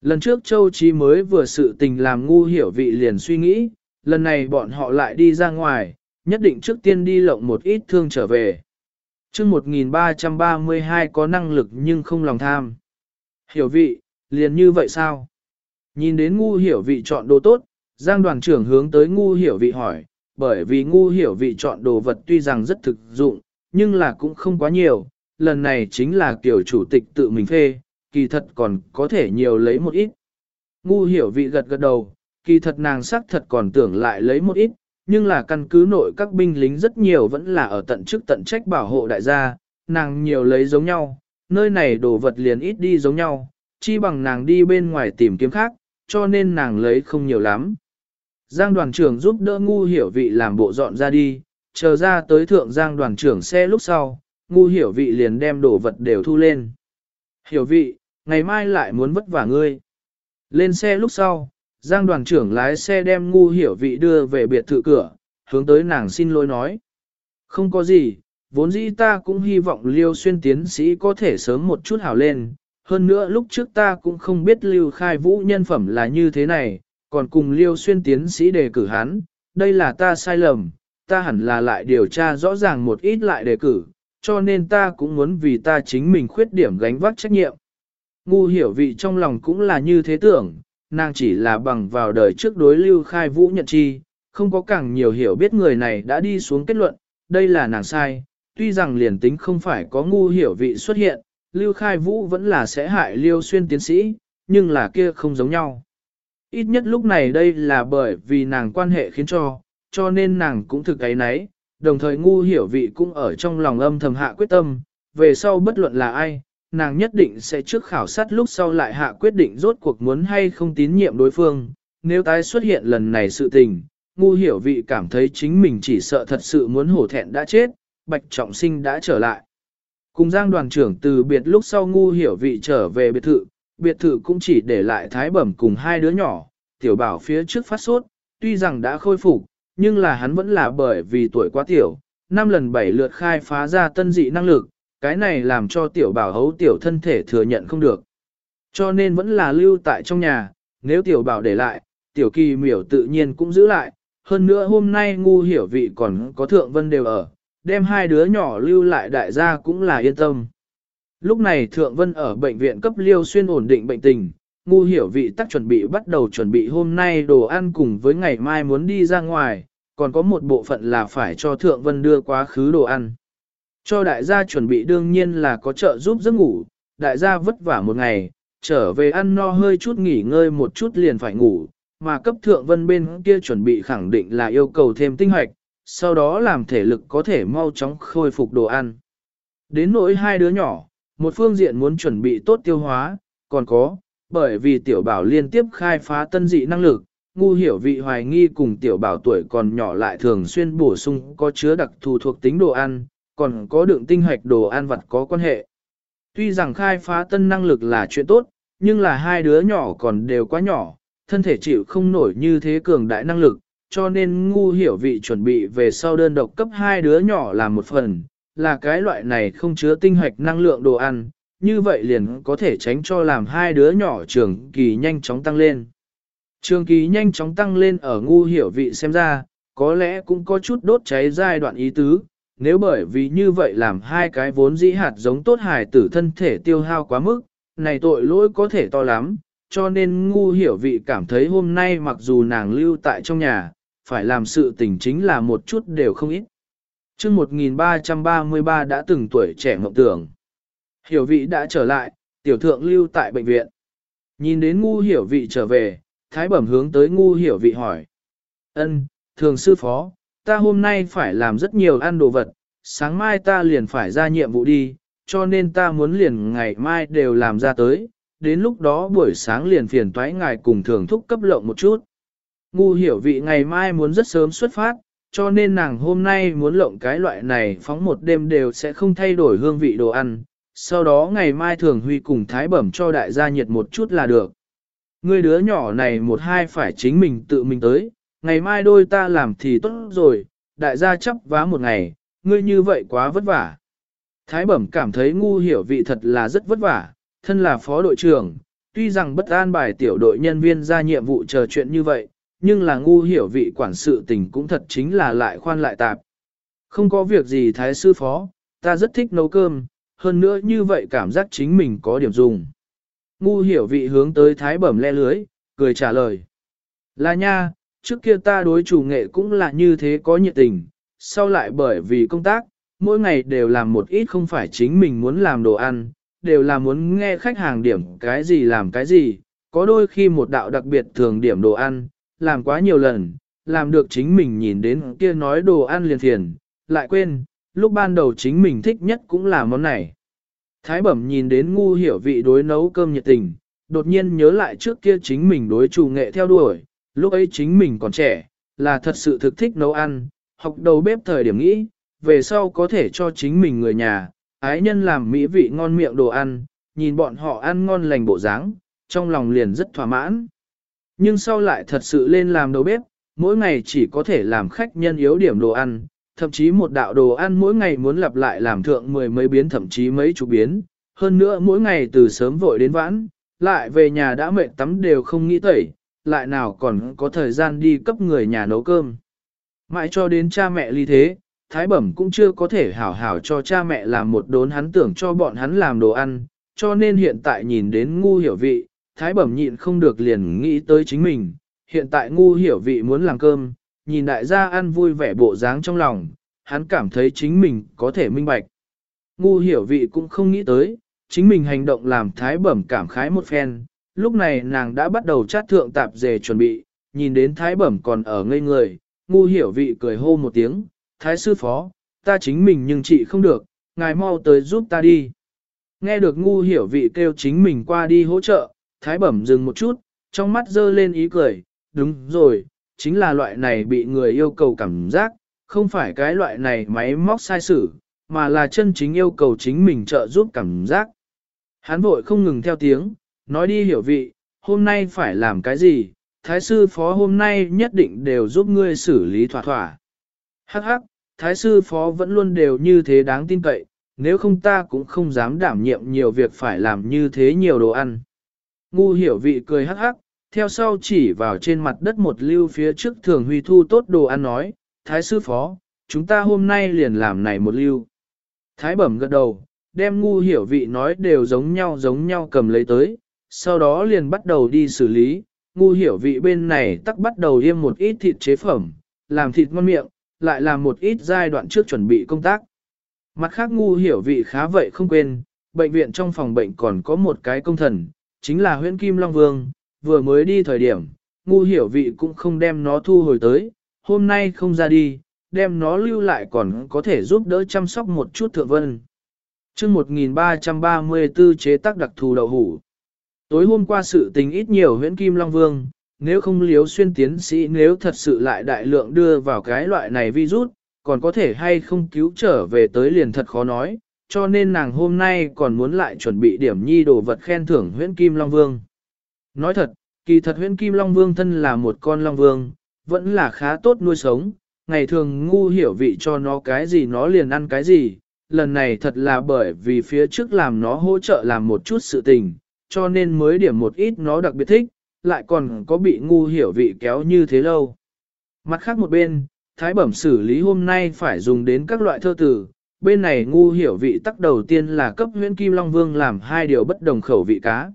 Lần trước Châu Chí mới vừa sự tình làm ngu hiểu vị liền suy nghĩ, lần này bọn họ lại đi ra ngoài, nhất định trước tiên đi lộng một ít thương trở về chương 1332 có năng lực nhưng không lòng tham. Hiểu vị, liền như vậy sao? Nhìn đến ngu hiểu vị chọn đồ tốt, Giang đoàn trưởng hướng tới ngu hiểu vị hỏi, bởi vì ngu hiểu vị chọn đồ vật tuy rằng rất thực dụng, nhưng là cũng không quá nhiều, lần này chính là kiểu chủ tịch tự mình phê, kỳ thật còn có thể nhiều lấy một ít. Ngu hiểu vị gật gật đầu, kỳ thật nàng sắc thật còn tưởng lại lấy một ít, nhưng là căn cứ nội các binh lính rất nhiều vẫn là ở tận chức tận trách bảo hộ đại gia, nàng nhiều lấy giống nhau, nơi này đồ vật liền ít đi giống nhau, chi bằng nàng đi bên ngoài tìm kiếm khác, cho nên nàng lấy không nhiều lắm. Giang đoàn trưởng giúp đỡ ngu hiểu vị làm bộ dọn ra đi, chờ ra tới thượng giang đoàn trưởng xe lúc sau, ngu hiểu vị liền đem đồ vật đều thu lên. Hiểu vị, ngày mai lại muốn vất vả ngươi. Lên xe lúc sau, Giang đoàn trưởng lái xe đem ngu hiểu vị đưa về biệt thự cửa, hướng tới nàng xin lỗi nói. Không có gì, vốn dĩ ta cũng hy vọng liêu xuyên tiến sĩ có thể sớm một chút hảo lên. Hơn nữa lúc trước ta cũng không biết lưu khai vũ nhân phẩm là như thế này, còn cùng liêu xuyên tiến sĩ đề cử hắn, đây là ta sai lầm, ta hẳn là lại điều tra rõ ràng một ít lại đề cử, cho nên ta cũng muốn vì ta chính mình khuyết điểm gánh vác trách nhiệm. Ngu hiểu vị trong lòng cũng là như thế tưởng, nàng chỉ là bằng vào đời trước đối lưu khai vũ nhận chi, không có càng nhiều hiểu biết người này đã đi xuống kết luận, đây là nàng sai, tuy rằng liền tính không phải có ngu hiểu vị xuất hiện, lưu khai vũ vẫn là sẽ hại liêu xuyên tiến sĩ, nhưng là kia không giống nhau. Ít nhất lúc này đây là bởi vì nàng quan hệ khiến cho, cho nên nàng cũng thực ấy nấy, đồng thời ngu hiểu vị cũng ở trong lòng âm thầm hạ quyết tâm, về sau bất luận là ai, nàng nhất định sẽ trước khảo sát lúc sau lại hạ quyết định rốt cuộc muốn hay không tín nhiệm đối phương. Nếu tái xuất hiện lần này sự tình, ngu hiểu vị cảm thấy chính mình chỉ sợ thật sự muốn hổ thẹn đã chết, bạch trọng sinh đã trở lại. Cùng giang đoàn trưởng từ biệt lúc sau ngu hiểu vị trở về biệt thự, biệt thự cũng chỉ để lại thái bẩm cùng hai đứa nhỏ, tiểu bảo phía trước phát sốt, tuy rằng đã khôi phục, nhưng là hắn vẫn là bởi vì tuổi quá tiểu, năm lần bảy lượt khai phá ra tân dị năng lực, cái này làm cho tiểu bảo hấu tiểu thân thể thừa nhận không được. Cho nên vẫn là lưu tại trong nhà, nếu tiểu bảo để lại, tiểu kỳ miểu tự nhiên cũng giữ lại, hơn nữa hôm nay ngu hiểu vị còn có thượng vân đều ở, đem hai đứa nhỏ lưu lại đại gia cũng là yên tâm. Lúc này thượng vân ở bệnh viện cấp liêu xuyên ổn định bệnh tình, ngu hiểu vị tắc chuẩn bị bắt đầu chuẩn bị hôm nay đồ ăn cùng với ngày mai muốn đi ra ngoài, còn có một bộ phận là phải cho thượng vân đưa quá khứ đồ ăn. Cho đại gia chuẩn bị đương nhiên là có trợ giúp giấc ngủ, đại gia vất vả một ngày, trở về ăn no hơi chút nghỉ ngơi một chút liền phải ngủ, mà cấp thượng vân bên kia chuẩn bị khẳng định là yêu cầu thêm tinh hoạch, sau đó làm thể lực có thể mau chóng khôi phục đồ ăn. Đến nỗi hai đứa nhỏ, một phương diện muốn chuẩn bị tốt tiêu hóa, còn có, bởi vì tiểu bảo liên tiếp khai phá tân dị năng lực, ngu hiểu vị hoài nghi cùng tiểu bảo tuổi còn nhỏ lại thường xuyên bổ sung có chứa đặc thù thuộc tính đồ ăn, còn có đựng tinh hoạch đồ ăn vật có quan hệ. Tuy rằng khai phá tân năng lực là chuyện tốt, nhưng là hai đứa nhỏ còn đều quá nhỏ, thân thể chịu không nổi như thế cường đại năng lực, cho nên ngu hiểu vị chuẩn bị về sau đơn độc cấp hai đứa nhỏ làm một phần, là cái loại này không chứa tinh hoạch năng lượng đồ ăn, như vậy liền có thể tránh cho làm hai đứa nhỏ trường kỳ nhanh chóng tăng lên. Trường kỳ nhanh chóng tăng lên ở ngu hiểu vị xem ra, có lẽ cũng có chút đốt cháy giai đoạn ý tứ, nếu bởi vì như vậy làm hai cái vốn dĩ hạt giống tốt hài tử thân thể tiêu hao quá mức, này tội lỗi có thể to lắm, cho nên ngu hiểu vị cảm thấy hôm nay mặc dù nàng lưu tại trong nhà, phải làm sự tình chính là một chút đều không ít. chương 1333 đã từng tuổi trẻ mộng tưởng. Hiểu vị đã trở lại, tiểu thượng lưu tại bệnh viện. Nhìn đến ngu hiểu vị trở về, thái bẩm hướng tới ngu hiểu vị hỏi. ân thường sư phó, ta hôm nay phải làm rất nhiều ăn đồ vật, sáng mai ta liền phải ra nhiệm vụ đi, cho nên ta muốn liền ngày mai đều làm ra tới, đến lúc đó buổi sáng liền phiền toái ngài cùng thường thúc cấp lộng một chút. Ngu hiểu vị ngày mai muốn rất sớm xuất phát, cho nên nàng hôm nay muốn lộng cái loại này phóng một đêm đều sẽ không thay đổi hương vị đồ ăn, sau đó ngày mai thường huy cùng thái bẩm cho đại gia nhiệt một chút là được. Người đứa nhỏ này một hai phải chính mình tự mình tới, ngày mai đôi ta làm thì tốt rồi, đại gia chấp vá một ngày, ngươi như vậy quá vất vả. Thái bẩm cảm thấy ngu hiểu vị thật là rất vất vả, thân là phó đội trưởng, tuy rằng bất an bài tiểu đội nhân viên ra nhiệm vụ chờ chuyện như vậy, nhưng là ngu hiểu vị quản sự tình cũng thật chính là lại khoan lại tạp. Không có việc gì thái sư phó, ta rất thích nấu cơm, hơn nữa như vậy cảm giác chính mình có điểm dùng. Ngu hiểu vị hướng tới thái bẩm le lưới, cười trả lời. Là nha, trước kia ta đối chủ nghệ cũng là như thế có nhiệt tình, sau lại bởi vì công tác, mỗi ngày đều làm một ít không phải chính mình muốn làm đồ ăn, đều là muốn nghe khách hàng điểm cái gì làm cái gì, có đôi khi một đạo đặc biệt thường điểm đồ ăn, làm quá nhiều lần, làm được chính mình nhìn đến kia nói đồ ăn liền thiền, lại quên, lúc ban đầu chính mình thích nhất cũng là món này. Thái bẩm nhìn đến ngu hiểu vị đối nấu cơm nhiệt tình, đột nhiên nhớ lại trước kia chính mình đối chủ nghệ theo đuổi, lúc ấy chính mình còn trẻ, là thật sự thực thích nấu ăn, học đầu bếp thời điểm nghĩ, về sau có thể cho chính mình người nhà, ái nhân làm mỹ vị ngon miệng đồ ăn, nhìn bọn họ ăn ngon lành bộ dáng, trong lòng liền rất thỏa mãn. Nhưng sau lại thật sự lên làm đầu bếp, mỗi ngày chỉ có thể làm khách nhân yếu điểm đồ ăn, thậm chí một đạo đồ ăn mỗi ngày muốn lặp lại làm thượng mười mấy biến thậm chí mấy chục biến, hơn nữa mỗi ngày từ sớm vội đến vãn, lại về nhà đã mệt tắm đều không nghĩ tẩy, lại nào còn có thời gian đi cấp người nhà nấu cơm. Mãi cho đến cha mẹ ly thế, Thái Bẩm cũng chưa có thể hảo hảo cho cha mẹ làm một đốn hắn tưởng cho bọn hắn làm đồ ăn, cho nên hiện tại nhìn đến ngu hiểu vị, Thái Bẩm nhịn không được liền nghĩ tới chính mình, hiện tại ngu hiểu vị muốn làm cơm, nhìn đại gia ăn vui vẻ bộ dáng trong lòng, hắn cảm thấy chính mình có thể minh bạch. Ngu hiểu vị cũng không nghĩ tới, chính mình hành động làm Thái Bẩm cảm khái một phen, lúc này nàng đã bắt đầu chát thượng tạp dề chuẩn bị, nhìn đến thái bẩm còn ở ngây người, ngu hiểu vị cười hô một tiếng, thái sư phó, ta chính mình nhưng chị không được, ngài mau tới giúp ta đi. Nghe được ngu hiểu vị kêu chính mình qua đi hỗ trợ, thái bẩm dừng một chút, trong mắt dơ lên ý cười, đúng rồi, chính là loại này bị người yêu cầu cảm giác, không phải cái loại này máy móc sai sử, mà là chân chính yêu cầu chính mình trợ giúp cảm giác. Hắn vội không ngừng theo tiếng, nói đi hiểu vị, hôm nay phải làm cái gì, thái sư phó hôm nay nhất định đều giúp ngươi xử lý thỏa thỏa. Hắc hắc, thái sư phó vẫn luôn đều như thế đáng tin cậy, nếu không ta cũng không dám đảm nhiệm nhiều việc phải làm như thế nhiều đồ ăn. Ngu hiểu vị cười hắc hắc, theo sau chỉ vào trên mặt đất một lưu phía trước thường huy thu tốt đồ ăn nói, Thái sư phó, chúng ta hôm nay liền làm này một lưu. Thái bẩm gật đầu, đem ngu hiểu vị nói đều giống nhau giống nhau cầm lấy tới, sau đó liền bắt đầu đi xử lý, ngu hiểu vị bên này tắc bắt đầu yêm một ít thịt chế phẩm, làm thịt ngon miệng, lại làm một ít giai đoạn trước chuẩn bị công tác. Mặt khác ngu hiểu vị khá vậy không quên, bệnh viện trong phòng bệnh còn có một cái công thần, chính là Huyễn Kim Long Vương, vừa mới đi thời điểm, ngu hiểu vị cũng không đem nó thu hồi tới, hôm nay không ra đi, đem nó lưu lại còn có thể giúp đỡ chăm sóc một chút thượng vân. chương 1334 chế tác đặc thù đậu hủ. Tối hôm qua sự tình ít nhiều Huyễn Kim Long Vương, nếu không liếu xuyên tiến sĩ nếu thật sự lại đại lượng đưa vào cái loại này virus, còn có thể hay không cứu trở về tới liền thật khó nói, cho nên nàng hôm nay còn muốn lại chuẩn bị điểm nhi đồ vật khen thưởng huyễn Kim Long Vương. Nói thật, kỳ thật huyễn Kim Long Vương thân là một con Long Vương, vẫn là khá tốt nuôi sống, ngày thường ngu hiểu vị cho nó cái gì nó liền ăn cái gì, lần này thật là bởi vì phía trước làm nó hỗ trợ làm một chút sự tình, cho nên mới điểm một ít nó đặc biệt thích, lại còn có bị ngu hiểu vị kéo như thế lâu. Mặt khác một bên, thái bẩm xử lý hôm nay phải dùng đến các loại thơ tử, bên này ngu hiểu vị tắc đầu tiên là cấp Nguyễn Kim Long Vương làm hai điều bất đồng khẩu vị cá.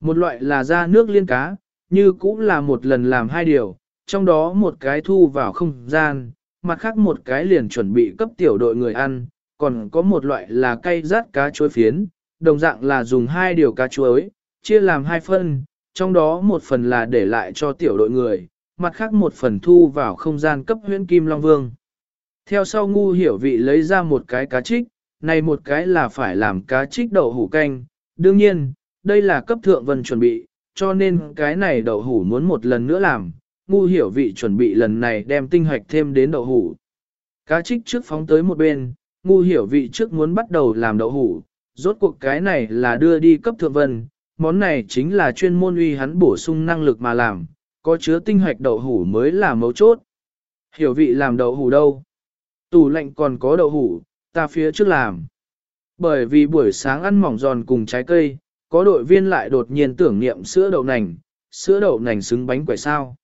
Một loại là ra nước liên cá, như cũng là một lần làm hai điều, trong đó một cái thu vào không gian, mặt khác một cái liền chuẩn bị cấp tiểu đội người ăn, còn có một loại là cây rát cá chuối phiến, đồng dạng là dùng hai điều cá chuối, chia làm hai phần, trong đó một phần là để lại cho tiểu đội người, mặt khác một phần thu vào không gian cấp huyễn Kim Long Vương. Theo sau ngu hiểu vị lấy ra một cái cá trích, này một cái là phải làm cá trích đậu hủ canh, đương nhiên, đây là cấp thượng vân chuẩn bị, cho nên cái này đậu hủ muốn một lần nữa làm, ngu hiểu vị chuẩn bị lần này đem tinh hoạch thêm đến đậu hủ. Cá trích trước phóng tới một bên, ngu hiểu vị trước muốn bắt đầu làm đậu hủ, rốt cuộc cái này là đưa đi cấp thượng vân, món này chính là chuyên môn uy hắn bổ sung năng lực mà làm, có chứa tinh hoạch đậu hủ mới là mấu chốt. Hiểu vị làm đậu hủ đâu? Tủ lạnh còn có đậu hủ, ta phía trước làm. Bởi vì buổi sáng ăn mỏng giòn cùng trái cây, có đội viên lại đột nhiên tưởng niệm sữa đậu nành, sữa đậu nành xứng bánh quẩy sao.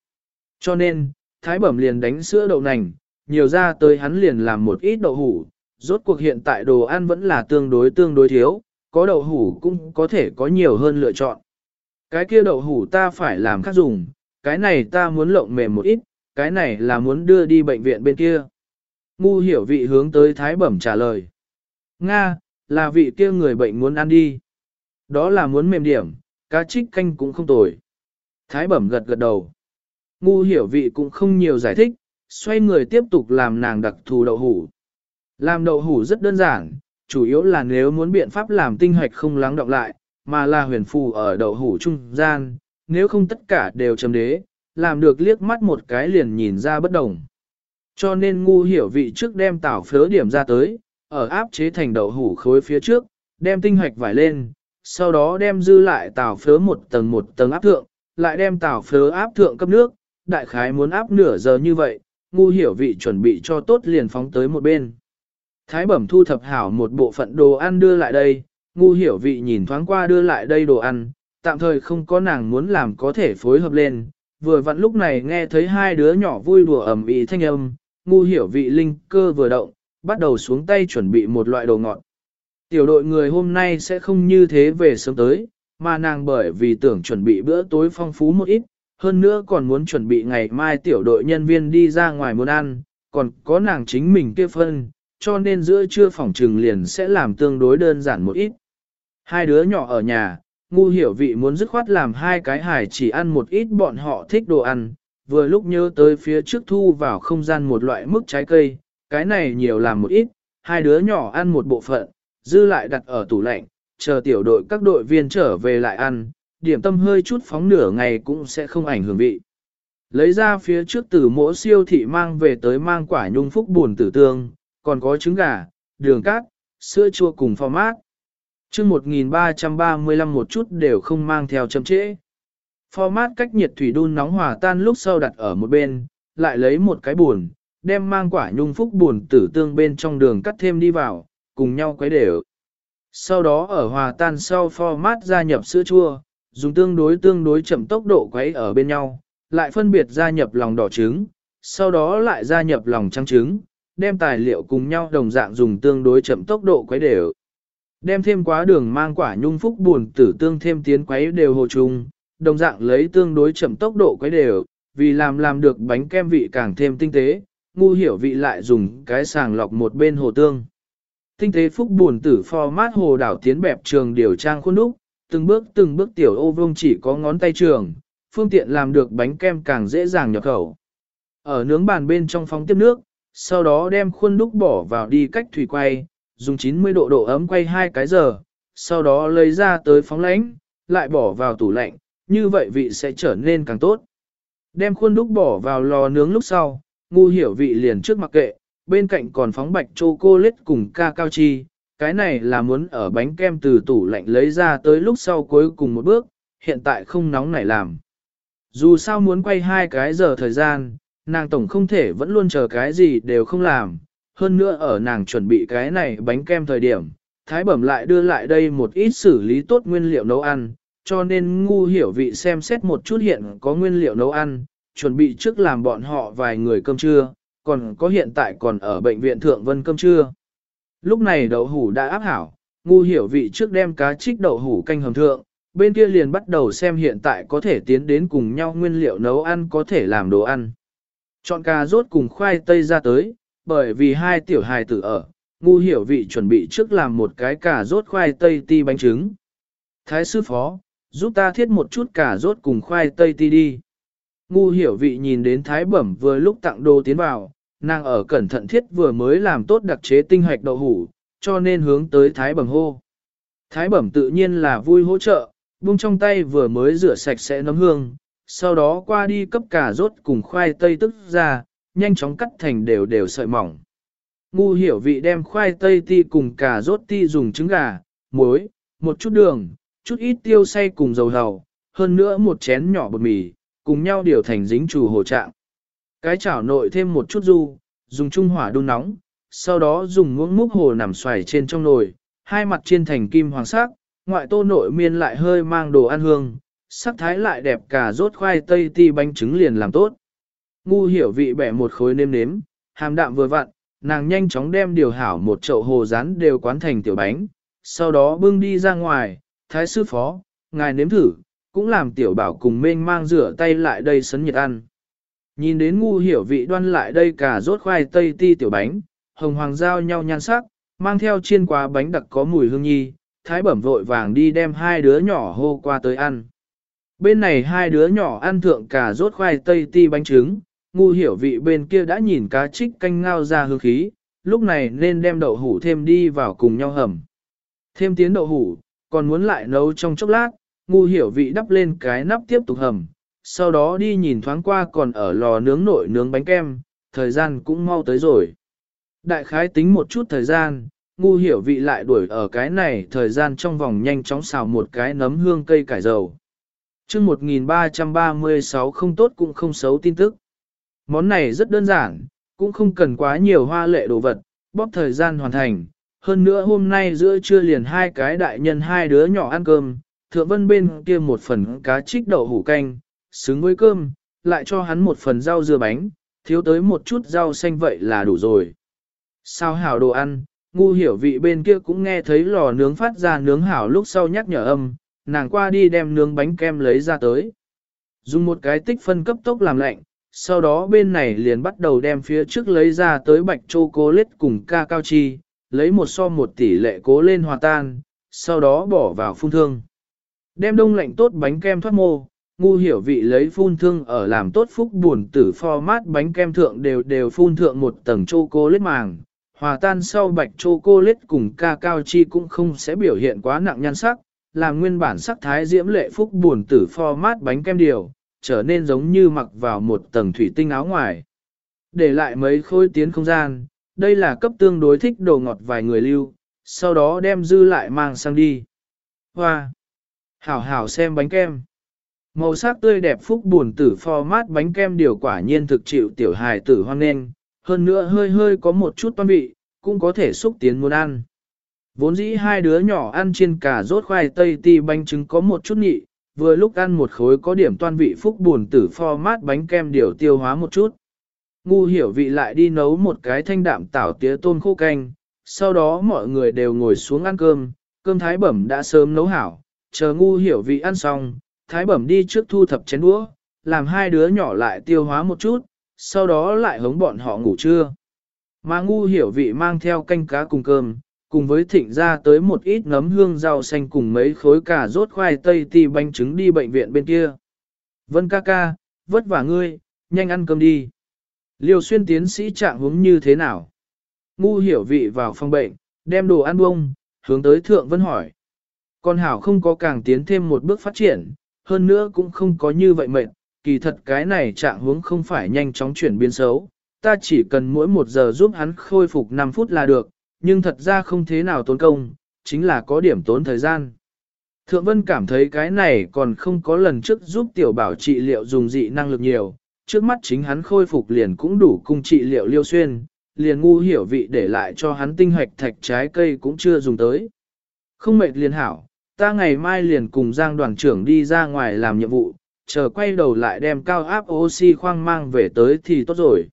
Cho nên, Thái Bẩm liền đánh sữa đậu nành, nhiều ra tới hắn liền làm một ít đậu hủ, rốt cuộc hiện tại đồ ăn vẫn là tương đối tương đối thiếu, có đậu hủ cũng có thể có nhiều hơn lựa chọn. Cái kia đậu hủ ta phải làm khác dùng, cái này ta muốn lộng mềm một ít, cái này là muốn đưa đi bệnh viện bên kia. Ngu hiểu vị hướng tới Thái Bẩm trả lời. Nga, là vị kia người bệnh muốn ăn đi. Đó là muốn mềm điểm, cá trích canh cũng không tồi. Thái Bẩm gật gật đầu. Ngu hiểu vị cũng không nhiều giải thích, xoay người tiếp tục làm nàng đặc thù đậu hủ. Làm đậu hủ rất đơn giản, chủ yếu là nếu muốn biện pháp làm tinh hoạch không lắng động lại, mà là huyền phù ở đậu hủ trung gian, nếu không tất cả đều chấm đế, làm được liếc mắt một cái liền nhìn ra bất đồng. Cho nên ngu hiểu vị trước đem tảo phớ điểm ra tới, ở áp chế thành đậu hủ khối phía trước, đem tinh hoạch vải lên, sau đó đem dư lại tảo phớ một tầng một tầng áp thượng, lại đem tảo phớ áp thượng cấp nước, đại khái muốn áp nửa giờ như vậy, ngu hiểu vị chuẩn bị cho tốt liền phóng tới một bên. Thái bẩm thu thập hảo một bộ phận đồ ăn đưa lại đây, ngu hiểu vị nhìn thoáng qua đưa lại đây đồ ăn, tạm thời không có nàng muốn làm có thể phối hợp lên, vừa vặn lúc này nghe thấy hai đứa nhỏ vui đùa ẩm ý thanh âm, ngu hiểu vị linh cơ vừa động, bắt đầu xuống tay chuẩn bị một loại đồ ngọt. Tiểu đội người hôm nay sẽ không như thế về sớm tới, mà nàng bởi vì tưởng chuẩn bị bữa tối phong phú một ít, hơn nữa còn muốn chuẩn bị ngày mai tiểu đội nhân viên đi ra ngoài muốn ăn, còn có nàng chính mình kia phân, cho nên giữa trưa phòng trừng liền sẽ làm tương đối đơn giản một ít. Hai đứa nhỏ ở nhà, ngu hiểu vị muốn dứt khoát làm hai cái hải chỉ ăn một ít bọn họ thích đồ ăn, vừa lúc nhớ tới phía trước thu vào không gian một loại mức trái cây, cái này nhiều làm một ít, hai đứa nhỏ ăn một bộ phận, dư lại đặt ở tủ lạnh, chờ tiểu đội các đội viên trở về lại ăn, điểm tâm hơi chút phóng nửa ngày cũng sẽ không ảnh hưởng vị. Lấy ra phía trước từ mỗi siêu thị mang về tới mang quả nhung phúc buồn tử tương, còn có trứng gà, đường cát, sữa chua cùng format. Trước 1335 một chút đều không mang theo chấm trễ. Format cách nhiệt thủy đun nóng hòa tan lúc sau đặt ở một bên, lại lấy một cái buồn, đem mang quả nhung phúc buồn tử tương bên trong đường cắt thêm đi vào, cùng nhau quấy đều. Sau đó ở hòa tan sau format gia nhập sữa chua, dùng tương đối tương đối chậm tốc độ quấy ở bên nhau, lại phân biệt gia nhập lòng đỏ trứng, sau đó lại gia nhập lòng trắng trứng, đem tài liệu cùng nhau đồng dạng dùng tương đối chậm tốc độ quấy đều. Đem thêm quá đường mang quả nhung phúc buồn tử tương thêm tiến quấy đều hồ trùng, đồng dạng lấy tương đối chậm tốc độ quấy đều, vì làm làm được bánh kem vị càng thêm tinh tế, ngu hiểu vị lại dùng cái sàng lọc một bên hồ tương. Tinh tế phúc buồn tử format hồ đảo tiến bẹp trường điều trang khuôn đúc, từng bước từng bước tiểu ô vông chỉ có ngón tay trường, phương tiện làm được bánh kem càng dễ dàng nhập khẩu. Ở nướng bàn bên trong phóng tiếp nước, sau đó đem khuôn đúc bỏ vào đi cách thủy quay, dùng 90 độ độ ấm quay hai cái giờ, sau đó lấy ra tới phóng lánh, lại bỏ vào tủ lạnh, như vậy vị sẽ trở nên càng tốt. Đem khuôn đúc bỏ vào lò nướng lúc sau, ngu hiểu vị liền trước mặc kệ, bên cạnh còn phóng bạch chocolate cùng ca cao chi, cái này là muốn ở bánh kem từ tủ lạnh lấy ra tới lúc sau cuối cùng một bước, hiện tại không nóng nảy làm. Dù sao muốn quay hai cái giờ thời gian, nàng tổng không thể vẫn luôn chờ cái gì đều không làm, hơn nữa ở nàng chuẩn bị cái này bánh kem thời điểm, thái bẩm lại đưa lại đây một ít xử lý tốt nguyên liệu nấu ăn, cho nên ngu hiểu vị xem xét một chút hiện có nguyên liệu nấu ăn, chuẩn bị trước làm bọn họ vài người cơm trưa, còn có hiện tại còn ở bệnh viện Thượng Vân cơm trưa. Lúc này đậu hủ đã áp hảo, ngu hiểu vị trước đem cá trích đậu hủ canh hầm thượng, bên kia liền bắt đầu xem hiện tại có thể tiến đến cùng nhau nguyên liệu nấu ăn có thể làm đồ ăn. Chọn cà rốt cùng khoai tây ra tới, bởi vì hai tiểu hài tử ở, ngu hiểu vị chuẩn bị trước làm một cái cà rốt khoai tây ti bánh trứng. Thái sư phó, giúp ta thiết một chút cà rốt cùng khoai tây ti đi. Ngu hiểu vị nhìn đến thái bẩm vừa lúc tặng đồ tiến vào, nàng ở cẩn thận thiết vừa mới làm tốt đặc chế tinh hoạch đậu hủ, cho nên hướng tới thái bẩm hô. Thái bẩm tự nhiên là vui hỗ trợ, buông trong tay vừa mới rửa sạch sẽ nấm hương, sau đó qua đi cấp cà rốt cùng khoai tây tức ra, nhanh chóng cắt thành đều đều sợi mỏng. Ngu hiểu vị đem khoai tây ti cùng cà rốt ti dùng trứng gà, muối, một chút đường, chút ít tiêu xay cùng dầu hầu, hơn nữa một chén nhỏ bột mì, cùng nhau điều thành dính chủ hồ trạng. Cái chảo nội thêm một chút du, dùng trung hỏa đun nóng, sau đó dùng muỗng múc hồ nằm xoài trên trong nồi, hai mặt chiên thành kim hoàng sắc, ngoại tô nội miên lại hơi mang đồ ăn hương, sắc thái lại đẹp cả rốt khoai tây ti bánh trứng liền làm tốt. Ngu hiểu vị bẻ một khối nêm nếm, hàm đạm vừa vặn, nàng nhanh chóng đem điều hảo một chậu hồ rán đều quán thành tiểu bánh, sau đó bưng đi ra ngoài, thái sư phó, ngài nếm thử, cũng làm tiểu bảo cùng mênh mang rửa tay lại đây sấn nhiệt ăn. Nhìn đến ngu hiểu vị đoan lại đây cả rốt khoai tây ti tiểu bánh, hồng hoàng giao nhau nhan sắc, mang theo chiên quá bánh đặc có mùi hương nhi, thái bẩm vội vàng đi đem hai đứa nhỏ hô qua tới ăn. Bên này hai đứa nhỏ ăn thượng cả rốt khoai tây ti bánh trứng, ngu hiểu vị bên kia đã nhìn cá trích canh ngao ra hương khí, lúc này nên đem đậu hủ thêm đi vào cùng nhau hầm. Thêm tiến đậu hủ, còn muốn lại nấu trong chốc lát, ngu hiểu vị đắp lên cái nắp tiếp tục hầm, sau đó đi nhìn thoáng qua còn ở lò nướng nội nướng bánh kem, thời gian cũng mau tới rồi. Đại khái tính một chút thời gian, ngu hiểu vị lại đuổi ở cái này thời gian trong vòng nhanh chóng xào một cái nấm hương cây cải dầu. chương 1336 không tốt cũng không xấu tin tức. Món này rất đơn giản, cũng không cần quá nhiều hoa lệ đồ vật, bóp thời gian hoàn thành. Hơn nữa hôm nay giữa trưa liền hai cái đại nhân hai đứa nhỏ ăn cơm, thượng vân bên kia một phần cá trích đậu hủ canh, xứng với cơm, lại cho hắn một phần rau dưa bánh, thiếu tới một chút rau xanh vậy là đủ rồi. Sao hảo đồ ăn, ngu hiểu vị bên kia cũng nghe thấy lò nướng phát ra nướng hảo lúc sau nhắc nhở âm, nàng qua đi đem nướng bánh kem lấy ra tới. Dùng một cái tích phân cấp tốc làm lạnh, sau đó bên này liền bắt đầu đem phía trước lấy ra tới bạch chocolate cùng ca cao chi, lấy một so một tỷ lệ cố lên hòa tan, sau đó bỏ vào phun thương. Đem đông lạnh tốt bánh kem thoát mô, ngu hiểu vị lấy phun thương ở làm tốt phúc buồn tử format bánh kem thượng đều đều phun thượng một tầng chocolate màng. Hòa tan sau bạch chocolate cùng ca cao chi cũng không sẽ biểu hiện quá nặng nhan sắc, làm nguyên bản sắc thái diễm lệ phúc buồn tử format bánh kem điều, trở nên giống như mặc vào một tầng thủy tinh áo ngoài. Để lại mấy khối tiến không gian, đây là cấp tương đối thích đồ ngọt vài người lưu, sau đó đem dư lại mang sang đi. Hoa! Hảo hảo xem bánh kem. Màu sắc tươi đẹp phúc buồn tử format bánh kem điều quả nhiên thực chịu tiểu hài tử hoan nghênh, hơn nữa hơi hơi có một chút toan vị, cũng có thể xúc tiến muốn ăn. Vốn dĩ hai đứa nhỏ ăn trên cà rốt khoai tây ti bánh trứng có một chút nhị, vừa lúc ăn một khối có điểm toan vị phúc buồn tử format bánh kem điều tiêu hóa một chút. Ngu hiểu vị lại đi nấu một cái thanh đạm tảo tía tôm khô canh, sau đó mọi người đều ngồi xuống ăn cơm, cơm thái bẩm đã sớm nấu hảo, chờ ngu hiểu vị ăn xong, thái bẩm đi trước thu thập chén đũa, làm hai đứa nhỏ lại tiêu hóa một chút, sau đó lại hống bọn họ ngủ trưa. Mà ngu hiểu vị mang theo canh cá cùng cơm, cùng với thịnh ra tới một ít nấm hương rau xanh cùng mấy khối cà rốt khoai tây tì bánh trứng đi bệnh viện bên kia. Vân ca ca, vất vả ngươi, nhanh ăn cơm đi. Liêu xuyên tiến sĩ trạng hướng như thế nào? Ngu hiểu vị vào phòng bệnh, đem đồ ăn bông, hướng tới thượng vân hỏi. Con hảo không có càng tiến thêm một bước phát triển, hơn nữa cũng không có như vậy mệnh, kỳ thật cái này trạng hướng không phải nhanh chóng chuyển biến xấu, ta chỉ cần mỗi một giờ giúp hắn khôi phục 5 phút là được, nhưng thật ra không thế nào tốn công, chính là có điểm tốn thời gian. Thượng Vân cảm thấy cái này còn không có lần trước giúp tiểu bảo trị liệu dùng dị năng lực nhiều, trước mắt chính hắn khôi phục liền cũng đủ cung trị liệu liêu xuyên, liền ngu hiểu vị để lại cho hắn tinh hoạch thạch trái cây cũng chưa dùng tới. Không mệt liền hảo, ta ngày mai liền cùng Giang đoàn trưởng đi ra ngoài làm nhiệm vụ, chờ quay đầu lại đem cao áp oxy khoang mang về tới thì tốt rồi.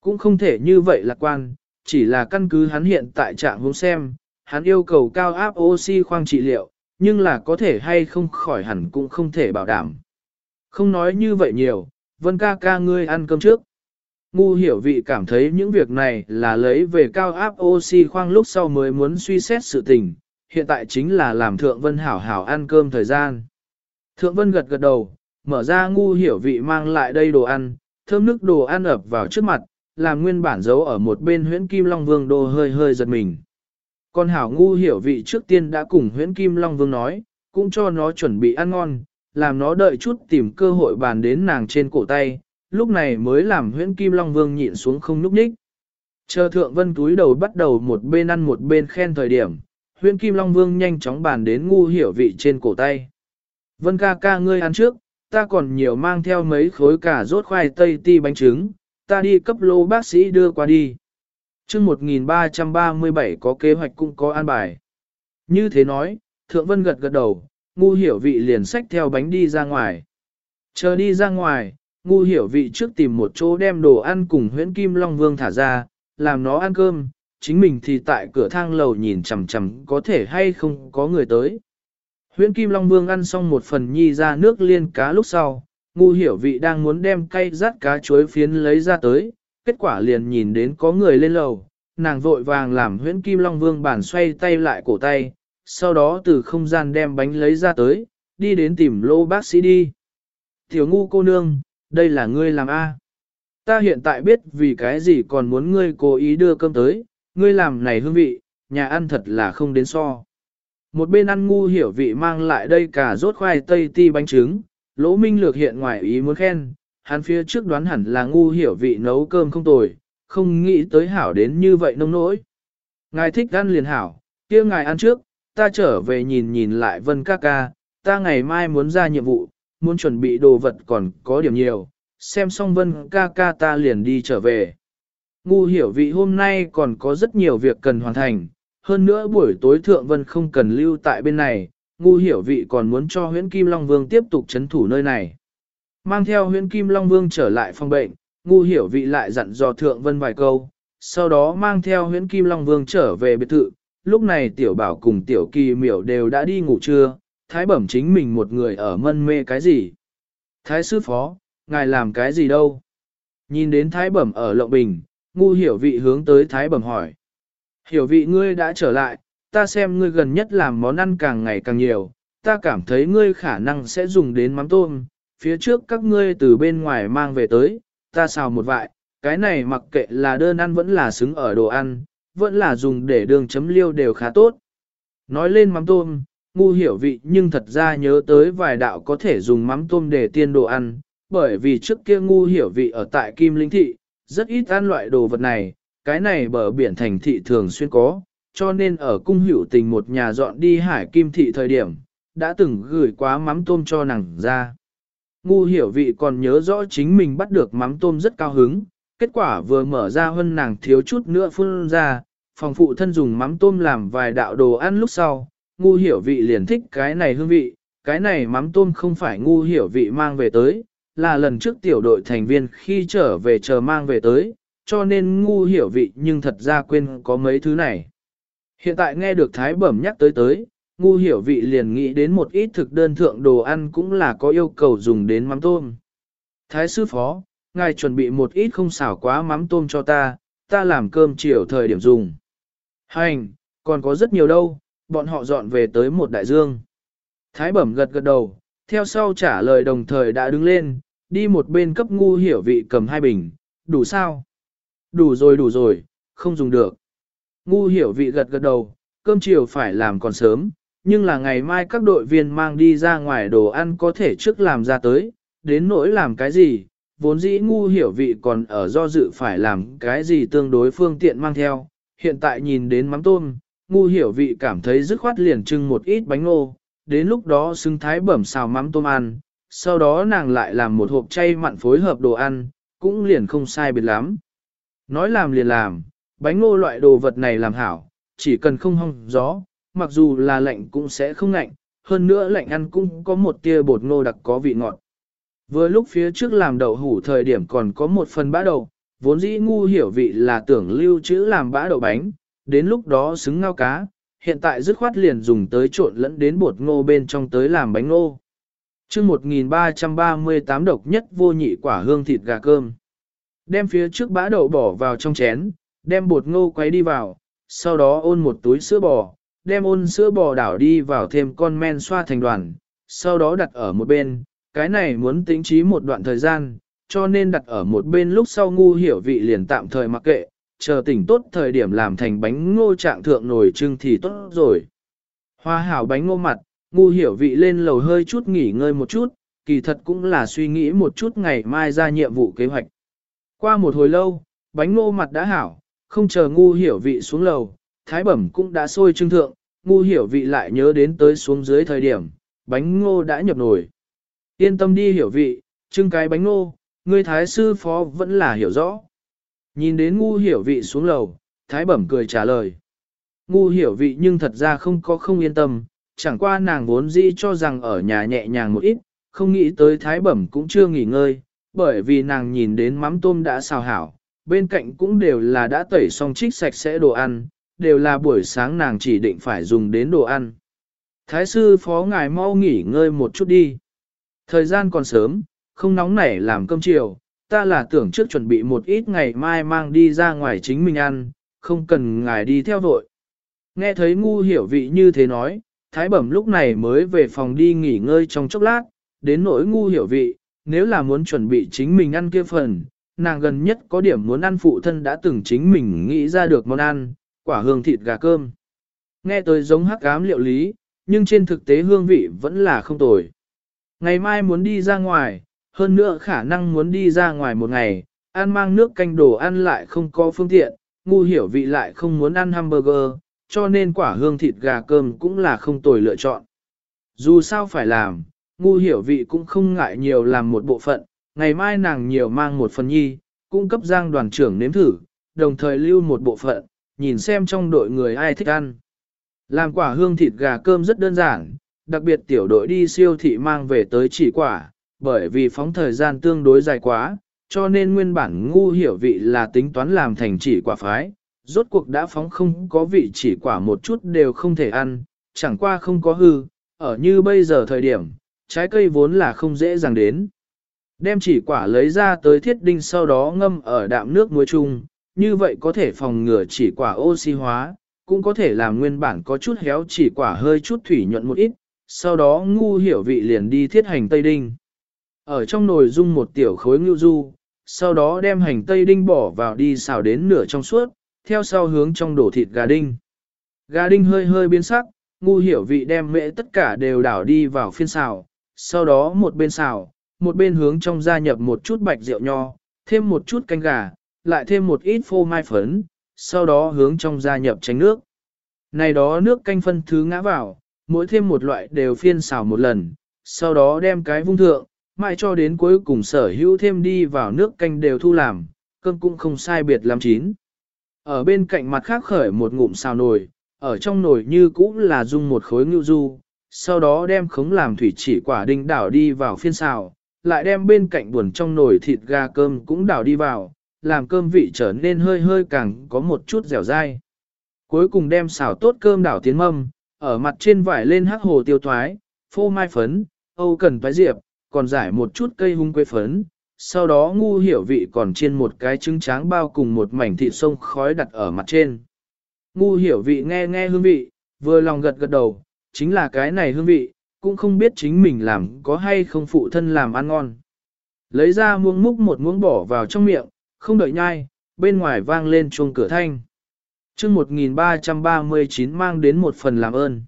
Cũng không thể như vậy lạc quan, chỉ là căn cứ hắn hiện tại trạng hướng xem, hắn yêu cầu cao áp oxy khoang trị liệu, nhưng là có thể hay không khỏi hẳn cũng không thể bảo đảm. Không nói như vậy nhiều, vân ca ca ngươi ăn cơm trước. Ngu hiểu vị cảm thấy những việc này là lấy về cao áp oxy khoang lúc sau mới muốn suy xét sự tình, hiện tại chính là làm thượng vân hảo hảo ăn cơm thời gian. Thượng vân gật gật đầu, mở ra ngu hiểu vị mang lại đây đồ ăn, thơm nước đồ ăn ập vào trước mặt, làm nguyên bản giấu ở một bên huyễn kim long vương đồ hơi hơi giật mình. Con hảo ngu hiểu vị trước tiên đã cùng huyễn kim long vương nói, cũng cho nó chuẩn bị ăn ngon, làm nó đợi chút tìm cơ hội bàn đến nàng trên cổ tay, lúc này mới làm huyễn kim long vương nhịn xuống không núp ních. Chờ thượng vân túi đầu bắt đầu một bên ăn một bên khen thời điểm, huyễn kim long vương nhanh chóng bàn đến ngu hiểu vị trên cổ tay. Vân ca ca ngươi ăn trước, ta còn nhiều mang theo mấy khối cả rốt khoai tây ti bánh trứng, ta đi cấp lô bác sĩ đưa qua đi. chương 1337 có kế hoạch cũng có an bài. Như thế nói, thượng vân gật gật đầu, ngu hiểu vị liền xách theo bánh đi ra ngoài. Chờ đi ra ngoài, ngu hiểu vị trước tìm một chỗ đem đồ ăn cùng huyễn kim long vương thả ra, làm nó ăn cơm, chính mình thì tại cửa thang lầu nhìn chằm chằm có thể hay không có người tới. Huyễn kim long vương ăn xong một phần nhi ra nước liên cá lúc sau, ngu hiểu vị đang muốn đem cây rát cá chuối phiến lấy ra tới, kết quả liền nhìn đến có người lên lầu, nàng vội vàng làm huyễn kim long vương bản xoay tay lại cổ tay, sau đó từ không gian đem bánh lấy ra tới, đi đến tìm lô bác sĩ đi. Tiểu ngu cô nương, đây là ngươi làm A. Ta hiện tại biết vì cái gì còn muốn ngươi cố ý đưa cơm tới, ngươi làm này hương vị, nhà ăn thật là không đến so. Một bên ăn ngu hiểu vị mang lại đây cả rốt khoai tây ti bánh trứng, lỗ minh lược hiện ngoài ý muốn khen, hắn phía trước đoán hẳn là ngu hiểu vị nấu cơm không tồi, không nghĩ tới hảo đến như vậy nông nỗi. Ngài thích ăn liền hảo, kia ngài ăn trước, ta trở về nhìn nhìn lại vân ca ca, ta ngày mai muốn ra nhiệm vụ, muốn chuẩn bị đồ vật còn có điểm nhiều, xem xong vân ca ca ta liền đi trở về. Ngu hiểu vị hôm nay còn có rất nhiều việc cần hoàn thành, hơn nữa buổi tối thượng vân không cần lưu tại bên này, ngu hiểu vị còn muốn cho huyễn Kim Long Vương tiếp tục chấn thủ nơi này. Mang theo huyễn Kim Long Vương trở lại phòng bệnh, ngu hiểu vị lại dặn dò thượng vân vài câu, sau đó mang theo huyễn Kim Long Vương trở về biệt thự, lúc này tiểu bảo cùng tiểu kỳ miểu đều đã đi ngủ trưa, thái bẩm chính mình một người ở mân mê cái gì. Thái sư phó, ngài làm cái gì đâu? Nhìn đến thái bẩm ở lộng bình, ngu hiểu vị hướng tới thái bẩm hỏi. Hiểu vị ngươi đã trở lại, ta xem ngươi gần nhất làm món ăn càng ngày càng nhiều, ta cảm thấy ngươi khả năng sẽ dùng đến mắm tôm, phía trước các ngươi từ bên ngoài mang về tới, ta xào một vại, cái này mặc kệ là đơn ăn vẫn là xứng ở đồ ăn, vẫn là dùng để đường chấm liêu đều khá tốt. Nói lên mắm tôm, ngu hiểu vị nhưng thật ra nhớ tới vài đạo có thể dùng mắm tôm để tiên đồ ăn, bởi vì trước kia ngu hiểu vị ở tại Kim Linh Thị, rất ít ăn loại đồ vật này, cái này bờ biển thành thị thường xuyên có, cho nên ở cung hữu tình một nhà dọn đi hải kim thị thời điểm, đã từng gửi quá mắm tôm cho nàng ra. Ngu hiểu vị còn nhớ rõ chính mình bắt được mắm tôm rất cao hứng, kết quả vừa mở ra hơn nàng thiếu chút nữa phun ra, phòng phụ thân dùng mắm tôm làm vài đạo đồ ăn lúc sau, ngu hiểu vị liền thích cái này hương vị, cái này mắm tôm không phải ngu hiểu vị mang về tới, là lần trước tiểu đội thành viên khi trở về chờ mang về tới, cho nên ngu hiểu vị nhưng thật ra quên có mấy thứ này. Hiện tại nghe được Thái Bẩm nhắc tới tới, ngu hiểu vị liền nghĩ đến một ít thực đơn thượng đồ ăn cũng là có yêu cầu dùng đến mắm tôm. Thái sư phó, ngài chuẩn bị một ít không xảo quá mắm tôm cho ta, ta làm cơm chiều thời điểm dùng. Hành, còn có rất nhiều đâu, bọn họ dọn về tới một đại dương. Thái bẩm gật gật đầu, theo sau trả lời đồng thời đã đứng lên, đi một bên cấp ngu hiểu vị cầm hai bình, đủ sao? Đủ rồi đủ rồi, không dùng được. Ngu hiểu vị gật gật đầu, cơm chiều phải làm còn sớm, nhưng là ngày mai các đội viên mang đi ra ngoài đồ ăn có thể trước làm ra tới, đến nỗi làm cái gì, vốn dĩ ngu hiểu vị còn ở do dự phải làm cái gì tương đối phương tiện mang theo, hiện tại nhìn đến mắm tôm, ngu hiểu vị cảm thấy dứt khoát liền trưng một ít bánh ngô, đến lúc đó xứng thái bẩm xào mắm tôm ăn, sau đó nàng lại làm một hộp chay mặn phối hợp đồ ăn, cũng liền không sai biệt lắm. Nói làm liền làm, bánh ngô loại đồ vật này làm hảo, chỉ cần không hong gió, mặc dù là lạnh cũng sẽ không lạnh, hơn nữa lạnh ăn cũng có một tia bột ngô đặc có vị ngọt. Vừa lúc phía trước làm đậu hủ thời điểm còn có một phần bã đậu, vốn dĩ ngu hiểu vị là tưởng lưu trữ làm bã đậu bánh, đến lúc đó xứng ngao cá, hiện tại dứt khoát liền dùng tới trộn lẫn đến bột ngô bên trong tới làm bánh ngô. chương 1338 độc nhất vô nhị quả hương thịt gà cơm. Đem phía trước bã đậu bỏ vào trong chén, đem bột ngô quấy đi vào, sau đó ôn một túi sữa bò, đem ôn sữa bò đảo đi vào thêm con men xoa thành đoàn, sau đó đặt ở một bên, cái này muốn tính trí một đoạn thời gian, cho nên đặt ở một bên lúc sau ngu hiểu vị liền tạm thời mặc kệ, chờ tỉnh tốt thời điểm làm thành bánh ngô trạng thượng nổi trưng thì tốt rồi. Hoa hảo bánh ngô mặt, ngu hiểu vị lên lầu hơi chút nghỉ ngơi một chút, kỳ thật cũng là suy nghĩ một chút ngày mai ra nhiệm vụ kế hoạch. Qua một hồi lâu, bánh ngô mặt đã hảo, không chờ ngu hiểu vị xuống lầu, thái bẩm cũng đã sôi trưng thượng, ngu hiểu vị lại nhớ đến tới xuống dưới thời điểm, bánh ngô đã nhập nổi. Yên tâm đi hiểu vị, trưng cái bánh ngô, người thái sư phó vẫn là hiểu rõ. Nhìn đến ngu hiểu vị xuống lầu, thái bẩm cười trả lời. Ngu hiểu vị nhưng thật ra không có không yên tâm, chẳng qua nàng vốn dĩ cho rằng ở nhà nhẹ nhàng một ít, không nghĩ tới thái bẩm cũng chưa nghỉ ngơi, bởi vì nàng nhìn đến mắm tôm đã xào hảo, bên cạnh cũng đều là đã tẩy xong trích sạch sẽ đồ ăn, đều là buổi sáng nàng chỉ định phải dùng đến đồ ăn. Thái sư phó ngài mau nghỉ ngơi một chút đi. Thời gian còn sớm, không nóng nảy làm cơm chiều, ta là tưởng trước chuẩn bị một ít ngày mai mang đi ra ngoài chính mình ăn, không cần ngài đi theo vội. Nghe thấy ngu hiểu vị như thế nói, thái bẩm lúc này mới về phòng đi nghỉ ngơi trong chốc lát, đến nỗi ngu hiểu vị, nếu là muốn chuẩn bị chính mình ăn kia phần, nàng gần nhất có điểm muốn ăn phụ thân đã từng chính mình nghĩ ra được món ăn, quả hương thịt gà cơm. Nghe tới giống hắc ám liệu lý, nhưng trên thực tế hương vị vẫn là không tồi. Ngày mai muốn đi ra ngoài, hơn nữa khả năng muốn đi ra ngoài một ngày, ăn mang nước canh đồ ăn lại không có phương tiện, ngu hiểu vị lại không muốn ăn hamburger, cho nên quả hương thịt gà cơm cũng là không tồi lựa chọn. Dù sao phải làm, ngu hiểu vị cũng không ngại nhiều làm một bộ phận, ngày mai nàng nhiều mang một phần nhi, cung cấp giang đoàn trưởng nếm thử, đồng thời lưu một bộ phận, nhìn xem trong đội người ai thích ăn. Làm quả hương thịt gà cơm rất đơn giản, đặc biệt tiểu đội đi siêu thị mang về tới chỉ quả, bởi vì phóng thời gian tương đối dài quá, cho nên nguyên bản ngu hiểu vị là tính toán làm thành chỉ quả phái, rốt cuộc đã phóng không có vị chỉ quả một chút đều không thể ăn, chẳng qua không có hư, ở như bây giờ thời điểm, trái cây vốn là không dễ dàng đến. Đem chỉ quả lấy ra tới thiết đinh sau đó ngâm ở đạm nước muối chung, như vậy có thể phòng ngừa chỉ quả oxy hóa, cũng có thể làm nguyên bản có chút héo chỉ quả hơi chút thủy nhuận một ít, sau đó ngu hiểu vị liền đi thiết hành Tây Đinh. Ở trong nồi dung một tiểu khối ngưu du, sau đó đem hành Tây Đinh bỏ vào đi xào đến nửa trong suốt, theo sau hướng trong đổ thịt gà đinh. Gà đinh hơi hơi biến sắc, ngu hiểu vị đem mễ tất cả đều đảo đi vào phiên xào, sau đó một bên xào, một bên hướng trong gia nhập một chút bạch rượu nho, thêm một chút canh gà, lại thêm một ít phô mai phấn, sau đó hướng trong gia nhập tránh nước. Này đó nước canh phân thứ ngã vào, mỗi thêm một loại đều phiên xào một lần, sau đó đem cái vung thượng, mãi cho đến cuối cùng sở hữu thêm đi vào nước canh đều thu làm, cơm cũng không sai biệt làm chín. Ở bên cạnh mặt khác khởi một ngụm xào nồi, ở trong nồi như cũ là dùng một khối ngưu du, sau đó đem khống làm thủy chỉ quả đinh đảo đi vào phiên xào, lại đem bên cạnh buồn trong nồi thịt gà cơm cũng đảo đi vào, làm cơm vị trở nên hơi hơi càng có một chút dẻo dai. Cuối cùng đem xào tốt cơm đảo tiến mâm, ở mặt trên vải lên hắc hồ tiêu thoái, phô mai phấn, âu cần thoái diệp, còn giải một chút cây hung quế phấn, sau đó ngu hiểu vị còn chiên một cái trứng tráng bao cùng một mảnh thịt sông khói đặt ở mặt trên. Ngu hiểu vị nghe nghe hương vị, vừa lòng gật gật đầu, chính là cái này hương vị, cũng không biết chính mình làm có hay không phụ thân làm ăn ngon. Lấy ra muỗng múc một muỗng bỏ vào trong miệng, không đợi nhai, bên ngoài vang lên chuông cửa thanh. chương 1339 mang đến một phần làm ơn.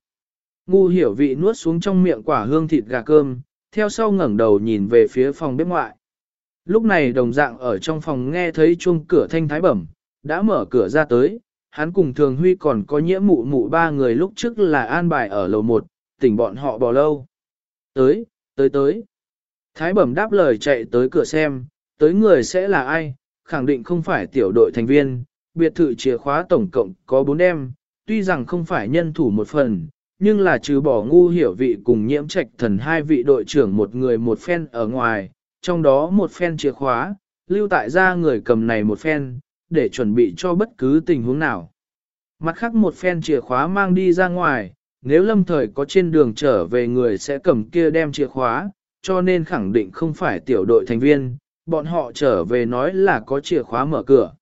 Ngu hiểu vị nuốt xuống trong miệng quả hương thịt gà cơm, theo sau ngẩng đầu nhìn về phía phòng bếp ngoại. Lúc này đồng dạng ở trong phòng nghe thấy chuông cửa thanh thái bẩm, đã mở cửa ra tới, hắn cùng thường huy còn có nhiễm mụ mụ ba người lúc trước là an bài ở lầu một, tỉnh bọn họ bò lâu. Tới, tới tới. Thái bẩm đáp lời chạy tới cửa xem, tới người sẽ là ai, khẳng định không phải tiểu đội thành viên, biệt thự chìa khóa tổng cộng có 4 em, tuy rằng không phải nhân thủ một phần, nhưng là trừ bỏ ngu hiểu vị cùng nhiễm trạch thần hai vị đội trưởng một người một phen ở ngoài, trong đó một phen chìa khóa, lưu tại ra người cầm này một phen, để chuẩn bị cho bất cứ tình huống nào. Mặt khác một phen chìa khóa mang đi ra ngoài, nếu lâm thời có trên đường trở về người sẽ cầm kia đem chìa khóa, cho nên khẳng định không phải tiểu đội thành viên, bọn họ trở về nói là có chìa khóa mở cửa.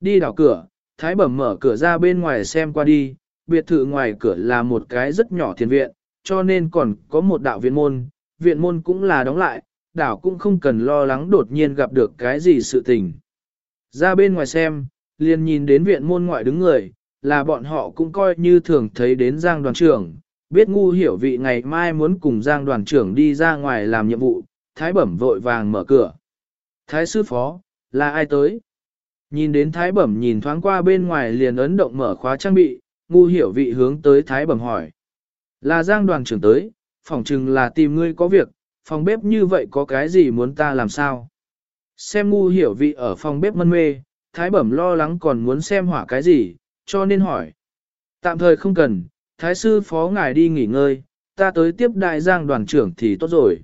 Đi đảo cửa, Thái Bẩm mở cửa ra bên ngoài xem qua đi, biệt thự ngoài cửa là một cái rất nhỏ thiền viện, cho nên còn có một đạo viện môn, viện môn cũng là đóng lại, đảo cũng không cần lo lắng đột nhiên gặp được cái gì sự tình. Ra bên ngoài xem, liền nhìn đến viện môn ngoại đứng người, là bọn họ cũng coi như thường thấy đến Giang đoàn trưởng, biết ngu hiểu vị ngày mai muốn cùng Giang đoàn trưởng đi ra ngoài làm nhiệm vụ, Thái Bẩm vội vàng mở cửa. Thái sư phó, là ai tới? Nhìn đến Thái Bẩm nhìn thoáng qua bên ngoài liền ấn động mở khóa trang bị, ngu hiểu vị hướng tới Thái Bẩm hỏi. Là Giang đoàn trưởng tới, phỏng chừng là tìm ngươi có việc, phòng bếp như vậy có cái gì muốn ta làm sao? Xem ngu hiểu vị ở phòng bếp mân mê, Thái Bẩm lo lắng còn muốn xem hỏa cái gì, cho nên hỏi. Tạm thời không cần, Thái sư phó ngài đi nghỉ ngơi, ta tới tiếp đại Giang đoàn trưởng thì tốt rồi.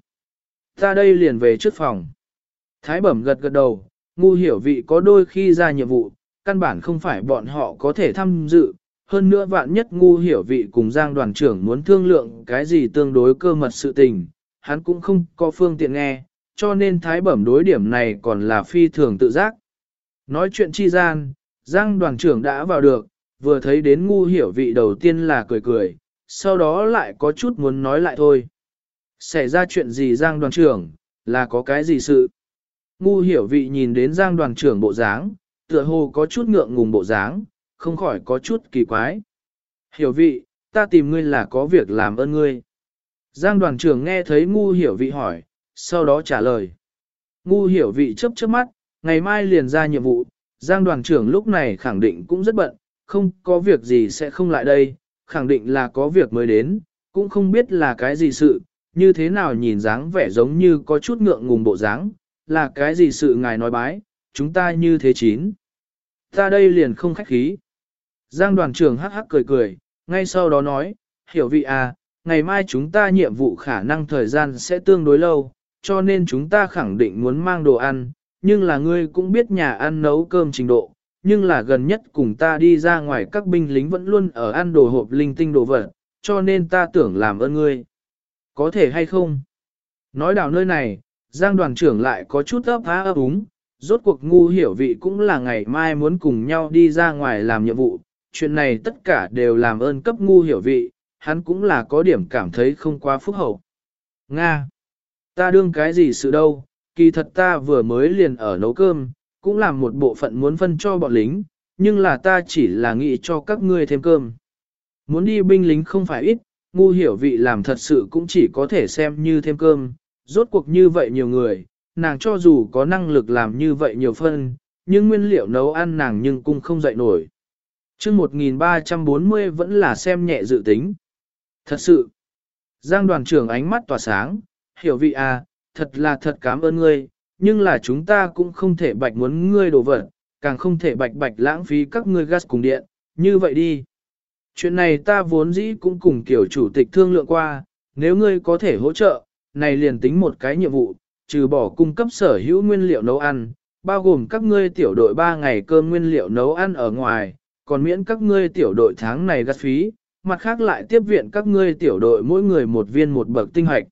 Ta đây liền về trước phòng. Thái Bẩm gật gật đầu, ngu hiểu vị có đôi khi ra nhiệm vụ, căn bản không phải bọn họ có thể tham dự, hơn nữa vạn nhất ngu hiểu vị cùng Giang đoàn trưởng muốn thương lượng cái gì tương đối cơ mật sự tình, hắn cũng không có phương tiện nghe, cho nên thái bẩm đối điểm này còn là phi thường tự giác. Nói chuyện chi gian, Giang đoàn trưởng đã vào được, vừa thấy đến ngu hiểu vị đầu tiên là cười cười, sau đó lại có chút muốn nói lại thôi. Xảy ra chuyện gì Giang đoàn trưởng, là có cái gì sự? Ngu hiểu vị nhìn đến Giang đoàn trưởng bộ dáng, tựa hồ có chút ngượng ngùng bộ dáng, không khỏi có chút kỳ quái. Hiểu vị, ta tìm ngươi là có việc làm ơn ngươi. Giang đoàn trưởng nghe thấy ngu hiểu vị hỏi, sau đó trả lời. Ngu hiểu vị chấp chớp mắt, ngày mai liền ra nhiệm vụ, Giang đoàn trưởng lúc này khẳng định cũng rất bận, không có việc gì sẽ không lại đây, khẳng định là có việc mới đến, cũng không biết là cái gì sự, như thế nào nhìn dáng vẻ giống như có chút ngượng ngùng bộ dáng, là cái gì sự ngài nói bái, chúng ta như thế chín. Ta đây liền không khách khí. Giang đoàn trưởng hắc hắc cười cười, ngay sau đó nói, hiểu vị à, ngày mai chúng ta nhiệm vụ khả năng thời gian sẽ tương đối lâu, cho nên chúng ta khẳng định muốn mang đồ ăn, nhưng là ngươi cũng biết nhà ăn nấu cơm trình độ, nhưng là gần nhất cùng ta đi ra ngoài các binh lính vẫn luôn ở ăn đồ hộp linh tinh đồ vật, cho nên ta tưởng làm ơn ngươi. Có thể hay không? Nói đảo nơi này, Giang đoàn trưởng lại có chút ấp há ấp úng, rốt cuộc ngu hiểu vị cũng là ngày mai muốn cùng nhau đi ra ngoài làm nhiệm vụ, chuyện này tất cả đều làm ơn cấp ngu hiểu vị, hắn cũng là có điểm cảm thấy không quá phúc hậu. Nga! Ta đương cái gì sự đâu, kỳ thật ta vừa mới liền ở nấu cơm, cũng làm một bộ phận muốn phân cho bọn lính, nhưng là ta chỉ là nghĩ cho các ngươi thêm cơm. Muốn đi binh lính không phải ít, ngu hiểu vị làm thật sự cũng chỉ có thể xem như thêm cơm, rốt cuộc như vậy nhiều người, nàng cho dù có năng lực làm như vậy nhiều phân, nhưng nguyên liệu nấu ăn nàng nhưng cũng không dậy nổi chương 1340 vẫn là xem nhẹ dự tính. Thật sự, Giang đoàn trưởng ánh mắt tỏa sáng, hiểu vị à, thật là thật cảm ơn ngươi, nhưng là chúng ta cũng không thể bạch muốn ngươi đổ vật, càng không thể bạch bạch lãng phí các ngươi gas cùng điện, như vậy đi. Chuyện này ta vốn dĩ cũng cùng kiểu chủ tịch thương lượng qua, nếu ngươi có thể hỗ trợ, này liền tính một cái nhiệm vụ, trừ bỏ cung cấp sở hữu nguyên liệu nấu ăn, bao gồm các ngươi tiểu đội 3 ngày cơm nguyên liệu nấu ăn ở ngoài, còn miễn các ngươi tiểu đội tháng này gắt phí, mặt khác lại tiếp viện các ngươi tiểu đội mỗi người một viên một bậc tinh hoạch.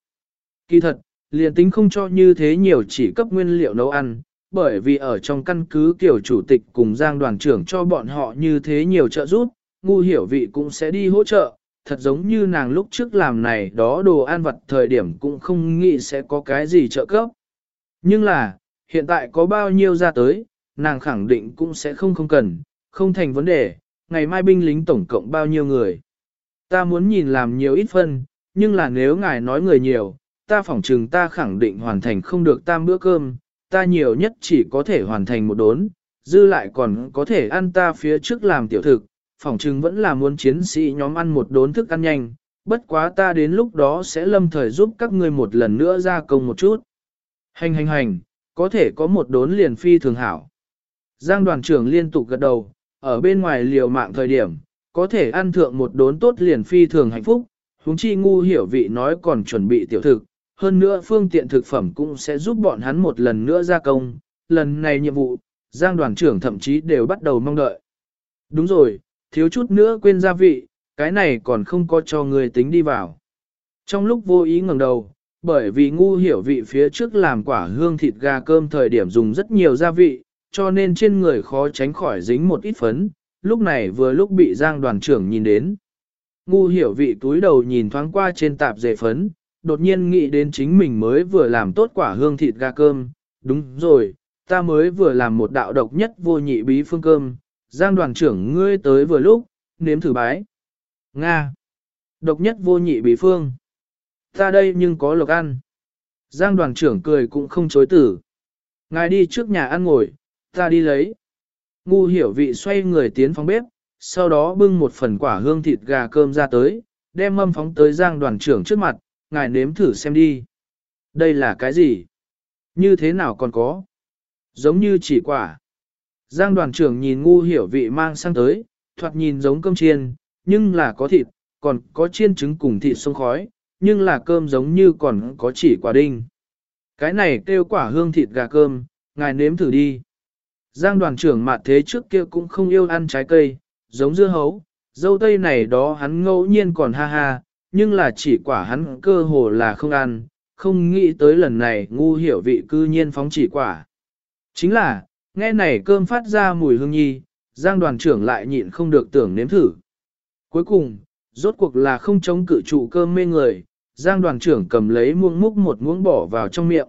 Kỳ thật, liền tính không cho như thế nhiều chỉ cấp nguyên liệu nấu ăn, bởi vì ở trong căn cứ kiểu chủ tịch cùng giang đoàn trưởng cho bọn họ như thế nhiều trợ giúp, ngu hiểu vị cũng sẽ đi hỗ trợ, thật giống như nàng lúc trước làm này đó đồ ăn vặt thời điểm cũng không nghĩ sẽ có cái gì trợ cấp. Nhưng là, hiện tại có bao nhiêu ra tới, nàng khẳng định cũng sẽ không không cần, không thành vấn đề, ngày mai binh lính tổng cộng bao nhiêu người. Ta muốn nhìn làm nhiều ít phân, nhưng là nếu ngài nói người nhiều, ta phỏng trừng ta khẳng định hoàn thành không được tam bữa cơm, ta nhiều nhất chỉ có thể hoàn thành một đốn, dư lại còn có thể ăn ta phía trước làm tiểu thực, phỏng trừng vẫn là muốn chiến sĩ nhóm ăn một đốn thức ăn nhanh, bất quá ta đến lúc đó sẽ lâm thời giúp các ngươi một lần nữa ra công một chút. Hành hành hành, có thể có một đốn liền phi thường hảo. Giang đoàn trưởng liên tục gật đầu, ở bên ngoài liều mạng thời điểm, có thể ăn thượng một đốn tốt liền phi thường hạnh phúc, huống chi ngu hiểu vị nói còn chuẩn bị tiểu thực, hơn nữa phương tiện thực phẩm cũng sẽ giúp bọn hắn một lần nữa gia công, lần này nhiệm vụ, Giang đoàn trưởng thậm chí đều bắt đầu mong đợi. Đúng rồi, thiếu chút nữa quên gia vị, cái này còn không có cho người tính đi vào. Trong lúc vô ý ngẩng đầu, bởi vì ngu hiểu vị phía trước làm quả hương thịt gà cơm thời điểm dùng rất nhiều gia vị, cho nên trên người khó tránh khỏi dính một ít phấn, lúc này vừa lúc bị Giang đoàn trưởng nhìn đến. Ngu hiểu vị túi đầu nhìn thoáng qua trên tạp dề phấn, đột nhiên nghĩ đến chính mình mới vừa làm tốt quả hương thịt gà cơm, đúng rồi, ta mới vừa làm một đạo độc nhất vô nhị bí phương cơm, Giang đoàn trưởng ngươi tới vừa lúc, nếm thử bái. Nga. Độc nhất vô nhị bí phương. Ta đây nhưng có lộc ăn. Giang đoàn trưởng cười cũng không chối tử. Ngài đi trước nhà ăn ngồi, ta đi lấy. Ngu hiểu vị xoay người tiến phòng bếp, sau đó bưng một phần quả hương thịt gà cơm ra tới, đem mâm phóng tới giang đoàn trưởng trước mặt, ngài nếm thử xem đi. Đây là cái gì? Như thế nào còn có? Giống như chỉ quả. Giang đoàn trưởng nhìn ngu hiểu vị mang sang tới, thoạt nhìn giống cơm chiên, nhưng là có thịt, còn có chiên trứng cùng thịt sông khói, nhưng là cơm giống như còn có chỉ quả đinh. Cái này kêu quả hương thịt gà cơm, ngài nếm thử đi. Giang đoàn trưởng mặt thế trước kia cũng không yêu ăn trái cây, giống dưa hấu, dâu tây này đó hắn ngẫu nhiên còn ha ha, nhưng là chỉ quả hắn cơ hồ là không ăn, không nghĩ tới lần này ngu hiểu vị cư nhiên phóng chỉ quả. Chính là, nghe này cơm phát ra mùi hương nhi, Giang đoàn trưởng lại nhịn không được tưởng nếm thử. Cuối cùng, rốt cuộc là không chống cự trụ cơm mê người, Giang đoàn trưởng cầm lấy muỗng múc một muỗng bỏ vào trong miệng.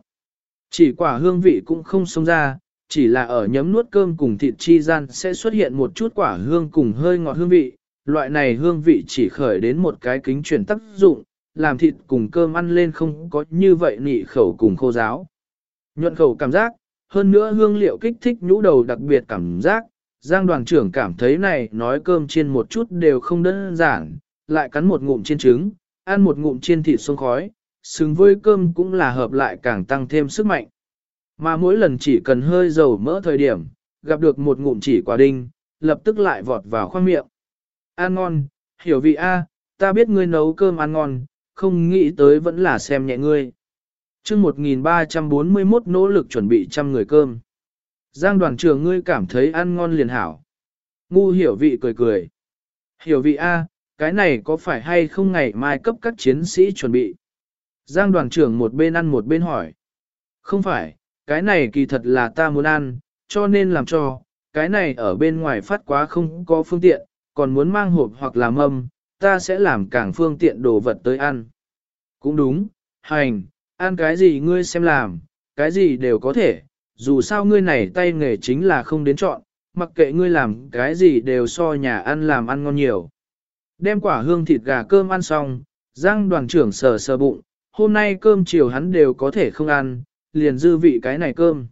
Chỉ quả hương vị cũng không xông ra, chỉ là ở nhấm nuốt cơm cùng thịt chi gian sẽ xuất hiện một chút quả hương cùng hơi ngọt hương vị. Loại này hương vị chỉ khởi đến một cái kính chuyển tác dụng, làm thịt cùng cơm ăn lên không có như vậy nị khẩu cùng khô giáo. Nhuận khẩu cảm giác, hơn nữa hương liệu kích thích nhũ đầu đặc biệt cảm giác, Giang đoàn trưởng cảm thấy này nói cơm chiên một chút đều không đơn giản, lại cắn một ngụm chiên trứng, ăn một ngụm chiên thịt sông khói, xứng với cơm cũng là hợp lại càng tăng thêm sức mạnh. Mà mỗi lần chỉ cần hơi dầu mỡ thời điểm, gặp được một ngụm chỉ quả đinh, lập tức lại vọt vào khoang miệng. Ăn ngon, hiểu vị A, ta biết ngươi nấu cơm ăn ngon, không nghĩ tới vẫn là xem nhẹ ngươi. chương 1341 nỗ lực chuẩn bị trăm người cơm. Giang đoàn trưởng ngươi cảm thấy ăn ngon liền hảo. Ngu hiểu vị cười cười. Hiểu vị A, cái này có phải hay không ngày mai cấp các chiến sĩ chuẩn bị? Giang đoàn trưởng một bên ăn một bên hỏi. Không phải, cái này kỳ thật là ta muốn ăn, cho nên làm cho, cái này ở bên ngoài phát quá không có phương tiện, còn muốn mang hộp hoặc là mâm, ta sẽ làm càng phương tiện đồ vật tới ăn. Cũng đúng, hành, ăn cái gì ngươi xem làm, cái gì đều có thể, dù sao ngươi này tay nghề chính là không đến chọn, mặc kệ ngươi làm cái gì đều so nhà ăn làm ăn ngon nhiều. Đem quả hương thịt gà cơm ăn xong, Giang đoàn trưởng sờ sờ bụng, hôm nay cơm chiều hắn đều có thể không ăn, liền dư vị cái này cơm.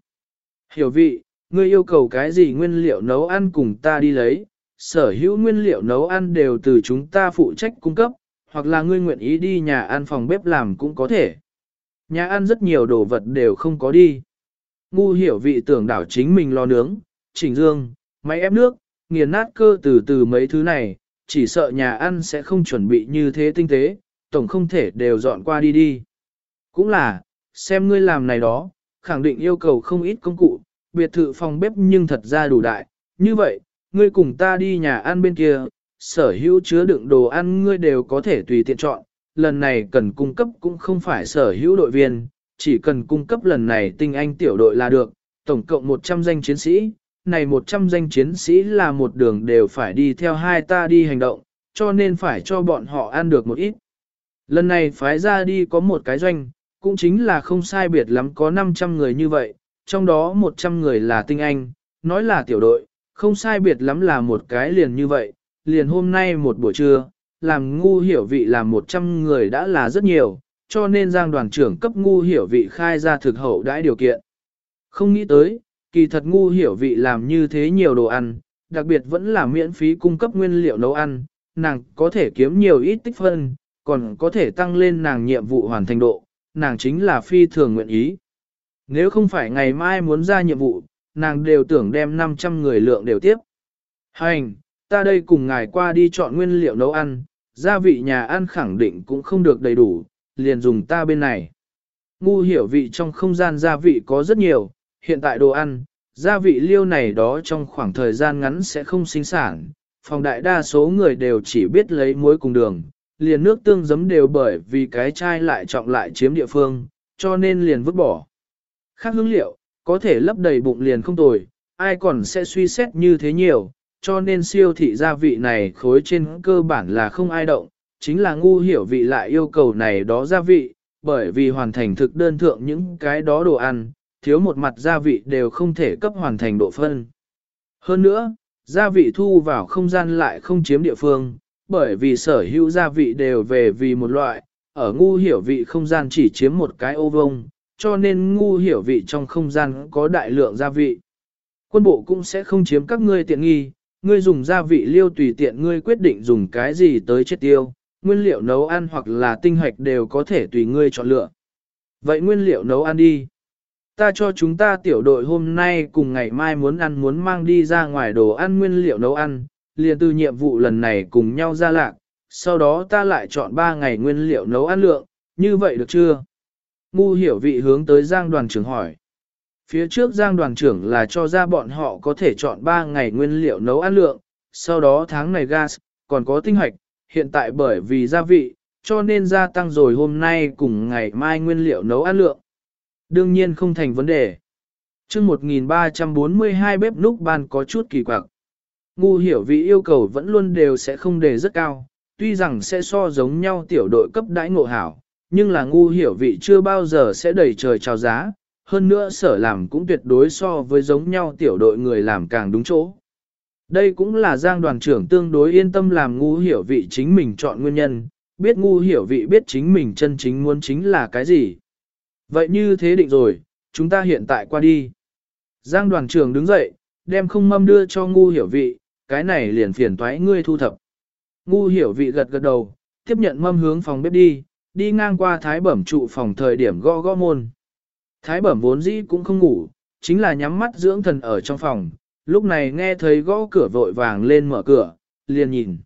Hiểu vị, ngươi yêu cầu cái gì nguyên liệu nấu ăn cùng ta đi lấy, sở hữu nguyên liệu nấu ăn đều từ chúng ta phụ trách cung cấp, hoặc là ngươi nguyện ý đi nhà ăn phòng bếp làm cũng có thể. Nhà ăn rất nhiều đồ vật đều không có đi. Ngu hiểu vị tưởng đảo chính mình lo nướng, chỉnh dương, máy ép nước, nghiền nát cơ từ từ mấy thứ này, chỉ sợ nhà ăn sẽ không chuẩn bị như thế tinh tế, tổng không thể đều dọn qua đi đi. Cũng là, xem ngươi làm này đó, khẳng định yêu cầu không ít công cụ, biệt thự phòng bếp nhưng thật ra đủ đại, như vậy, ngươi cùng ta đi nhà ăn bên kia, sở hữu chứa đựng đồ ăn ngươi đều có thể tùy tiện chọn, lần này cần cung cấp cũng không phải sở hữu đội viên, chỉ cần cung cấp lần này tinh anh tiểu đội là được, tổng cộng 100 danh chiến sĩ, này 100 danh chiến sĩ là một đường đều phải đi theo hai ta đi hành động, cho nên phải cho bọn họ ăn được một ít. Lần này phái ra đi có một cái doanh, cũng chính là không sai biệt lắm có 500 người như vậy, trong đó 100 người là tinh anh, nói là tiểu đội, không sai biệt lắm là một cái liền như vậy, liền hôm nay một buổi trưa, làm ngu hiểu vị làm 100 người đã là rất nhiều, cho nên giang đoàn trưởng cấp ngu hiểu vị khai ra thực hậu đãi điều kiện. Không nghĩ tới, kỳ thật ngu hiểu vị làm như thế nhiều đồ ăn, đặc biệt vẫn là miễn phí cung cấp nguyên liệu nấu ăn, nàng có thể kiếm nhiều ít tích phân, còn có thể tăng lên nàng nhiệm vụ hoàn thành độ, nàng chính là phi thường nguyện ý. Nếu không phải ngày mai muốn ra nhiệm vụ, nàng đều tưởng đem 500 người lượng đều tiếp. Hành, ta đây cùng ngài qua đi chọn nguyên liệu nấu ăn, gia vị nhà ăn khẳng định cũng không được đầy đủ, liền dùng ta bên này. Ngu hiểu vị trong không gian gia vị có rất nhiều, hiện tại đồ ăn, gia vị liêu này đó trong khoảng thời gian ngắn sẽ không sinh sản, phòng đại đa số người đều chỉ biết lấy muối cùng đường, liền nước tương giấm đều bởi vì cái chai lại trọng lại chiếm địa phương, cho nên liền vứt bỏ. Khác hương liệu, có thể lấp đầy bụng liền không tồi, ai còn sẽ suy xét như thế nhiều, cho nên siêu thị gia vị này khối trên cơ bản là không ai động, chính là ngu hiểu vị lại yêu cầu này đó gia vị, bởi vì hoàn thành thực đơn thượng những cái đó đồ ăn, thiếu một mặt gia vị đều không thể cấp hoàn thành độ phân. Hơn nữa, gia vị thu vào không gian lại không chiếm địa phương, bởi vì sở hữu gia vị đều về vì một loại, ở ngu hiểu vị không gian chỉ chiếm một cái ô vông, cho nên ngu hiểu vị trong không gian có đại lượng gia vị. Quân bộ cũng sẽ không chiếm các ngươi tiện nghi, ngươi dùng gia vị liêu tùy tiện ngươi quyết định dùng cái gì tới chết tiêu, nguyên liệu nấu ăn hoặc là tinh hoạch đều có thể tùy ngươi chọn lựa. Vậy nguyên liệu nấu ăn đi. Ta cho chúng ta tiểu đội hôm nay cùng ngày mai muốn ăn muốn mang đi ra ngoài đồ ăn nguyên liệu nấu ăn, liền từ nhiệm vụ lần này cùng nhau ra lạc, sau đó ta lại chọn 3 ngày nguyên liệu nấu ăn lượng, như vậy được chưa? Ngu hiểu vị hướng tới Giang đoàn trưởng hỏi. Phía trước Giang đoàn trưởng là cho ra bọn họ có thể chọn 3 ngày nguyên liệu nấu ăn lượng, sau đó tháng này gas, còn có tinh hoạch, hiện tại bởi vì gia vị, cho nên gia tăng rồi hôm nay cùng ngày mai nguyên liệu nấu ăn lượng. Đương nhiên không thành vấn đề. chương 1342 bếp núc ban có chút kỳ quặc. Ngu hiểu vị yêu cầu vẫn luôn đều sẽ không đề rất cao, tuy rằng sẽ so giống nhau tiểu đội cấp đãi ngộ hảo, nhưng là ngu hiểu vị chưa bao giờ sẽ đẩy trời trào giá, hơn nữa sở làm cũng tuyệt đối so với giống nhau tiểu đội người làm càng đúng chỗ. Đây cũng là giang đoàn trưởng tương đối yên tâm làm ngu hiểu vị chính mình chọn nguyên nhân, biết ngu hiểu vị biết chính mình chân chính muốn chính là cái gì. Vậy như thế định rồi, chúng ta hiện tại qua đi. Giang đoàn trưởng đứng dậy, đem không mâm đưa cho ngu hiểu vị, cái này liền phiền toái ngươi thu thập. Ngu hiểu vị gật gật đầu, tiếp nhận mâm hướng phòng bếp đi, đi ngang qua thái bẩm trụ phòng thời điểm gõ gõ môn. Thái bẩm vốn dĩ cũng không ngủ, chính là nhắm mắt dưỡng thần ở trong phòng, lúc này nghe thấy gõ cửa vội vàng lên mở cửa, liền nhìn.